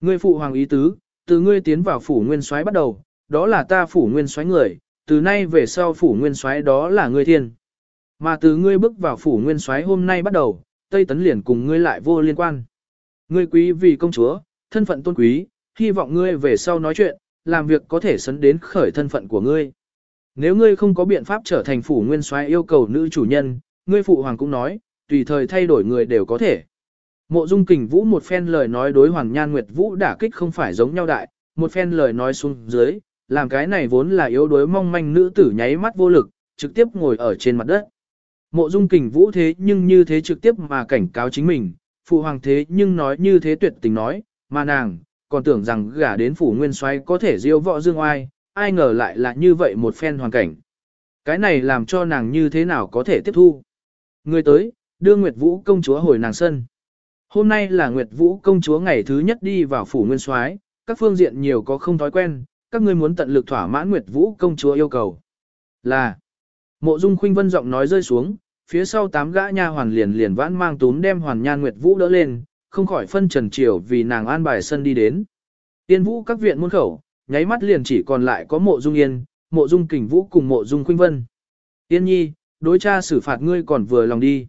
Ngươi phụ hoàng ý tứ, từ ngươi tiến vào phủ nguyên soái bắt đầu, đó là ta phủ nguyên soái người, từ nay về sau phủ nguyên soái đó là ngươi thiên. Mà từ ngươi bước vào phủ nguyên soái hôm nay bắt đầu, Tây Tấn liền cùng ngươi lại vô liên quan. Ngươi quý vì công chúa, thân phận tôn quý, hy vọng ngươi về sau nói chuyện, làm việc có thể sấn đến khởi thân phận của ngươi. Nếu ngươi không có biện pháp trở thành phủ nguyên soái yêu cầu nữ chủ nhân, ngươi phụ hoàng cũng nói, tùy thời thay đổi người đều có thể. Mộ Dung Kình Vũ một phen lời nói đối Hoàng Nhan Nguyệt Vũ đả kích không phải giống nhau đại, một phen lời nói xuống dưới, làm cái này vốn là yếu đuối mong manh nữ tử nháy mắt vô lực, trực tiếp ngồi ở trên mặt đất. Mộ Dung Kình Vũ thế nhưng như thế trực tiếp mà cảnh cáo chính mình, phụ hoàng thế nhưng nói như thế tuyệt tình nói, mà nàng còn tưởng rằng gả đến phủ nguyên soái có thể diêu võ dương oai, ai ngờ lại là như vậy một phen hoàn cảnh. Cái này làm cho nàng như thế nào có thể tiếp thu. Người tới, đưa Nguyệt Vũ công chúa hồi nàng sân. Hôm nay là Nguyệt Vũ công chúa ngày thứ nhất đi vào phủ nguyên soái, các phương diện nhiều có không thói quen, các ngươi muốn tận lực thỏa mãn Nguyệt Vũ công chúa yêu cầu. Là, mộ dung khuynh vân giọng nói rơi xuống, phía sau tám gã nha hoàn liền liền vãn mang tún đem hoàn nhan Nguyệt Vũ đỡ lên, không khỏi phân trần triều vì nàng an bài sân đi đến. Tiên vũ các viện môn khẩu, nháy mắt liền chỉ còn lại có mộ dung yên, mộ dung kình vũ cùng mộ dung khuynh vân. Tiên nhi, đối cha xử phạt ngươi còn vừa lòng đi.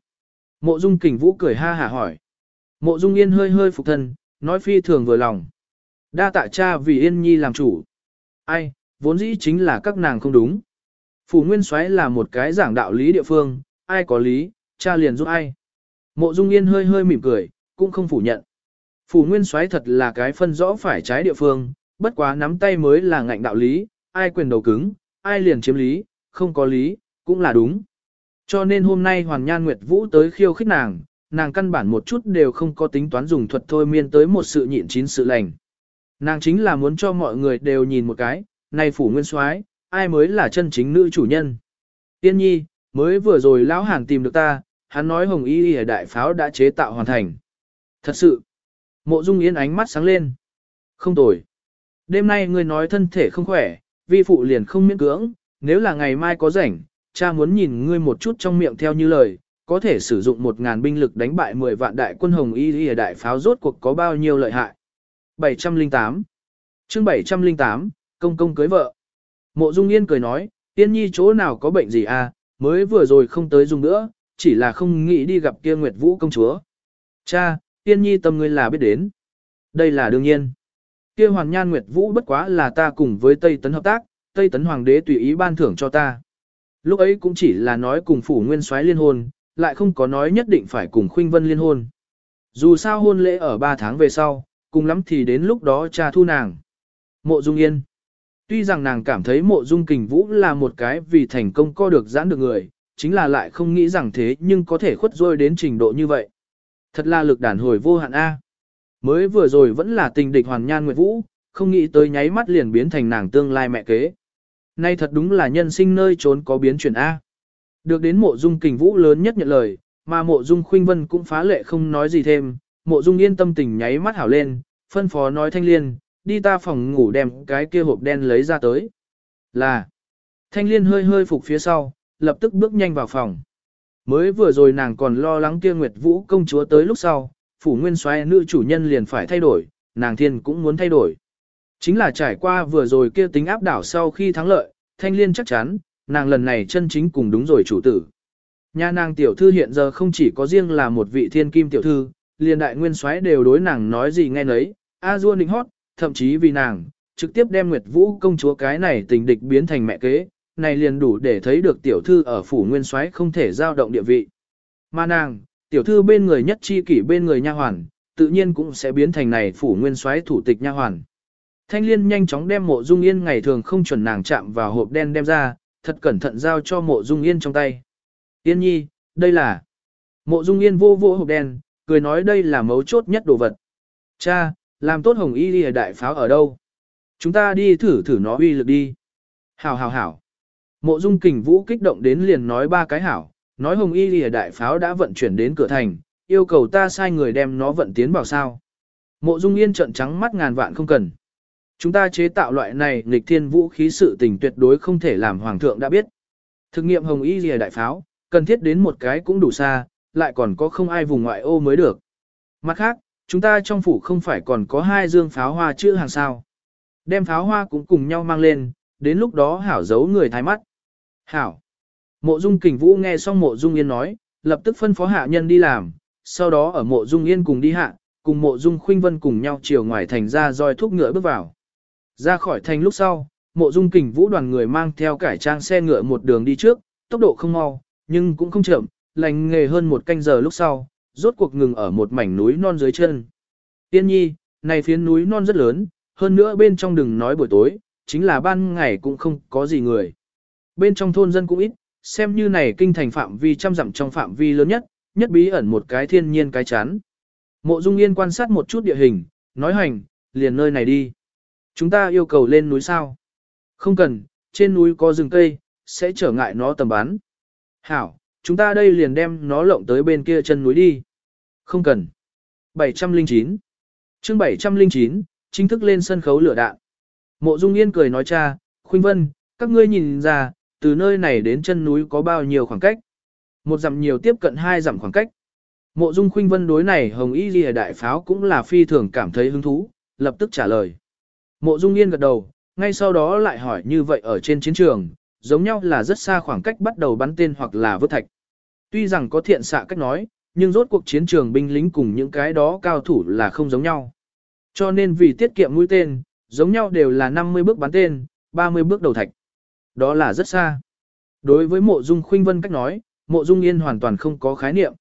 Mộ dung kình vũ cười ha hả hỏi. Mộ dung yên hơi hơi phục thân, nói phi thường vừa lòng. Đa tạ cha vì yên nhi làm chủ. Ai, vốn dĩ chính là các nàng không đúng. Phủ Nguyên Soái là một cái giảng đạo lý địa phương, ai có lý, cha liền giúp ai. Mộ Dung Yên hơi hơi mỉm cười, cũng không phủ nhận. Phủ Nguyên Soái thật là cái phân rõ phải trái địa phương, bất quá nắm tay mới là ngạnh đạo lý, ai quyền đầu cứng, ai liền chiếm lý, không có lý, cũng là đúng. Cho nên hôm nay Hoàn Nhan Nguyệt Vũ tới khiêu khích nàng, nàng căn bản một chút đều không có tính toán dùng thuật thôi miên tới một sự nhịn chín sự lành. Nàng chính là muốn cho mọi người đều nhìn một cái, này phủ nguyên soái, ai mới là chân chính nữ chủ nhân. Tiên nhi, mới vừa rồi lão hàn tìm được ta, hắn nói hồng y y đại pháo đã chế tạo hoàn thành. Thật sự, mộ dung yên ánh mắt sáng lên. Không tồi. Đêm nay ngươi nói thân thể không khỏe, vi phụ liền không miễn cưỡng, nếu là ngày mai có rảnh, cha muốn nhìn ngươi một chút trong miệng theo như lời, có thể sử dụng một ngàn binh lực đánh bại 10 vạn đại quân hồng y y đại pháo rốt cuộc có bao nhiêu lợi hại. 708 chương 708, công công cưới vợ. Mộ Dung Yên cười nói, Tiên Nhi chỗ nào có bệnh gì à, mới vừa rồi không tới dùng nữa, chỉ là không nghĩ đi gặp kia Nguyệt Vũ công chúa. Cha, Yên Nhi tâm ngươi là biết đến. Đây là đương nhiên. Kia Hoàng Nhan Nguyệt Vũ bất quá là ta cùng với Tây Tấn hợp tác, Tây Tấn Hoàng đế tùy ý ban thưởng cho ta. Lúc ấy cũng chỉ là nói cùng phủ nguyên soái liên hôn, lại không có nói nhất định phải cùng Khuynh Vân liên hôn. Dù sao hôn lễ ở 3 tháng về sau, cùng lắm thì đến lúc đó cha thu nàng. Mộ Dung Yên Tuy rằng nàng cảm thấy mộ dung kình vũ là một cái vì thành công co được giãn được người, chính là lại không nghĩ rằng thế nhưng có thể khuất rôi đến trình độ như vậy. Thật là lực đàn hồi vô hạn A. Mới vừa rồi vẫn là tình địch hoàn nhan nguyệt vũ, không nghĩ tới nháy mắt liền biến thành nàng tương lai mẹ kế. Nay thật đúng là nhân sinh nơi trốn có biến chuyển A. Được đến mộ dung kình vũ lớn nhất nhận lời, mà mộ dung khuynh vân cũng phá lệ không nói gì thêm, mộ dung yên tâm tình nháy mắt hảo lên, phân phó nói thanh liên, đi ta phòng ngủ đem cái kia hộp đen lấy ra tới. Là, thanh liên hơi hơi phục phía sau, lập tức bước nhanh vào phòng. Mới vừa rồi nàng còn lo lắng kia Nguyệt Vũ công chúa tới lúc sau, phủ nguyên soái nữ chủ nhân liền phải thay đổi, nàng thiên cũng muốn thay đổi. Chính là trải qua vừa rồi kia tính áp đảo sau khi thắng lợi, thanh liên chắc chắn, nàng lần này chân chính cùng đúng rồi chủ tử. Nhà nàng tiểu thư hiện giờ không chỉ có riêng là một vị thiên kim tiểu thư, liền đại nguyên soái đều đối nàng nói gì nghe nấy, a dua nịnh hót, thậm chí vì nàng, trực tiếp đem Nguyệt Vũ công chúa cái này tình địch biến thành mẹ kế, này liền đủ để thấy được tiểu thư ở phủ nguyên soái không thể giao động địa vị. Mà nàng, tiểu thư bên người nhất chi kỷ bên người nha hoàn, tự nhiên cũng sẽ biến thành này phủ nguyên soái thủ tịch nha hoàn. Thanh Liên nhanh chóng đem mộ dung yên ngày thường không chuẩn nàng chạm vào hộp đen đem ra, thật cẩn thận giao cho mộ dung yên trong tay. Yên nhi, đây là... Mộ dung yên vô vô hộp đen, cười nói đây là mấu chốt nhất đồ vật. Cha, làm tốt hồng y đi đại pháo ở đâu? Chúng ta đi thử thử nó uy lực đi. Hảo hảo hảo. Mộ dung kình vũ kích động đến liền nói ba cái hảo, nói hồng y lìa đại pháo đã vận chuyển đến cửa thành, yêu cầu ta sai người đem nó vận tiến vào sao. Mộ dung yên trận trắng mắt ngàn vạn không cần. Chúng ta chế tạo loại này nghịch thiên vũ khí sự tình tuyệt đối không thể làm hoàng thượng đã biết. Thực nghiệm hồng y lìa đại pháo, cần thiết đến một cái cũng đủ xa, lại còn có không ai vùng ngoại ô mới được. Mặt khác, chúng ta trong phủ không phải còn có hai dương pháo hoa chữ hàng sao. Đem pháo hoa cũng cùng nhau mang lên, đến lúc đó hảo giấu người thái mắt. Hảo. Mộ dung kình vũ nghe xong mộ dung yên nói, lập tức phân phó hạ nhân đi làm, sau đó ở mộ dung yên cùng đi hạ, cùng mộ dung khuynh vân cùng nhau chiều ngoài thành ra roi thúc ngựa bước vào. Ra khỏi thành lúc sau, mộ dung kình vũ đoàn người mang theo cải trang xe ngựa một đường đi trước, tốc độ không mau, nhưng cũng không chậm, lành nghề hơn một canh giờ lúc sau, rốt cuộc ngừng ở một mảnh núi non dưới chân. Tiên nhi, này phiến núi non rất lớn, hơn nữa bên trong đừng nói buổi tối, chính là ban ngày cũng không có gì người. Bên trong thôn dân cũng ít, xem như này kinh thành phạm vi trăm dặm trong phạm vi lớn nhất, nhất bí ẩn một cái thiên nhiên cái chán. Mộ Dung Yên quan sát một chút địa hình, nói hành, liền nơi này đi. Chúng ta yêu cầu lên núi sao? Không cần, trên núi có rừng cây, sẽ trở ngại nó tầm bắn. Hảo, chúng ta đây liền đem nó lộng tới bên kia chân núi đi. Không cần. 709 chương 709, chính thức lên sân khấu lửa đạn. Mộ Dung Yên cười nói cha, Khuynh Vân, các ngươi nhìn ra, từ nơi này đến chân núi có bao nhiêu khoảng cách. Một dặm nhiều tiếp cận hai dặm khoảng cách. Mộ Dung Khuynh Vân đối này Hồng Y Lìa đại pháo cũng là phi thường cảm thấy hứng thú, lập tức trả lời. Mộ Dung Yên gật đầu, ngay sau đó lại hỏi như vậy ở trên chiến trường, giống nhau là rất xa khoảng cách bắt đầu bắn tên hoặc là vứt thạch. Tuy rằng có thiện xạ cách nói, nhưng rốt cuộc chiến trường binh lính cùng những cái đó cao thủ là không giống nhau. Cho nên vì tiết kiệm mũi tên, giống nhau đều là 50 bước bắn tên, 30 bước đầu thạch. Đó là rất xa. Đối với mộ dung khuynh vân cách nói, mộ dung yên hoàn toàn không có khái niệm.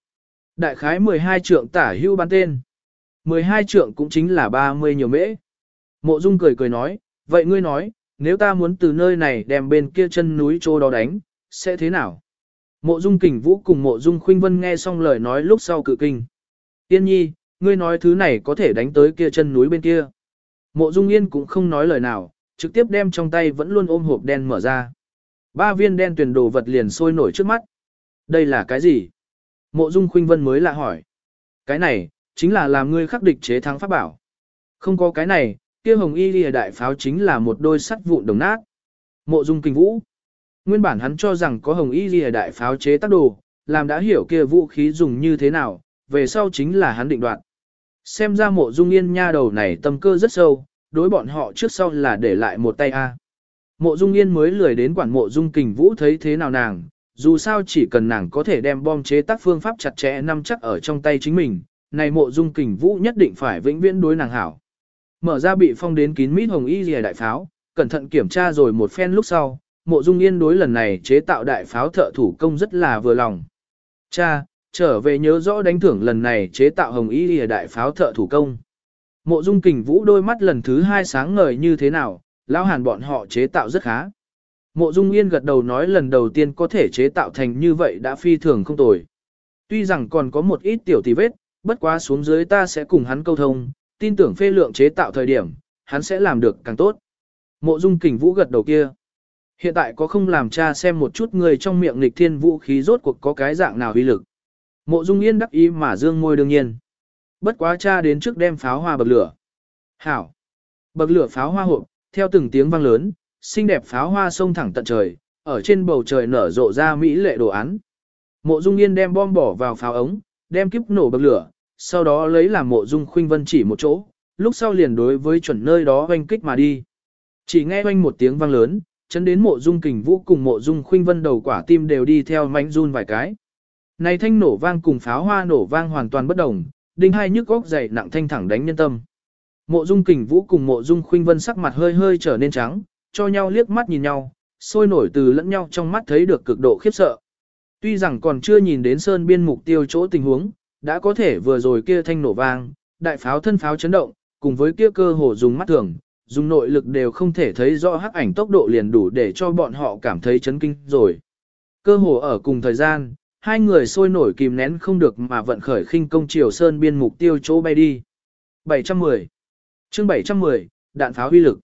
Đại khái 12 trượng tả hưu bắn tên. 12 trượng cũng chính là 30 nhiều mễ. Mộ dung cười cười nói, vậy ngươi nói, nếu ta muốn từ nơi này đem bên kia chân núi chỗ đó đánh, sẽ thế nào? Mộ dung kình vũ cùng mộ dung khuynh vân nghe xong lời nói lúc sau cự kinh. Tiên nhi, ngươi nói thứ này có thể đánh tới kia chân núi bên kia. Mộ dung yên cũng không nói lời nào, trực tiếp đem trong tay vẫn luôn ôm hộp đen mở ra. Ba viên đen tuyển đồ vật liền sôi nổi trước mắt. Đây là cái gì? Mộ dung khuynh vân mới lạ hỏi. Cái này, chính là làm ngươi khắc địch chế thắng pháp bảo. Không có cái này, kia hồng y lìa đại pháo chính là một đôi sắt vụn đồng nát. Mộ dung Kình vũ. Nguyên bản hắn cho rằng có hồng y lìa đại pháo chế tác đồ, làm đã hiểu kia vũ khí dùng như thế nào, về sau chính là hắn định đoạt. Xem ra mộ dung yên nha đầu này tâm cơ rất sâu, đối bọn họ trước sau là để lại một tay A. Mộ dung yên mới lười đến quản mộ dung kình vũ thấy thế nào nàng, dù sao chỉ cần nàng có thể đem bom chế tác phương pháp chặt chẽ nắm chắc ở trong tay chính mình, này mộ dung kình vũ nhất định phải vĩnh viễn đối nàng hảo. Mở ra bị phong đến kín mít hồng y rìa đại pháo, cẩn thận kiểm tra rồi một phen lúc sau, mộ dung yên đối lần này chế tạo đại pháo thợ thủ công rất là vừa lòng. Cha, trở về nhớ rõ đánh thưởng lần này chế tạo hồng y lìa đại pháo thợ thủ công. Mộ dung kình vũ đôi mắt lần thứ hai sáng ngời như thế nào, lão hàn bọn họ chế tạo rất khá. Mộ dung yên gật đầu nói lần đầu tiên có thể chế tạo thành như vậy đã phi thường không tồi. Tuy rằng còn có một ít tiểu tì vết, bất quá xuống dưới ta sẽ cùng hắn câu thông, tin tưởng phê lượng chế tạo thời điểm, hắn sẽ làm được càng tốt. Mộ dung kình vũ gật đầu kia. Hiện tại có không làm cha xem một chút người trong miệng nghịch thiên vũ khí rốt cuộc có cái dạng nào uy lực. Mộ dung yên đắc ý mà dương môi đương nhiên. Bất quá cha đến trước đem pháo hoa bậc lửa. Hảo. Bậc lửa pháo hoa hộp, theo từng tiếng vang lớn, xinh đẹp pháo hoa sông thẳng tận trời, ở trên bầu trời nở rộ ra mỹ lệ đồ án. Mộ Dung Yên đem bom bỏ vào pháo ống, đem kiếp nổ bậc lửa, sau đó lấy làm Mộ Dung Khuynh Vân chỉ một chỗ, lúc sau liền đối với chuẩn nơi đó oanh kích mà đi. Chỉ nghe oanh một tiếng vang lớn, chấn đến Mộ Dung Kình Vũ cùng Mộ Dung Khuynh Vân đầu quả tim đều đi theo mánh run vài cái. Này thanh nổ vang cùng pháo hoa nổ vang hoàn toàn bất đồng, đinh hai nhức góc dày nặng thanh thẳng đánh nhân tâm. Mộ Dung Kình Vũ cùng Mộ Dung Khuynh Vân sắc mặt hơi hơi trở nên trắng, cho nhau liếc mắt nhìn nhau, sôi nổi từ lẫn nhau trong mắt thấy được cực độ khiếp sợ. Tuy rằng còn chưa nhìn đến sơn biên mục tiêu chỗ tình huống, đã có thể vừa rồi kia thanh nổ vang, đại pháo thân pháo chấn động, cùng với kia cơ hồ dùng mắt thường, dùng nội lực đều không thể thấy rõ hắc ảnh tốc độ liền đủ để cho bọn họ cảm thấy chấn kinh rồi. Cơ hồ ở cùng thời gian, hai người sôi nổi kìm nén không được mà vận khởi khinh công chiều sơn biên mục tiêu chỗ bay đi. 710 chương 710, đạn pháo huy lực.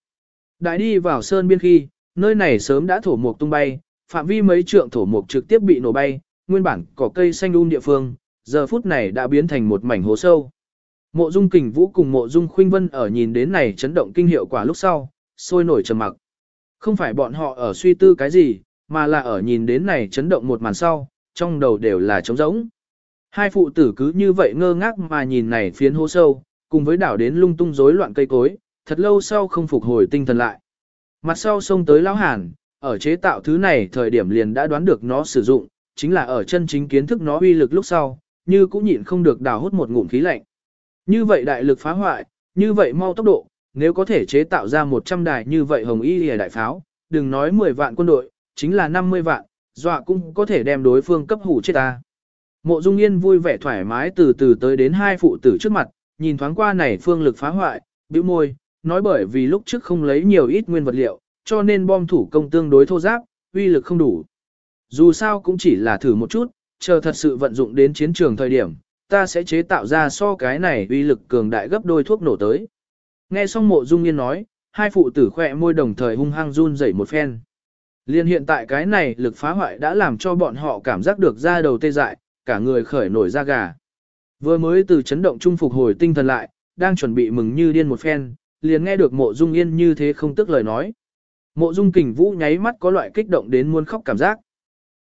Đại đi vào sơn biên khi, nơi này sớm đã thổ mục tung bay, phạm vi mấy trượng thổ mục trực tiếp bị nổ bay, nguyên bản cỏ cây xanh um địa phương, giờ phút này đã biến thành một mảnh hố sâu. Mộ Dung Kình Vũ cùng Mộ Dung Khuynh Vân ở nhìn đến này chấn động kinh hiệu quả lúc sau, sôi nổi trầm mặc. Không phải bọn họ ở suy tư cái gì, mà là ở nhìn đến này chấn động một màn sau, trong đầu đều là trống rỗng. Hai phụ tử cứ như vậy ngơ ngác mà nhìn này phiến hố sâu, cùng với đảo đến lung tung rối loạn cây cối, thật lâu sau không phục hồi tinh thần lại. Mặt sau xông tới lão hàn, ở chế tạo thứ này thời điểm liền đã đoán được nó sử dụng, chính là ở chân chính kiến thức nó uy lực lúc sau, như cũng nhịn không được đào hút một ngụm khí lạnh. Như vậy đại lực phá hoại, như vậy mau tốc độ, nếu có thể chế tạo ra 100 đài như vậy hồng y lìa đại pháo, đừng nói 10 vạn quân đội, chính là 50 vạn, dọa cũng có thể đem đối phương cấp hủ chết ta. Mộ Dung Yên vui vẻ thoải mái từ từ tới đến hai phụ tử trước mặt, nhìn thoáng qua này phương lực phá hoại, bĩu môi, nói bởi vì lúc trước không lấy nhiều ít nguyên vật liệu, cho nên bom thủ công tương đối thô giáp, uy lực không đủ. Dù sao cũng chỉ là thử một chút, chờ thật sự vận dụng đến chiến trường thời điểm, ta sẽ chế tạo ra so cái này uy lực cường đại gấp đôi thuốc nổ tới. Nghe xong mộ dung yên nói, hai phụ tử khỏe môi đồng thời hung hăng run rẩy một phen. Liên hiện tại cái này lực phá hoại đã làm cho bọn họ cảm giác được da đầu tê dại, cả người khởi nổi da gà. Vừa mới từ chấn động trung phục hồi tinh thần lại, đang chuẩn bị mừng như điên một phen, liền nghe được mộ dung yên như thế không tức lời nói. Mộ dung kình vũ nháy mắt có loại kích động đến muốn khóc cảm giác.